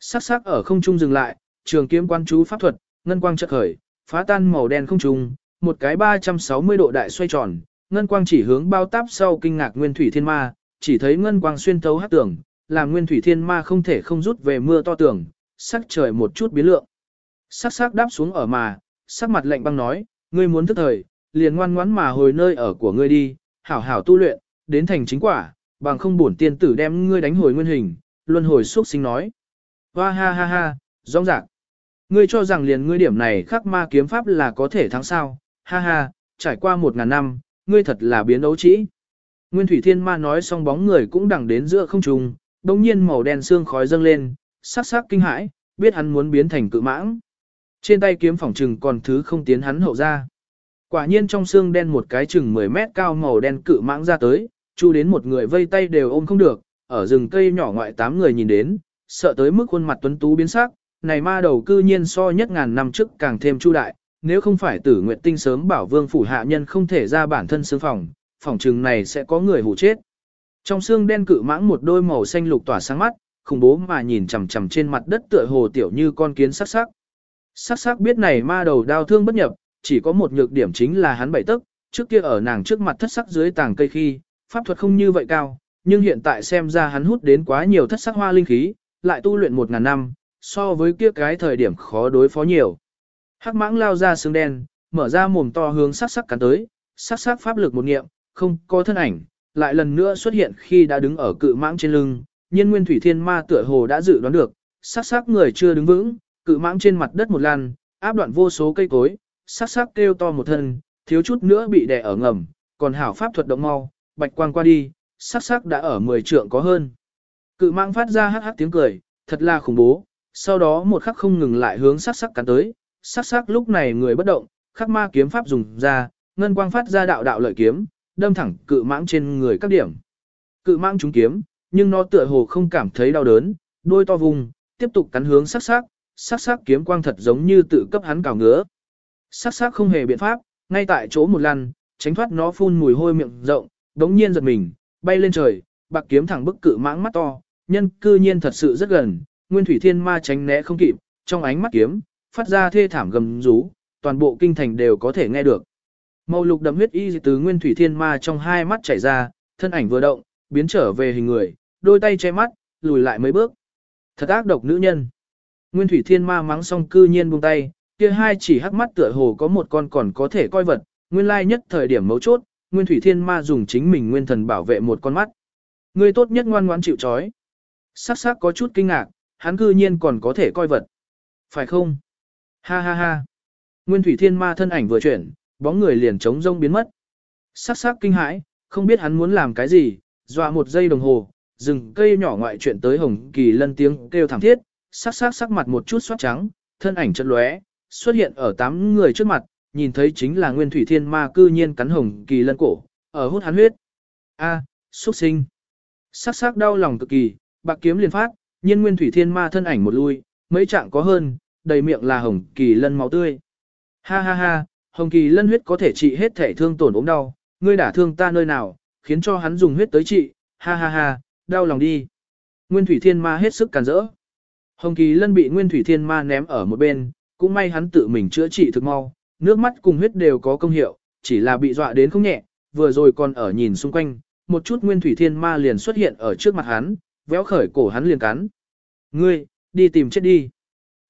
Sắc sắc ở không trung dừng lại, trường kiếm quan chú pháp thuật, ngân quang chợt khởi, phá tan màu đen không trung, một cái 360 độ đại xoay tròn, ngân quang chỉ hướng bao táp sau kinh ngạc nguyên thủy thiên ma, chỉ thấy ngân quang xuyên thấu hắc tường, làm nguyên thủy thiên ma không thể không rút về mưa to tường, sắc trời một chút biến lượng. Sắc sắc đáp xuống ở mà, sắc mặt lạnh băng nói, ngươi muốn thức thời, liền ngoan ngoãn mà hồi nơi ở của ngươi đi, hảo hảo tu luyện, đến thành chính quả, bằng không bổn tiên tử đem ngươi đánh hồi nguyên hình, luân hồi xuất sinh nói. Hoa ha ha ha, rong rạc. Ngươi cho rằng liền ngươi điểm này khắc ma kiếm pháp là có thể thắng sao, ha ha, trải qua một ngàn năm, ngươi thật là biến đấu trĩ. Nguyên thủy thiên ma nói xong bóng người cũng đẳng đến giữa không trung, đồng nhiên màu đen xương khói dâng lên, sắc sắc kinh hãi, biết hắn muốn biến thành cự mãng. Trên tay kiếm phỏng trừng còn thứ không tiến hắn hậu ra. Quả nhiên trong xương đen một cái chừng 10 mét cao màu đen cự mãng ra tới, chu đến một người vây tay đều ôm không được, ở rừng cây nhỏ ngoại tám người nhìn đến, sợ tới mức khuôn mặt tuấn tú biến sắc, này ma đầu cư nhiên so nhất ngàn năm trước càng thêm chu đại, nếu không phải tử nguyện tinh sớm bảo vương phủ hạ nhân không thể ra bản thân xương phòng, phòng trừng này sẽ có người hủ chết. Trong xương đen cự mãng một đôi màu xanh lục tỏa sáng mắt, khủng bố mà nhìn chằm chằm trên mặt đất tựa hồ tiểu như con kiến sắc sắc. Sắc sắc biết này ma đầu đau thương bất nhập, chỉ có một nhược điểm chính là hắn bảy tức, trước kia ở nàng trước mặt thất sắc dưới tàng cây khi, pháp thuật không như vậy cao, nhưng hiện tại xem ra hắn hút đến quá nhiều thất sắc hoa linh khí, lại tu luyện một ngàn năm, so với kia cái thời điểm khó đối phó nhiều. Hắc mãng lao ra xương đen, mở ra mồm to hướng sắc sắc cắn tới, sắc sắc pháp lực một nghiệm, không có thân ảnh, lại lần nữa xuất hiện khi đã đứng ở cự mãng trên lưng, nhiên nguyên thủy thiên ma tựa hồ đã dự đoán được, sắc sắc người chưa đứng vững, cự mãng trên mặt đất một lần, áp đoạn vô số cây cối, sắc sắc kêu to một thân, thiếu chút nữa bị đè ở ngầm, còn hảo pháp thuật động mau, bạch quang qua đi, sắc sắc đã ở 10 trượng có hơn. Cự mãng phát ra hắc hắc tiếng cười, thật là khủng bố, sau đó một khắc không ngừng lại hướng sắc sắc cắn tới, sắc sắc lúc này người bất động, khắc ma kiếm pháp dùng ra, ngân quang phát ra đạo đạo lợi kiếm, đâm thẳng cự mãng trên người các điểm. Cự mãng trúng kiếm, nhưng nó tựa hồ không cảm thấy đau đớn, đôi to vùng, tiếp tục cắn hướng sắc sắc, sắc sắc kiếm quang thật giống như tự cấp hắn cào ngứa. Sắc sắc không hề biện pháp, ngay tại chỗ một lần, tránh thoát nó phun mùi hôi miệng rộng, đống nhiên giật mình, bay lên trời, bạc kiếm thẳng bức cự mãng mắt to, nhân cư nhiên thật sự rất gần, nguyên thủy thiên ma tránh né không kịp, trong ánh mắt kiếm, phát ra thê thảm gầm rú, toàn bộ kinh thành đều có thể nghe được. Màu lục đậm huyết y từ nguyên thủy thiên ma trong hai mắt chảy ra, thân ảnh vừa động, biến trở về hình người, đôi tay che mắt, lùi lại mấy bước. Thật ác độc nữ nhân. Nguyên thủy thiên ma mắng xong cư nhiên buông tay, kia hai chỉ hắc mắt tựa hồ có một con còn có thể coi vật, nguyên lai nhất thời điểm mấu chốt, nguyên thủy thiên ma dùng chính mình nguyên thần bảo vệ một con mắt. Người tốt nhất ngoan ngoãn chịu trói. Sắc sắc có chút kinh ngạc, hắn cư nhiên còn có thể coi vật. Phải không? Ha ha ha. Nguyên thủy thiên ma thân ảnh vừa chuyển, bóng người liền trống rông biến mất. Sắc sắc kinh hãi, không biết hắn muốn làm cái gì, dọa một giây đồng hồ, rừng cây nhỏ ngoại chuyện tới hồng kỳ lân tiếng kêu thảm thiết, sắc sắc sắc mặt một chút xoát trắng, thân ảnh chật lóe, xuất hiện ở tám người trước mặt, nhìn thấy chính là nguyên thủy thiên ma cư nhiên cắn hồng kỳ lân cổ, ở hút hắn huyết. A, xuất sinh. Sắc sắc đau lòng cực kỳ, bạc kiếm liền phát, nhiên nguyên thủy thiên ma thân ảnh một lui, mấy trạng có hơn, đầy miệng là hồng kỳ lân máu tươi. Ha ha ha, hồng kỳ lân huyết có thể trị hết thể thương tổn ốm đau, ngươi đả thương ta nơi nào, khiến cho hắn dùng huyết tới trị, ha ha ha, đau lòng đi. Nguyên thủy thiên ma hết sức càn rỡ. Hồng kỳ lân bị nguyên thủy thiên ma ném ở một bên, cũng may hắn tự mình chữa trị thực mau, nước mắt cùng huyết đều có công hiệu, chỉ là bị dọa đến không nhẹ, vừa rồi còn ở nhìn xung quanh, một chút nguyên thủy thiên ma liền xuất hiện ở trước mặt hắn, véo khởi cổ hắn liền cắn. Ngươi, đi tìm chết đi.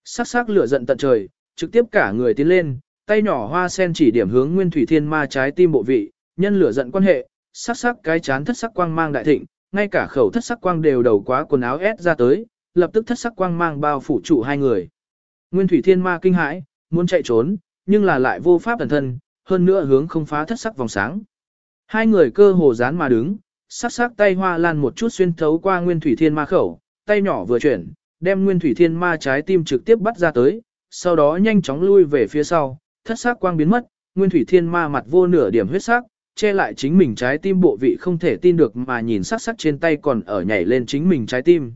Sắc sắc lửa giận tận trời, trực tiếp cả người tiến lên, tay nhỏ hoa sen chỉ điểm hướng nguyên thủy thiên ma trái tim bộ vị, nhân lửa giận quan hệ, sắc sắc cái chán thất sắc quang mang đại thịnh, ngay cả khẩu thất sắc quang đều đầu quá quần áo ép ra tới, lập tức thất sắc quang mang bao phủ trụ hai người. Nguyên thủy thiên ma kinh hãi, muốn chạy trốn, nhưng là lại vô pháp thần thân, hơn nữa hướng không phá thất sắc vòng sáng. Hai người cơ hồ dán mà đứng, sắc sắc tay hoa lan một chút xuyên thấu qua nguyên thủy thiên ma khẩu, tay nhỏ vừa chuyển, đem nguyên thủy thiên ma trái tim trực tiếp bắt ra tới, sau đó nhanh chóng lui về phía sau, thất sắc quang biến mất, nguyên thủy thiên ma mặt vô nửa điểm huyết sắc, che lại chính mình trái tim bộ vị không thể tin được mà nhìn sắc sắc trên tay còn ở nhảy lên chính mình trái tim.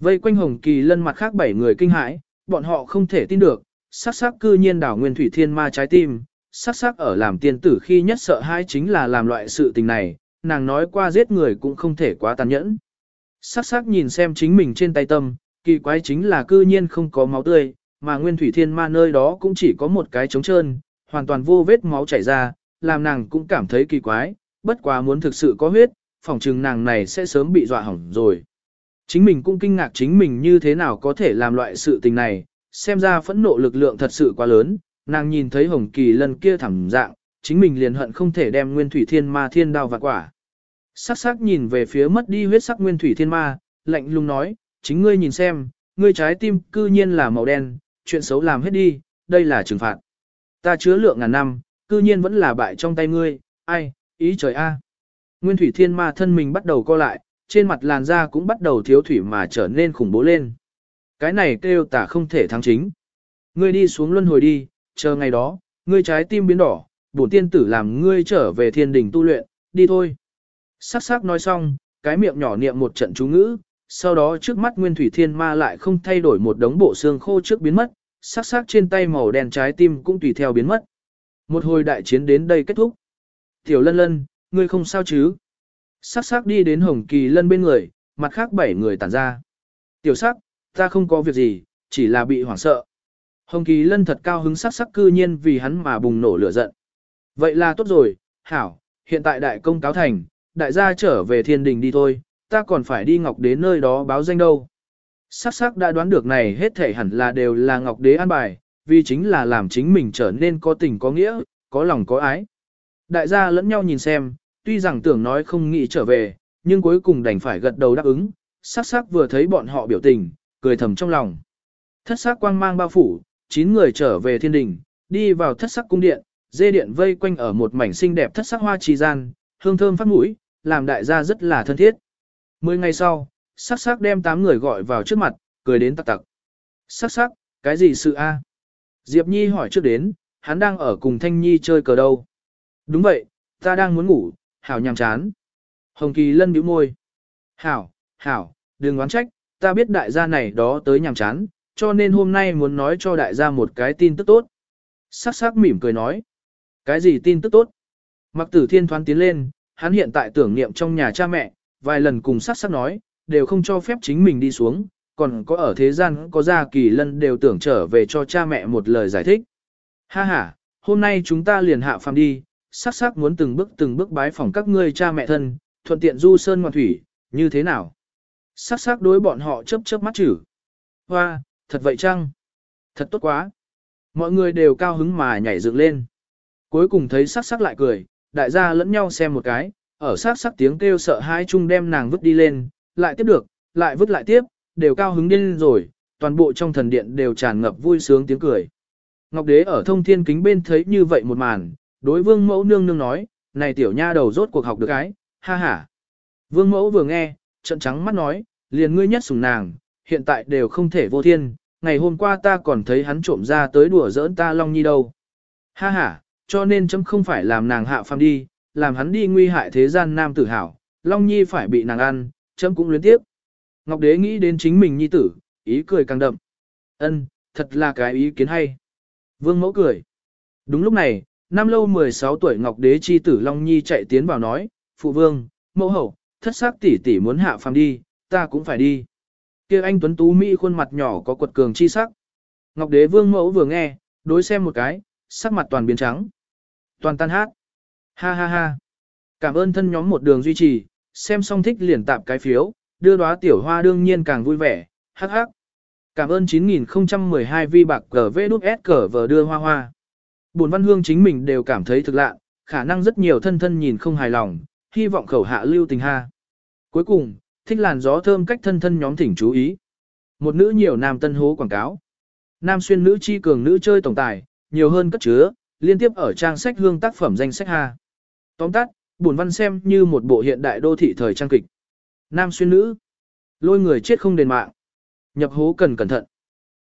Vây quanh hồng kỳ lân mặt khác bảy người kinh hãi, bọn họ không thể tin được, sắc sắc cư nhiên đảo nguyên thủy thiên ma trái tim, sắc sắc ở làm tiên tử khi nhất sợ hãi chính là làm loại sự tình này, nàng nói qua giết người cũng không thể quá tàn nhẫn. Sắc sắc nhìn xem chính mình trên tay tâm, kỳ quái chính là cư nhiên không có máu tươi, mà nguyên thủy thiên ma nơi đó cũng chỉ có một cái trống trơn, hoàn toàn vô vết máu chảy ra, làm nàng cũng cảm thấy kỳ quái, bất quá muốn thực sự có huyết, phỏng chừng nàng này sẽ sớm bị dọa hỏng rồi. Chính mình cũng kinh ngạc chính mình như thế nào có thể làm loại sự tình này, xem ra phẫn nộ lực lượng thật sự quá lớn, nàng nhìn thấy hồng kỳ lần kia thẳng dạng, chính mình liền hận không thể đem nguyên thủy thiên ma thiên đao vạn quả. Sắc sắc nhìn về phía mất đi huyết sắc nguyên thủy thiên ma, lạnh lùng nói, chính ngươi nhìn xem, ngươi trái tim cư nhiên là màu đen, chuyện xấu làm hết đi, đây là trừng phạt. Ta chứa lượng ngàn năm, cư nhiên vẫn là bại trong tay ngươi, ai, ý trời a. Nguyên thủy thiên ma thân mình bắt đầu co lại, trên mặt làn da cũng bắt đầu thiếu thủy mà trở nên khủng bố lên. Cái này kêu tả không thể thắng chính. Ngươi đi xuống luân hồi đi, chờ ngày đó, ngươi trái tim biến đỏ, bổn tiên tử làm ngươi trở về thiên đình tu luyện, đi thôi. Sắc sắc nói xong, cái miệng nhỏ niệm một trận chú ngữ, sau đó trước mắt nguyên thủy thiên ma lại không thay đổi một đống bộ xương khô trước biến mất, sắc sắc trên tay màu đen trái tim cũng tùy theo biến mất. Một hồi đại chiến đến đây kết thúc. Tiểu lân lân, ngươi không sao chứ? Sắc sắc đi đến hồng kỳ lân bên người, mặt khác bảy người tản ra. Tiểu sắc, ta không có việc gì, chỉ là bị hoảng sợ. Hồng kỳ lân thật cao hứng sắc sắc cư nhiên vì hắn mà bùng nổ lửa giận. Vậy là tốt rồi, hảo, hiện tại đại công cáo thành, đại gia trở về thiên đình đi thôi, ta còn phải đi ngọc đế nơi đó báo danh đâu. Sắc sắc đã đoán được này hết thể hẳn là đều là ngọc đế an bài, vì chính là làm chính mình trở nên có tình có nghĩa, có lòng có ái. Đại gia lẫn nhau nhìn xem, tuy rằng tưởng nói không nghĩ trở về, nhưng cuối cùng đành phải gật đầu đáp ứng, sắc sắc vừa thấy bọn họ biểu tình, cười thầm trong lòng. Thất sắc quang mang bao phủ, chín người trở về thiên đình, đi vào thất sắc cung điện, dê điện vây quanh ở một mảnh xinh đẹp thất sắc hoa trì gian, hương thơm phát mũi, làm đại gia rất là thân thiết. Mười ngày sau, sắc sắc đem tám người gọi vào trước mặt, cười đến tặc tặc. Sắc sắc, cái gì sự a? Diệp Nhi hỏi trước đến, hắn đang ở cùng Thanh Nhi chơi cờ đâu. Đúng vậy, ta đang muốn ngủ, hảo nhàm chán. Hồng Kỳ Lân bĩu môi. Hảo, hảo, đừng oán trách, ta biết đại gia này đó tới nhàm chán, cho nên hôm nay muốn nói cho đại gia một cái tin tức tốt. Sắc sắc mỉm cười nói. Cái gì tin tức tốt? Mặc tử thiên thoáng tiến lên, hắn hiện tại tưởng niệm trong nhà cha mẹ, vài lần cùng sắc sắc nói, đều không cho phép chính mình đi xuống, còn có ở thế gian có gia kỳ lân đều tưởng trở về cho cha mẹ một lời giải thích. Ha ha, hôm nay chúng ta liền hạ phàm đi, sắc sắc muốn từng bước từng bước bái phỏng các ngươi cha mẹ thân, thuận tiện du sơn ngoan thủy, như thế nào? Sắc sắc đối bọn họ chớp chớp mắt chử. Hoa, thật vậy chăng? Thật tốt quá. Mọi người đều cao hứng mà nhảy dựng lên. Cuối cùng thấy sắc sắc lại cười, đại gia lẫn nhau xem một cái, ở sát sắc tiếng kêu sợ hãi chung đem nàng vứt đi lên, lại tiếp được, lại vứt lại tiếp, đều cao hứng điên rồi, toàn bộ trong thần điện đều tràn ngập vui sướng tiếng cười. Ngọc đế ở thông thiên kính bên thấy như vậy một màn, đối vương mẫu nương nương nói, này tiểu nha đầu rốt cuộc học được cái, ha ha. Vương mẫu vừa nghe, trận trắng mắt nói, liền ngươi nhất sủng nàng, hiện tại đều không thể vô thiên, ngày hôm qua ta còn thấy hắn trộm ra tới đùa giỡn ta Long Nhi đâu. Ha ha, cho nên chấm không phải làm nàng hạ phàm đi, làm hắn đi nguy hại thế gian nam tử hảo, Long Nhi phải bị nàng ăn, chấm cũng luyến tiếp. Ngọc Đế nghĩ đến chính mình nhi tử, ý cười càng đậm. Ân, thật là cái ý kiến hay. Vương mẫu cười. Đúng lúc này, năm lâu 16 tuổi Ngọc Đế chi tử Long Nhi chạy tiến vào nói, Phụ Vương, mẫu hậu, thất sắc tỷ tỷ muốn hạ phàm đi, ta cũng phải đi. kia anh Tuấn Tú Mỹ khuôn mặt nhỏ có quật cường chi sắc. Ngọc Đế Vương mẫu vừa nghe, đối xem một cái, sắc mặt toàn biến trắng. Toàn tan hát. Ha ha ha. Cảm ơn thân nhóm một đường duy trì, xem xong thích liền tạp cái phiếu, đưa đóa tiểu hoa đương nhiên càng vui vẻ, hắc hắc. Cảm ơn 9012 vi bạc cờ vê đút S cờ vờ đưa hoa hoa. Bồn văn hương chính mình đều cảm thấy thực lạ, khả năng rất nhiều thân thân nhìn không hài lòng, hy vọng khẩu hạ lưu tình ha. Cuối cùng, thích làn gió thơm cách thân thân nhóm thỉnh chú ý. Một nữ nhiều nam tân hố quảng cáo. Nam xuyên nữ chi cường nữ chơi tổng tài, nhiều hơn cất chứa, liên tiếp ở trang sách hương tác phẩm danh sách ha. Tóm tắt, buồn văn xem như một bộ hiện đại đô thị thời trang kịch. Nam xuyên nữ, lôi người chết không đền mạng. Nhập hố cần cẩn thận.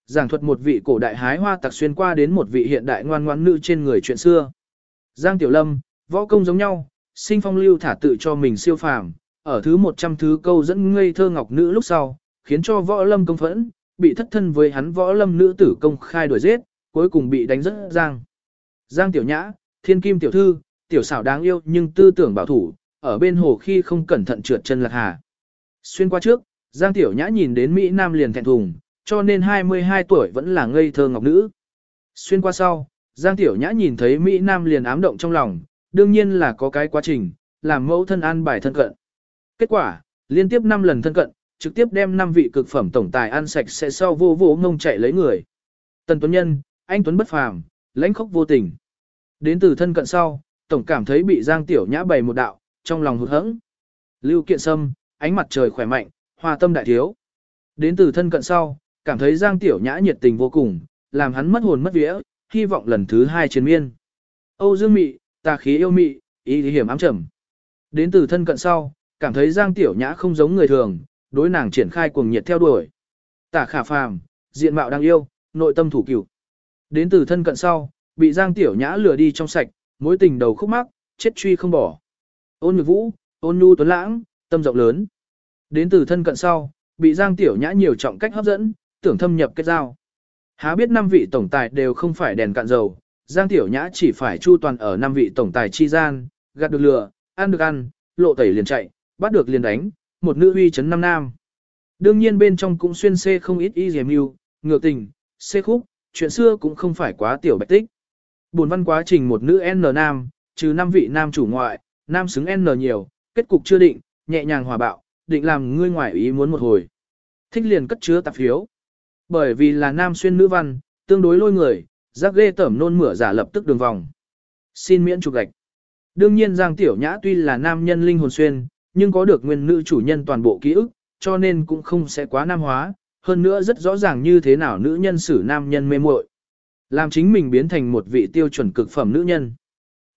Giảng thuật một vị cổ đại hái hoa tặc xuyên qua đến một vị hiện đại ngoan ngoãn nữ trên người chuyện xưa. Giang Tiểu Lâm, võ công giống nhau, sinh phong lưu thả tự cho mình siêu phàm, ở thứ 100 thứ câu dẫn ngây thơ ngọc nữ lúc sau, khiến cho võ lâm công phẫn, bị thất thân với hắn võ lâm nữ tử công khai đuổi giết, cuối cùng bị đánh rất giang. Giang Tiểu Nhã, thiên kim tiểu thư, tiểu xảo đáng yêu nhưng tư tưởng bảo thủ, ở bên hồ khi không cẩn thận trượt chân lạc hà. Xuyên qua trước, Giang Tiểu Nhã nhìn đến Mỹ Nam liền thẹn thùng, cho nên 22 tuổi vẫn là ngây thơ ngọc nữ. Xuyên qua sau, Giang Tiểu Nhã nhìn thấy Mỹ Nam liền ám động trong lòng, đương nhiên là có cái quá trình, làm mẫu thân an bài thân cận. Kết quả, liên tiếp 5 lần thân cận, trực tiếp đem 5 vị cực phẩm tổng tài ăn sạch sẽ sau vô vô ngông chạy lấy người. Tần Tuấn Nhân, anh Tuấn bất phàm, lãnh khốc vô tình. Đến từ thân cận sau, tổng cảm thấy bị Giang Tiểu Nhã bày một đạo, trong lòng hụt hẫng. Lưu Kiện Sâm, ánh mặt trời khỏe mạnh, hòa tâm đại thiếu. Đến từ thân cận sau, cảm thấy Giang Tiểu Nhã nhiệt tình vô cùng, làm hắn mất hồn mất vía, hy vọng lần thứ hai chiến miên. Âu Dương Mị, tà khí yêu mị, ý hiểm ám trầm. Đến từ thân cận sau, cảm thấy Giang Tiểu Nhã không giống người thường, đối nàng triển khai cuồng nhiệt theo đuổi. Tả khả phàm, diện mạo đang yêu, nội tâm thủ cửu. Đến từ thân cận sau, bị Giang Tiểu Nhã lừa đi trong sạch, mối tình đầu khúc mắc, chết truy không bỏ. Ôn nhược vũ, ôn nhu tuấn lãng, tâm rộng lớn. Đến từ thân cận sau, bị Giang Tiểu Nhã nhiều trọng cách hấp dẫn, tưởng thâm nhập kết giao. Há biết năm vị tổng tài đều không phải đèn cạn dầu, Giang Tiểu Nhã chỉ phải chu toàn ở năm vị tổng tài chi gian, gạt được lừa, ăn được ăn, lộ tẩy liền chạy, bắt được liền đánh, một nữ uy chấn năm nam. Đương nhiên bên trong cũng xuyên xê không ít y dèm yêu, ngược tình, xê khúc, chuyện xưa cũng không phải quá tiểu bạch tích. Buồn văn quá trình một nữ N nam, trừ năm vị nam chủ ngoại, nam xứng N nhiều, kết cục chưa định, nhẹ nhàng hòa bạo, định làm ngươi ngoại ý muốn một hồi. Thích liền cất chứa tạp phiếu. Bởi vì là nam xuyên nữ văn, tương đối lôi người, giác ghê tẩm nôn mửa giả lập tức đường vòng. Xin miễn chụp gạch. Đương nhiên Giang Tiểu Nhã tuy là nam nhân linh hồn xuyên, nhưng có được nguyên nữ chủ nhân toàn bộ ký ức, cho nên cũng không sẽ quá nam hóa, hơn nữa rất rõ ràng như thế nào nữ nhân xử nam nhân mê muội. Làm chính mình biến thành một vị tiêu chuẩn cực phẩm nữ nhân.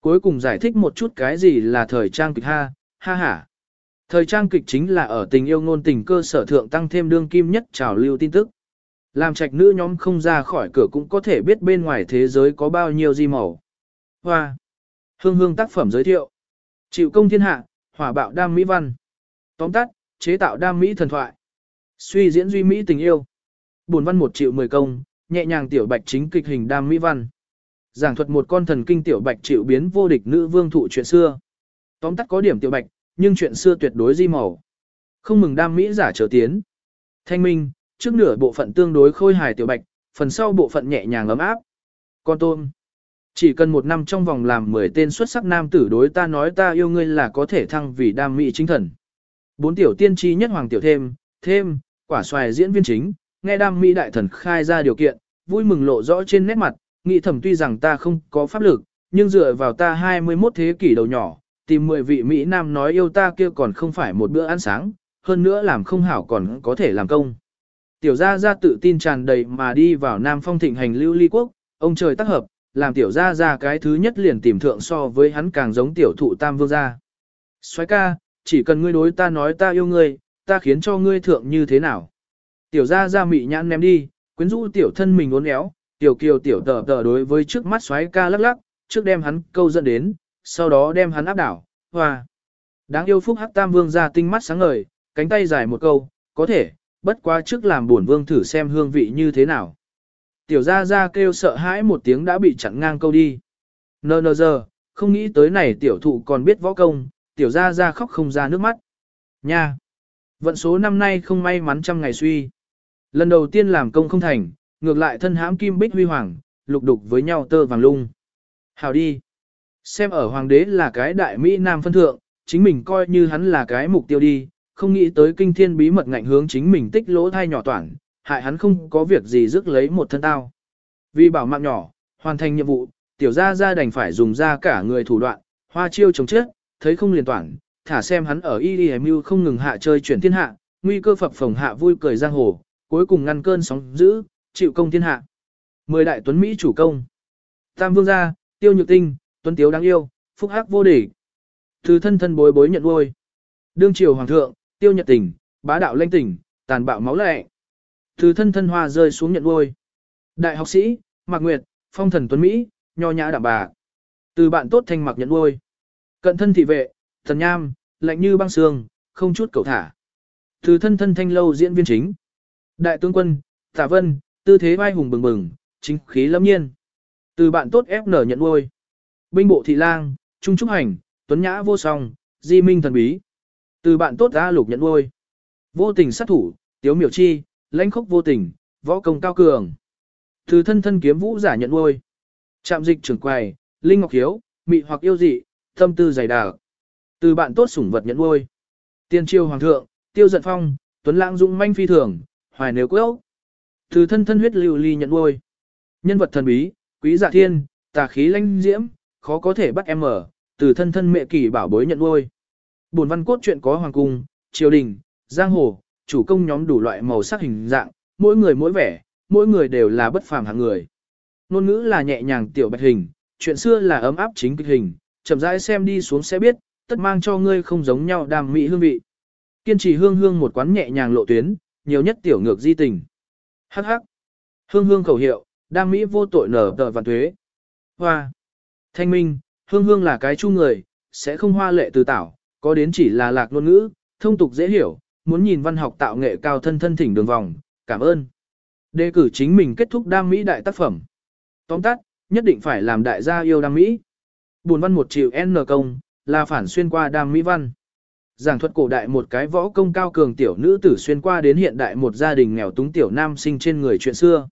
Cuối cùng giải thích một chút cái gì là thời trang kịch ha, ha ha. Thời trang kịch chính là ở tình yêu ngôn tình cơ sở thượng tăng thêm đương kim nhất trào lưu tin tức. Làm trạch nữ nhóm không ra khỏi cửa cũng có thể biết bên ngoài thế giới có bao nhiêu di màu. Hoa! Hương hương tác phẩm giới thiệu. Chịu công thiên hạ, hỏa bạo đam mỹ văn. Tóm tắt, chế tạo đam mỹ thần thoại. Suy diễn duy mỹ tình yêu. Buồn văn một triệu mười công, nhẹ nhàng tiểu bạch chính kịch hình đam mỹ văn. Giảng thuật một con thần kinh tiểu bạch chịu biến vô địch nữ vương thụ chuyện xưa. Tóm tắt có điểm tiểu bạch, nhưng chuyện xưa tuyệt đối di màu. Không mừng đam mỹ giả trở tiến. Thanh minh, trước nửa bộ phận tương đối khôi hài tiểu bạch, phần sau bộ phận nhẹ nhàng ấm áp. Con tôm. Chỉ cần một năm trong vòng làm 10 tên xuất sắc nam tử đối ta nói ta yêu ngươi là có thể thăng vì đam mỹ chính thần. Bốn tiểu tiên tri nhất hoàng tiểu thêm, thêm, quả xoài diễn viên chính, nghe đam mỹ đại thần khai ra điều kiện, vui mừng lộ rõ trên nét mặt, nghĩ thầm tuy rằng ta không có pháp lực, nhưng dựa vào ta 21 thế kỷ đầu nhỏ, tìm 10 vị Mỹ Nam nói yêu ta kia còn không phải một bữa ăn sáng, hơn nữa làm không hảo còn có thể làm công. Tiểu gia gia tự tin tràn đầy mà đi vào Nam Phong thịnh hành lưu ly quốc, ông trời tác hợp, làm tiểu gia gia cái thứ nhất liền tìm thượng so với hắn càng giống tiểu thụ tam vương gia. Xoái ca, chỉ cần ngươi đối ta nói ta yêu ngươi, ta khiến cho ngươi thượng như thế nào. Tiểu gia gia mị nhãn ném đi, quyến rũ tiểu thân mình uốn éo, tiểu kiều tiểu tờ tờ đối với trước mắt xoáy ca lắc lắc, trước đem hắn câu dẫn đến, sau đó đem hắn áp đảo, hoa. Đáng yêu phúc hắc tam vương ra tinh mắt sáng ngời, cánh tay dài một câu, có thể, bất quá trước làm buồn vương thử xem hương vị như thế nào. Tiểu gia gia kêu sợ hãi một tiếng đã bị chặn ngang câu đi. Nờ nờ giờ, không nghĩ tới này tiểu thụ còn biết võ công, tiểu gia gia khóc không ra nước mắt. Nha! Vận số năm nay không may mắn trăm ngày suy. Lần đầu tiên làm công không thành, ngược lại thân hãm kim bích huy hoàng, lục đục với nhau tơ vàng lung. Hào đi! Xem ở hoàng đế là cái đại Mỹ Nam phân thượng, chính mình coi như hắn là cái mục tiêu đi, không nghĩ tới kinh thiên bí mật ngạnh hướng chính mình tích lỗ thai nhỏ toàn, hại hắn không có việc gì rước lấy một thân tao. Vì bảo mạng nhỏ, hoàn thành nhiệm vụ, tiểu gia gia đành phải dùng ra cả người thủ đoạn, hoa chiêu chống chết, thấy không liền toàn, thả xem hắn ở EDMU không ngừng hạ chơi chuyển thiên hạ, nguy cơ phập phồng hạ vui cười giang hồ, cuối cùng ngăn cơn sóng dữ, chịu công thiên hạ. Mười đại tuấn Mỹ chủ công. Tam vương gia, tiêu nhược tinh, tuấn tiếu đáng yêu, phúc hắc vô địch. Từ thân thân bối bối nhận nuôi. Đương triều hoàng thượng, tiêu nhật tình, bá đạo lanh tỉnh tàn bạo máu lệ. Từ thân thân hoa rơi xuống nhận nuôi. Đại học sĩ, Mạc Nguyệt, phong thần tuấn Mỹ, nho nhã đảm bà. Từ bạn tốt thanh mặc nhận nuôi. Cận thân thị vệ, thần nham, lạnh như băng sương, không chút cầu thả. Từ thân thân thanh lâu diễn viên chính. Đại tướng quân, Tả Vân, tư thế vai hùng bừng bừng, chính khí lâm nhiên. Từ bạn tốt ép nở nhận nuôi. Binh bộ thị lang, trung trúc hành, tuấn nhã vô song, di minh thần bí. Từ bạn tốt A lục nhận nuôi. Vô tình sát thủ, tiếu miểu chi, lãnh khốc vô tình, võ công cao cường. Từ thân thân kiếm vũ giả nhận nuôi. Trạm dịch trưởng quầy, linh ngọc hiếu, mị hoặc yêu dị, tâm tư dày đà. Từ bạn tốt sủng vật nhận nuôi. Tiên triều hoàng thượng, tiêu giận phong, tuấn lãng dũng manh phi thường, hoài nếu quốc. Từ thân thân huyết lưu ly nhận nuôi. Nhân vật thần bí, quý giả thiên, tà khí lãnh diễm, khó có thể bắt em mở, từ thân thân mẹ kỳ bảo bối nhận nuôi. Bổn văn cốt truyện có hoàng cung, triều đình, giang hồ, chủ công nhóm đủ loại màu sắc hình dạng, mỗi người mỗi vẻ, mỗi người đều là bất phàm hạng người. Nôn ngữ là nhẹ nhàng tiểu bạch hình, chuyện xưa là ấm áp chính kịch hình, chậm rãi xem đi xuống sẽ biết, tất mang cho ngươi không giống nhau đam mỹ hương vị. Kiên trì hương hương một quán nhẹ nhàng lộ tuyến, nhiều nhất tiểu ngược di tình. Hắc hắc. Hương hương khẩu hiệu, đam mỹ vô tội nở tờ vạn thuế. Hoa. Thanh minh, hương hương là cái chu người, sẽ không hoa lệ từ tảo, có đến chỉ là lạc ngôn ngữ, thông tục dễ hiểu, muốn nhìn văn học tạo nghệ cao thân thân thỉnh đường vòng, cảm ơn. Đề cử chính mình kết thúc đam mỹ đại tác phẩm. Tóm tắt, nhất định phải làm đại gia yêu đam mỹ. Buồn văn một triệu N công, là phản xuyên qua đam mỹ văn. Giảng thuật cổ đại một cái võ công cao cường tiểu nữ tử xuyên qua đến hiện đại một gia đình nghèo túng tiểu nam sinh trên người chuyện xưa.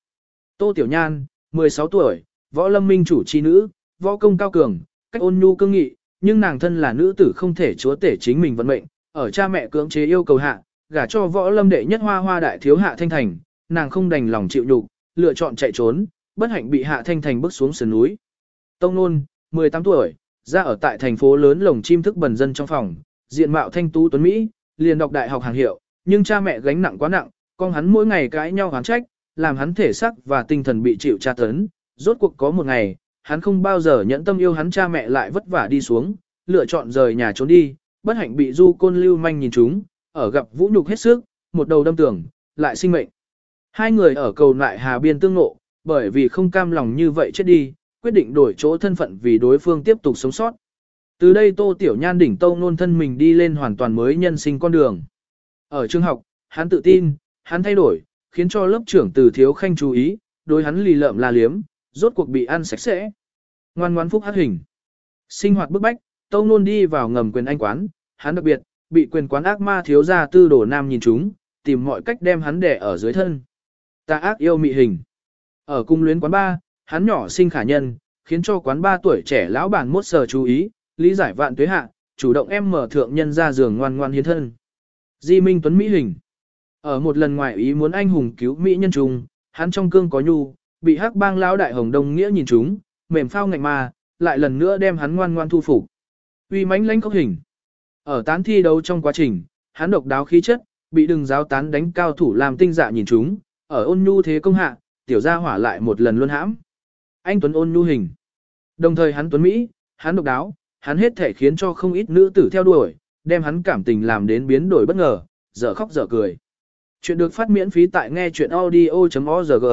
Tô Tiểu Nhan, 16 tuổi, võ lâm minh chủ chi nữ, võ công cao cường, cách ôn nhu cương nghị, nhưng nàng thân là nữ tử không thể chúa tể chính mình vận mệnh, ở cha mẹ cưỡng chế yêu cầu hạ, gả cho võ lâm đệ nhất hoa hoa đại thiếu hạ thanh thành, nàng không đành lòng chịu nhục, lựa chọn chạy trốn, bất hạnh bị hạ thanh thành bước xuống sườn núi. Tông nôn, 18 tuổi, ra ở tại thành phố lớn lồng chim thức bần dân trong phòng, diện mạo thanh tú tuấn Mỹ, liền đọc đại học hàng hiệu, nhưng cha mẹ gánh nặng quá nặng, con hắn mỗi ngày cãi nhau hắn trách, làm hắn thể xác và tinh thần bị chịu tra tấn. Rốt cuộc có một ngày, hắn không bao giờ nhẫn tâm yêu hắn cha mẹ lại vất vả đi xuống, lựa chọn rời nhà trốn đi, bất hạnh bị du côn lưu manh nhìn chúng, ở gặp vũ nhục hết sức, một đầu đâm tưởng, lại sinh mệnh. Hai người ở cầu lại hà biên tương ngộ, bởi vì không cam lòng như vậy chết đi, quyết định đổi chỗ thân phận vì đối phương tiếp tục sống sót. Từ đây Tô Tiểu Nhan đỉnh tâu nôn thân mình đi lên hoàn toàn mới nhân sinh con đường. Ở trường học, hắn tự tin, hắn thay đổi, khiến cho lớp trưởng từ thiếu khanh chú ý, đối hắn lì lợm la liếm, rốt cuộc bị ăn sạch sẽ. Ngoan ngoan phúc hát hình. Sinh hoạt bức bách, tâu nôn đi vào ngầm quyền anh quán, hắn đặc biệt, bị quyền quán ác ma thiếu gia tư đổ nam nhìn chúng, tìm mọi cách đem hắn đè ở dưới thân. Ta ác yêu mị hình. Ở cung luyến quán ba, hắn nhỏ sinh khả nhân, khiến cho quán ba tuổi trẻ lão bản mốt sờ chú ý, lý giải vạn tuế hạ, chủ động em mở thượng nhân ra giường ngoan ngoan hiến thân. Di Minh Tuấn Mỹ hình. Ở một lần ngoài ý muốn anh hùng cứu Mỹ nhân trùng, hắn trong cương có nhu, bị hắc bang lão đại hồng đông nghĩa nhìn chúng, mềm phao ngạnh mà lại lần nữa đem hắn ngoan ngoan thu phục. Uy mãnh lãnh khốc hình. Ở tán thi đấu trong quá trình, hắn độc đáo khí chất, bị đừng giáo tán đánh cao thủ làm tinh dạ nhìn chúng, ở ôn nhu thế công hạ, tiểu gia hỏa lại một lần luôn hãm. Anh Tuấn ôn nhu hình. Đồng thời hắn Tuấn Mỹ, hắn độc đáo, hắn hết thể khiến cho không ít nữ tử theo đuổi, đem hắn cảm tình làm đến biến đổi bất ngờ, dở khóc dở cười. Chuyện được phát miễn phí tại nghe chuyện audio.org.